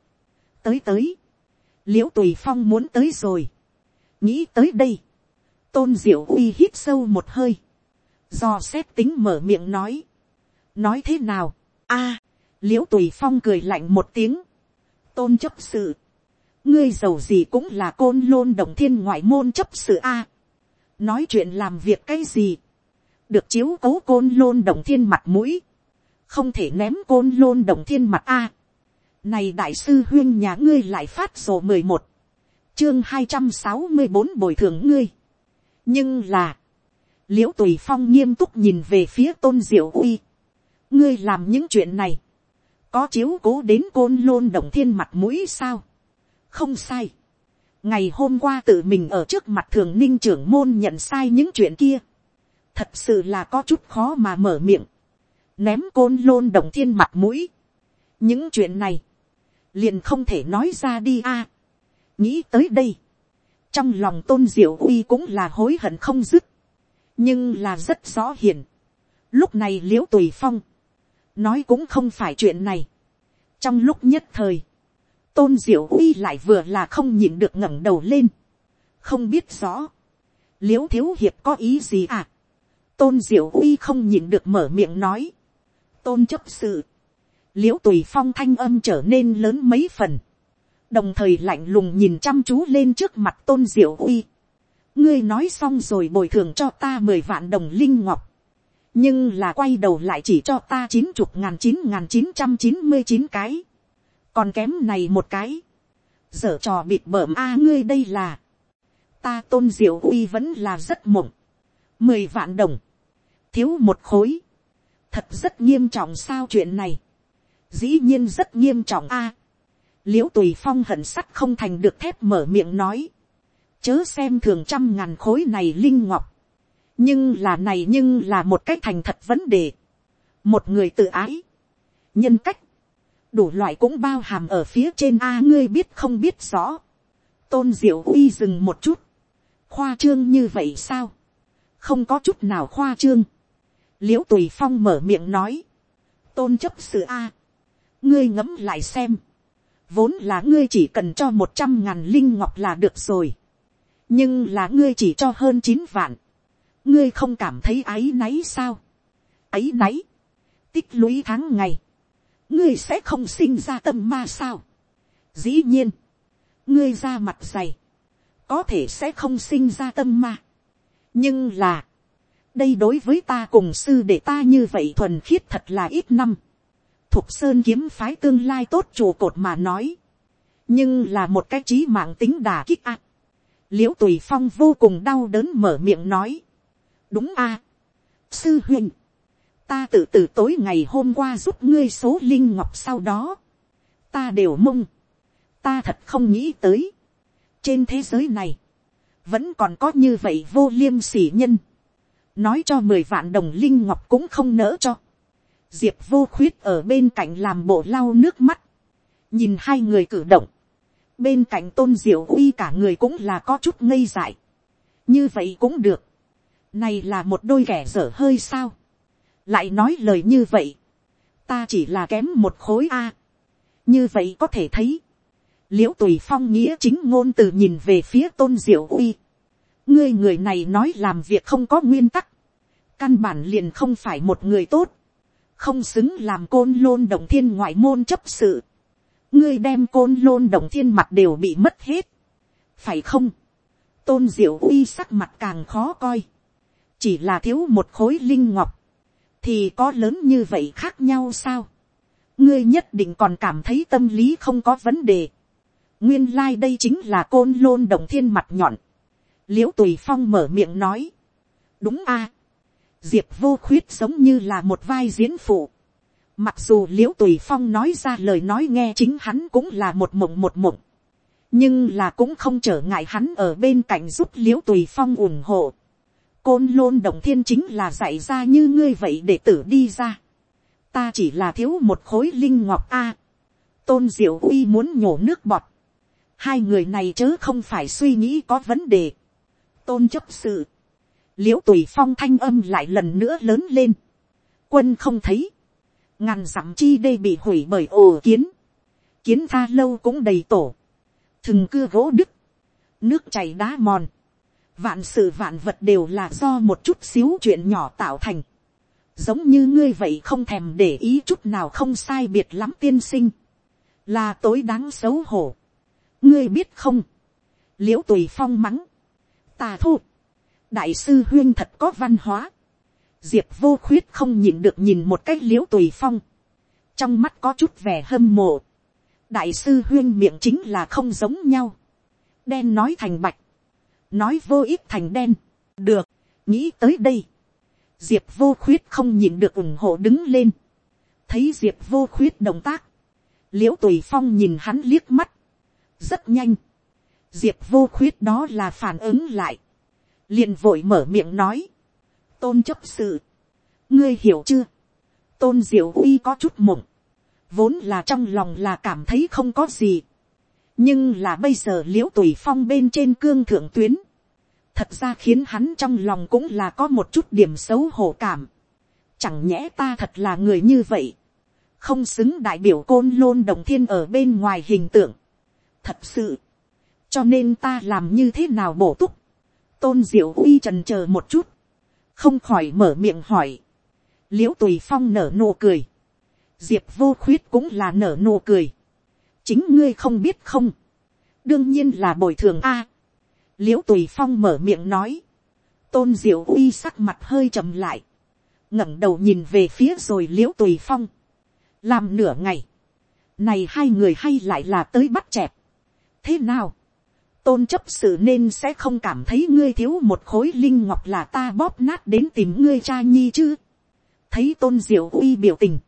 tới tới, liễu tùy phong muốn tới rồi, nghĩ tới đây, tôn diệu uy hít sâu một hơi, do xét tính mở miệng nói, nói thế nào, a, l i ễ u tùy phong cười lạnh một tiếng, tôn chấp sự, ngươi giàu gì cũng là côn lôn đồng thiên ngoại môn chấp sự a, nói chuyện làm việc cái gì, được chiếu cố côn lôn đồng thiên mặt mũi, không thể ném côn lôn đồng thiên mặt a. Này đại sư huyên nhà ngươi lại phát sổ mười một, chương hai trăm sáu mươi bốn bồi thường ngươi. nhưng là, l i ễ u tùy phong nghiêm túc nhìn về phía tôn diệu uy. ngươi làm những chuyện này, có chiếu cố đến côn lôn động thiên mặt mũi sao. không sai. ngày hôm qua tự mình ở trước mặt thường ninh trưởng môn nhận sai những chuyện kia thật sự là có chút khó mà mở miệng, ném côn lôn đồng thiên mặt mũi. những chuyện này, liền không thể nói ra đi a nghĩ tới đây, trong lòng tôn diệu uy cũng là hối hận không dứt, nhưng là rất rõ hiền. lúc này l i ễ u tùy phong, nói cũng không phải chuyện này. trong lúc nhất thời, tôn diệu uy lại vừa là không nhìn được ngẩng đầu lên, không biết rõ, l i ễ u thiếu hiệp có ý gì à tôn diệu uy không nhìn được mở miệng nói. tôn chấp sự. l i ễ u tùy phong thanh âm trở nên lớn mấy phần đồng thời lạnh lùng nhìn chăm chú lên trước mặt tôn diệu uy. ngươi nói xong rồi bồi thường cho ta mười vạn đồng linh ngọc. nhưng là quay đầu lại chỉ cho ta chín chục ngàn chín ngàn chín trăm chín mươi chín cái. còn kém này một cái. dở trò bịt bởm a à, ngươi đây là. ta tôn diệu uy vẫn là rất mộng. mười vạn đồng thiếu một khối, thật rất nghiêm trọng sao chuyện này, dĩ nhiên rất nghiêm trọng a, à, l i ễ u tùy phong hận sắt không thành được thép mở miệng nói, chớ xem thường trăm ngàn khối này linh ngọc, nhưng là này nhưng là một cái thành thật vấn đề, một người tự ái, nhân cách, đủ loại cũng bao hàm ở phía trên a ngươi biết không biết rõ, tôn diệu uy dừng một chút, khoa trương như vậy sao, không có chút nào khoa trương, l i ễ u tùy phong mở miệng nói, tôn chấp sự a, ngươi ngẫm lại xem, vốn là ngươi chỉ cần cho một trăm ngàn linh ngọc là được rồi, nhưng là ngươi chỉ cho hơn chín vạn, ngươi không cảm thấy áy náy sao, áy náy, tích lũy tháng ngày, ngươi sẽ không sinh ra tâm ma sao, dĩ nhiên, ngươi ra mặt dày, có thể sẽ không sinh ra tâm ma, nhưng là, đây đối với ta cùng sư để ta như vậy thuần khiết thật là ít năm thục sơn kiếm phái tương lai tốt trụ cột mà nói, nhưng là một cái trí mạng tính đà kích ác. l i ễ u tùy phong vô cùng đau đớn mở miệng nói, đúng a, sư huynh, ta tự từ tối ngày hôm qua giúp ngươi số linh ngọc sau đó, ta đều mông, ta thật không nghĩ tới, trên thế giới này, vẫn còn có như vậy vô liêm sỉ nhân, nói cho mười vạn đồng linh ngọc cũng không nỡ cho, diệp vô khuyết ở bên cạnh làm bộ lau nước mắt, nhìn hai người cử động, bên cạnh tôn diệu uy cả người cũng là có chút ngây dại, như vậy cũng được, này là một đôi kẻ dở hơi sao, lại nói lời như vậy, ta chỉ là kém một khối a, như vậy có thể thấy, l i ễ u tùy phong nghĩa chính ngôn từ nhìn về phía tôn diệu uy, ngươi người này nói làm việc không có nguyên tắc, căn bản liền không phải một người tốt, không xứng làm côn lôn đồng thiên ngoại môn chấp sự. ngươi đem côn lôn đồng thiên mặt đều bị mất hết. phải không. tôn diệu uy sắc mặt càng khó coi. chỉ là thiếu một khối linh ngọc. thì có lớn như vậy khác nhau sao. ngươi nhất định còn cảm thấy tâm lý không có vấn đề. nguyên lai、like、đây chính là côn lôn đồng thiên mặt nhọn. l i ễ u tùy phong mở miệng nói. đúng a diệp vô khuyết giống như là một vai diễn phụ. Mặc dù l i ễ u tùy phong nói ra lời nói nghe chính hắn cũng là một mộng một mộng. nhưng là cũng không trở ngại hắn ở bên cạnh giúp l i ễ u tùy phong ủng hộ. côn lôn Động thiên chính là dạy ra như ngươi vậy để tử đi ra. ta chỉ là thiếu một khối linh ngọc a. tôn diệu uy muốn nhổ nước bọt. hai người này chớ không phải suy nghĩ có vấn đề. tôn chấp sự l i ễ u tùy phong thanh âm lại lần nữa lớn lên, quân không thấy, ngàn dặm chi đây bị hủy bởi ồ kiến, kiến tha lâu cũng đầy tổ, thừng cưa gỗ đứt, nước chảy đá mòn, vạn sự vạn vật đều là do một chút xíu chuyện nhỏ tạo thành, giống như ngươi vậy không thèm để ý chút nào không sai biệt lắm tiên sinh, là tối đáng xấu hổ, ngươi biết không, l i ễ u tùy phong mắng, ta thu đại sư huyên thật có văn hóa, diệp vô khuyết không nhìn được nhìn một cái l i ễ u tùy phong, trong mắt có chút vẻ hâm mộ, đại sư huyên miệng chính là không giống nhau, đen nói thành bạch, nói vô ích thành đen, được, nghĩ tới đây, diệp vô khuyết không nhìn được ủng hộ đứng lên, thấy diệp vô khuyết động tác, l i ễ u tùy phong nhìn hắn liếc mắt, rất nhanh, diệp vô khuyết đó là phản ứng lại, liền vội mở miệng nói, tôn chấp sự, ngươi hiểu chưa, tôn diệu uy có chút mộng, vốn là trong lòng là cảm thấy không có gì, nhưng là bây giờ l i ễ u tùy phong bên trên cương thượng tuyến, thật ra khiến hắn trong lòng cũng là có một chút điểm xấu hổ cảm, chẳng nhẽ ta thật là người như vậy, không xứng đại biểu côn lôn đồng thiên ở bên ngoài hình tượng, thật sự, cho nên ta làm như thế nào bổ túc, tôn diệu uy trần c một chút, không khỏi mở miệng hỏi, l i ễ u tùy phong nở nụ cười, diệp vô khuyết cũng là nở nụ cười, chính ngươi không biết không, đương nhiên là bồi thường a, l i ễ u tùy phong mở miệng nói, tôn diệu uy sắc mặt hơi chậm lại, ngẩng đầu nhìn về phía rồi l i ễ u tùy phong, làm nửa ngày, này hai người hay lại là tới bắt chẹp, thế nào, tôn chấp sự nên sẽ không cảm thấy ngươi thiếu một khối linh ngọc là ta bóp nát đến tìm ngươi cha nhi chứ. thấy tôn diệu uy biểu tình,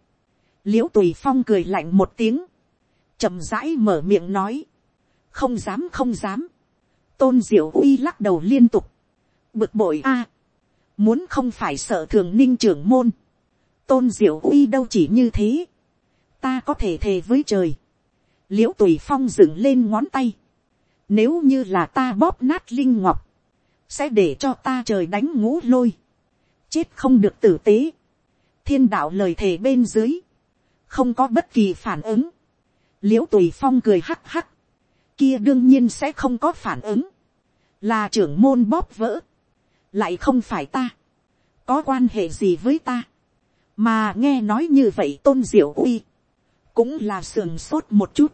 l i ễ u tùy phong cười lạnh một tiếng, chậm rãi mở miệng nói, không dám không dám, tôn diệu uy lắc đầu liên tục, bực bội a, muốn không phải sợ thường ninh trưởng môn, tôn diệu uy đâu chỉ như thế, ta có thể thề với trời, l i ễ u tùy phong dựng lên ngón tay, nếu như là ta bóp nát linh ngọc, sẽ để cho ta trời đánh ngũ lôi. Chết không được tử tế. Thiên đạo lời thề bên dưới. Không có bất kỳ phản ứng. Liễu tùy phong cười hắc hắc. Kia đương nhiên sẽ không có phản ứng. Là trưởng môn bóp vỡ. Lại không phải ta. Có quan hệ gì với ta. Mà nghe nói như vậy tôn diệu uy. Cũng là sườn sốt một chút.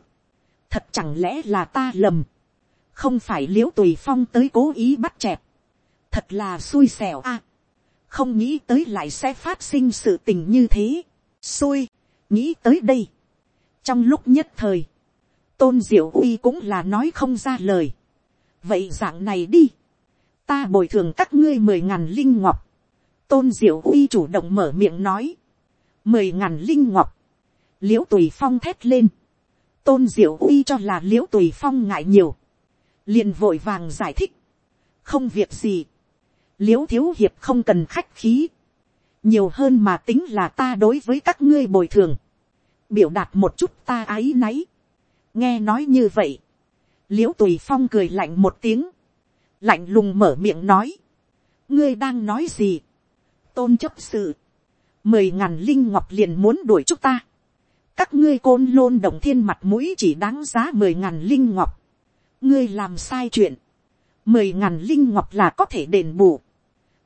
Thật chẳng lẽ là ta lầm không phải l i ễ u tùy phong tới cố ý bắt chẹp, thật là xui xẻo a, không nghĩ tới lại sẽ phát sinh sự tình như thế, xui, nghĩ tới đây, trong lúc nhất thời, tôn diệu uy cũng là nói không ra lời. vậy dạng này đi, ta bồi thường các ngươi mười ngàn linh ngọc, tôn diệu uy chủ động mở miệng nói, mười ngàn linh ngọc, l i ễ u tùy phong thét lên, tôn diệu uy cho là l i ễ u tùy phong ngại nhiều, liền vội vàng giải thích, không việc gì, l i ễ u thiếu hiệp không cần khách khí, nhiều hơn mà tính là ta đối với các ngươi bồi thường, biểu đạt một chút ta áy náy, nghe nói như vậy, l i ễ u tùy phong cười lạnh một tiếng, lạnh lùng mở miệng nói, ngươi đang nói gì, tôn chấp sự, mười ngàn linh ngọc liền muốn đuổi chúng ta, các ngươi côn lôn động thiên mặt mũi chỉ đáng giá mười ngàn linh ngọc, ngươi làm sai chuyện, mười ngàn linh ngọc là có thể đền bù,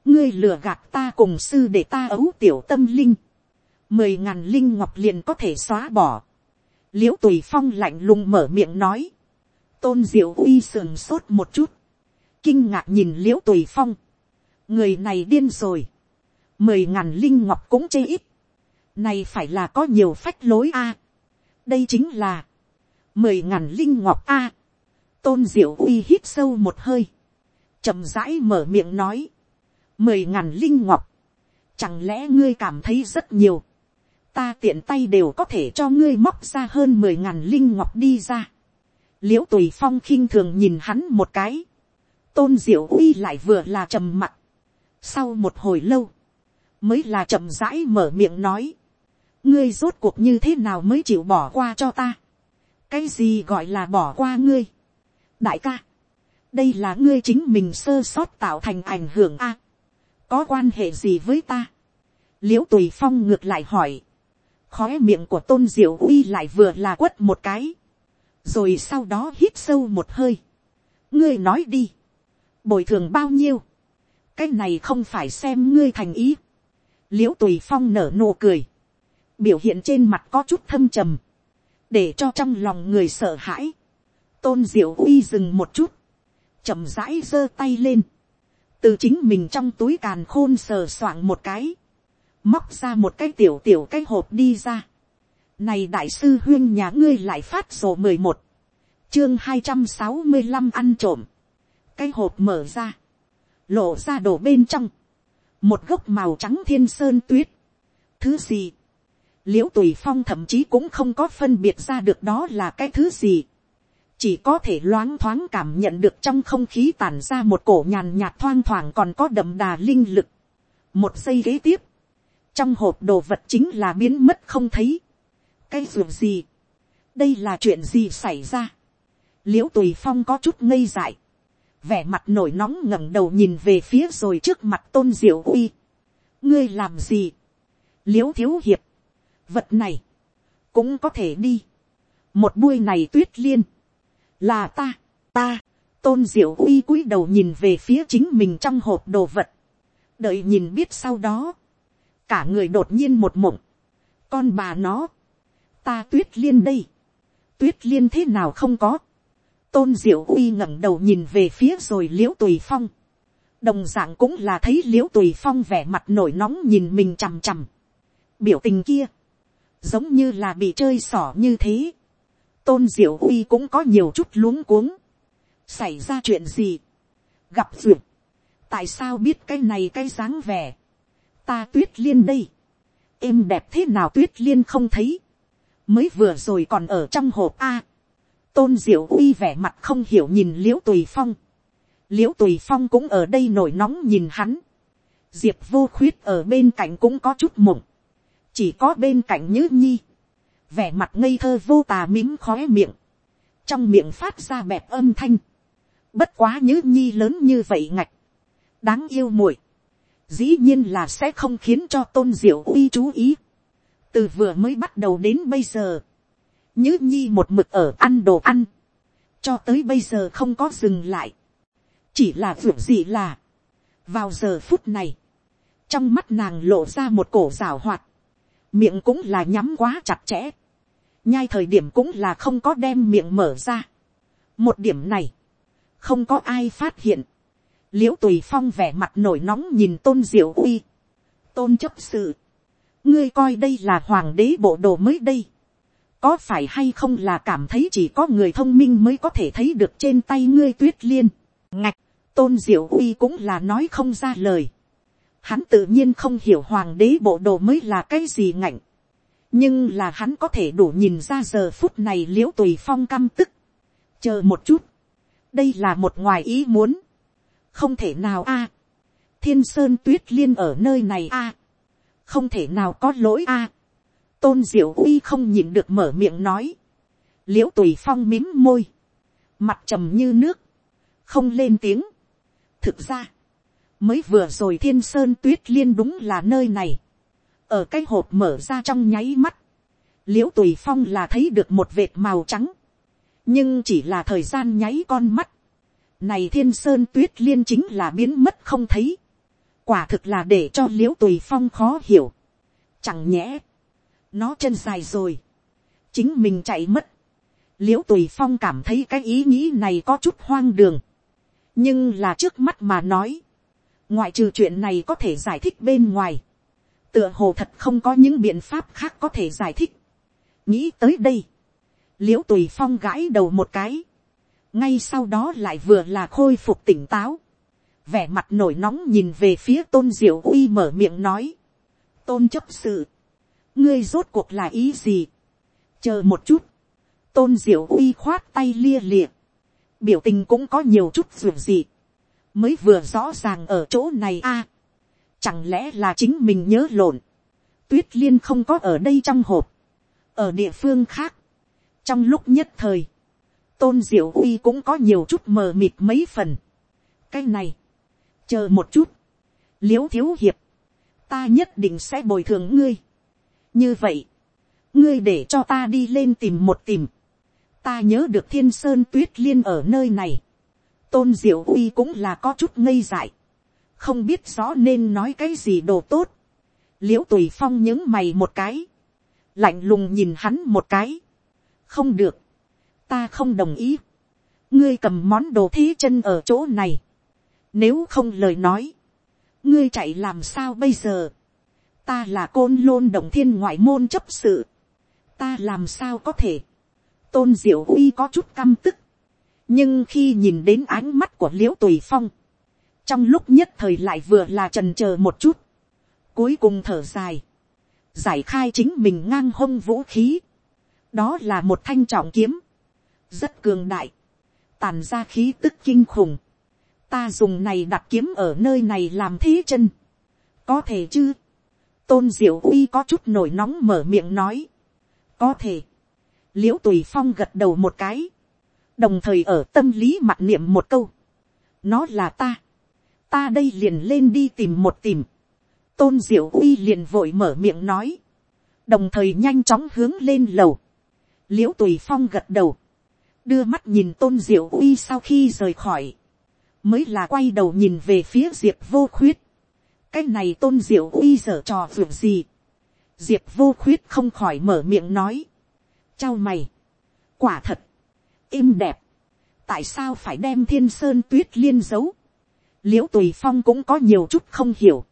ngươi lừa gạt ta cùng sư để ta ấu tiểu tâm linh, mười ngàn linh ngọc liền có thể xóa bỏ, l i ễ u tùy phong lạnh lùng mở miệng nói, tôn diệu uy sườn sốt một chút, kinh ngạc nhìn l i ễ u tùy phong, người này điên rồi, mười ngàn linh ngọc cũng chê ít, này phải là có nhiều phách lối a, đây chính là, mười ngàn linh ngọc a, tôn diệu uy hít sâu một hơi, chậm rãi mở miệng nói, mười ngàn linh ngọc, chẳng lẽ ngươi cảm thấy rất nhiều, ta tiện tay đều có thể cho ngươi móc ra hơn mười ngàn linh ngọc đi ra. l i ễ u tùy phong khinh thường nhìn hắn một cái, tôn diệu uy lại vừa là trầm mặt. sau một hồi lâu, mới là chậm rãi mở miệng nói, ngươi rốt cuộc như thế nào mới chịu bỏ qua cho ta. cái gì gọi là bỏ qua ngươi đại ca, đây là ngươi chính mình sơ sót tạo thành ảnh hưởng a. có quan hệ gì với ta. l i ễ u tùy phong ngược lại hỏi, khói miệng của tôn diệu uy lại vừa là quất một cái, rồi sau đó hít sâu một hơi, ngươi nói đi, bồi thường bao nhiêu, cái này không phải xem ngươi thành ý, l i ễ u tùy phong nở nụ cười, biểu hiện trên mặt có chút thâm trầm, để cho trong lòng người sợ hãi, tôn diệu uy dừng một chút, chậm rãi giơ tay lên, từ chính mình trong túi càn khôn sờ soạng một cái, móc ra một cái tiểu tiểu cái hộp đi ra. Này đại sư huyên nhà ngươi lại phát sổ mười một chương hai trăm sáu mươi 265 ăn trộm. Cái hộp mở ra. Lộ ra đổ bên trong. Một gốc màu trắng thiên sơn tuyết. Thứ gì? Liễu tùy phong thậm chí cũng không có phân biệt ra được đó là cái thứ gì. Chỉ có thể loáng thoáng cảm nhận được trong không khí tản ra một cổ nhàn nhạt thoang thoảng còn có đậm đà linh lực. Một giây ghế tiếp trong hộp đồ vật chính là biến mất không thấy. cái ruột gì, đây là chuyện gì xảy ra. l i ễ u tùy phong có chút ngây dại, vẻ mặt nổi nóng ngẩng đầu nhìn về phía rồi trước mặt tôn diệu uy. ngươi làm gì, l i ễ u thiếu hiệp, vật này, cũng có thể đi. một buổi này tuyết liên, là ta, ta, tôn diệu uy cúi đầu nhìn về phía chính mình trong hộp đồ vật, đợi nhìn biết sau đó, cả người đột nhiên một mộng, con bà nó, ta tuyết liên đây, tuyết liên thế nào không có, tôn diệu uy ngẩng đầu nhìn về phía rồi l i ễ u tùy phong, đồng d ạ n g cũng là thấy l i ễ u tùy phong vẻ mặt nổi nóng nhìn mình chằm chằm, biểu tình kia, giống như là bị chơi xỏ như thế, tôn diệu uy cũng có nhiều chút luống cuống, xảy ra chuyện gì, gặp duyệt, tại sao biết cái này cái dáng vẻ, ta tuyết liên đây, êm đẹp thế nào tuyết liên không thấy, mới vừa rồi còn ở trong hộp a, tôn diệu uy vẻ mặt không hiểu nhìn l i ễ u tùy phong, l i ễ u tùy phong cũng ở đây nổi nóng nhìn hắn, diệp vô khuyết ở bên cạnh cũng có chút mộng, chỉ có bên cạnh nhữ nhi, vẻ mặt ngây thơ vô tà mím khó miệng, trong miệng phát ra bẹp âm thanh, bất quá nhữ nhi lớn như vậy ngạch, đáng yêu muội, dĩ nhiên là sẽ không khiến cho tôn diệu uy chú ý. từ vừa mới bắt đầu đến bây giờ, nhứ nhi một mực ở ăn đồ ăn, cho tới bây giờ không có dừng lại. chỉ là việc gì là, vào giờ phút này, trong mắt nàng lộ ra một cổ rào hoạt, miệng cũng là nhắm quá chặt chẽ, nhai thời điểm cũng là không có đem miệng mở ra. một điểm này, không có ai phát hiện, l i ễ u tùy phong vẻ mặt nổi nóng nhìn tôn diệu uy, tôn chấp sự, ngươi coi đây là hoàng đế bộ đồ mới đây, có phải hay không là cảm thấy chỉ có người thông minh mới có thể thấy được trên tay ngươi tuyết liên, ngạch, tôn diệu uy cũng là nói không ra lời, hắn tự nhiên không hiểu hoàng đế bộ đồ mới là cái gì ngạnh, nhưng là hắn có thể đủ nhìn ra giờ phút này l i ễ u tùy phong căm tức, chờ một chút, đây là một ngoài ý muốn, không thể nào a, thiên sơn tuyết liên ở nơi này a, không thể nào có lỗi a, tôn diệu uy không nhìn được mở miệng nói, l i ễ u tùy phong mím môi, mặt trầm như nước, không lên tiếng. thực ra, mới vừa rồi thiên sơn tuyết liên đúng là nơi này, ở cái hộp mở ra trong nháy mắt, l i ễ u tùy phong là thấy được một vệt màu trắng, nhưng chỉ là thời gian nháy con mắt, này thiên sơn tuyết liên chính là biến mất không thấy, quả thực là để cho l i ễ u tùy phong khó hiểu, chẳng nhẽ, nó chân dài rồi, chính mình chạy mất, l i ễ u tùy phong cảm thấy cái ý nghĩ này có chút hoang đường, nhưng là trước mắt mà nói, ngoại trừ chuyện này có thể giải thích bên ngoài, tựa hồ thật không có những biện pháp khác có thể giải thích. nghĩ tới đây, l i ễ u tùy phong gãi đầu một cái, ngay sau đó lại vừa là khôi phục tỉnh táo, vẻ mặt nổi nóng nhìn về phía tôn diệu uy mở miệng nói, tôn chấp sự, ngươi rốt cuộc là ý gì, chờ một chút, tôn diệu uy khoát tay lia lịa, biểu tình cũng có nhiều chút ruột gì, mới vừa rõ ràng ở chỗ này a, Chẳng lẽ là chính mình nhớ lộn. Tuyết liên không có ở đây trong hộp. Ở địa phương khác. Trong lúc nhất thời. Tôn diệu uy cũng có nhiều chút mờ mịt mấy phần. Cái này. Chờ một chút. Liễu thiếu hiệp. Ta nhất định sẽ bồi thường ngươi. Như vậy. Ngươi để cho ta đi lên tìm một tìm. Ta nhớ được thiên sơn tuyết liên ở nơi này. Tôn diệu uy cũng là có chút ngây dại không biết rõ nên nói cái gì đồ tốt, l i ễ u tùy phong những mày một cái, lạnh lùng nhìn hắn một cái, không được, ta không đồng ý, ngươi cầm món đồ thí chân ở chỗ này, nếu không lời nói, ngươi chạy làm sao bây giờ, ta là côn lôn đồng thiên ngoại môn chấp sự, ta làm sao có thể, tôn diệu uy có chút căm tức, nhưng khi nhìn đến ánh mắt của l i ễ u tùy phong, trong lúc nhất thời lại vừa là trần c h ờ một chút, cuối cùng thở dài, giải khai chính mình ngang hông vũ khí, đó là một thanh trọng kiếm, rất cường đại, tàn ra khí tức kinh khủng, ta dùng này đặt kiếm ở nơi này làm thế chân, có thể chứ, tôn diệu uy có chút nổi nóng mở miệng nói, có thể, l i ễ u tùy phong gật đầu một cái, đồng thời ở tâm lý mặt niệm một câu, nó là ta, ta đây liền lên đi tìm một tìm. tôn diệu uy liền vội mở miệng nói, đồng thời nhanh chóng hướng lên lầu. l i ễ u tùy phong gật đầu, đưa mắt nhìn tôn diệu uy sau khi rời khỏi, mới là quay đầu nhìn về phía diệp vô khuyết. cái này tôn diệu uy dở trò việc gì. diệp vô khuyết không khỏi mở miệng nói. chào mày, quả thật, im đẹp, tại sao phải đem thiên sơn tuyết liên giấu l i ễ u tùy phong cũng có nhiều chút không hiểu,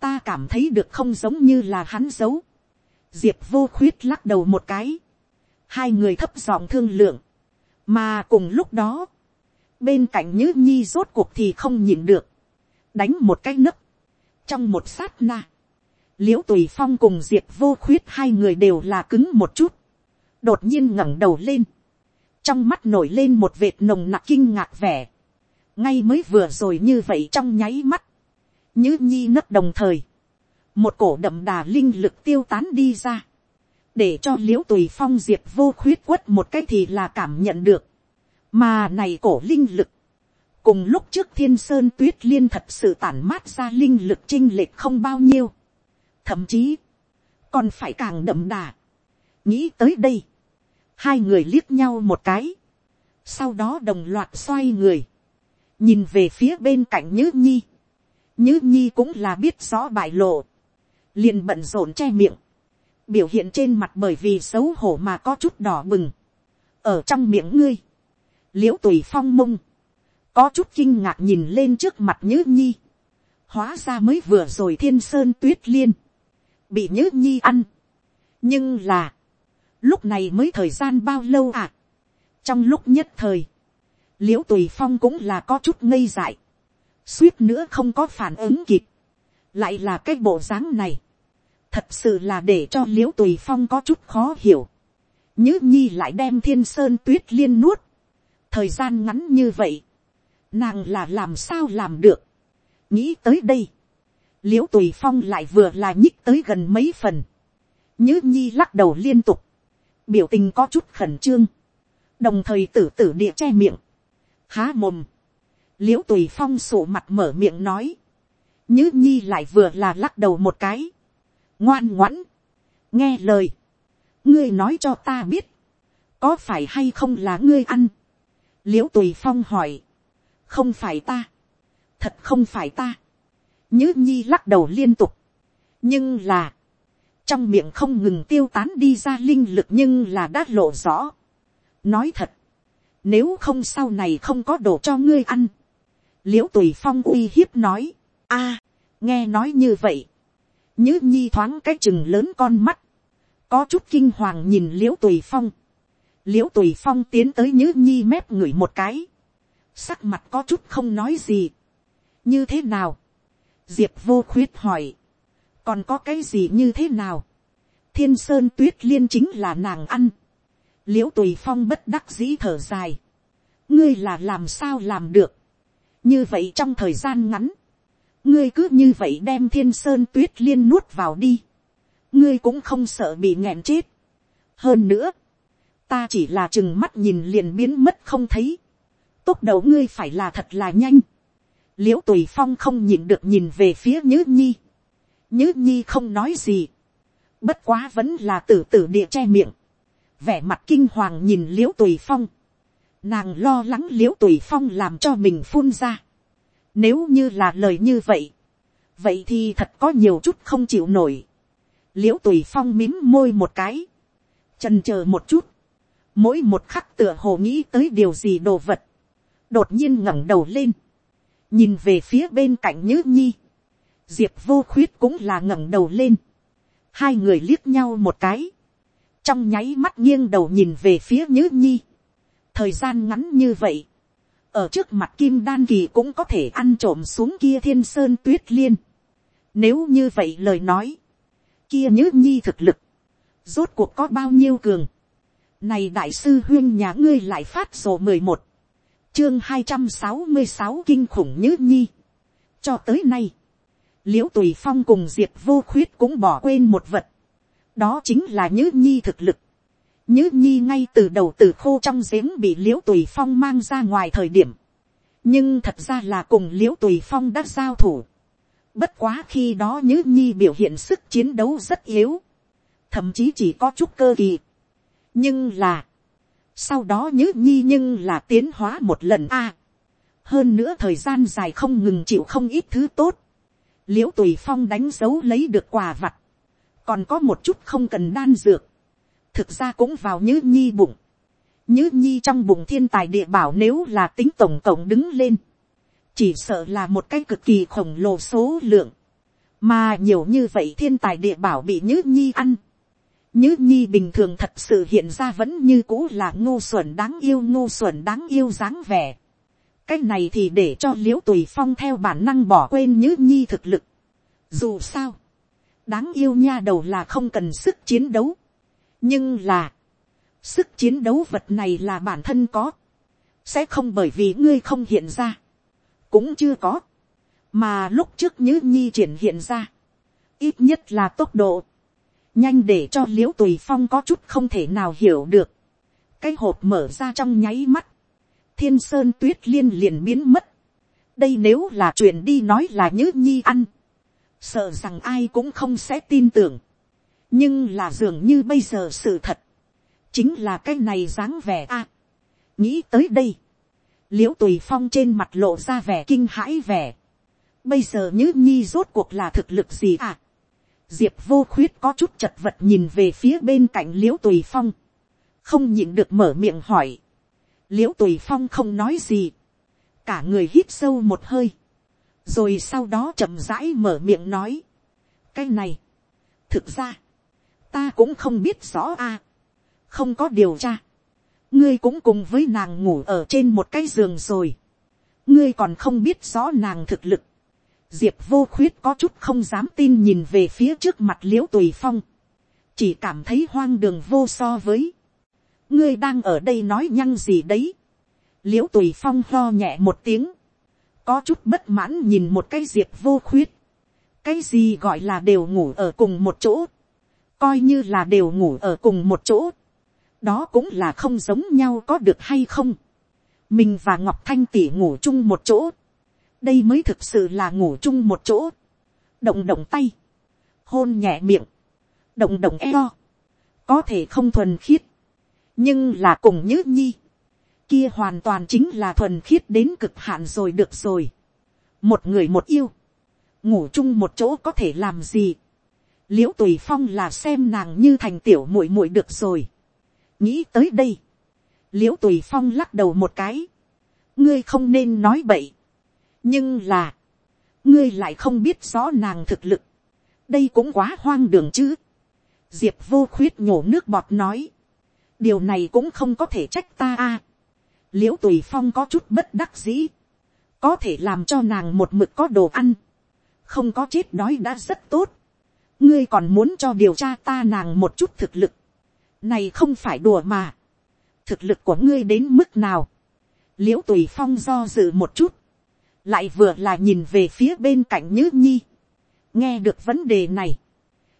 ta cảm thấy được không giống như là hắn giấu, diệp vô khuyết lắc đầu một cái, hai người thấp giọng thương lượng, mà cùng lúc đó, bên cạnh nhữ nhi rốt cuộc thì không nhìn được, đánh một cái nấc, trong một sát na, l i ễ u tùy phong cùng diệp vô khuyết hai người đều là cứng một chút, đột nhiên ngẩng đầu lên, trong mắt nổi lên một vệt nồng nặc kinh ngạc vẻ, ngay mới vừa rồi như vậy trong nháy mắt, như nhi nấc đồng thời, một cổ đậm đà linh lực tiêu tán đi ra, để cho l i ễ u tùy phong diệp vô khuyết quất một cái thì là cảm nhận được, mà này cổ linh lực, cùng lúc trước thiên sơn tuyết liên thật sự tản mát ra linh lực chinh lệch không bao nhiêu, thậm chí, còn phải càng đậm đà. nghĩ tới đây, hai người liếc nhau một cái, sau đó đồng loạt xoay người, nhìn về phía bên cạnh nhữ nhi, nhữ nhi cũng là biết rõ bại lộ, liền bận rộn che miệng, biểu hiện trên mặt bởi vì xấu hổ mà có chút đỏ bừng, ở trong miệng ngươi, l i ễ u tùy phong mông, có chút kinh ngạc nhìn lên trước mặt nhữ nhi, hóa ra mới vừa rồi thiên sơn tuyết liên, bị nhớ nhi ăn. nhưng là, lúc này mới thời gian bao lâu à. trong lúc nhất thời, l i ễ u tùy phong cũng là có chút ngây dại, suýt nữa không có phản ứng kịp, lại là cái bộ dáng này, thật sự là để cho l i ễ u tùy phong có chút khó hiểu, nhữ nhi lại đem thiên sơn tuyết liên nuốt, thời gian ngắn như vậy, nàng là làm sao làm được, nghĩ tới đây, l i ễ u tùy phong lại vừa là nhích tới gần mấy phần, nhữ nhi lắc đầu liên tục, biểu tình có chút khẩn trương, đồng thời tử tử địa che miệng, há mồm, l i ễ u tùy phong sụ mặt mở miệng nói, nhữ nhi lại vừa là lắc đầu một cái, ngoan ngoãn, nghe lời, ngươi nói cho ta biết, có phải hay không là ngươi ăn, l i ễ u tùy phong hỏi, không phải ta, thật không phải ta, nhữ nhi lắc đầu liên tục, nhưng là, trong miệng không ngừng tiêu tán đi ra linh lực nhưng là đã lộ rõ. nói thật, nếu không sau này không có đồ cho ngươi ăn, l i ễ u tùy phong uy hiếp nói, a, nghe nói như vậy, nhữ nhi thoáng cái chừng lớn con mắt, có chút kinh hoàng nhìn l i ễ u tùy phong, l i ễ u tùy phong tiến tới nhữ nhi mép ngửi một cái, sắc mặt có chút không nói gì, như thế nào, diệp vô khuyết hỏi, còn có cái gì như thế nào, thiên sơn tuyết liên chính là nàng ăn, l i ễ u tùy phong bất đắc dĩ thở dài, ngươi là làm sao làm được, như vậy trong thời gian ngắn, ngươi cứ như vậy đem thiên sơn tuyết liên nuốt vào đi, ngươi cũng không sợ bị nghẹn chết. hơn nữa, ta chỉ là chừng mắt nhìn liền biến mất không thấy, tốt đầu ngươi phải là thật là nhanh, l i ễ u tùy phong không nhìn được nhìn về phía nhữ nhi, nhữ nhi không nói gì, bất quá vẫn là tử tử địa che miệng, vẻ mặt kinh hoàng nhìn l i ễ u tùy phong, Nàng lo lắng l i ễ u tùy phong làm cho mình phun ra. Nếu như là lời như vậy. Vậy thì thật có nhiều chút không chịu nổi. l i ễ u tùy phong mím môi một cái. Trần chờ một chút. Mỗi một khắc tựa hồ nghĩ tới điều gì đồ vật. Đột nhiên ngẩng đầu lên. Nhìn về phía bên cạnh nhữ nhi. Diệp vô khuyết cũng là ngẩng đầu lên. Hai người liếc nhau một cái. Trong nháy mắt nghiêng đầu nhìn về phía nhữ nhi thời gian ngắn như vậy, ở trước mặt kim đan kỳ cũng có thể ăn trộm xuống kia thiên sơn tuyết liên. Nếu như vậy lời nói, kia nhữ nhi thực lực, rốt cuộc có bao nhiêu cường. Này đại sư huyên nhà ngươi lại phát sổ mười một chương hai trăm sáu mươi sáu kinh khủng nhữ nhi. Cho tới nay, l i ễ u tùy phong cùng diệt vô khuyết cũng bỏ quên một vật đó chính là nhữ nhi thực lực. Nhữ nhi ngay từ đầu từ khô trong giếng bị l i ễ u tùy phong mang ra ngoài thời điểm. nhưng thật ra là cùng l i ễ u tùy phong đã giao thủ. bất quá khi đó nhữ nhi biểu hiện sức chiến đấu rất yếu. thậm chí chỉ có chút cơ kỳ. nhưng là, sau đó nhữ nhi nhưng là tiến hóa một lần a. hơn nữa thời gian dài không ngừng chịu không ít thứ tốt. l i ễ u tùy phong đánh dấu lấy được quà vặt còn có một chút không cần đan dược thực ra cũng vào nhữ nhi bụng. nhữ nhi trong bụng thiên tài địa bảo nếu là tính tổng cộng đứng lên. chỉ sợ là một cái cực kỳ khổng lồ số lượng. mà nhiều như vậy thiên tài địa bảo bị nhữ nhi ăn. nhữ nhi bình thường thật sự hiện ra vẫn như cũ là ngô xuẩn đáng yêu ngô xuẩn đáng yêu dáng vẻ. cái này thì để cho l i ễ u tùy phong theo bản năng bỏ quên nhữ nhi thực lực. dù sao, đáng yêu nha đầu là không cần sức chiến đấu. Nhưng là, sức chiến đấu vật này là bản thân có, sẽ không bởi vì ngươi không hiện ra, cũng chưa có, mà lúc trước nhữ nhi triển hiện ra, ít nhất là tốc độ, nhanh để cho l i ễ u tùy phong có chút không thể nào hiểu được, cái hộp mở ra trong nháy mắt, thiên sơn tuyết liên liền biến mất, đây nếu là chuyện đi nói là nhữ nhi ăn, sợ rằng ai cũng không sẽ tin tưởng, nhưng là dường như bây giờ sự thật, chính là cái này dáng vẻ a. À, nghĩ tới đây, l i ễ u tùy phong trên mặt lộ ra vẻ kinh hãi vẻ. bây giờ nhữ nhi rốt cuộc là thực lực gì à. diệp vô khuyết có chút chật vật nhìn về phía bên cạnh l i ễ u tùy phong, không nhịn được mở miệng hỏi. l i ễ u tùy phong không nói gì, cả người hít sâu một hơi, rồi sau đó chậm rãi mở miệng nói. cái này, thực ra, ta cũng không biết rõ a, à, không có điều tra, ngươi cũng cùng với nàng ngủ ở trên một cái giường rồi, ngươi còn không biết rõ nàng thực lực, diệp vô khuyết có chút không dám tin nhìn về phía trước mặt l i ễ u tùy phong, chỉ cảm thấy hoang đường vô so với, ngươi đang ở đây nói nhăng gì đấy, l i ễ u tùy phong lo nhẹ một tiếng, có chút bất mãn nhìn một cái diệp vô khuyết, cái gì gọi là đều ngủ ở cùng một chỗ, coi như là đều ngủ ở cùng một chỗ, đó cũng là không giống nhau có được hay không, mình và ngọc thanh tỉ ngủ chung một chỗ, đây mới thực sự là ngủ chung một chỗ, động động tay, hôn nhẹ miệng, động động eo, có thể không thuần khiết, nhưng là cùng nhữ nhi, kia hoàn toàn chính là thuần khiết đến cực hạn rồi được rồi, một người một yêu, ngủ chung một chỗ có thể làm gì, l i ễ u tùy phong là xem nàng như thành tiểu muội muội được rồi, nghĩ tới đây, l i ễ u tùy phong lắc đầu một cái, ngươi không nên nói bậy, nhưng là, ngươi lại không biết rõ nàng thực lực, đây cũng quá hoang đường chứ. diệp vô khuyết nhổ nước bọt nói, điều này cũng không có thể trách ta a. À l i ễ u tùy phong có chút bất đắc dĩ, có thể làm cho nàng một mực có đồ ăn, không có chết đói đã rất tốt, ngươi còn muốn cho điều tra ta nàng một chút thực lực, này không phải đùa mà, thực lực của ngươi đến mức nào, l i ễ u tùy phong do dự một chút, lại vừa là nhìn về phía bên cạnh nhữ nhi, nghe được vấn đề này,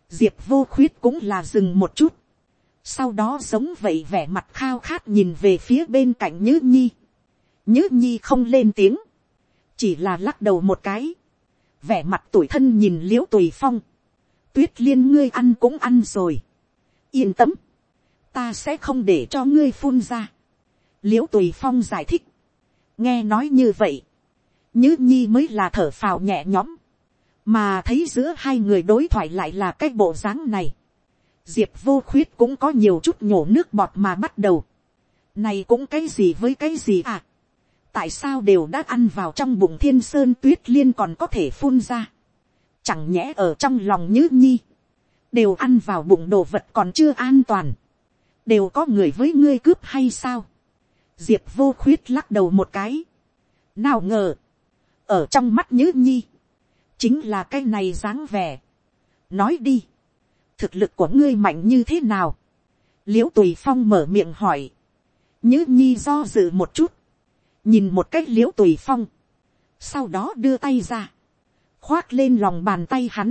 diệp vô khuyết cũng là dừng một chút, sau đó giống vậy vẻ mặt khao khát nhìn về phía bên cạnh nhữ nhi, nhữ nhi không lên tiếng, chỉ là lắc đầu một cái, vẻ mặt tuổi thân nhìn l i ễ u tùy phong, tuyết liên ngươi ăn cũng ăn rồi, yên tâm, ta sẽ không để cho ngươi phun ra, l i ễ u tùy phong giải thích, nghe nói như vậy, Nhứ nhi mới là thở phào nhẹ nhõm. Mà thấy giữa hai người đối thoại lại là cái bộ dáng này. Diệp vô khuyết cũng có nhiều chút nhổ nước bọt mà bắt đầu. Này cũng cái gì với cái gì à? Tại sao đều đã ăn vào trong bụng thiên sơn tuyết liên còn có thể phun ra? Chẳng nhẽ ở trong lòng nhứ nhi. Đều ăn vào bụng đồ vật còn chưa an toàn. Đều có người với ngươi cướp hay sao? Diệp vô khuyết lắc đầu một cái. Nào ngờ ở trong mắt nhữ nhi, chính là cái này dáng vẻ. nói đi, thực lực của ngươi mạnh như thế nào, l i ễ u tùy phong mở miệng hỏi, nhữ nhi do dự một chút, nhìn một cách l i ễ u tùy phong, sau đó đưa tay ra, khoác lên lòng bàn tay hắn,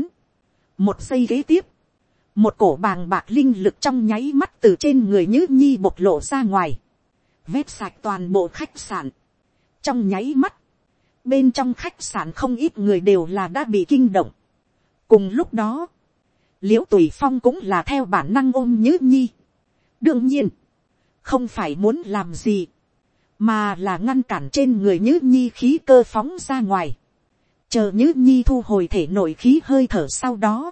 một giây kế tiếp, một cổ bàng bạc linh lực trong nháy mắt từ trên người nhữ nhi bộc lộ ra ngoài, vét sạch toàn bộ khách sạn, trong nháy mắt, bên trong khách sạn không ít người đều là đã bị kinh động. cùng lúc đó, l i ễ u tùy phong cũng là theo bản năng ôm nhữ nhi. đương nhiên, không phải muốn làm gì, mà là ngăn cản trên người nhữ nhi khí cơ phóng ra ngoài, chờ nhữ nhi thu hồi thể nội khí hơi thở sau đó,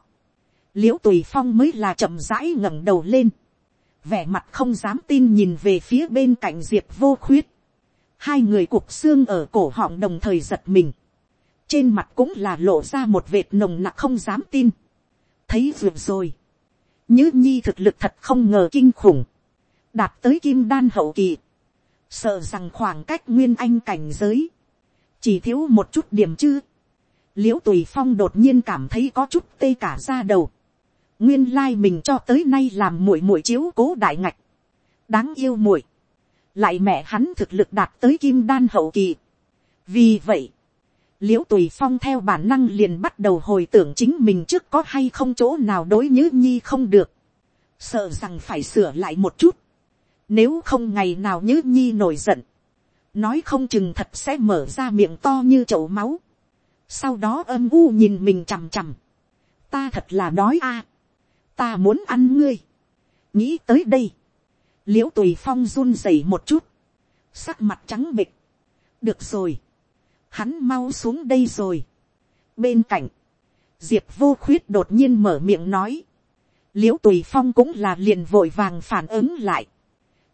l i ễ u tùy phong mới là chậm rãi ngẩng đầu lên, vẻ mặt không dám tin nhìn về phía bên cạnh diệp vô khuyết, hai người cục xương ở cổ họng đồng thời giật mình, trên mặt cũng là lộ ra một vệt nồng nặc không dám tin, thấy vừa rồi, nhứ nhi thực lực thật không ngờ kinh khủng, đạt tới kim đan hậu kỳ, sợ rằng khoảng cách nguyên anh cảnh giới, chỉ thiếu một chút điểm chứ, liễu tùy phong đột nhiên cảm thấy có chút tê cả ra đầu, nguyên lai mình cho tới nay làm muội muội chiếu cố đại ngạch, đáng yêu muội, lại mẹ hắn thực lực đạt tới kim đan hậu kỳ. vì vậy, l i ễ u tùy phong theo bản năng liền bắt đầu hồi tưởng chính mình trước có hay không chỗ nào đối nhữ nhi không được, sợ rằng phải sửa lại một chút, nếu không ngày nào nhữ nhi nổi giận, nói không chừng thật sẽ mở ra miệng to như chậu máu, sau đó âm u nhìn mình chằm chằm, ta thật là đói a, ta muốn ăn ngươi, nghĩ tới đây, l i ễ u tùy phong run rẩy một chút, sắc mặt trắng bịch, được rồi, hắn mau xuống đây rồi. bên cạnh, diệp vô khuyết đột nhiên mở miệng nói, l i ễ u tùy phong cũng là liền vội vàng phản ứng lại,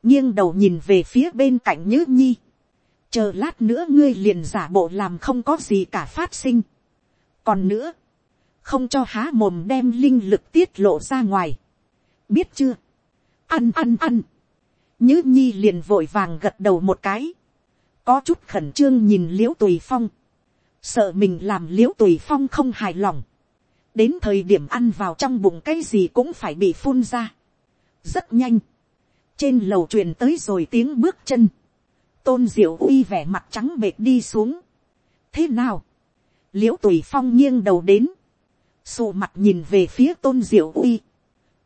nghiêng đầu nhìn về phía bên cạnh nhữ nhi, chờ lát nữa ngươi liền giả bộ làm không có gì cả phát sinh. còn nữa, không cho há mồm đem linh lực tiết lộ ra ngoài, biết chưa, ăn ăn ăn, nhữ nhi liền vội vàng gật đầu một cái, có chút khẩn trương nhìn l i ễ u tùy phong, sợ mình làm l i ễ u tùy phong không hài lòng, đến thời điểm ăn vào trong bụng cái gì cũng phải bị phun ra, rất nhanh, trên lầu truyền tới rồi tiếng bước chân, tôn diệu uy vẻ mặt trắng bệt đi xuống, thế nào, l i ễ u tùy phong nghiêng đầu đến, sụ mặt nhìn về phía tôn diệu uy,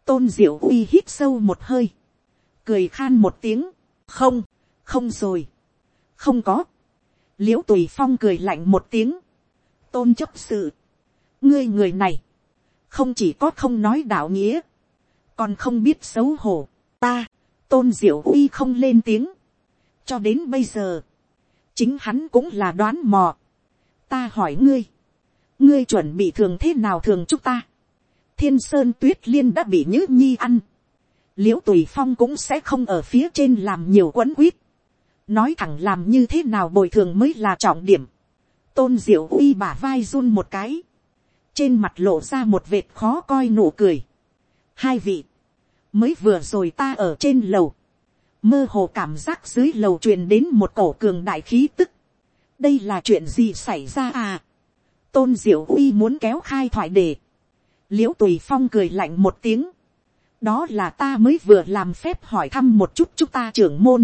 tôn diệu uy hít sâu một hơi, cười khan một tiếng, không, không rồi, không có, l i ễ u tùy phong cười lạnh một tiếng, tôn chấp sự, ngươi người này, không chỉ có không nói đạo nghĩa, còn không biết xấu hổ, ta, tôn diệu uy không lên tiếng, cho đến bây giờ, chính hắn cũng là đoán mò, ta hỏi ngươi, ngươi chuẩn bị thường thế nào thường chúc ta, thiên sơn tuyết liên đã bị nhữ nhi ăn, l i ễ u tùy phong cũng sẽ không ở phía trên làm nhiều quấn quýt, nói thẳng làm như thế nào bồi thường mới là trọng điểm, tôn diệu uy bả vai run một cái, trên mặt lộ ra một vệt khó coi nụ cười. hai vị, mới vừa rồi ta ở trên lầu, mơ hồ cảm giác dưới lầu truyền đến một cổ cường đại khí tức. đây là chuyện gì xảy ra à. tôn diệu uy muốn kéo khai thoại đề. l i ễ u tùy phong cười lạnh một tiếng. đó là ta mới vừa làm phép hỏi thăm một chút chúng ta trưởng môn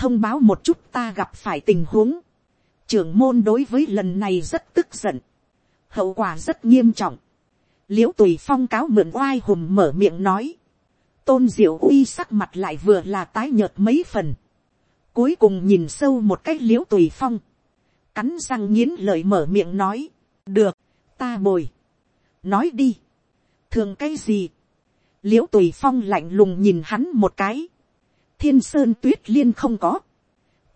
thông báo một chút ta gặp phải tình huống. trưởng môn đối với lần này rất tức giận. hậu quả rất nghiêm trọng. l i ễ u tùy phong cáo mượn oai hùm mở miệng nói. tôn diệu uy sắc mặt lại vừa là tái nhợt mấy phần. cuối cùng nhìn sâu một cách l i ễ u tùy phong. cắn răng nghiến lời mở miệng nói. được, ta bồi. nói đi. thường cái gì. l i ễ u tùy phong lạnh lùng nhìn hắn một cái thiên sơn tuyết liên không có,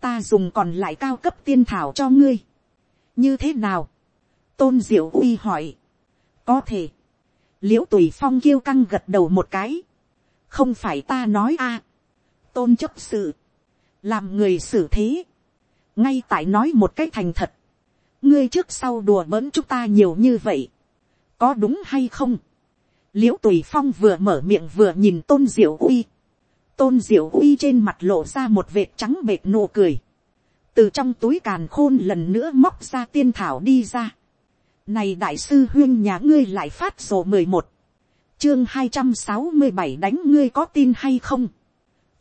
ta dùng còn lại cao cấp tiên thảo cho ngươi. như thế nào, tôn diệu uy hỏi, có thể, l i ễ u tùy phong kêu căng gật đầu một cái, không phải ta nói a, tôn chấp sự, làm người xử thế, ngay tại nói một cách thành thật, ngươi trước sau đùa bỡn chúng ta nhiều như vậy, có đúng hay không, l i ễ u tùy phong vừa mở miệng vừa nhìn tôn diệu uy, tôn diệu uy trên mặt lộ ra một vệt trắng bệt nụ cười, từ trong túi càn khôn lần nữa móc ra tiên thảo đi ra. Này đại sư huyên nhà ngươi lại phát sổ mười một, chương hai trăm sáu mươi bảy đánh ngươi có tin hay không.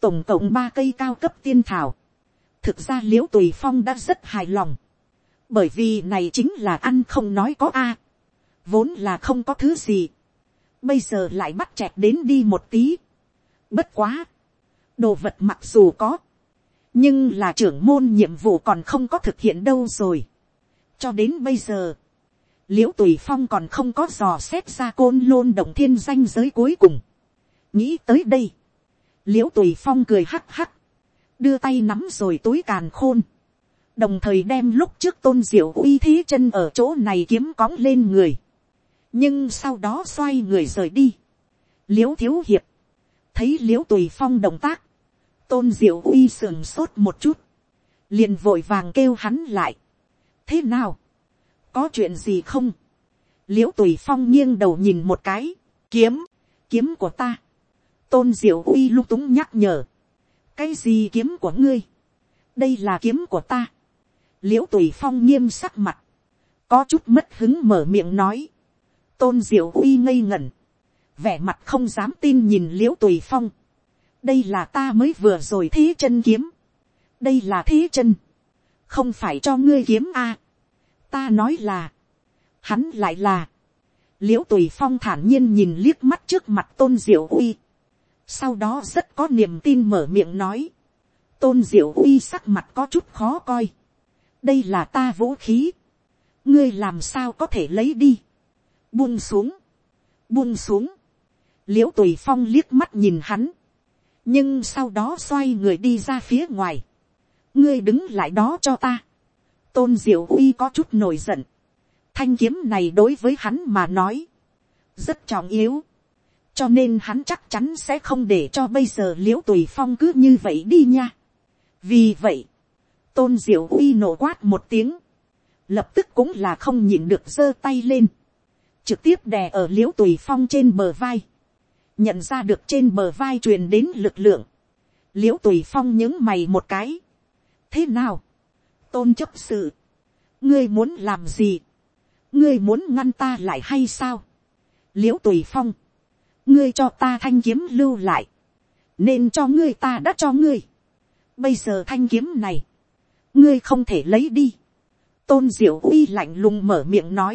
Tổng cộng ba cây cao cấp tiên thảo. Thực ra l i ễ u tùy phong đã rất hài lòng. Bởi vì này chính là ăn không nói có a. Vốn là không có thứ gì. Bây giờ lại bắt chẹt đến đi một tí. Bất quá đồ vật mặc dù có, nhưng là trưởng môn nhiệm vụ còn không có thực hiện đâu rồi. cho đến bây giờ, l i ễ u tùy phong còn không có dò xét ra côn lôn động thiên danh giới cuối cùng. nghĩ tới đây, l i ễ u tùy phong cười hắc hắc, đưa tay nắm rồi túi càn khôn, đồng thời đem lúc trước tôn diệu uy thế chân ở chỗ này kiếm cóng lên người, nhưng sau đó xoay người rời đi. l i ễ u thiếu hiệp, thấy l i ễ u tùy phong động tác, tôn diệu uy sườn sốt một chút, liền vội vàng kêu hắn lại. thế nào, có chuyện gì không, l i ễ u tùy phong nghiêng đầu nhìn một cái, kiếm, kiếm của ta, tôn diệu uy lung túng nhắc nhở, cái gì kiếm của ngươi, đây là kiếm của ta, l i ễ u tùy phong nghiêm sắc mặt, có chút mất hứng mở miệng nói, tôn diệu uy ngây ngẩn, vẻ mặt không dám tin nhìn l i ễ u tùy phong, đây là ta mới vừa rồi thế chân kiếm, đây là thế chân, không phải cho ngươi kiếm a, ta nói là, hắn lại là, l i ễ u tùy phong thản nhiên nhìn liếc mắt trước mặt tôn diệu uy, sau đó rất có niềm tin mở miệng nói, tôn diệu uy sắc mặt có chút khó coi, đây là ta vũ khí, ngươi làm sao có thể lấy đi, buông xuống, buông xuống, l i ễ u tùy phong liếc mắt nhìn hắn, nhưng sau đó xoay người đi ra phía ngoài, ngươi đứng lại đó cho ta, tôn diệu uy có chút nổi giận, thanh kiếm này đối với hắn mà nói, rất trọng yếu, cho nên hắn chắc chắn sẽ không để cho bây giờ l i ễ u tùy phong cứ như vậy đi nha. vì vậy, tôn diệu uy nổ quát một tiếng, lập tức cũng là không nhịn được giơ tay lên, trực tiếp đè ở l i ễ u tùy phong trên bờ vai, nhận ra được trên bờ vai truyền đến lực lượng, l i ễ u tùy phong những mày một cái, thế nào, tôn chấp sự, ngươi muốn làm gì, ngươi muốn ngăn ta lại hay sao, l i ễ u tùy phong, ngươi cho ta thanh kiếm lưu lại, nên cho ngươi ta đã cho ngươi, bây giờ thanh kiếm này, ngươi không thể lấy đi, tôn diệu uy lạnh lùng mở miệng nói,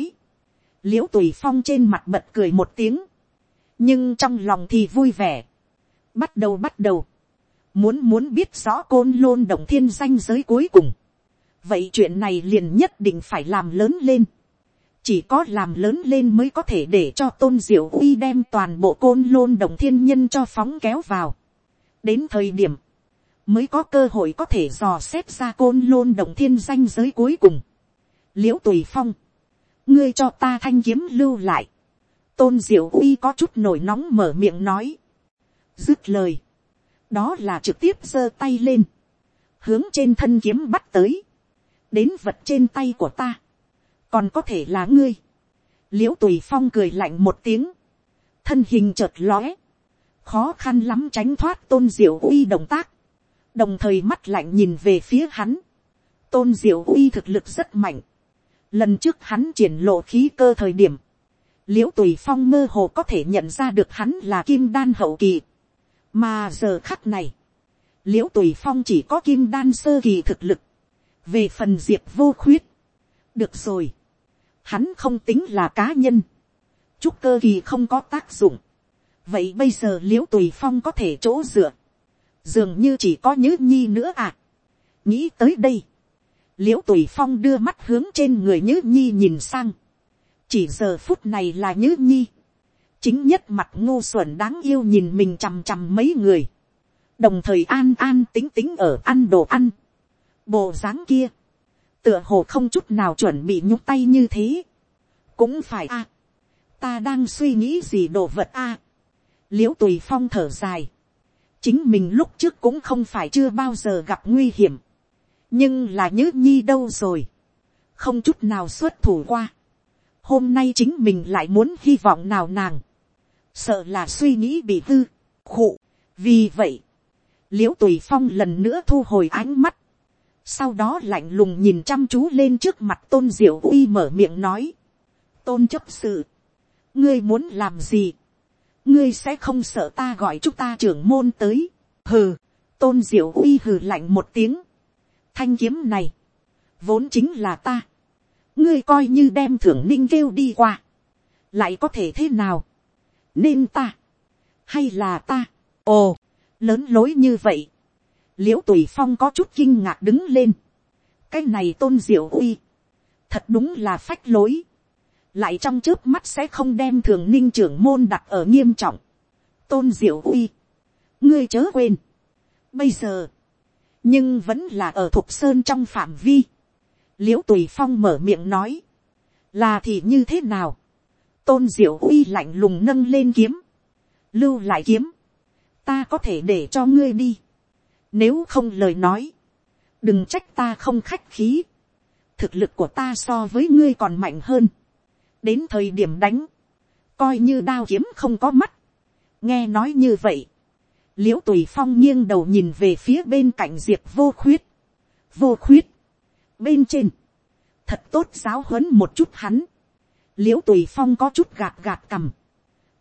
l i ễ u tùy phong trên mặt bật cười một tiếng, nhưng trong lòng thì vui vẻ, bắt đầu bắt đầu, muốn muốn biết rõ côn lôn động thiên danh giới cuối cùng, vậy chuyện này liền nhất định phải làm lớn lên, chỉ có làm lớn lên mới có thể để cho tôn diệu uy đem toàn bộ côn lôn động thiên nhân cho phóng kéo vào, đến thời điểm, mới có cơ hội có thể dò xét ra côn lôn động thiên danh giới cuối cùng. L i ễ u tùy phong, ngươi cho ta thanh kiếm lưu lại, tôn diệu uy có chút nổi nóng mở miệng nói, dứt lời, đó là trực tiếp giơ tay lên, hướng trên thân kiếm bắt tới, đến vật trên tay của ta, còn có thể là ngươi, l i ễ u tùy phong cười lạnh một tiếng, thân hình chợt lóe, khó khăn lắm tránh thoát tôn diệu uy động tác, đồng thời mắt lạnh nhìn về phía hắn, tôn diệu uy thực lực rất mạnh, Lần trước hắn triển lộ khí cơ thời điểm. Liễu tùy phong mơ hồ có thể nhận ra được hắn là kim đan hậu kỳ. Mà giờ khắc này. Liễu tùy phong chỉ có kim đan sơ kỳ thực lực. Về phần diệp vô khuyết. Được rồi. Hắn không tính là cá nhân. chúc cơ kỳ không có tác dụng. Vậy bây giờ liễu tùy phong có thể chỗ dựa. Dường như chỉ có Nhữ nhi nữa à. Nghĩ tới đây l i ễ u tùy phong đưa mắt hướng trên người nhữ nhi nhìn sang, chỉ giờ phút này là nhữ nhi, chính nhất mặt ngu xuẩn đáng yêu nhìn mình chằm chằm mấy người, đồng thời an an tính tính ở ăn đồ ăn, bộ dáng kia, tựa hồ không chút nào chuẩn bị nhúc tay như thế, cũng phải a, ta đang suy nghĩ gì đồ vật a, l i ễ u tùy phong thở dài, chính mình lúc trước cũng không phải chưa bao giờ gặp nguy hiểm, nhưng là nhớ nhi đâu rồi, không chút nào xuất thủ qua, hôm nay chính mình lại muốn hy vọng nào nàng, sợ là suy nghĩ bị hư, khụ, vì vậy, l i ễ u tùy phong lần nữa thu hồi ánh mắt, sau đó lạnh lùng nhìn chăm chú lên trước mặt tôn diệu uy mở miệng nói, tôn chấp sự, ngươi muốn làm gì, ngươi sẽ không sợ ta gọi chúng ta trưởng môn tới, hừ, tôn diệu uy hừ lạnh một tiếng, thanh kiếm này, vốn chính là ta, ngươi coi như đem thưởng ninh kêu đi qua, lại có thể thế nào, nên ta, hay là ta, ồ, lớn lối như vậy, l i ễ u tùy phong có chút kinh ngạc đứng lên, cái này tôn diệu uy, thật đúng là phách lối, lại trong trước mắt sẽ không đem thường ninh trưởng môn đặt ở nghiêm trọng, tôn diệu uy, ngươi chớ quên, bây giờ, nhưng vẫn là ở thục sơn trong phạm vi l i ễ u tùy phong mở miệng nói, là thì như thế nào, tôn diệu uy lạnh lùng nâng lên kiếm, lưu lại kiếm, ta có thể để cho ngươi đi, nếu không lời nói, đừng trách ta không khách khí, thực lực của ta so với ngươi còn mạnh hơn, đến thời điểm đánh, coi như đao kiếm không có mắt, nghe nói như vậy, l i ễ u tùy phong nghiêng đầu nhìn về phía bên cạnh diệp vô khuyết. vô khuyết bên trên. thật tốt giáo huấn một chút hắn. l i ễ u tùy phong có chút gạt gạt cằm.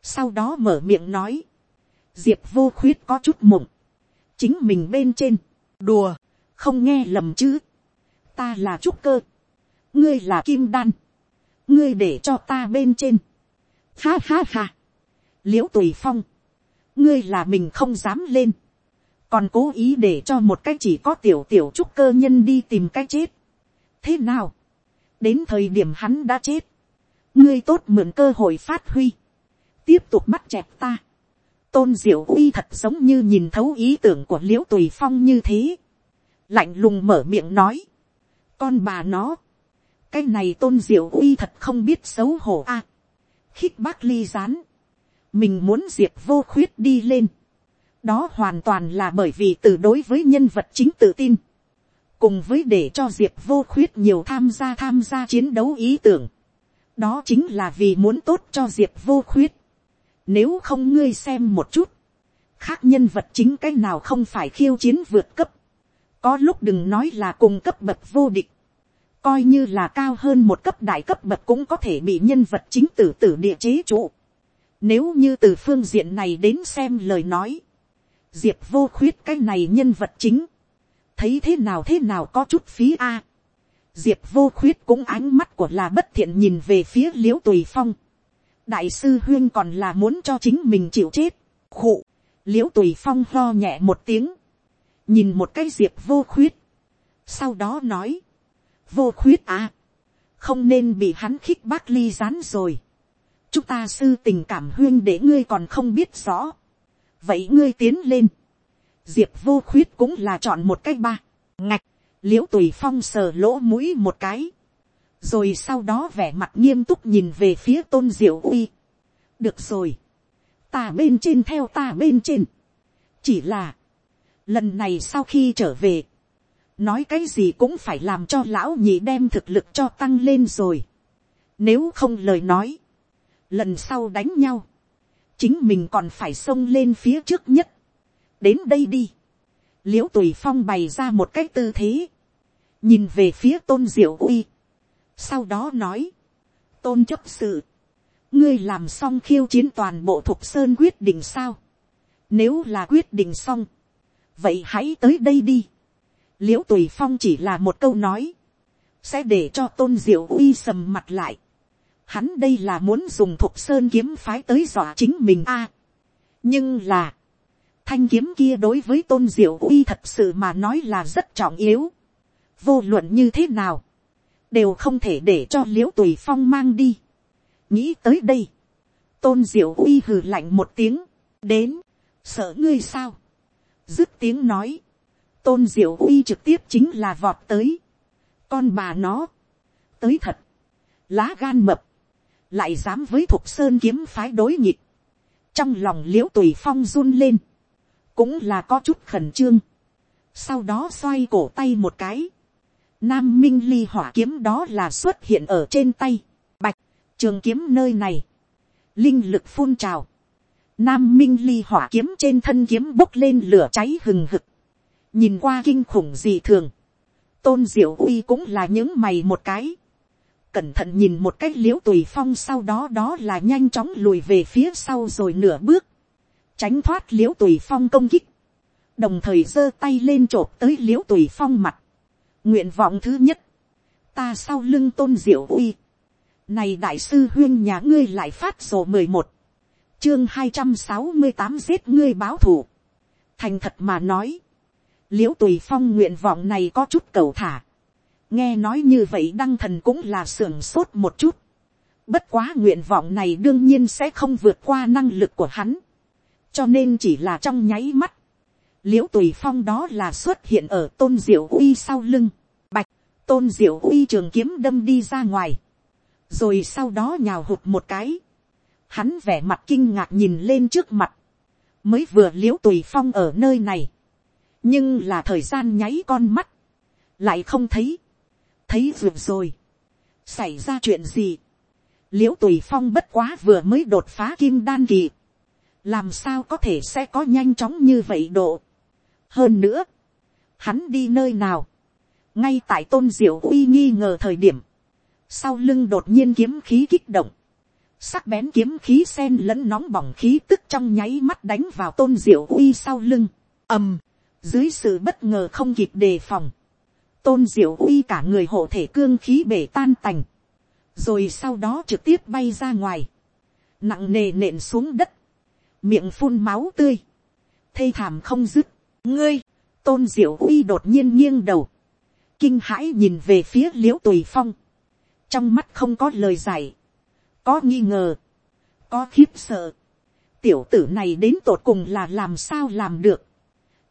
sau đó mở miệng nói. diệp vô khuyết có chút mộng. chính mình bên trên. đùa. không nghe lầm chứ. ta là trúc cơ. ngươi là kim đan. ngươi để cho ta bên trên. ha ha ha. l i ễ u tùy phong ngươi là mình không dám lên, còn cố ý để cho một cái chỉ có tiểu tiểu trúc cơ nhân đi tìm cái chết thế nào, đến thời điểm hắn đã chết, ngươi tốt mượn cơ hội phát huy, tiếp tục bắt chẹt ta. tôn diệu uy thật giống như nhìn thấu ý tưởng của l i ễ u tùy phong như thế, lạnh lùng mở miệng nói, con bà nó, cái này tôn diệu uy thật không biết xấu hổ a, à. khích bác ly rán, mình muốn diệp vô khuyết đi lên. đó hoàn toàn là bởi vì từ đối với nhân vật chính tự tin cùng với để cho diệp vô khuyết nhiều tham gia tham gia chiến đấu ý tưởng. đó chính là vì muốn tốt cho diệp vô khuyết. Nếu không ngươi xem một chút, khác nhân vật chính cái nào không phải khiêu chiến vượt cấp. Có lúc đừng nói là cùng cấp bậc vô địch. Coi như là cao hơn một cấp đại cấp bậc cũng có thể bị nhân vật chính tử tử địa chế trụ. Nếu như từ phương diện này đến xem lời nói. Diệp vô khuyết cái này nhân vật chính. Thấy thế nào thế nào có chút phí a Diệp vô khuyết cũng ánh mắt của là bất thiện nhìn về phía l i ễ u tùy phong. đại sư huyên còn là muốn cho chính mình chịu chết. khụ, l i ễ u tùy phong lo nhẹ một tiếng. nhìn một cái diệp vô khuyết. sau đó nói, vô khuyết à, không nên bị hắn khích bác ly rán rồi. chúng ta sư tình cảm huyên để ngươi còn không biết rõ. vậy ngươi tiến lên diệp vô khuyết cũng là chọn một cái ba, ngạch, l i ễ u tùy phong sờ lỗ mũi một cái, rồi sau đó vẻ mặt nghiêm túc nhìn về phía tôn diệu uy. được rồi, ta bên trên theo ta bên trên, chỉ là, lần này sau khi trở về, nói cái gì cũng phải làm cho lão nhị đem thực lực cho tăng lên rồi. Nếu không lời nói, lần sau đánh nhau, chính mình còn phải xông lên phía trước nhất đến đây đi. L i ễ u tùy phong bày ra một cái tư thế, nhìn về phía tôn diệu uy, sau đó nói, tôn chấp sự, ngươi làm xong khiêu chiến toàn bộ thục sơn quyết định sao, nếu là quyết định xong, vậy hãy tới đây đi, l i ễ u tùy phong chỉ là một câu nói, sẽ để cho tôn diệu uy sầm mặt lại, hắn đây là muốn dùng thục sơn kiếm phái tới dọa chính mình a, nhưng là, thanh kiếm kia đối với tôn diệu uy thật sự mà nói là rất trọng yếu. vô luận như thế nào, đều không thể để cho l i ễ u tùy phong mang đi. nghĩ tới đây, tôn diệu uy hừ lạnh một tiếng, đến, sợ ngươi sao. dứt tiếng nói, tôn diệu uy trực tiếp chính là vọt tới. con bà nó, tới thật, lá gan mập, lại dám với thục sơn kiếm phái đối nghịch. trong lòng l i ễ u tùy phong run lên, cũng là có chút khẩn trương. sau đó xoay cổ tay một cái. nam minh ly hỏa kiếm đó là xuất hiện ở trên tay. bạch, trường kiếm nơi này. linh lực phun trào. nam minh ly hỏa kiếm trên thân kiếm bốc lên lửa cháy hừng hực. nhìn qua kinh khủng dị thường. tôn diệu uy cũng là những mày một cái cẩn thận nhìn một cách liễu tùy phong sau đó đó là nhanh chóng lùi về phía sau rồi nửa bước tránh thoát l i ễ u tùy phong công kích, đồng thời giơ tay lên t r ộ p tới l i ễ u tùy phong mặt. nguyện vọng thứ nhất, ta sau lưng tôn diệu uy, này đại sư huyên nhà ngươi lại phát sổ mười một, chương hai trăm sáu mươi tám giết ngươi báo thù. thành thật mà nói, l i ễ u tùy phong nguyện vọng này có chút cầu thả. nghe nói như vậy đăng thần cũng là sưởng sốt một chút. bất quá nguyện vọng này đương nhiên sẽ không vượt qua năng lực của hắn cho nên chỉ là trong nháy mắt, l i ễ u tùy phong đó là xuất hiện ở tôn diệu uy sau lưng, bạch, tôn diệu uy trường kiếm đâm đi ra ngoài, rồi sau đó nhào hụt một cái, hắn vẻ mặt kinh ngạc nhìn lên trước mặt, mới vừa l i ễ u tùy phong ở nơi này, nhưng là thời gian nháy con mắt, lại không thấy, thấy vượt rồi, xảy ra chuyện gì, l i ễ u tùy phong bất quá vừa mới đột phá kim đan kỳ, làm sao có thể sẽ có nhanh chóng như vậy độ. hơn nữa, hắn đi nơi nào, ngay tại tôn diệu uy nghi ngờ thời điểm, sau lưng đột nhiên kiếm khí kích động, sắc bén kiếm khí sen lẫn nóng bỏng khí tức trong nháy mắt đánh vào tôn diệu uy sau lưng, ầm, dưới sự bất ngờ không kịp đề phòng, tôn diệu uy cả người hộ thể cương khí bể tan tành, rồi sau đó trực tiếp bay ra ngoài, nặng nề nện xuống đất, miệng phun máu tươi, thê thảm không dứt, ngươi, tôn diệu uy đột nhiên nghiêng đầu, kinh hãi nhìn về phía l i ễ u tùy phong, trong mắt không có lời giải, có nghi ngờ, có khiếp sợ, tiểu tử này đến tột cùng là làm sao làm được,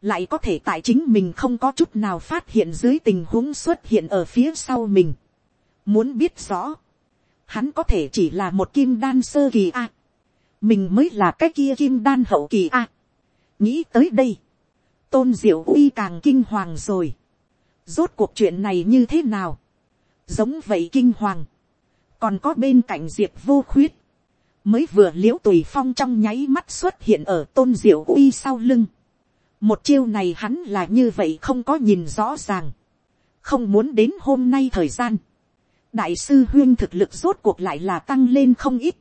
lại có thể tại chính mình không có chút nào phát hiện dưới tình huống xuất hiện ở phía sau mình. Muốn biết rõ, hắn có thể chỉ là một kim đan sơ kỳ a mình mới là cái kia kim đan hậu kỳ a. nghĩ tới đây, tôn diệu uy càng kinh hoàng rồi. rốt cuộc chuyện này như thế nào. giống vậy kinh hoàng, còn có bên cạnh diệp vô khuyết, mới vừa l i ễ u tùy phong trong nháy mắt xuất hiện ở tôn diệu uy sau lưng. một chiêu này hắn là như vậy không có nhìn rõ ràng, không muốn đến hôm nay thời gian, đại sư huyên thực lực rốt cuộc lại là tăng lên không ít,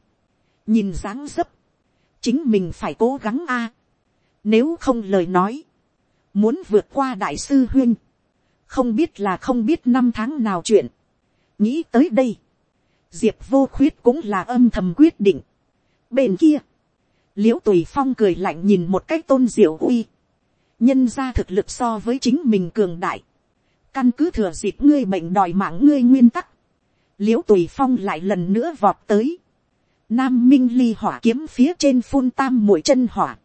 nhìn dáng dấp, chính mình phải cố gắng a, nếu không lời nói, muốn vượt qua đại sư huyên, không biết là không biết năm tháng nào chuyện, nghĩ tới đây, diệp vô khuyết cũng là âm thầm quyết định. bên kia, l i ễ u tùy phong cười lạnh nhìn một cách tôn diệu uy, nhân ra thực lực so với chính mình cường đại, căn cứ thừa dịp ngươi bệnh đòi mạng ngươi nguyên tắc, l i ễ u tùy phong lại lần nữa vọt tới, nam minh ly hỏa kiếm phía trên phun tam mũi chân hỏa,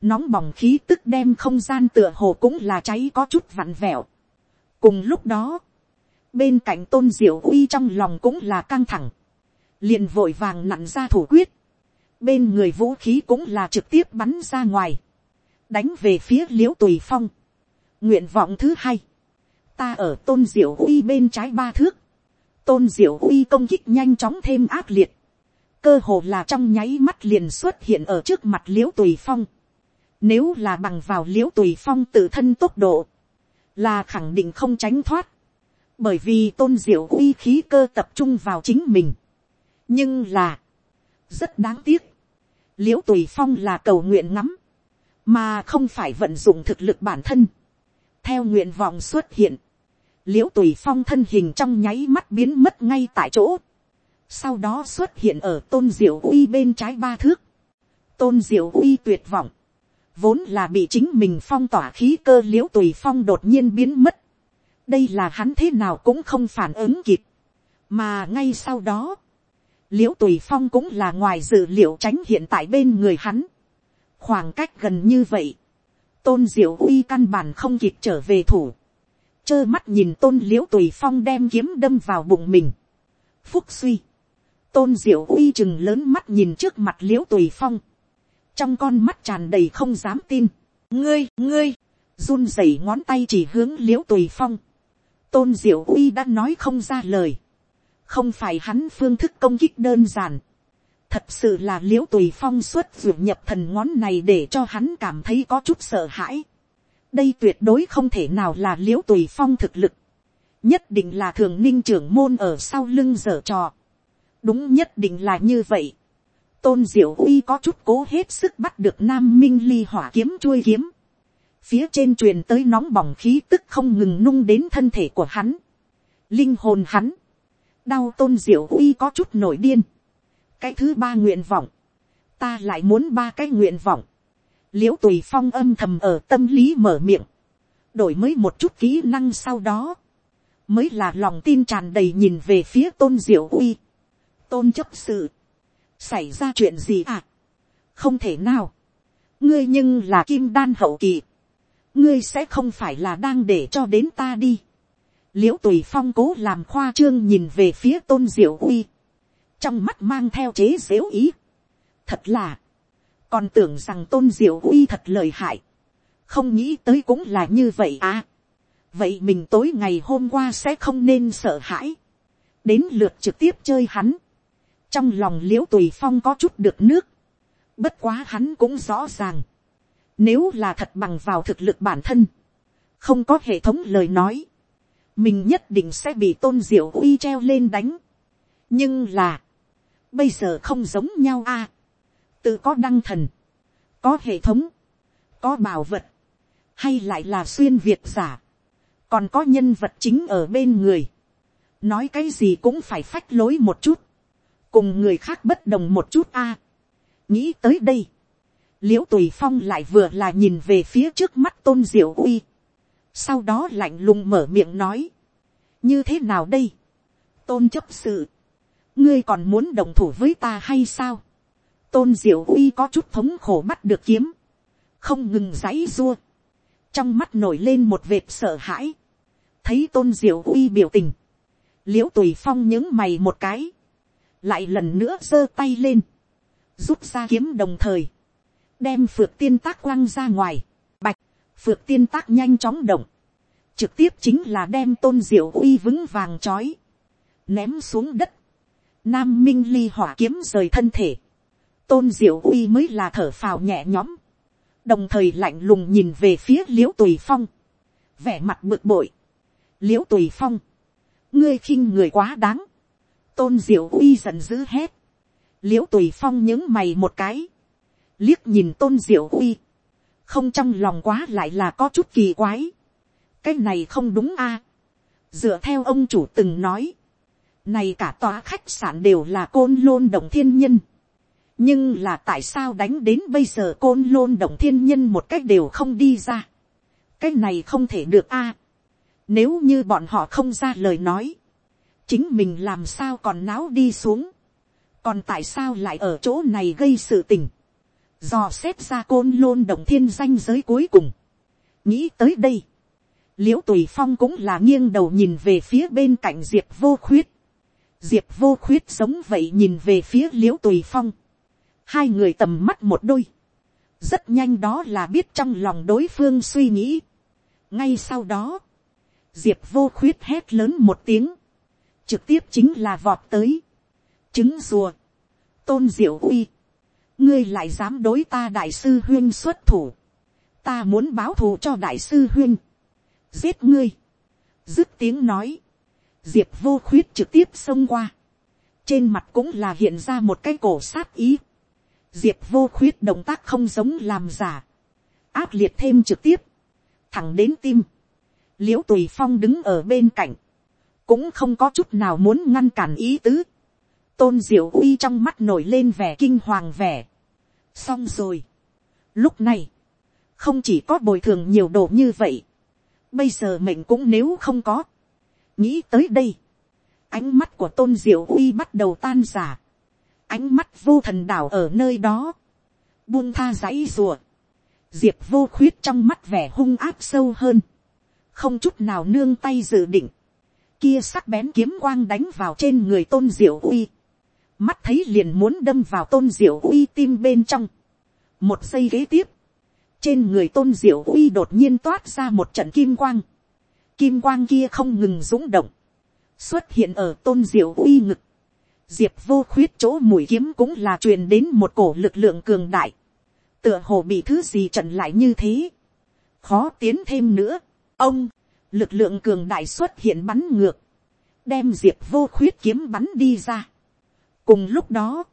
nóng bỏng khí tức đem không gian tựa hồ cũng là cháy có chút vặn vẹo. cùng lúc đó, bên cạnh tôn diệu uy trong lòng cũng là căng thẳng, liền vội vàng nặn ra thủ quyết, bên người vũ khí cũng là trực tiếp bắn ra ngoài, đánh về phía liễu tùy phong, nguyện vọng thứ hai, ta ở tôn diệu uy bên trái ba thước, tôn diệu uy công kích nhanh chóng thêm ác liệt, cơ hồ là trong nháy mắt liền xuất hiện ở trước mặt l i ễ u tùy phong, nếu là bằng vào l i ễ u tùy phong tự thân tốc độ, là khẳng định không tránh thoát, bởi vì tôn diệu uy khí cơ tập trung vào chính mình. nhưng là, rất đáng tiếc, l i ễ u tùy phong là cầu nguyện ngắm, mà không phải vận dụng thực lực bản thân. theo nguyện vọng xuất hiện, l i ễ u tùy phong thân hình trong nháy mắt biến mất ngay tại chỗ, sau đó xuất hiện ở tôn diệu uy bên trái ba thước, tôn diệu uy tuyệt vọng, vốn là bị chính mình phong tỏa khí cơ l i ễ u tùy phong đột nhiên biến mất, đây là hắn thế nào cũng không phản ứng kịp, mà ngay sau đó, l i ễ u tùy phong cũng là ngoài dự liệu tránh hiện tại bên người hắn, khoảng cách gần như vậy, tôn diệu uy căn bản không kịp trở về thủ, trơ mắt nhìn tôn l i ễ u tùy phong đem kiếm đâm vào bụng mình, phúc suy, tôn diệu uy chừng lớn mắt nhìn trước mặt l i ễ u tùy phong, trong con mắt tràn đầy không dám tin, ngươi ngươi, run rẩy ngón tay chỉ hướng l i ễ u tùy phong, tôn diệu uy đã nói không ra lời, không phải hắn phương thức công kích đơn giản, thật sự là l i ễ u tùy phong xuất ruột nhập thần ngón này để cho hắn cảm thấy có chút sợ hãi. đây tuyệt đối không thể nào là l i ễ u tùy phong thực lực, nhất định là thường ninh trưởng môn ở sau lưng dở trò đúng nhất định là như vậy. tôn diệu uy có chút cố hết sức bắt được nam minh ly hỏa kiếm chuôi kiếm. Phía trên truyền tới nóng bỏng khí tức không ngừng nung đến thân thể của hắn, linh hồn hắn, đau tôn diệu uy có chút nổi điên, cái thứ ba nguyện vọng, ta lại muốn ba cái nguyện vọng, l i ễ u tùy phong âm thầm ở tâm lý mở miệng, đổi mới một chút kỹ năng sau đó, mới là lòng tin tràn đầy nhìn về phía tôn diệu uy, tôn chấp sự, xảy ra chuyện gì à, không thể nào, ngươi nhưng là kim đan hậu kỳ, ngươi sẽ không phải là đang để cho đến ta đi. l i ễ u tùy phong cố làm khoa trương nhìn về phía tôn diệu uy, trong mắt mang theo chế xếu ý. thật là, còn tưởng rằng tôn diệu uy thật lời hại, không nghĩ tới cũng là như vậy à. vậy mình tối ngày hôm qua sẽ không nên sợ hãi, đến lượt trực tiếp chơi hắn, trong lòng l i ễ u tùy phong có chút được nước, bất quá hắn cũng rõ ràng, nếu là thật bằng vào thực lực bản thân, không có hệ thống lời nói, mình nhất định sẽ bị tôn diệu uy treo lên đánh. nhưng là, bây giờ không giống nhau a. tự có đăng thần, có hệ thống, có bảo vật, hay lại là xuyên việt giả, còn có nhân vật chính ở bên người, nói cái gì cũng phải phách lối một chút, cùng người khác bất đồng một chút a. nghĩ tới đây, l i ễ u tùy phong lại vừa là nhìn về phía trước mắt tôn diệu uy, sau đó lạnh lùng mở miệng nói, như thế nào đây, tôn chấp sự, ngươi còn muốn đồng thủ với ta hay sao, tôn diệu uy có chút thống khổ bắt được kiếm, không ngừng giãy dua, trong mắt nổi lên một vệt sợ hãi, thấy tôn diệu uy biểu tình, l i ễ u tùy phong những mày một cái, lại lần nữa giơ tay lên, rút ra kiếm đồng thời, đem phược tiên tác quăng ra ngoài, bạch, phược tiên tác nhanh chóng động, trực tiếp chính là đem tôn diệu uy vững vàng trói, ném xuống đất, nam minh ly hỏa kiếm rời thân thể, tôn diệu uy mới là thở phào nhẹ nhõm, đồng thời lạnh lùng nhìn về phía l i ễ u tùy phong, vẻ mặt bực bội, l i ễ u tùy phong, ngươi khinh người quá đáng, tôn diệu uy giận dữ hét, l i ễ u tùy phong những mày một cái, liếc nhìn tôn diệu uy, không trong lòng quá lại là có chút kỳ quái, cái này không đúng a, dựa theo ông chủ từng nói, này cả tòa khách sạn đều là côn lôn đồng thiên nhân, nhưng là tại sao đánh đến bây giờ côn lôn động thiên nhân một cách đều không đi ra. cái này không thể được a. nếu như bọn họ không ra lời nói, chính mình làm sao còn náo đi xuống. còn tại sao lại ở chỗ này gây sự tình. dò xét ra côn lôn động thiên danh giới cuối cùng. nghĩ tới đây. l i ễ u tùy phong cũng là nghiêng đầu nhìn về phía bên cạnh diệp vô khuyết. diệp vô khuyết sống vậy nhìn về phía l i ễ u tùy phong hai người tầm mắt một đôi, rất nhanh đó là biết trong lòng đối phương suy nghĩ. ngay sau đó, diệp vô khuyết hét lớn một tiếng, trực tiếp chính là vọt tới, trứng rùa, tôn diệu uy, ngươi lại dám đối ta đại sư huyên xuất thủ, ta muốn báo thù cho đại sư huyên, giết ngươi, dứt tiếng nói, diệp vô khuyết trực tiếp xông qua, trên mặt cũng là hiện ra một cái cổ sát ý, diệp vô khuyết động tác không giống làm giả, áp liệt thêm trực tiếp, thẳng đến tim, l i ễ u tùy phong đứng ở bên cạnh, cũng không có chút nào muốn ngăn cản ý tứ, tôn diệu uy trong mắt nổi lên vẻ kinh hoàng vẻ, xong rồi, lúc này, không chỉ có bồi thường nhiều đồ như vậy, bây giờ mình cũng nếu không có, nghĩ tới đây, ánh mắt của tôn diệu uy bắt đầu tan giả, ánh mắt vô thần đảo ở nơi đó, buông tha giấy rùa, diệp vô khuyết trong mắt vẻ hung áp sâu hơn, không chút nào nương tay dự định, kia sắc bén kiếm quang đánh vào trên người tôn diệu uy, mắt thấy liền muốn đâm vào tôn diệu uy tim bên trong, một giây kế tiếp, trên người tôn diệu uy đột nhiên toát ra một trận kim quang, kim quang kia không ngừng rúng động, xuất hiện ở tôn diệu uy ngực, diệp vô khuyết chỗ mũi kiếm cũng là truyền đến một cổ lực lượng cường đại, tựa hồ bị thứ gì trận lại như thế, khó tiến thêm nữa, ông, lực lượng cường đại xuất hiện bắn ngược, đem diệp vô khuyết kiếm bắn đi ra. cùng lúc đó,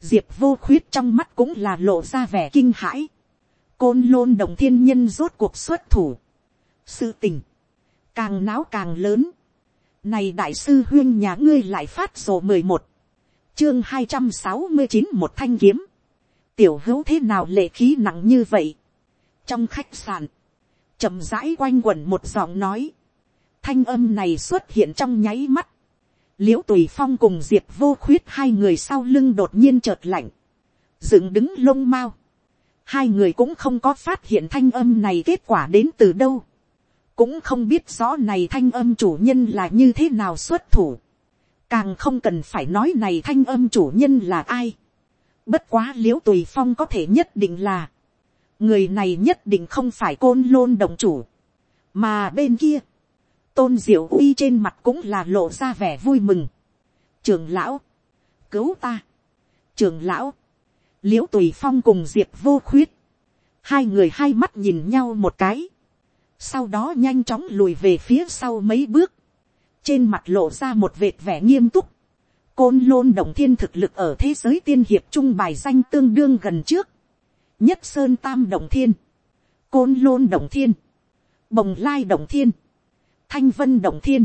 diệp vô khuyết trong mắt cũng là lộ ra vẻ kinh hãi, côn lôn đồng thiên nhân rốt cuộc xuất thủ, sự tình, càng náo càng lớn, này đại sư huyên nhà ngươi lại phát sổ mười một Chương hai trăm sáu mươi chín một thanh kiếm. Tiểu hữu thế nào lệ khí nặng như vậy? Trong khách sạn chậm rãi quanh quẩn một giọng nói. Thanh âm này xuất hiện trong nháy mắt. Liễu tùy phong cùng diệp vô khuyết hai người sau lưng đột nhiên chợt lạnh. Dựng đứng lông mau. Hai người cũng không có phát hiện thanh âm này kết quả đến từ đâu cũng không biết rõ này thanh âm chủ nhân là như thế nào xuất thủ. Càng không cần phải nói này thanh âm chủ nhân là ai. Bất quá liễu tùy phong có thể nhất định là. Người này nhất định không phải côn lôn đồng chủ. Mà bên kia. Tôn diệu uy trên mặt cũng là lộ ra vẻ vui mừng. Trường lão. Cứu ta. Trường lão. Liễu tùy phong cùng diệp vô khuyết. Hai người hai mắt nhìn nhau một cái sau đó nhanh chóng lùi về phía sau mấy bước, trên mặt lộ ra một vệt vẻ nghiêm túc, côn lôn đồng thiên thực lực ở thế giới tiên hiệp trung bài danh tương đương gần trước, nhất sơn tam đồng thiên, côn lôn đồng thiên, bồng lai đồng thiên, thanh vân đồng thiên,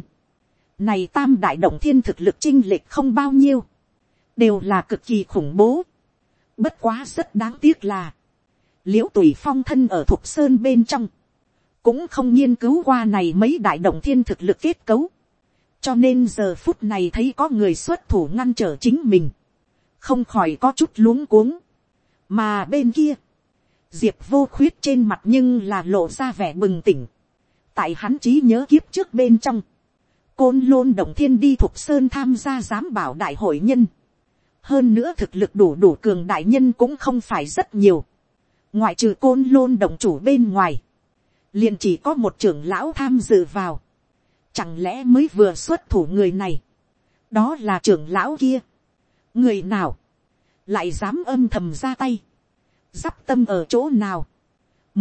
này tam đại đồng thiên thực lực chinh lệch không bao nhiêu, đều là cực kỳ khủng bố, bất quá rất đáng tiếc là, l i ễ u tùy phong thân ở thục sơn bên trong, cũng không nghiên cứu qua này mấy đại đồng thiên thực lực kết cấu, cho nên giờ phút này thấy có người xuất thủ ngăn trở chính mình, không khỏi có chút luống cuống, mà bên kia, diệp vô khuyết trên mặt nhưng là lộ ra vẻ bừng tỉnh, tại hắn trí nhớ kiếp trước bên trong, côn lôn đồng thiên đi thục sơn tham gia giám bảo đại hội nhân, hơn nữa thực lực đủ đủ cường đại nhân cũng không phải rất nhiều, ngoại trừ côn lôn đồng chủ bên ngoài, liền chỉ có một trưởng lão tham dự vào, Chẳng lẽ mới vừa xuất thủ người này. đó là trưởng lão kia, người nào, lại dám âm thầm ra tay, giáp tâm ở chỗ nào,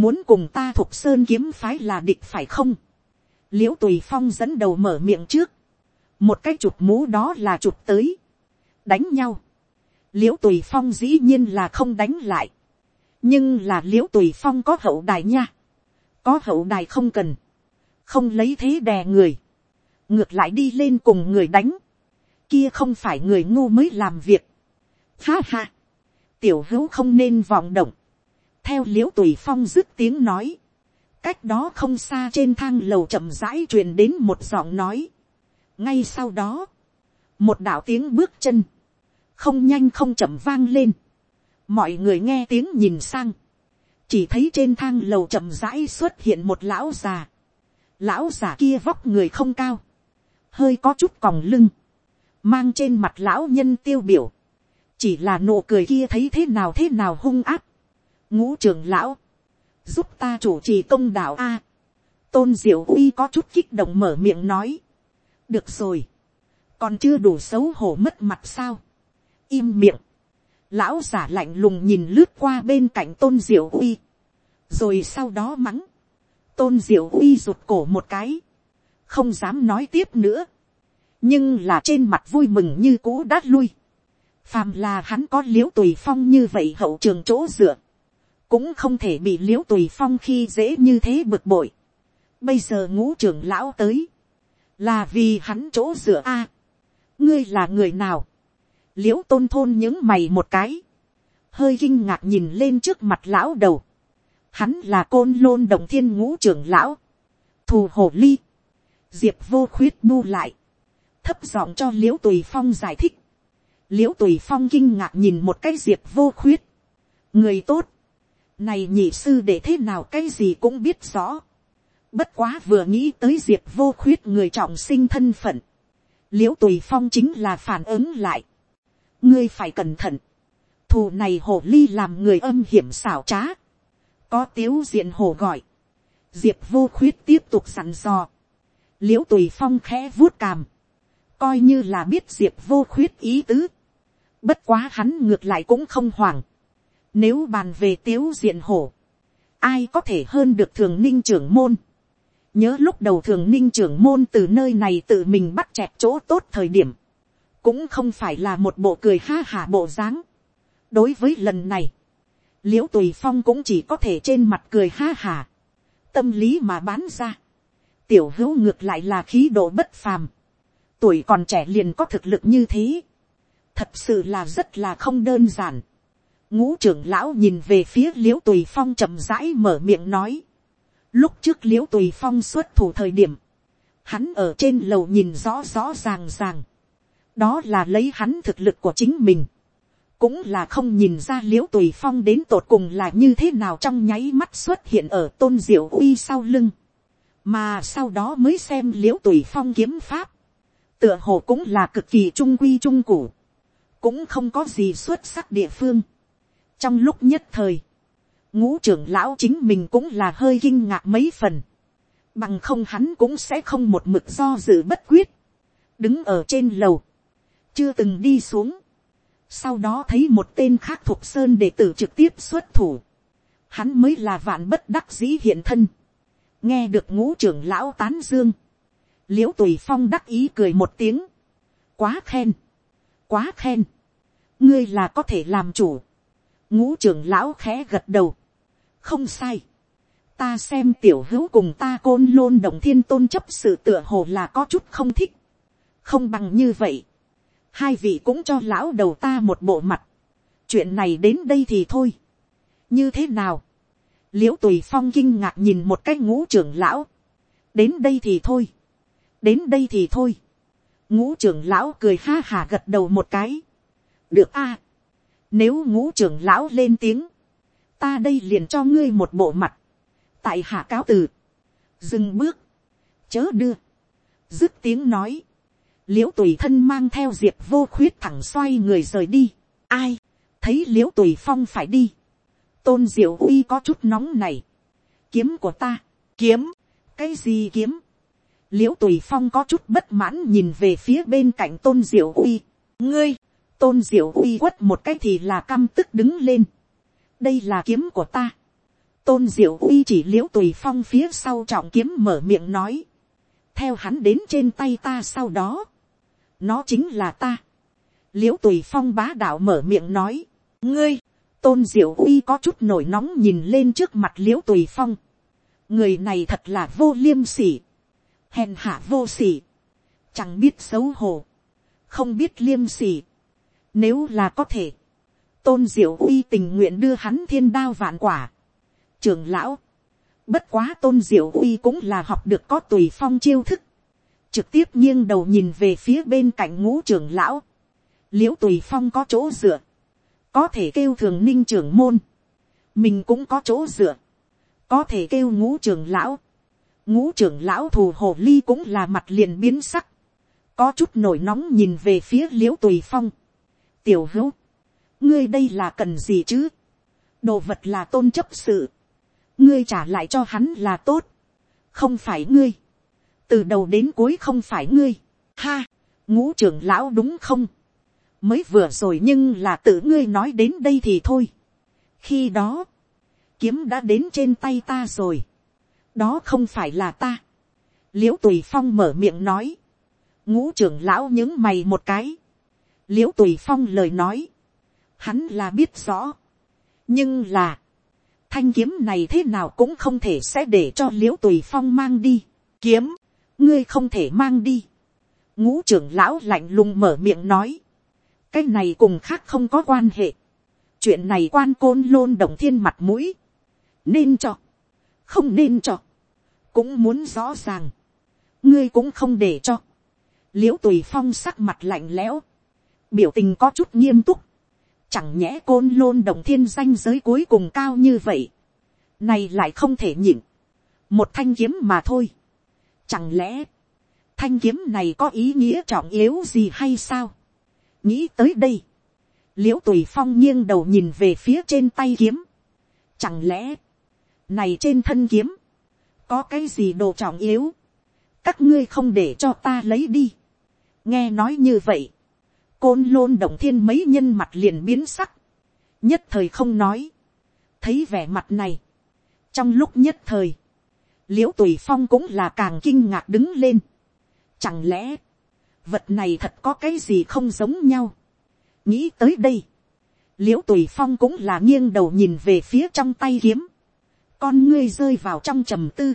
muốn cùng ta thuộc sơn kiếm phái là địch phải không, l i ễ u tùy phong dẫn đầu mở miệng trước, một cái chụp mũ đó là chụp tới, đánh nhau, l i ễ u tùy phong dĩ nhiên là không đánh lại, nhưng là l i ễ u tùy phong có hậu đài nha, có hậu đài không cần, không lấy thế đè người, ngược lại đi lên cùng người đánh, kia không phải người ngu mới làm việc, Ha ha. Tiểu hữu không nên vọng động. Theo liễu tùy phong dứt tiếng nói. Cách đó không xa trên thang lầu chậm rãi truyền đến một giọng nói. Ngay sau đó. Một đạo tiếng bước chân. Không nhanh không chậm vang lên. Mọi người nghe tiếng nhìn sang. Chỉ thấy trên thang lầu chậm rãi xuất hiện một lão già. Lão già kia vóc người không cao. Hơi có chút còng lưng. Mang trên mặt lão nhân tiêu biểu chỉ là nụ cười kia thấy thế nào thế nào hung áp. ngũ trưởng lão, giúp ta chủ trì công đạo a. tôn diệu uy có chút kích động mở miệng nói. được rồi, còn chưa đủ xấu hổ mất mặt sao. im miệng, lão giả lạnh lùng nhìn lướt qua bên cạnh tôn diệu uy, rồi sau đó mắng, tôn diệu uy rụt cổ một cái, không dám nói tiếp nữa, nhưng là trên mặt vui mừng như cũ đã lui, phàm là hắn có l i ễ u tùy phong như vậy hậu trường chỗ dựa, cũng không thể bị l i ễ u tùy phong khi dễ như thế bực bội. bây giờ ngũ trưởng lão tới, là vì hắn chỗ dựa a. ngươi là người nào, l i ễ u tôn thôn những mày một cái, hơi kinh ngạc nhìn lên trước mặt lão đầu, hắn là côn lôn đồng thiên ngũ trưởng lão, thù hồ ly, diệp vô khuyết bu lại, thấp giọng cho l i ễ u tùy phong giải thích, l i ễ u tùy phong kinh ngạc nhìn một cái diệp vô khuyết. người tốt, này nhị sư để thế nào cái gì cũng biết rõ. bất quá vừa nghĩ tới diệp vô khuyết người trọng sinh thân phận. l i ễ u tùy phong chính là phản ứng lại. ngươi phải cẩn thận. thù này hồ ly làm người âm hiểm xảo trá. có tiếu diện hồ gọi. diệp vô khuyết tiếp tục sẵn dò. l i ễ u tùy phong khẽ vuốt càm coi như là biết diệp vô khuyết ý tứ, Bất quá hắn ngược lại cũng không hoảng. Nếu bàn về tiếu diện hổ. Ai có thể hơn được thường ninh trưởng môn. Nhớ lúc đầu thường ninh trưởng môn từ nơi này tự mình bắt chẹt chỗ tốt thời điểm. Cũng không phải là một bộ cười ha hả bộ dáng. Đối với lần này. Liễu tùy phong cũng chỉ có thể trên mặt cười ha hả. Tâm lý mà bán ra. Tiểu hữu ngược lại là khí độ bất phàm. Tuổi còn trẻ liền có thực lực như thế thật sự là rất là không đơn giản. ngũ trưởng lão nhìn về phía l i ễ u tùy phong chậm rãi mở miệng nói. lúc trước l i ễ u tùy phong xuất thủ thời điểm, hắn ở trên lầu nhìn rõ rõ ràng ràng. đó là lấy hắn thực lực của chính mình. cũng là không nhìn ra l i ễ u tùy phong đến tột cùng là như thế nào trong nháy mắt xuất hiện ở tôn diệu uy sau lưng. mà sau đó mới xem l i ễ u tùy phong kiếm pháp. tựa hồ cũng là cực kỳ trung quy trung cụ cũng không có gì xuất sắc địa phương. trong lúc nhất thời, ngũ trưởng lão chính mình cũng là hơi kinh ngạc mấy phần. bằng không hắn cũng sẽ không một mực do dự bất quyết. đứng ở trên lầu, chưa từng đi xuống. sau đó thấy một tên khác thuộc sơn để tử trực tiếp xuất thủ. hắn mới là vạn bất đắc dĩ hiện thân. nghe được ngũ trưởng lão tán dương. l i ễ u tùy phong đắc ý cười một tiếng. quá khen quá khen, ngươi là có thể làm chủ, ngũ trưởng lão khẽ gật đầu, không sai, ta xem tiểu hữu cùng ta côn lôn đồng thiên tôn chấp sự tựa hồ là có chút không thích, không bằng như vậy, hai vị cũng cho lão đầu ta một bộ mặt, chuyện này đến đây thì thôi, như thế nào, l i ễ u tùy phong kinh ngạc nhìn một cái ngũ trưởng lão, đến đây thì thôi, đến đây thì thôi, ngũ trưởng lão cười ha hà gật đầu một cái được a. nếu ngũ trưởng lão lên tiếng, ta đây liền cho ngươi một bộ mặt. tại hạ cáo từ. dừng bước. chớ đưa. dứt tiếng nói. l i ễ u tùy thân mang theo diệp vô khuyết thẳng xoay người rời đi. ai, thấy l i ễ u tùy phong phải đi. tôn diệu uy có chút nóng này. kiếm của ta, kiếm, cái gì kiếm, l i ễ u tùy phong có chút bất mãn nhìn về phía bên cạnh tôn diệu uy, ngươi, tôn diệu uy quất một cái thì là căm tức đứng lên, đây là kiếm của ta, tôn diệu uy chỉ l i ễ u tùy phong phía sau trọng kiếm mở miệng nói, theo hắn đến trên tay ta sau đó, nó chính là ta, l i ễ u tùy phong bá đạo mở miệng nói, ngươi, tôn diệu uy có chút nổi nóng nhìn lên trước mặt l i ễ u tùy phong, người này thật là vô liêm sỉ, hèn hạ vô sỉ, chẳng biết xấu hổ, không biết liêm sỉ, nếu là có thể, tôn diệu uy tình nguyện đưa hắn thiên đao vạn quả, trường lão, bất quá tôn diệu uy cũng là học được có tùy phong chiêu thức, trực tiếp nghiêng đầu nhìn về phía bên cạnh ngũ trưởng lão, liễu tùy phong có chỗ dựa, có thể kêu thường ninh trưởng môn, mình cũng có chỗ dựa, có thể kêu ngũ trưởng lão, ngũ trưởng lão thù hồ ly cũng là mặt liền biến sắc, có chút nổi nóng nhìn về phía l i ễ u tùy phong, tiểu hữu, ngươi đây là cần gì chứ, đồ vật là tôn chấp sự, ngươi trả lại cho hắn là tốt, không phải ngươi, từ đầu đến cuối không phải ngươi, ha, ngũ trưởng lão đúng không, mới vừa rồi nhưng là tự ngươi nói đến đây thì thôi. khi đó, kiếm đã đến trên tay ta rồi. đó không phải là ta. l i ễ u tùy phong mở miệng nói. ngũ trưởng lão những mày một cái l i ễ u tùy phong lời nói. hắn là biết rõ. nhưng là, thanh kiếm này thế nào cũng không thể sẽ để cho l i ễ u tùy phong mang đi. kiếm, ngươi không thể mang đi. ngũ trưởng lão lạnh lùng mở miệng nói cái này cùng khác không có quan hệ. chuyện này quan côn lôn đồng thiên mặt mũi. nên cho, không nên cho, cũng muốn rõ ràng, ngươi cũng không để cho. l i ễ u tùy phong sắc mặt lạnh lẽo, biểu tình có chút nghiêm túc, chẳng nhẽ côn lôn đồng thiên danh giới cuối cùng cao như vậy, này lại không thể nhịn, một thanh kiếm mà thôi, chẳng lẽ, thanh kiếm này có ý nghĩa trọng yếu gì hay sao, nghĩ tới đây, l i ễ u tùy phong nghiêng đầu nhìn về phía trên tay kiếm. Chẳng lẽ, này trên thân kiếm, có cái gì đồ trọng yếu, các ngươi không để cho ta lấy đi. nghe nói như vậy, côn lôn động thiên mấy nhân mặt liền biến sắc, nhất thời không nói, thấy vẻ mặt này, trong lúc nhất thời, l i ễ u tùy phong cũng là càng kinh ngạc đứng lên. Chẳng lẽ, vật này thật có cái gì không giống nhau. nghĩ tới đây, l i ễ u tùy phong cũng là nghiêng đầu nhìn về phía trong tay kiếm, con ngươi rơi vào trong trầm tư.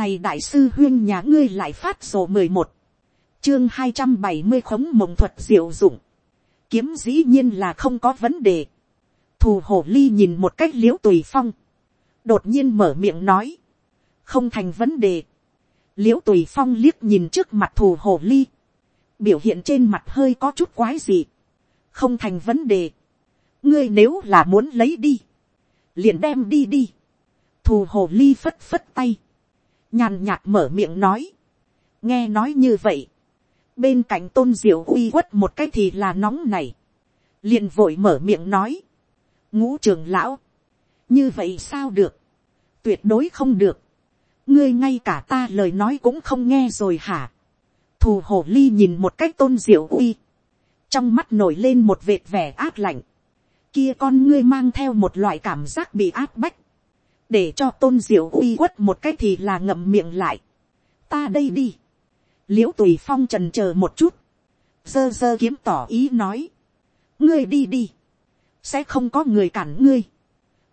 này đại sư huyên nhà ngươi lại phát sổ mười một, chương hai trăm bảy mươi khống mộng thuật diệu dụng, kiếm dĩ nhiên là không có vấn đề. thù hổ ly nhìn một cách liễu tùy phong, đột nhiên mở miệng nói, không thành vấn đề. liễu tùy phong liếc nhìn trước mặt thù hổ ly, biểu hiện trên mặt hơi có chút quái gì, không thành vấn đề. ngươi nếu là muốn lấy đi, liền đem đi đi. thù hồ ly phất phất tay, nhàn nhạt mở miệng nói, nghe nói như vậy, bên cạnh tôn diệu uy quất một cái thì là nóng này, liền vội mở miệng nói, ngũ trường lão, như vậy sao được, tuyệt đối không được, ngươi ngay cả ta lời nói cũng không nghe rồi hả, thù hổ ly nhìn một cách tôn diệu uy, trong mắt nổi lên một vệt vẻ ác lạnh, kia con ngươi mang theo một loại cảm giác bị áp bách, để cho tôn diệu uy quất một cái thì là ngậm miệng lại, ta đây đi, l i ễ u tùy phong trần c h ờ một chút, dơ dơ kiếm tỏ ý nói, ngươi đi đi, sẽ không có người cản ngươi,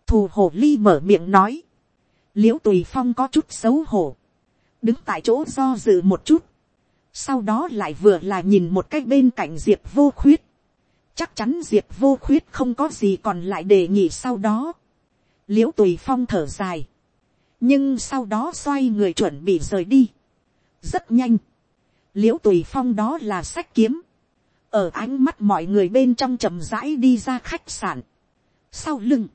thù hồ ly mở miệng nói, l i ễ u tùy phong có chút xấu hổ, đứng tại chỗ do dự một chút, sau đó lại vừa là nhìn một cái bên cạnh diệp vô khuyết, chắc chắn diệp vô khuyết không có gì còn lại đề nghị sau đó, l i ễ u tùy phong thở dài, nhưng sau đó xoay người chuẩn bị rời đi, rất nhanh, l i ễ u tùy phong đó là sách kiếm, ở ánh mắt mọi người bên trong chậm rãi đi ra khách sạn, sau lưng,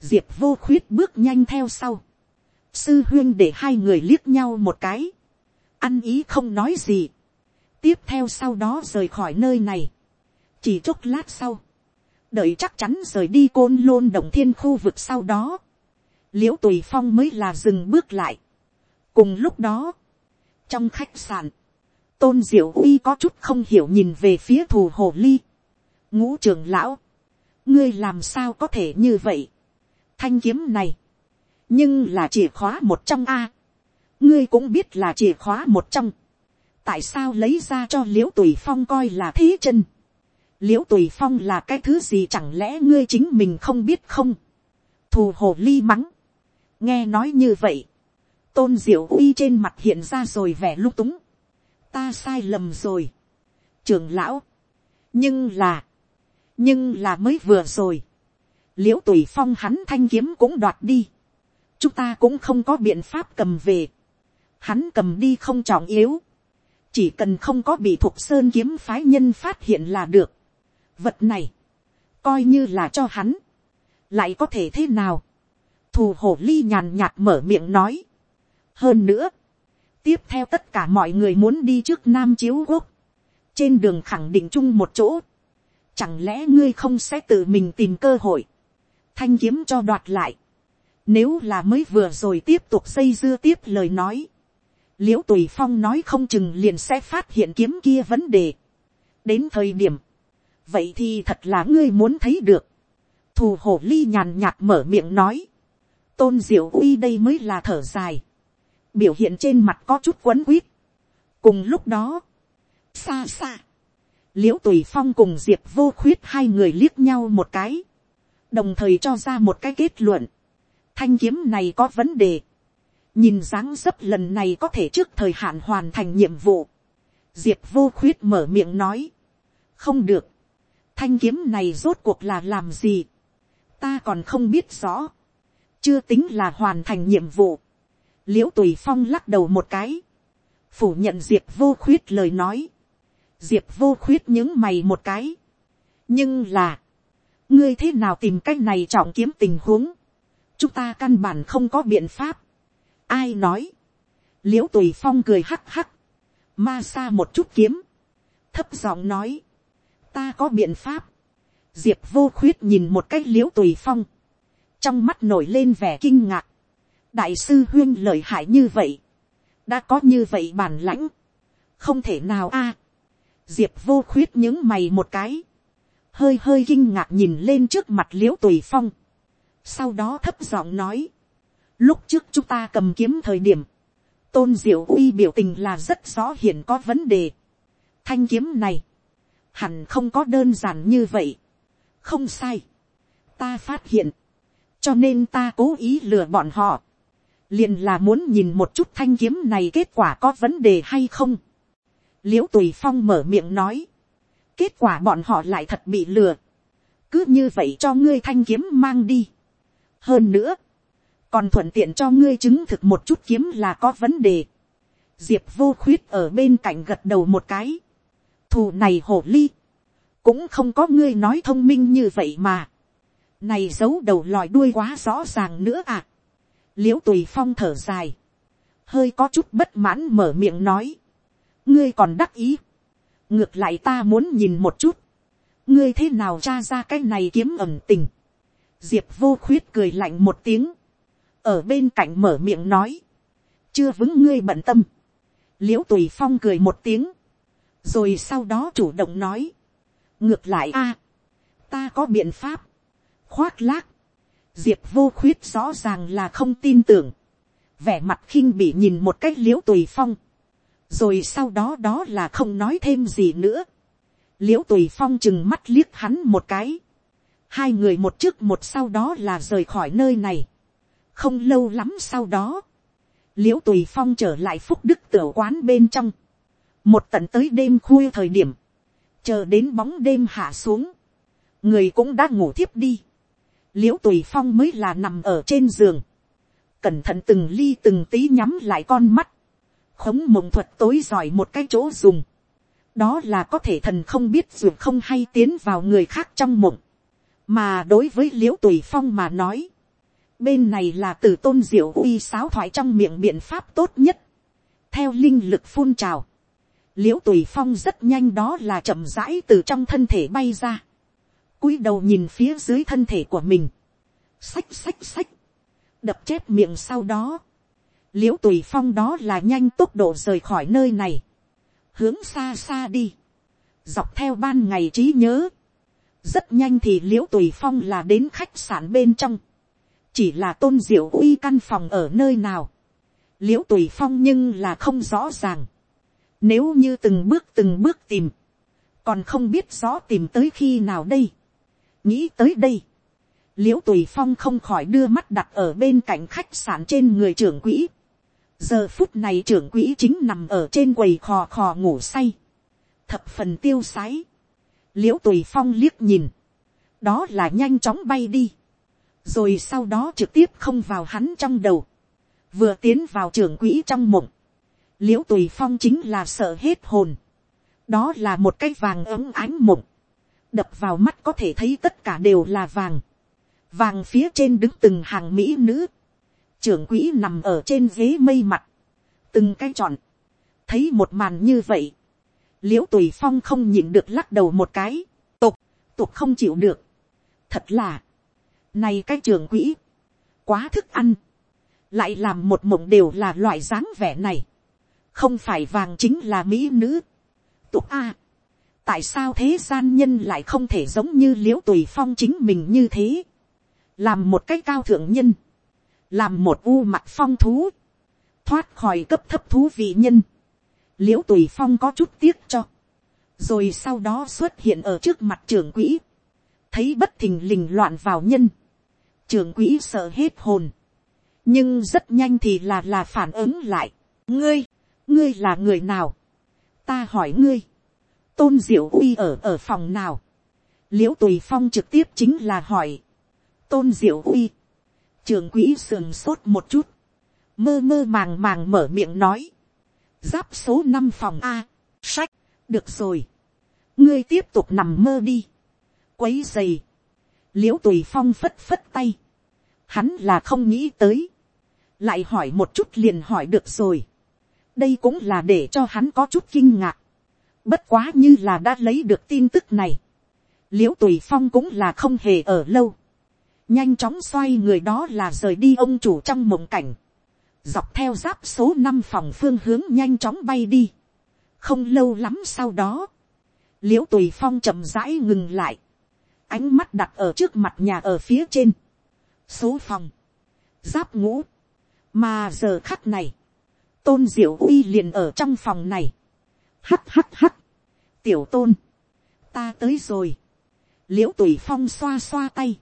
diệp vô khuyết bước nhanh theo sau, sư huyên để hai người liếc nhau một cái, ăn ý không nói gì, tiếp theo sau đó rời khỏi nơi này, chỉ chốc lát sau, đợi chắc chắn rời đi côn lôn đồng thiên khu vực sau đó, l i ễ u tùy phong mới là dừng bước lại. cùng lúc đó, trong khách sạn, tôn diệu uy có chút không hiểu nhìn về phía thù hồ ly. ngũ trường lão, ngươi làm sao có thể như vậy. thanh kiếm này, nhưng là chìa khóa một trong a. ngươi cũng biết là chìa khóa một trong. tại sao lấy ra cho l i ễ u tùy phong coi là thế chân. l i ễ u tùy phong là cái thứ gì chẳng lẽ ngươi chính mình không biết không. thù hồ ly mắng. nghe nói như vậy. tôn diệu uy trên mặt hiện ra rồi vẻ lung túng ta sai lầm rồi. trưởng lão, nhưng là, nhưng là mới vừa rồi, liễu tùy phong hắn thanh kiếm cũng đoạt đi, chúng ta cũng không có biện pháp cầm về, hắn cầm đi không trọng yếu, chỉ cần không có bị thuộc sơn kiếm phái nhân phát hiện là được. vật này, coi như là cho hắn, lại có thể thế nào, thù hổ ly nhàn nhạt mở miệng nói. hơn nữa, tiếp theo tất cả mọi người muốn đi trước nam chiếu quốc, trên đường khẳng định chung một chỗ, chẳng lẽ ngươi không sẽ tự mình tìm cơ hội, thanh kiếm cho đoạt lại, nếu là mới vừa rồi tiếp tục xây dưa tiếp lời nói, l i ễ u tùy phong nói không chừng liền sẽ phát hiện kiếm kia vấn đề. đến thời điểm, vậy thì thật là ngươi muốn thấy được. thù hổ ly nhàn nhạt mở miệng nói, tôn diệu uy đây mới là thở dài biểu hiện trên mặt có chút quấn quýt. cùng lúc đó, xa xa, l i ễ u tùy phong cùng diệp vô khuyết hai người liếc nhau một cái, đồng thời cho ra một cái kết luận, thanh kiếm này có vấn đề, nhìn dáng dấp lần này có thể trước thời hạn hoàn thành nhiệm vụ, diệp vô khuyết mở miệng nói, không được, thanh kiếm này rốt cuộc là làm gì, ta còn không biết rõ, chưa tính là hoàn thành nhiệm vụ, l i ễ u tùy phong lắc đầu một cái, phủ nhận diệp vô khuyết lời nói, diệp vô khuyết những mày một cái, nhưng là, ngươi thế nào tìm cách này trọng kiếm tình huống, chúng ta căn bản không có biện pháp, ai nói, l i ễ u tùy phong cười hắc hắc, ma xa một chút kiếm, thấp giọng nói, ta có biện pháp, diệp vô khuyết nhìn một cách l i ễ u tùy phong, trong mắt nổi lên vẻ kinh ngạc, đại sư huyên lợi hại như vậy, đã có như vậy bản lãnh, không thể nào a. diệp vô khuyết những mày một cái, hơi hơi kinh ngạc nhìn lên trước mặt l i ễ u tùy phong, sau đó thấp giọng nói, lúc trước chúng ta cầm kiếm thời điểm, tôn diệu uy biểu tình là rất rõ hiện có vấn đề. thanh kiếm này, hẳn không có đơn giản như vậy. không sai. ta phát hiện, cho nên ta cố ý lừa bọn họ liền là muốn nhìn một chút thanh kiếm này kết quả có vấn đề hay không. l i ễ u tùy phong mở miệng nói, kết quả bọn họ lại thật bị lừa, cứ như vậy cho ngươi thanh kiếm mang đi. hơn nữa, còn thuận tiện cho ngươi chứng thực một chút kiếm là có vấn đề. diệp vô khuyết ở bên cạnh gật đầu một cái, thù này hổ ly, cũng không có ngươi nói thông minh như vậy mà. này giấu đầu lòi đuôi quá rõ ràng nữa à l i ễ u tùy phong thở dài, hơi có chút bất mãn mở miệng nói, ngươi còn đắc ý, ngược lại ta muốn nhìn một chút, ngươi thế nào tra ra cái này kiếm ẩm tình, diệp vô khuyết cười lạnh một tiếng, ở bên cạnh mở miệng nói, chưa vững ngươi bận tâm, l i ễ u tùy phong cười một tiếng, rồi sau đó chủ động nói, ngược lại a, ta có biện pháp, khoác lác, diệp vô khuyết rõ ràng là không tin tưởng, vẻ mặt khinh bị nhìn một cách l i ễ u tùy phong, rồi sau đó đó là không nói thêm gì nữa, l i ễ u tùy phong chừng mắt liếc hắn một cái, hai người một trước một sau đó là rời khỏi nơi này, không lâu lắm sau đó, l i ễ u tùy phong trở lại phúc đức tiểu quán bên trong, một tận tới đêm khuya thời điểm, chờ đến bóng đêm hạ xuống, người cũng đã ngủ thiếp đi, l i ễ u tùy phong mới là nằm ở trên giường, cẩn thận từng ly từng tí nhắm lại con mắt, khống mộng thuật tối giỏi một cái chỗ dùng, đó là có thể thần không biết dù không hay tiến vào người khác trong mộng, mà đối với l i ễ u tùy phong mà nói, bên này là từ tôn diệu uy sáo thoại trong miệng biện pháp tốt nhất, theo linh lực phun trào, l i ễ u tùy phong rất nhanh đó là chậm rãi từ trong thân thể bay ra, cúi đầu nhìn phía dưới thân thể của mình, xách xách xách, đập chép miệng sau đó, l i ễ u tùy phong đó là nhanh tốc độ rời khỏi nơi này, hướng xa xa đi, dọc theo ban ngày trí nhớ, rất nhanh thì l i ễ u tùy phong là đến khách sạn bên trong, chỉ là tôn diệu uy căn phòng ở nơi nào, l i ễ u tùy phong nhưng là không rõ ràng, nếu như từng bước từng bước tìm, còn không biết rõ tìm tới khi nào đây, nghĩ tới đây, l i ễ u tùy phong không khỏi đưa mắt đặt ở bên cạnh khách sạn trên người trưởng quỹ, giờ phút này trưởng quỹ chính nằm ở trên quầy khò khò ngủ say, thập phần tiêu sái, l i ễ u tùy phong liếc nhìn, đó là nhanh chóng bay đi, rồi sau đó trực tiếp không vào hắn trong đầu, vừa tiến vào trưởng quỹ trong mộng, l i ễ u tùy phong chính là sợ hết hồn, đó là một cái vàng ấm ánh mộng, đập vào mắt có thể thấy tất cả đều là vàng, vàng phía trên đứng từng hàng mỹ nữ, trưởng quỹ nằm ở trên ghế mây mặt, từng cái tròn, thấy một màn như vậy, liễu tùy phong không nhịn được lắc đầu một cái, tục, tục không chịu được, thật là, này cái trưởng quỹ, quá thức ăn, lại làm một mộng đều là loại dáng vẻ này, không phải vàng chính là mỹ nữ, tục a, tại sao thế gian nhân lại không thể giống như l i ễ u tùy phong chính mình như thế, làm một cái cao thượng nhân, làm một u mặt phong thú, thoát khỏi cấp thấp thú vị nhân, l i ễ u tùy phong có chút tiếc cho, rồi sau đó xuất hiện ở trước mặt trưởng quỹ, thấy bất thình lình loạn vào nhân, trưởng quỹ sợ hết hồn, nhưng rất nhanh thì là là phản ứng lại, ngươi, ngươi là người nào, ta hỏi ngươi, tôn diệu uy ở ở phòng nào, l i ễ u tùy phong trực tiếp chính là hỏi, tôn diệu uy, trường quỹ sườn sốt một chút, mơ mơ màng màng mở miệng nói, giáp số năm phòng a, sách, được rồi, ngươi tiếp tục nằm mơ đi, quấy dày, l i ễ u tùy phong phất phất tay, hắn là không nghĩ tới, lại hỏi một chút liền hỏi được rồi, đây cũng là để cho hắn có chút kinh ngạc, bất quá như là đã lấy được tin tức này, l i ễ u tùy phong cũng là không hề ở lâu, nhanh chóng xoay người đó là rời đi ông chủ trong mộng cảnh, dọc theo giáp số năm phòng phương hướng nhanh chóng bay đi. không lâu lắm sau đó, l i ễ u tùy phong chậm rãi ngừng lại, ánh mắt đặt ở trước mặt nhà ở phía trên, số phòng, giáp ngũ, mà giờ khắc này, tôn diệu uy liền ở trong phòng này, hắt hắt hắt, tiểu tôn, ta tới rồi, liễu tùy phong xoa xoa tay,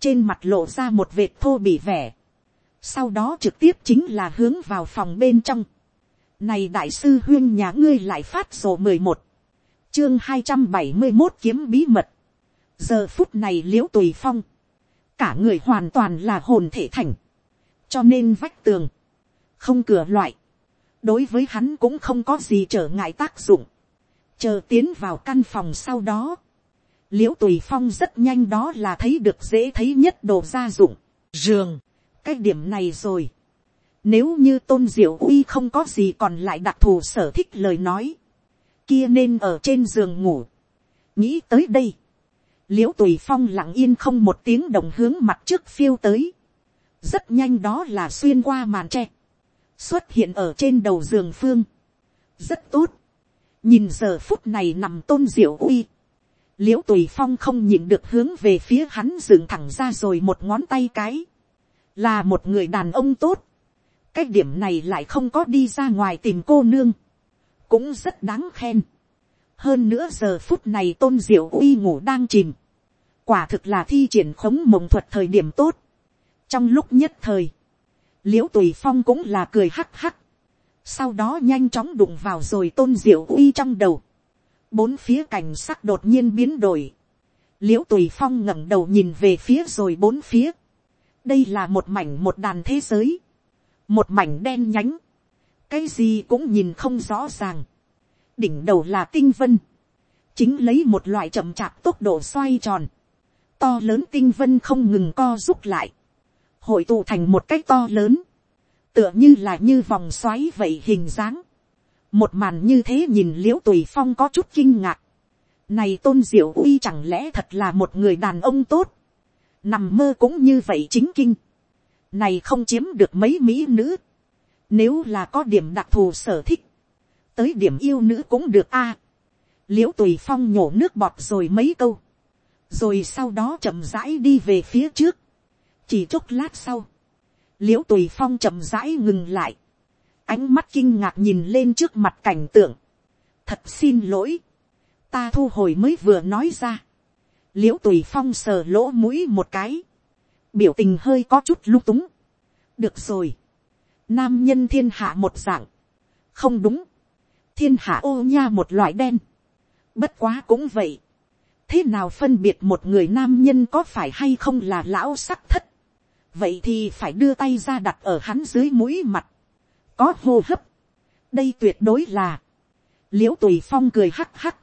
trên mặt lộ ra một vệt thô bị vẻ, sau đó trực tiếp chính là hướng vào phòng bên trong. Này đại sư huyên nhà ngươi lại phát sổ mười một chương hai trăm bảy mươi một kiếm bí mật. Giờ phút này liễu tùy phong. Cả người hoàn toàn là hồn thể thành. Cho nên vách tường. Không cửa loại. Đối với hắn cũng không có gì trở ngại tác dụng. Chờ tiến vào căn phòng sau đó. L i ễ u tùy phong rất nhanh đó là thấy được dễ thấy nhất đồ gia dụng, giường, cái điểm này rồi. Nếu như tôn diệu uy không có gì còn lại đặc thù sở thích lời nói, kia nên ở trên giường ngủ. nghĩ tới đây, l i ễ u tùy phong lặng yên không một tiếng đồng hướng mặt trước phiêu tới, rất nhanh đó là xuyên qua màn tre, xuất hiện ở trên đầu giường phương, rất tốt, nhìn giờ phút này nằm tôn diệu uy, l i ễ u tùy phong không nhìn được hướng về phía hắn dựng thẳng ra rồi một ngón tay cái, là một người đàn ông tốt, cái điểm này lại không có đi ra ngoài tìm cô nương, cũng rất đáng khen. hơn nữa giờ phút này tôn diệu uy ngủ đang chìm, quả thực là thi triển khống mộng thuật thời điểm tốt. trong lúc nhất thời, l i ễ u tùy phong cũng là cười hắc hắc, sau đó nhanh chóng đụng vào rồi tôn diệu uy trong đầu, bốn phía cảnh sắc đột nhiên biến đổi, l i ễ u tùy phong ngẩng đầu nhìn về phía rồi bốn phía, đây là một mảnh một đàn thế giới, một mảnh đen nhánh, cái gì cũng nhìn không rõ ràng, đỉnh đầu là tinh vân, chính lấy một loại chậm chạp tốc độ xoay tròn, to lớn tinh vân không ngừng co rút lại, hội tụ thành một cái to lớn, tựa như là như vòng xoáy vậy hình dáng, một màn như thế nhìn l i ễ u tùy phong có chút kinh ngạc. này tôn diệu uy chẳng lẽ thật là một người đàn ông tốt. nằm mơ cũng như vậy chính kinh. này không chiếm được mấy mỹ nữ. Nếu là có điểm đặc thù sở thích. Tới điểm yêu nữ cũng được a. liễu tùy phong nhổ nước bọt rồi mấy câu. Rồi sau đó chậm rãi đi về phía trước. Chỉ chốc lát sau. liễu tùy phong chậm rãi ngừng lại. Ánh mắt kinh ngạc nhìn lên trước mặt cảnh tượng. Thật xin lỗi. Ta thu hồi mới vừa nói ra. liễu tùy phong sờ lỗ mũi một cái. Biểu tình hơi có chút lung túng. Được rồi nam nhân thiên hạ một dạng, không đúng, thiên hạ ô nha một loại đen, bất quá cũng vậy, thế nào phân biệt một người nam nhân có phải hay không là lão sắc thất, vậy thì phải đưa tay ra đặt ở hắn dưới mũi mặt, có hô hấp, đây tuyệt đối là, l i ễ u tùy phong cười hắc hắc,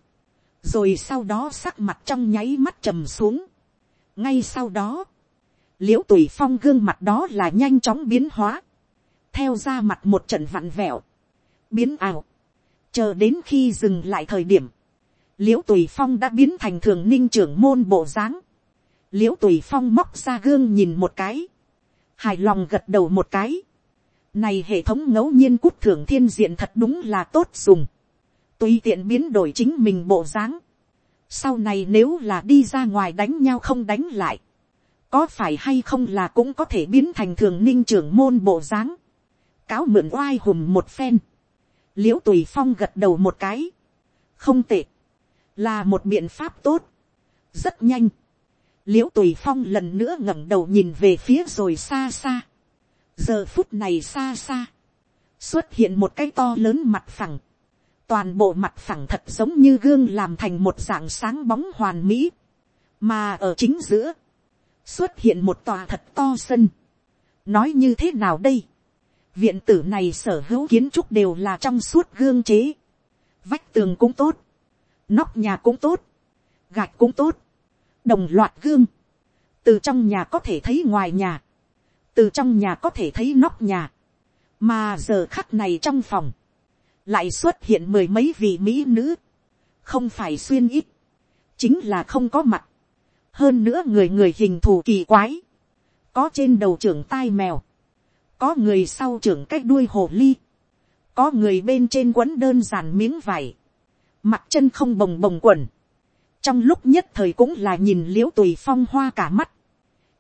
rồi sau đó sắc mặt trong nháy mắt trầm xuống, ngay sau đó, l i ễ u tùy phong gương mặt đó là nhanh chóng biến hóa, theo ra mặt một trận vặn vẹo, biến ảo, chờ đến khi dừng lại thời điểm, l i ễ u tùy phong đã biến thành thường ninh trưởng môn bộ dáng, l i ễ u tùy phong móc ra gương nhìn một cái, hài lòng gật đầu một cái, này hệ thống ngẫu nhiên cút thưởng thiên diện thật đúng là tốt dùng, tùy tiện biến đổi chính mình bộ dáng, sau này nếu là đi ra ngoài đánh nhau không đánh lại, có phải hay không là cũng có thể biến thành thường ninh trưởng môn bộ dáng, cáo mượn oai hùm một phen, Liễu tùy phong gật đầu một cái, không tệ, là một biện pháp tốt, rất nhanh, l i ễ u tùy phong lần nữa ngẩng đầu nhìn về phía rồi xa xa, giờ phút này xa xa, xuất hiện một cái to lớn mặt phẳng, toàn bộ mặt phẳng thật giống như gương làm thành một dạng sáng bóng hoàn mỹ, mà ở chính giữa, xuất hiện một tòa thật to sân, nói như thế nào đây, Viện tử này sở hữu kiến trúc đều là trong suốt gương chế. Vách tường cũng tốt. Nóc nhà cũng tốt. Gạch cũng tốt. Đồng loạt gương. Từ trong nhà có thể thấy ngoài nhà. Từ trong nhà có thể thấy nóc nhà. Mà giờ khắc này trong phòng. Lại xuất hiện mười mấy vị mỹ nữ. Không phải xuyên ít. Chính là không có mặt. Hơn nữa người người hình thù kỳ quái. Có trên đầu trưởng tai mèo có người sau trưởng cái đuôi hồ ly, có người bên trên quấn đơn giản miếng vải, mặt chân không bồng bồng quần, trong lúc nhất thời cũng là nhìn l i ễ u tùy phong hoa cả mắt,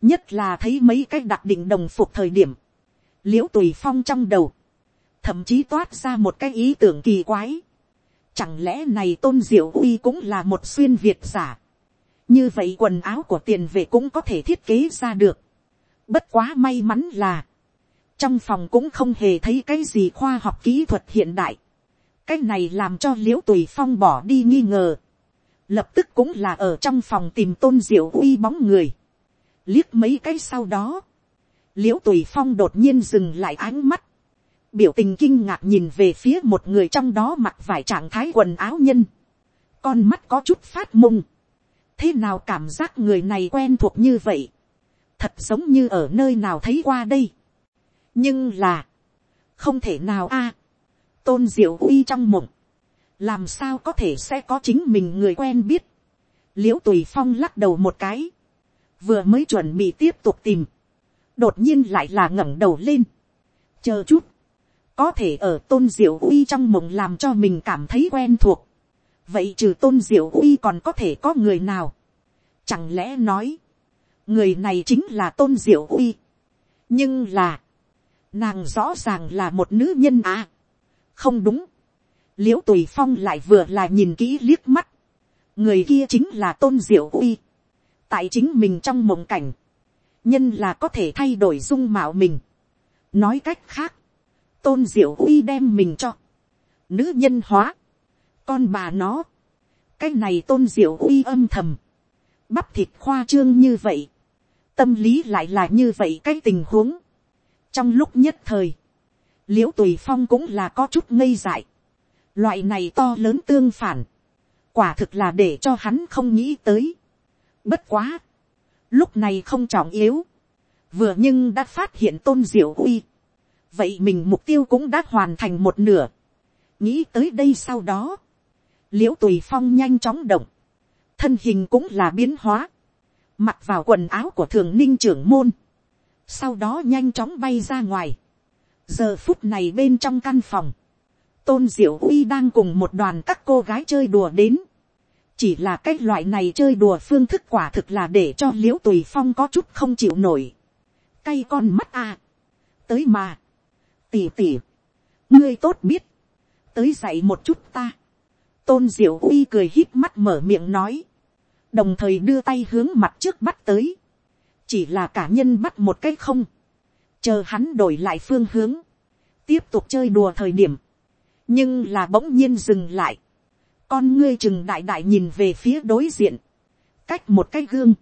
nhất là thấy mấy cái đặc định đồng phục thời điểm, l i ễ u tùy phong trong đầu, thậm chí toát ra một cái ý tưởng kỳ quái, chẳng lẽ này tôn diệu uy cũng là một xuyên việt giả, như vậy quần áo của tiền vệ cũng có thể thiết kế ra được, bất quá may mắn là, trong phòng cũng không hề thấy cái gì khoa học kỹ thuật hiện đại. cái này làm cho l i ễ u tùy phong bỏ đi nghi ngờ lập tức cũng là ở trong phòng tìm tôn diệu uy bóng người. liếc mấy cái sau đó. l i ễ u tùy phong đột nhiên dừng lại ánh mắt. biểu tình kinh ngạc nhìn về phía một người trong đó mặc vải trạng thái quần áo nhân. con mắt có chút phát mung thế nào cảm giác người này quen thuộc như vậy. thật giống như ở nơi nào thấy qua đây nhưng là, không thể nào a, tôn diệu uy trong mộng, làm sao có thể sẽ có chính mình người quen biết, l i ễ u tùy phong lắc đầu một cái, vừa mới chuẩn bị tiếp tục tìm, đột nhiên lại là ngẩng đầu lên, chờ chút, có thể ở tôn diệu uy trong mộng làm cho mình cảm thấy quen thuộc, vậy trừ tôn diệu uy còn có thể có người nào, chẳng lẽ nói, người này chính là tôn diệu uy, nhưng là, nàng rõ ràng là một nữ nhân à. không đúng, l i ễ u tùy phong lại vừa là nhìn kỹ liếc mắt, người kia chính là tôn diệu uy, tại chính mình trong mộng cảnh, nhân là có thể thay đổi dung mạo mình. nói cách khác, tôn diệu uy đem mình cho, nữ nhân hóa, con bà nó, cái này tôn diệu uy âm thầm, bắp thịt khoa trương như vậy, tâm lý lại là như vậy cái tình huống, trong lúc nhất thời, l i ễ u tùy phong cũng là có chút ngây dại loại này to lớn tương phản, quả thực là để cho hắn không nghĩ tới. bất quá, lúc này không trọng yếu, vừa nhưng đã phát hiện tôn diệu uy. vậy mình mục tiêu cũng đã hoàn thành một nửa. nghĩ tới đây sau đó, l i ễ u tùy phong nhanh chóng động, thân hình cũng là biến hóa, mặc vào quần áo của thường ninh trưởng môn, sau đó nhanh chóng bay ra ngoài, giờ phút này bên trong căn phòng, tôn diệu uy đang cùng một đoàn các cô gái chơi đùa đến, chỉ là cái loại này chơi đùa phương thức quả thực là để cho l i ễ u tùy phong có chút không chịu nổi, cay con mắt à, tới mà, tỉ tỉ, ngươi tốt biết, tới dạy một chút ta, tôn diệu uy cười hít mắt mở miệng nói, đồng thời đưa tay hướng mặt trước bắt tới, chỉ là cả nhân bắt một cái không, chờ hắn đổi lại phương hướng, tiếp tục chơi đùa thời điểm, nhưng là bỗng nhiên dừng lại, con ngươi chừng đại đại nhìn về phía đối diện, cách một cái gương,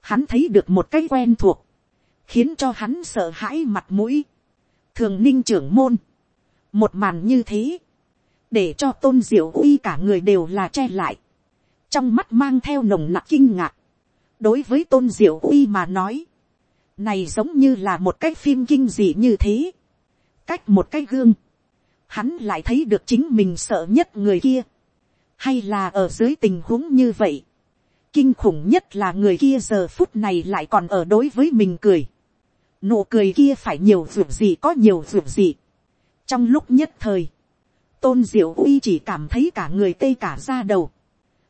hắn thấy được một cái quen thuộc, khiến cho hắn sợ hãi mặt mũi, thường ninh trưởng môn, một màn như thế, để cho tôn diệu uy cả người đều là che lại, trong mắt mang theo nồng nặc kinh ngạc, đối với tôn diệu uy mà nói, này giống như là một cái phim kinh dị như thế, cách một cái gương, hắn lại thấy được chính mình sợ nhất người kia, hay là ở dưới tình huống như vậy, kinh khủng nhất là người kia giờ phút này lại còn ở đối với mình cười, nụ cười kia phải nhiều ruột gì có nhiều ruột gì, trong lúc nhất thời, tôn diệu uy chỉ cảm thấy cả người tê cả ra đầu,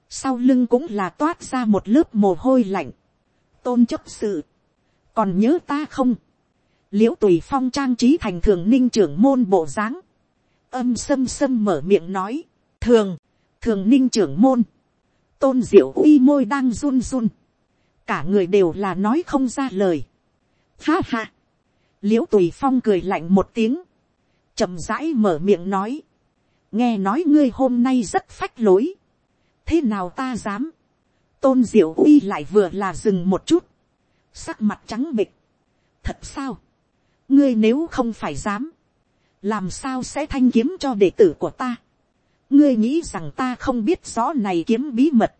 sau lưng cũng là toát ra một lớp mồ hôi lạnh, tôn chấp sự, còn nhớ ta không, l i ễ u tùy phong trang trí thành thường ninh trưởng môn bộ dáng, âm xâm xâm mở miệng nói, thường, thường ninh trưởng môn, tôn diệu uy môi đang run run, cả người đều là nói không ra lời. Ha ha, l i ễ u tùy phong cười lạnh một tiếng, chậm rãi mở miệng nói, nghe nói ngươi hôm nay rất phách lối, thế nào ta dám, tôn diệu uy lại vừa là dừng một chút, sắc mặt trắng bịch, thật sao, ngươi nếu không phải dám, làm sao sẽ thanh kiếm cho đệ tử của ta. ngươi nghĩ rằng ta không biết rõ này kiếm bí mật.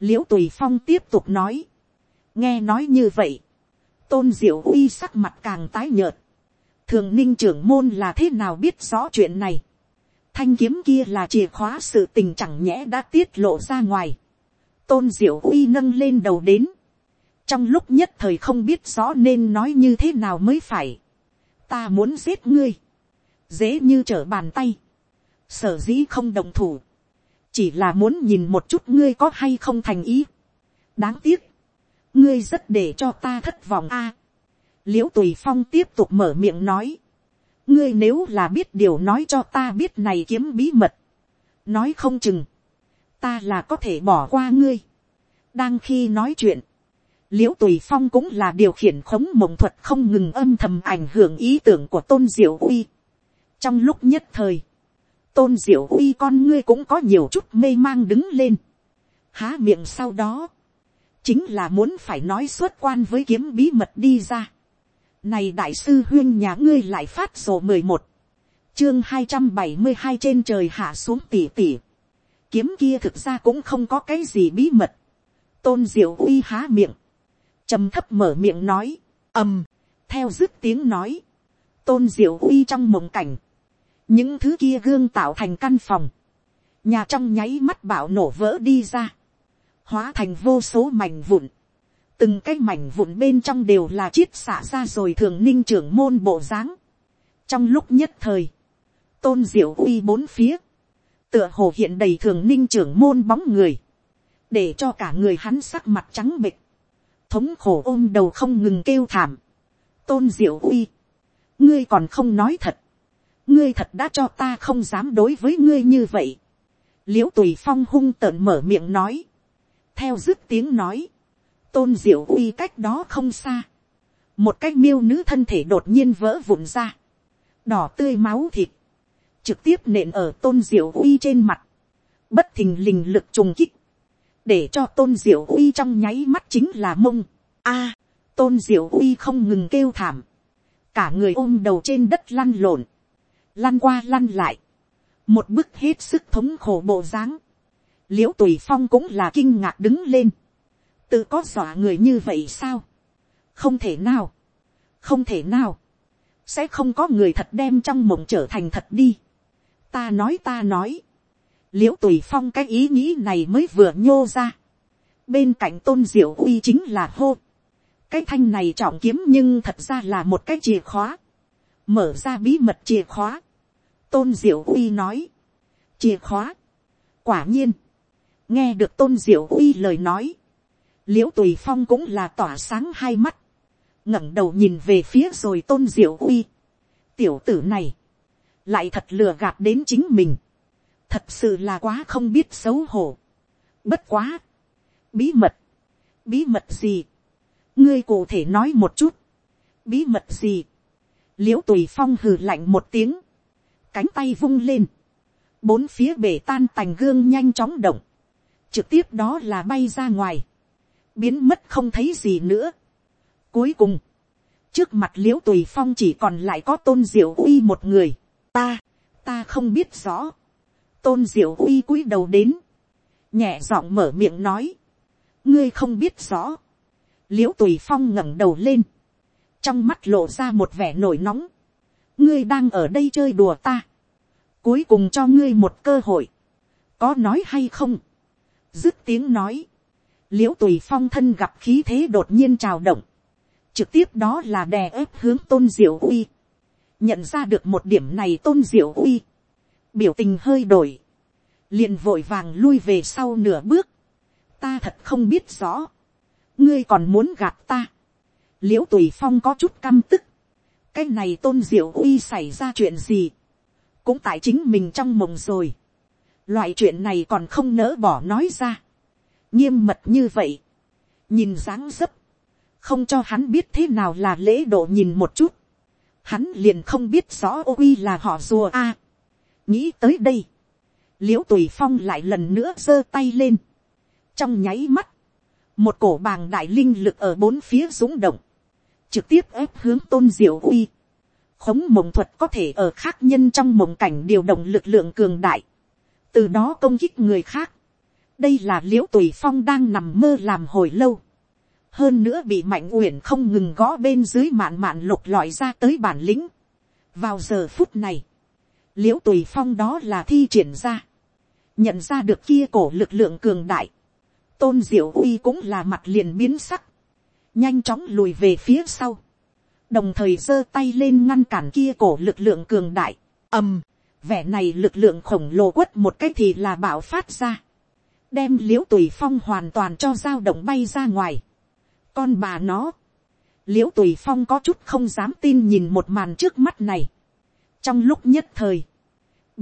l i ễ u tùy phong tiếp tục nói. nghe nói như vậy, tôn diệu uy sắc mặt càng tái nhợt. thường ninh trưởng môn là thế nào biết rõ chuyện này. thanh kiếm kia là chìa khóa sự tình chẳng nhẽ đã tiết lộ ra ngoài. tôn diệu uy nâng lên đầu đến. trong lúc nhất thời không biết rõ nên nói như thế nào mới phải. ta muốn giết ngươi dễ như trở bàn tay, sở dĩ không đồng thủ, chỉ là muốn nhìn một chút ngươi có hay không thành ý. đáng tiếc, ngươi rất để cho ta thất vọng a. À, l i ễ u tùy phong tiếp tục mở miệng nói, ngươi nếu là biết điều nói cho ta biết này kiếm bí mật, nói không chừng, ta là có thể bỏ qua ngươi. đang khi nói chuyện, l i ễ u tùy phong cũng là điều khiển khống mộng thuật không ngừng âm thầm ảnh hưởng ý tưởng của tôn diệu uy trong lúc nhất thời, tôn diệu uy con ngươi cũng có nhiều chút mê mang đứng lên. há miệng sau đó, chính là muốn phải nói xuất quan với kiếm bí mật đi ra. này đại sư huyên nhà ngươi lại phát sổ mười một, chương hai trăm bảy mươi hai trên trời hạ xuống tỉ tỉ. kiếm kia thực ra cũng không có cái gì bí mật. tôn diệu uy há miệng, trầm thấp mở miệng nói, ầm, theo dứt tiếng nói, tôn diệu uy trong mộng cảnh, những thứ kia gương tạo thành căn phòng, nhà trong nháy mắt bạo nổ vỡ đi ra, hóa thành vô số mảnh vụn, từng cái mảnh vụn bên trong đều là chiết xả ra rồi thường ninh trưởng môn bộ dáng. trong lúc nhất thời, tôn diệu uy bốn phía, tựa hồ hiện đầy thường ninh trưởng môn bóng người, để cho cả người hắn sắc mặt trắng bịch, thống khổ ôm đầu không ngừng kêu thảm. tôn diệu uy, ngươi còn không nói thật, ngươi thật đã cho ta không dám đối với ngươi như vậy. l i ễ u tùy phong hung tợn mở miệng nói, theo dứt tiếng nói, tôn diệu uy cách đó không xa, một cái miêu nữ thân thể đột nhiên vỡ vụn ra, đỏ tươi máu thịt, trực tiếp nện ở tôn diệu uy trên mặt, bất thình lình lực trùng kích, để cho tôn diệu uy trong nháy mắt chính là mông. A, tôn diệu uy không ngừng kêu thảm, cả người ôm đầu trên đất lăn lộn, lăn qua lăn lại, một bức hết sức thống khổ bộ dáng, l i ễ u tùy phong cũng là kinh ngạc đứng lên, tự có dọa người như vậy sao, không thể nào, không thể nào, sẽ không có người thật đem trong mộng trở thành thật đi, ta nói ta nói, l i ễ u tùy phong cái ý nghĩ này mới vừa nhô ra, bên cạnh tôn diệu uy chính là hô, cái thanh này trọng kiếm nhưng thật ra là một cái chìa khóa, mở ra bí mật chìa khóa, tôn diệu uy nói, chìa khóa, quả nhiên, nghe được tôn diệu uy lời nói, l i ễ u tùy phong cũng là tỏa sáng hai mắt, ngẩng đầu nhìn về phía rồi tôn diệu uy, tiểu tử này, lại thật lừa gạt đến chính mình, thật sự là quá không biết xấu hổ, bất quá, bí mật, bí mật gì, ngươi cụ thể nói một chút, bí mật gì, l i ễ u tùy phong hừ lạnh một tiếng, cánh tay vung lên, bốn phía bể tan tành gương nhanh chóng động, trực tiếp đó là bay ra ngoài, biến mất không thấy gì nữa. Cuối cùng, trước mặt l i ễ u tùy phong chỉ còn lại có tôn diệu uy một người, ta, ta không biết rõ, tôn diệu uy cúi đầu đến, nhẹ giọng mở miệng nói, ngươi không biết rõ, l i ễ u tùy phong ngẩng đầu lên, trong mắt lộ ra một vẻ nổi nóng, ngươi đang ở đây chơi đùa ta, cuối cùng cho ngươi một cơ hội, có nói hay không, dứt tiếng nói, l i ễ u tùy phong thân gặp khí thế đột nhiên trào động, trực tiếp đó là đè ép hướng tôn diệu uy, nhận ra được một điểm này tôn diệu uy, biểu tình hơi đổi, liền vội vàng lui về sau nửa bước, ta thật không biết rõ, ngươi còn muốn gạt ta, l i ễ u tùy phong có chút căm tức, cái này tôn diệu uy xảy ra chuyện gì, cũng tại chính mình trong mộng rồi. loại chuyện này còn không nỡ bỏ nói ra. nghiêm mật như vậy, nhìn dáng dấp, không cho hắn biết thế nào là lễ độ nhìn một chút. hắn liền không biết rõ ô uy là họ rùa a. nghĩ tới đây, l i ễ u tùy phong lại lần nữa giơ tay lên. trong nháy mắt, một cổ bàng đại linh lực ở bốn phía rúng động, trực tiếp ép hướng tôn diệu uy. khống mộng thuật có thể ở khác nhân trong mộng cảnh điều động lực lượng cường đại, từ đó công kích người khác. đây là l i ễ u tùy phong đang nằm mơ làm hồi lâu, hơn nữa bị mạnh uyển không ngừng gõ bên dưới mạn mạn lục lọi ra tới bản lĩnh. vào giờ phút này, l i ễ u tùy phong đó là thi triển ra, nhận ra được kia cổ lực lượng cường đại, tôn diệu uy cũng là mặt liền biến sắc, nhanh chóng lùi về phía sau, đồng thời giơ tay lên ngăn cản kia cổ lực lượng cường đại, ầm, vẻ này lực lượng khổng lồ quất một cái thì là bạo phát ra, đem l i ễ u tùy phong hoàn toàn cho dao động bay ra ngoài, con bà nó, l i ễ u tùy phong có chút không dám tin nhìn một màn trước mắt này, trong lúc nhất thời,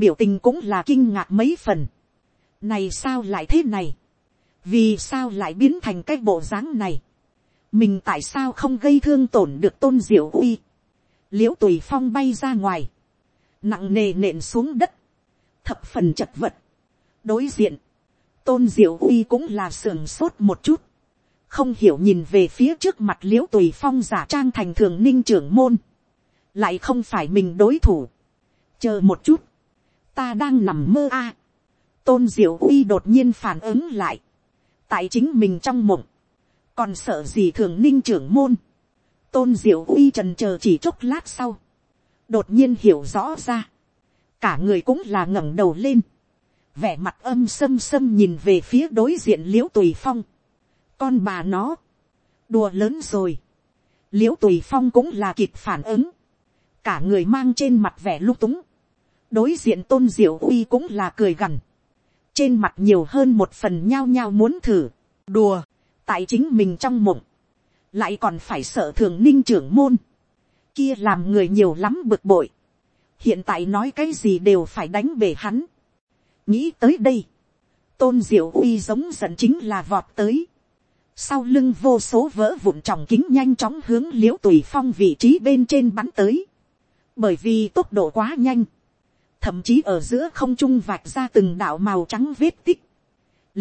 biểu tình cũng là kinh ngạc mấy phần, này sao lại thế này, vì sao lại biến thành cái bộ dáng này, mình tại sao không gây thương tổn được tôn diệu uy, l i ễ u tùy phong bay ra ngoài, nặng nề nện xuống đất, thập phần chật vật, đối diện, tôn diệu uy cũng là sườn sốt một chút, không hiểu nhìn về phía trước mặt l i ễ u tùy phong giả trang thành thường ninh trưởng môn, lại không phải mình đối thủ, chờ một chút, ta đang nằm mơ a, tôn diệu uy đột nhiên phản ứng lại, tại chính mình trong mộng, còn sợ gì thường ninh trưởng môn, tôn diệu uy trần chờ chỉ chốc lát sau, đột nhiên hiểu rõ ra, cả người cũng là ngẩng đầu lên, vẻ mặt âm xâm xâm nhìn về phía đối diện l i ễ u tùy phong, con bà nó, đùa lớn rồi, l i ễ u tùy phong cũng là kịp phản ứng, cả người mang trên mặt vẻ lung túng, đối diện tôn diệu uy cũng là cười gằn, trên mặt nhiều hơn một phần nhao nhao muốn thử, đùa, tại chính mình trong mộng, lại còn phải sợ thường ninh trưởng môn, kia làm người nhiều lắm bực bội, hiện tại nói cái gì đều phải đánh bể hắn. nghĩ tới đây, tôn diệu uy giống giận chính là vọt tới, sau lưng vô số vỡ vụn tròng kính nhanh chóng hướng l i ễ u tùy phong vị trí bên trên bắn tới, bởi vì tốc độ quá nhanh, thậm chí ở giữa không trung vạch ra từng đạo màu trắng vết tích,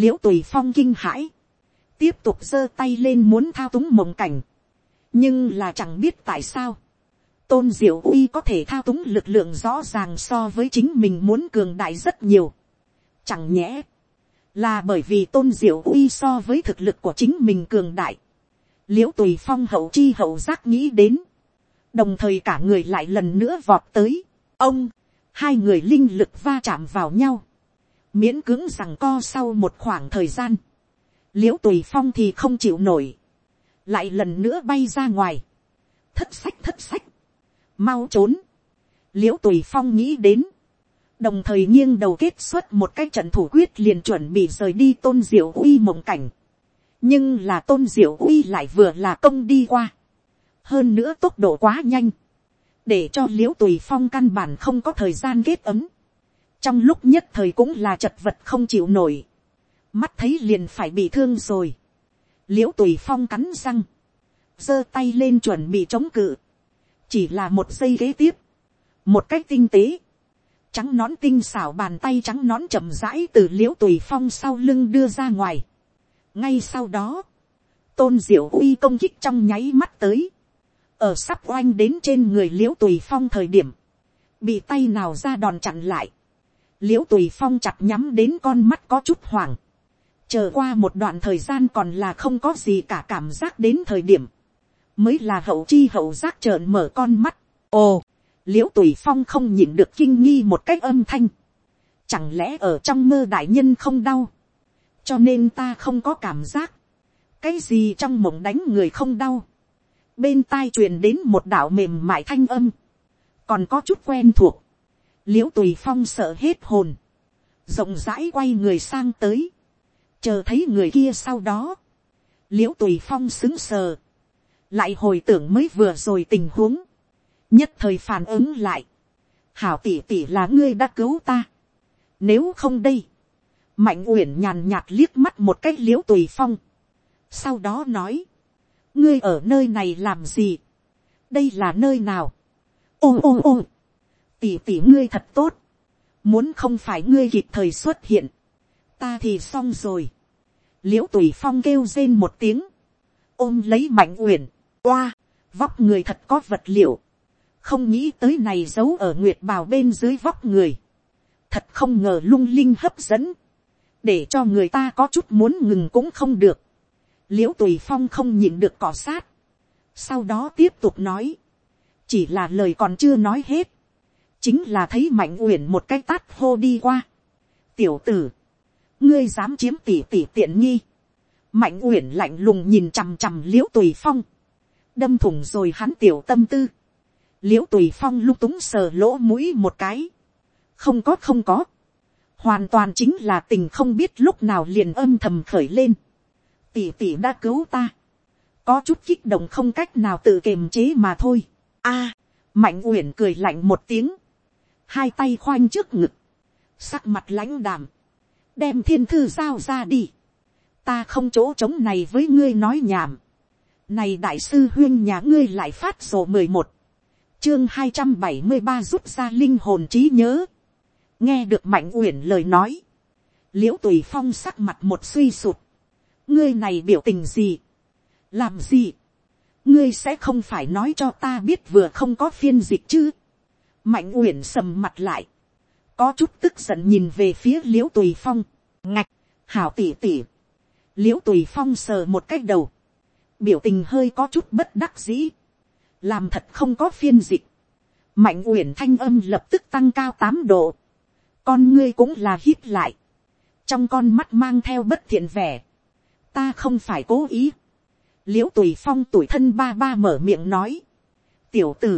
l i ễ u tùy phong kinh hãi, tiếp tục giơ tay lên muốn thao túng mộng cảnh. nhưng là chẳng biết tại sao, tôn diệu uy có thể thao túng lực lượng rõ ràng so với chính mình muốn cường đại rất nhiều. chẳng nhẽ, là bởi vì tôn diệu uy so với thực lực của chính mình cường đại. l i ễ u tùy phong hậu chi hậu giác nghĩ đến, đồng thời cả người lại lần nữa vọt tới, ông, hai người linh lực va chạm vào nhau, miễn cưỡng rằng co sau một khoảng thời gian, l i ễ u tùy phong thì không chịu nổi, lại lần nữa bay ra ngoài, thất sách thất sách, mau trốn, l i ễ u tùy phong nghĩ đến, đồng thời nghiêng đầu kết xuất một cái trận thủ quyết liền chuẩn bị rời đi tôn diệu uy mộng cảnh, nhưng là tôn diệu uy lại vừa là công đi qua, hơn nữa tốc độ quá nhanh, để cho l i ễ u tùy phong căn bản không có thời gian kết ấm, trong lúc nhất thời cũng là chật vật không chịu nổi, mắt thấy liền phải bị thương rồi, l i ễ u tùy phong cắn răng, giơ tay lên chuẩn bị chống cự, chỉ là một giây kế tiếp, một cách tinh tế, trắng nón tinh xảo bàn tay trắng nón chậm rãi từ l i ễ u tùy phong sau lưng đưa ra ngoài. ngay sau đó, tôn diệu uy công kích trong nháy mắt tới, ở sắp oanh đến trên người l i ễ u tùy phong thời điểm, bị tay nào ra đòn chặn lại, l i ễ u tùy phong chặt nhắm đến con mắt có chút hoảng, chờ qua một đoạn thời gian còn là không có gì cả cảm giác đến thời điểm, mới là hậu chi hậu giác trợn mở con mắt. ồ, l i ễ u tùy phong không nhìn được kinh nghi một cách âm thanh. chẳng lẽ ở trong mơ đại nhân không đau, cho nên ta không có cảm giác, cái gì trong mộng đánh người không đau, bên tai truyền đến một đạo mềm mại thanh âm, còn có chút quen thuộc, l i ễ u tùy phong sợ hết hồn, rộng rãi quay người sang tới, chờ thấy người kia sau đó, l i ễ u tùy phong xứng sờ, lại hồi tưởng mới vừa rồi tình huống, nhất thời phản ứng lại, hảo tỉ tỉ là ngươi đã cứu ta, nếu không đây, mạnh uyển nhàn nhạt liếc mắt một cách l i ễ u tùy phong, sau đó nói, ngươi ở nơi này làm gì, đây là nơi nào, ôm ôm ôm, tỉ tỉ ngươi thật tốt, muốn không phải ngươi kịp thời xuất hiện, ta thì xong rồi, l i ễ u tùy phong kêu rên một tiếng, ôm lấy mạnh uyển, oa, vóc người thật có vật liệu, không nghĩ tới này giấu ở nguyệt bào bên dưới vóc người, thật không ngờ lung linh hấp dẫn, để cho người ta có chút muốn ngừng cũng không được, l i ễ u tùy phong không nhìn được cỏ sát, sau đó tiếp tục nói, chỉ là lời còn chưa nói hết, chính là thấy mạnh uyển một cái tát hô đi qua, tiểu tử, ngươi dám chiếm tỷ tỷ tiện nghi, mạnh uyển lạnh lùng nhìn chằm chằm l i ễ u tùy phong, đâm thủng rồi hắn tiểu tâm tư, l i ễ u tùy phong lung túng sờ lỗ mũi một cái, không có không có, hoàn toàn chính là tình không biết lúc nào liền âm thầm khởi lên, tỷ tỷ đã cứu ta, có chút kích động không cách nào tự kiềm chế mà thôi. a, mạnh uyển cười lạnh một tiếng, hai tay khoanh trước ngực, sắc mặt lãnh đàm, đem thiên thư giao ra đi, ta không chỗ trống này với ngươi nói nhảm, này đại sư huyên nhà ngươi lại phát sổ mười một, chương hai trăm bảy mươi ba rút ra linh hồn trí nhớ, nghe được mạnh uyển lời nói, l i ễ u tùy phong sắc mặt một suy sụt, ngươi này biểu tình gì, làm gì, ngươi sẽ không phải nói cho ta biết vừa không có phiên dịch chứ. mạnh uyển sầm mặt lại, có chút tức giận nhìn về phía l i ễ u tùy phong, ngạch, hảo tỉ tỉ, l i ễ u tùy phong sờ một cách đầu, biểu tình hơi có chút bất đắc dĩ, làm thật không có phiên dịch, mạnh uyển thanh âm lập tức tăng cao tám độ, con ngươi cũng là hít lại, trong con mắt mang theo bất thiện vẻ, ta không phải cố ý. l i ễ u tùy phong tuổi thân ba ba mở miệng nói. tiểu tử,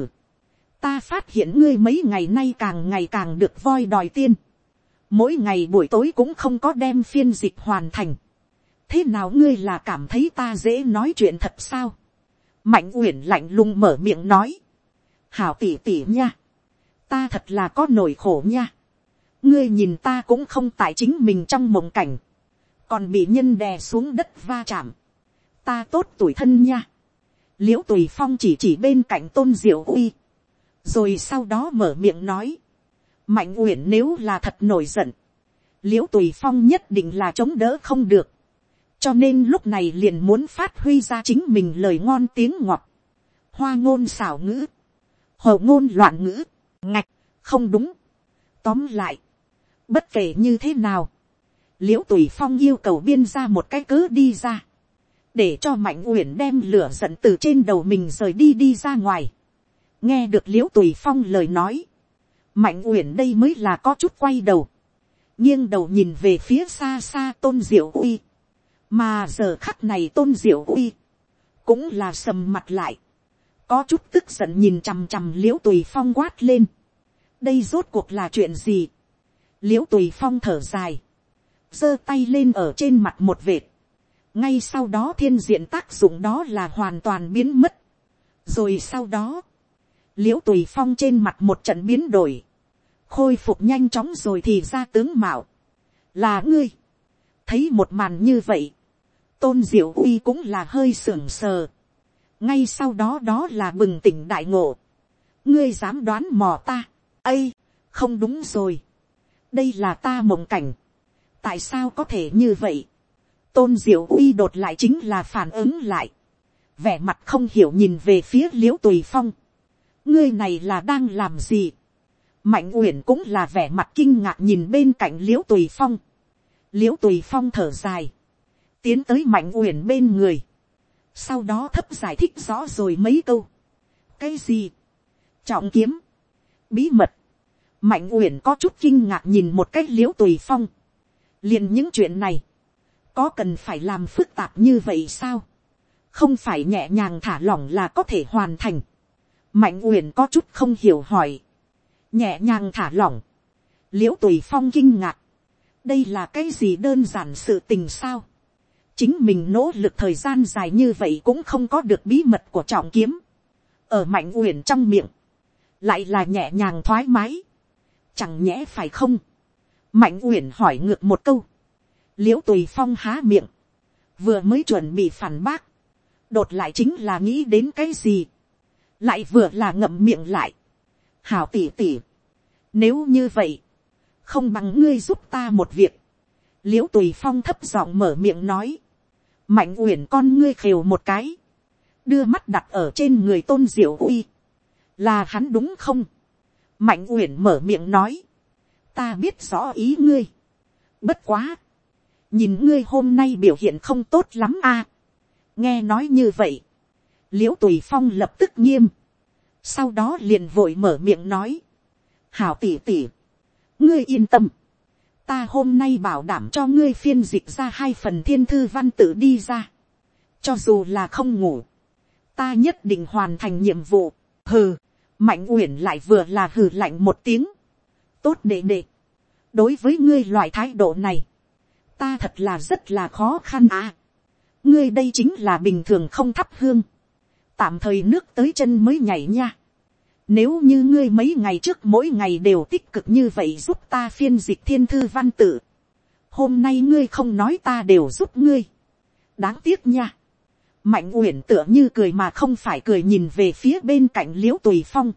ta phát hiện ngươi mấy ngày nay càng ngày càng được voi đòi tiên. mỗi ngày buổi tối cũng không có đem phiên dịch hoàn thành. thế nào ngươi là cảm thấy ta dễ nói chuyện thật sao. mạnh uyển lạnh lùng mở miệng nói. hảo tỉ tỉ nha. ta thật là có nỗi khổ nha. ngươi nhìn ta cũng không tại chính mình trong mộng cảnh còn bị nhân đè xuống đất va chạm, ta tốt tuổi thân nha, l i ễ u tùy phong chỉ chỉ bên cạnh tôn diệu uy, rồi sau đó mở miệng nói, mạnh uyển nếu là thật nổi giận, l i ễ u tùy phong nhất định là chống đỡ không được, cho nên lúc này liền muốn phát huy ra chính mình lời ngon tiếng ngọt, hoa ngôn xảo ngữ, hậu ngôn loạn ngữ, ngạch, không đúng. Tóm lại, bất kể như thế nào, l i ễ u tùy phong yêu cầu biên ra một cái cớ đi ra, để cho mạnh uyển đem lửa giận từ trên đầu mình rời đi đi ra ngoài nghe được l i ễ u tùy phong lời nói, mạnh uyển đây mới là có chút quay đầu, nghiêng đầu nhìn về phía xa xa tôn diệu uy, mà giờ khắc này tôn diệu uy, cũng là sầm mặt lại, có chút tức giận nhìn chằm chằm l i ễ u tùy phong quát lên, đây rốt cuộc là chuyện gì, l i ễ u tùy phong thở dài, giơ tay lên ở trên mặt một vệt, ngay sau đó thiên diện tác dụng đó là hoàn toàn biến mất, rồi sau đó, l i ễ u tùy phong trên mặt một trận biến đổi, khôi phục nhanh chóng rồi thì ra tướng mạo, là ngươi, thấy một màn như vậy, tôn diệu uy cũng là hơi sưởng sờ, ngay sau đó đó là bừng tỉnh đại ngộ, ngươi dám đoán mò ta, ây, không đúng rồi, đây là ta mộng cảnh, tại sao có thể như vậy, tôn diệu uy đột lại chính là phản ứng lại, vẻ mặt không hiểu nhìn về phía l i ễ u tùy phong, ngươi này là đang làm gì, mạnh uyển cũng là vẻ mặt kinh ngạc nhìn bên cạnh l i ễ u tùy phong, l i ễ u tùy phong thở dài, tiến tới mạnh uyển bên người, sau đó thấp giải thích rõ rồi mấy câu, cái gì, trọng kiếm, bí mật, mạnh uyển có chút kinh ngạc nhìn một cách l i ễ u tùy phong, liền những chuyện này, có cần phải làm phức tạp như vậy sao, không phải nhẹ nhàng thả lỏng là có thể hoàn thành, mạnh uyển có chút không hiểu hỏi, nhẹ nhàng thả lỏng, l i ễ u tùy phong kinh ngạc, đây là cái gì đơn giản sự tình sao, chính mình nỗ lực thời gian dài như vậy cũng không có được bí mật của trọng kiếm, ở mạnh uyển trong miệng, lại là nhẹ nhàng thoải mái, chẳng nhẽ phải không, mạnh uyển hỏi ngược một câu, l i ễ u tùy phong há miệng, vừa mới chuẩn bị phản bác, đột lại chính là nghĩ đến cái gì, lại vừa là ngậm miệng lại, hảo tỉ tỉ, nếu như vậy, không bằng ngươi giúp ta một việc, l i ễ u tùy phong thấp giọng mở miệng nói, mạnh uyển con ngươi khều một cái, đưa mắt đặt ở trên người tôn diệu uy, là hắn đúng không, mạnh uyển mở miệng nói, ta biết rõ ý ngươi. bất quá, nhìn ngươi hôm nay biểu hiện không tốt lắm a. nghe nói như vậy, l i ễ u tùy phong lập tức nghiêm, sau đó liền vội mở miệng nói, hảo tỉ tỉ, ngươi yên tâm, ta hôm nay bảo đảm cho ngươi phiên dịch ra hai phần thiên thư văn tự đi ra, cho dù là không ngủ, ta nhất định hoàn thành nhiệm vụ, hừ, mạnh uyển lại vừa là hừ lạnh một tiếng. tốt đệ đệ. đối với ngươi loại thái độ này, ta thật là rất là khó khăn à. ngươi đây chính là bình thường không thắp hương tạm thời nước tới chân mới nhảy nha. Nếu như ngươi mấy ngày trước mỗi ngày đều tích cực như vậy giúp ta phiên dịch thiên thư văn tự. Hôm nay ngươi không nói ta đều giúp ngươi. Đáng tiếc nha mạnh uyển tựa như cười mà không phải cười nhìn về phía bên cạnh liễu tùy phong,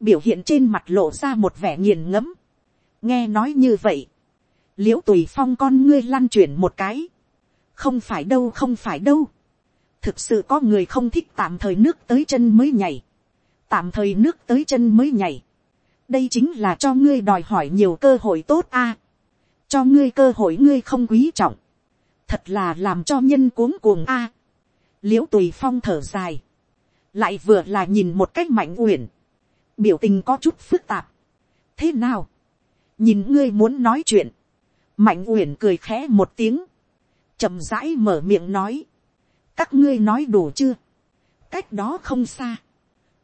biểu hiện trên mặt lộ ra một vẻ nghiền ngẫm, nghe nói như vậy, liễu tùy phong con ngươi lăn chuyển một cái, không phải đâu không phải đâu, thực sự có người không thích tạm thời nước tới chân mới nhảy, tạm thời nước tới chân mới nhảy, đây chính là cho ngươi đòi hỏi nhiều cơ hội tốt a, cho ngươi cơ hội ngươi không quý trọng, thật là làm cho nhân cuống cuồng a, l i ễ u tùy phong thở dài, lại vừa là nhìn một cách mạnh uyển, biểu tình có chút phức tạp. thế nào, nhìn ngươi muốn nói chuyện, mạnh uyển cười khẽ một tiếng, chậm rãi mở miệng nói, các ngươi nói đủ chưa, cách đó không xa,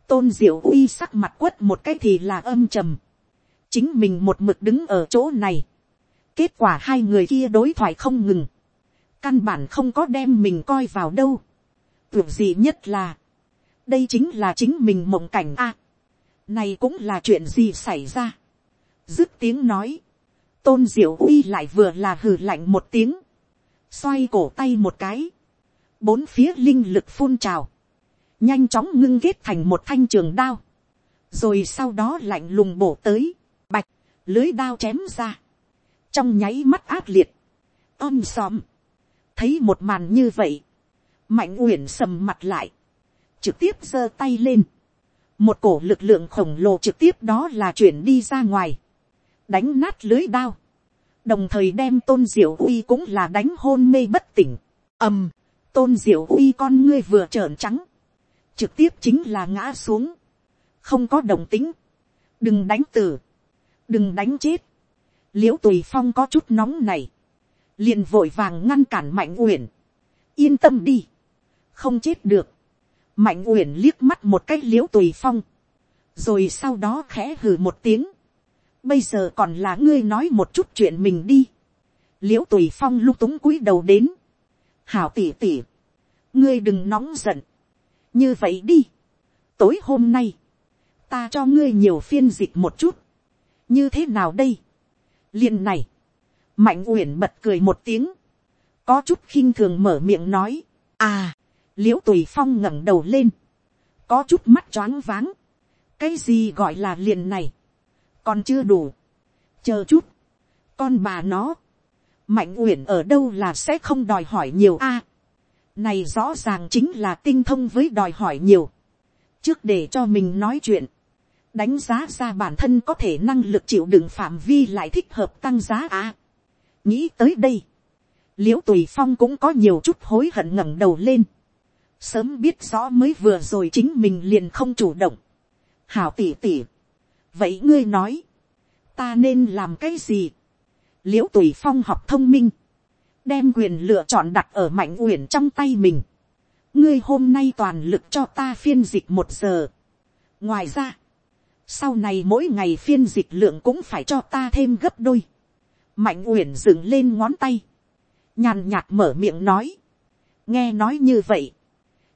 tôn diệu uy sắc mặt quất một cái thì là âm trầm, chính mình một mực đứng ở chỗ này, kết quả hai người kia đối thoại không ngừng, căn bản không có đem mình coi vào đâu, tưởng gì nhất là, đây chính là chính mình mộng cảnh a. này cũng là chuyện gì xảy ra. dứt tiếng nói, tôn diệu uy lại vừa là hừ lạnh một tiếng, xoay cổ tay một cái, bốn phía linh lực phun trào, nhanh chóng ngưng ghét thành một thanh trường đao, rồi sau đó lạnh lùng bổ tới, bạch, lưới đao chém ra, trong nháy mắt ác liệt, om xòm, thấy một màn như vậy, mạnh uyển sầm mặt lại, trực tiếp giơ tay lên, một cổ lực lượng khổng lồ trực tiếp đó là chuyển đi ra ngoài, đánh nát lưới đao, đồng thời đem tôn diệu uy cũng là đánh hôn mê bất tỉnh, ầm, tôn diệu uy con ngươi vừa trợn trắng, trực tiếp chính là ngã xuống, không có đồng tính, đừng đánh tử đừng đánh chết, l i ễ u tùy phong có chút nóng này, liền vội vàng ngăn cản mạnh uyển, yên tâm đi, không chết được, mạnh uyển liếc mắt một cái l i ễ u tùy phong, rồi sau đó khẽ hừ một tiếng, bây giờ còn là ngươi nói một chút chuyện mình đi. l i ễ u tùy phong lung túng cúi đầu đến hảo tỉ tỉ, ngươi đừng nóng giận. như vậy đi. tối hôm nay, ta cho ngươi nhiều phiên dịch một chút. như thế nào đây. liền này, mạnh uyển bật cười một tiếng, có chút khinh thường mở miệng nói, à, l i ễ u tùy phong ngẩng đầu lên, có chút mắt choáng váng, cái gì gọi là liền này, còn chưa đủ, chờ chút, con bà nó, mạnh uyển ở đâu là sẽ không đòi hỏi nhiều a, này rõ ràng chính là tinh thông với đòi hỏi nhiều, trước để cho mình nói chuyện, đánh giá ra bản thân có thể năng lực chịu đựng phạm vi lại thích hợp tăng giá a. nghĩ tới đây, l i ễ u tùy phong cũng có nhiều chút hối hận ngẩng đầu lên, sớm biết rõ mới vừa rồi chính mình liền không chủ động, hảo tỉ tỉ, vậy ngươi nói, ta nên làm cái gì, l i ễ u tùy phong học thông minh, đem quyền lựa chọn đặt ở mạnh uyển trong tay mình, ngươi hôm nay toàn lực cho ta phiên dịch một giờ. ngoài ra, sau này mỗi ngày phiên dịch lượng cũng phải cho ta thêm gấp đôi. mạnh uyển dừng lên ngón tay, nhàn nhạt mở miệng nói, nghe nói như vậy,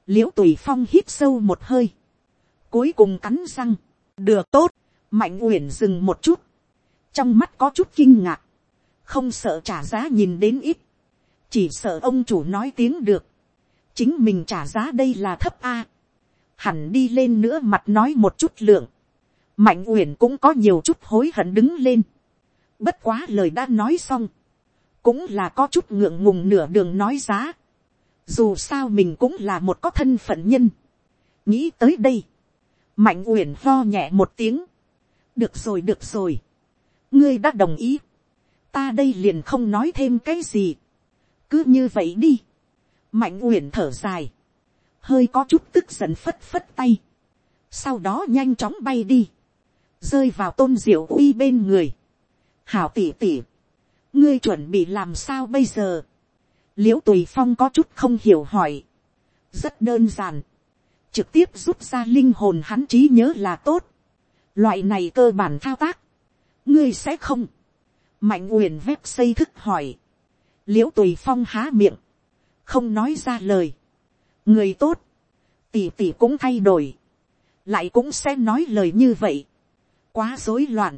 l i ễ u tùy phong hít sâu một hơi, cuối cùng cắn răng, được tốt, mạnh uyển dừng một chút, trong mắt có chút kinh ngạc, không sợ trả giá nhìn đến ít, chỉ sợ ông chủ nói tiếng được, chính mình trả giá đây là thấp a, hẳn đi lên nữa mặt nói một chút lượng, mạnh uyển cũng có nhiều chút hối hận đứng lên, bất quá lời đã nói xong, cũng là có chút ngượng ngùng nửa đường nói giá, dù sao mình cũng là một có thân phận nhân, nghĩ tới đây, mạnh uyển lo nhẹ một tiếng, được rồi được rồi, ngươi đã đồng ý, ta đây liền không nói thêm cái gì, cứ như vậy đi, mạnh uyển thở dài, hơi có chút tức giận phất phất tay, sau đó nhanh chóng bay đi, rơi vào tôn diệu uy bên người, hảo tỉ tỉ, ngươi chuẩn bị làm sao bây giờ, l i ễ u tùy phong có chút không hiểu hỏi, rất đơn giản, trực tiếp rút ra linh hồn hắn trí nhớ là tốt, loại này cơ bản thao tác, ngươi sẽ không, mạnh uyển vép xây thức hỏi, l i ễ u tùy phong há miệng, không nói ra lời, người tốt, tỉ tỉ cũng thay đổi, lại cũng sẽ nói lời như vậy, quá rối loạn,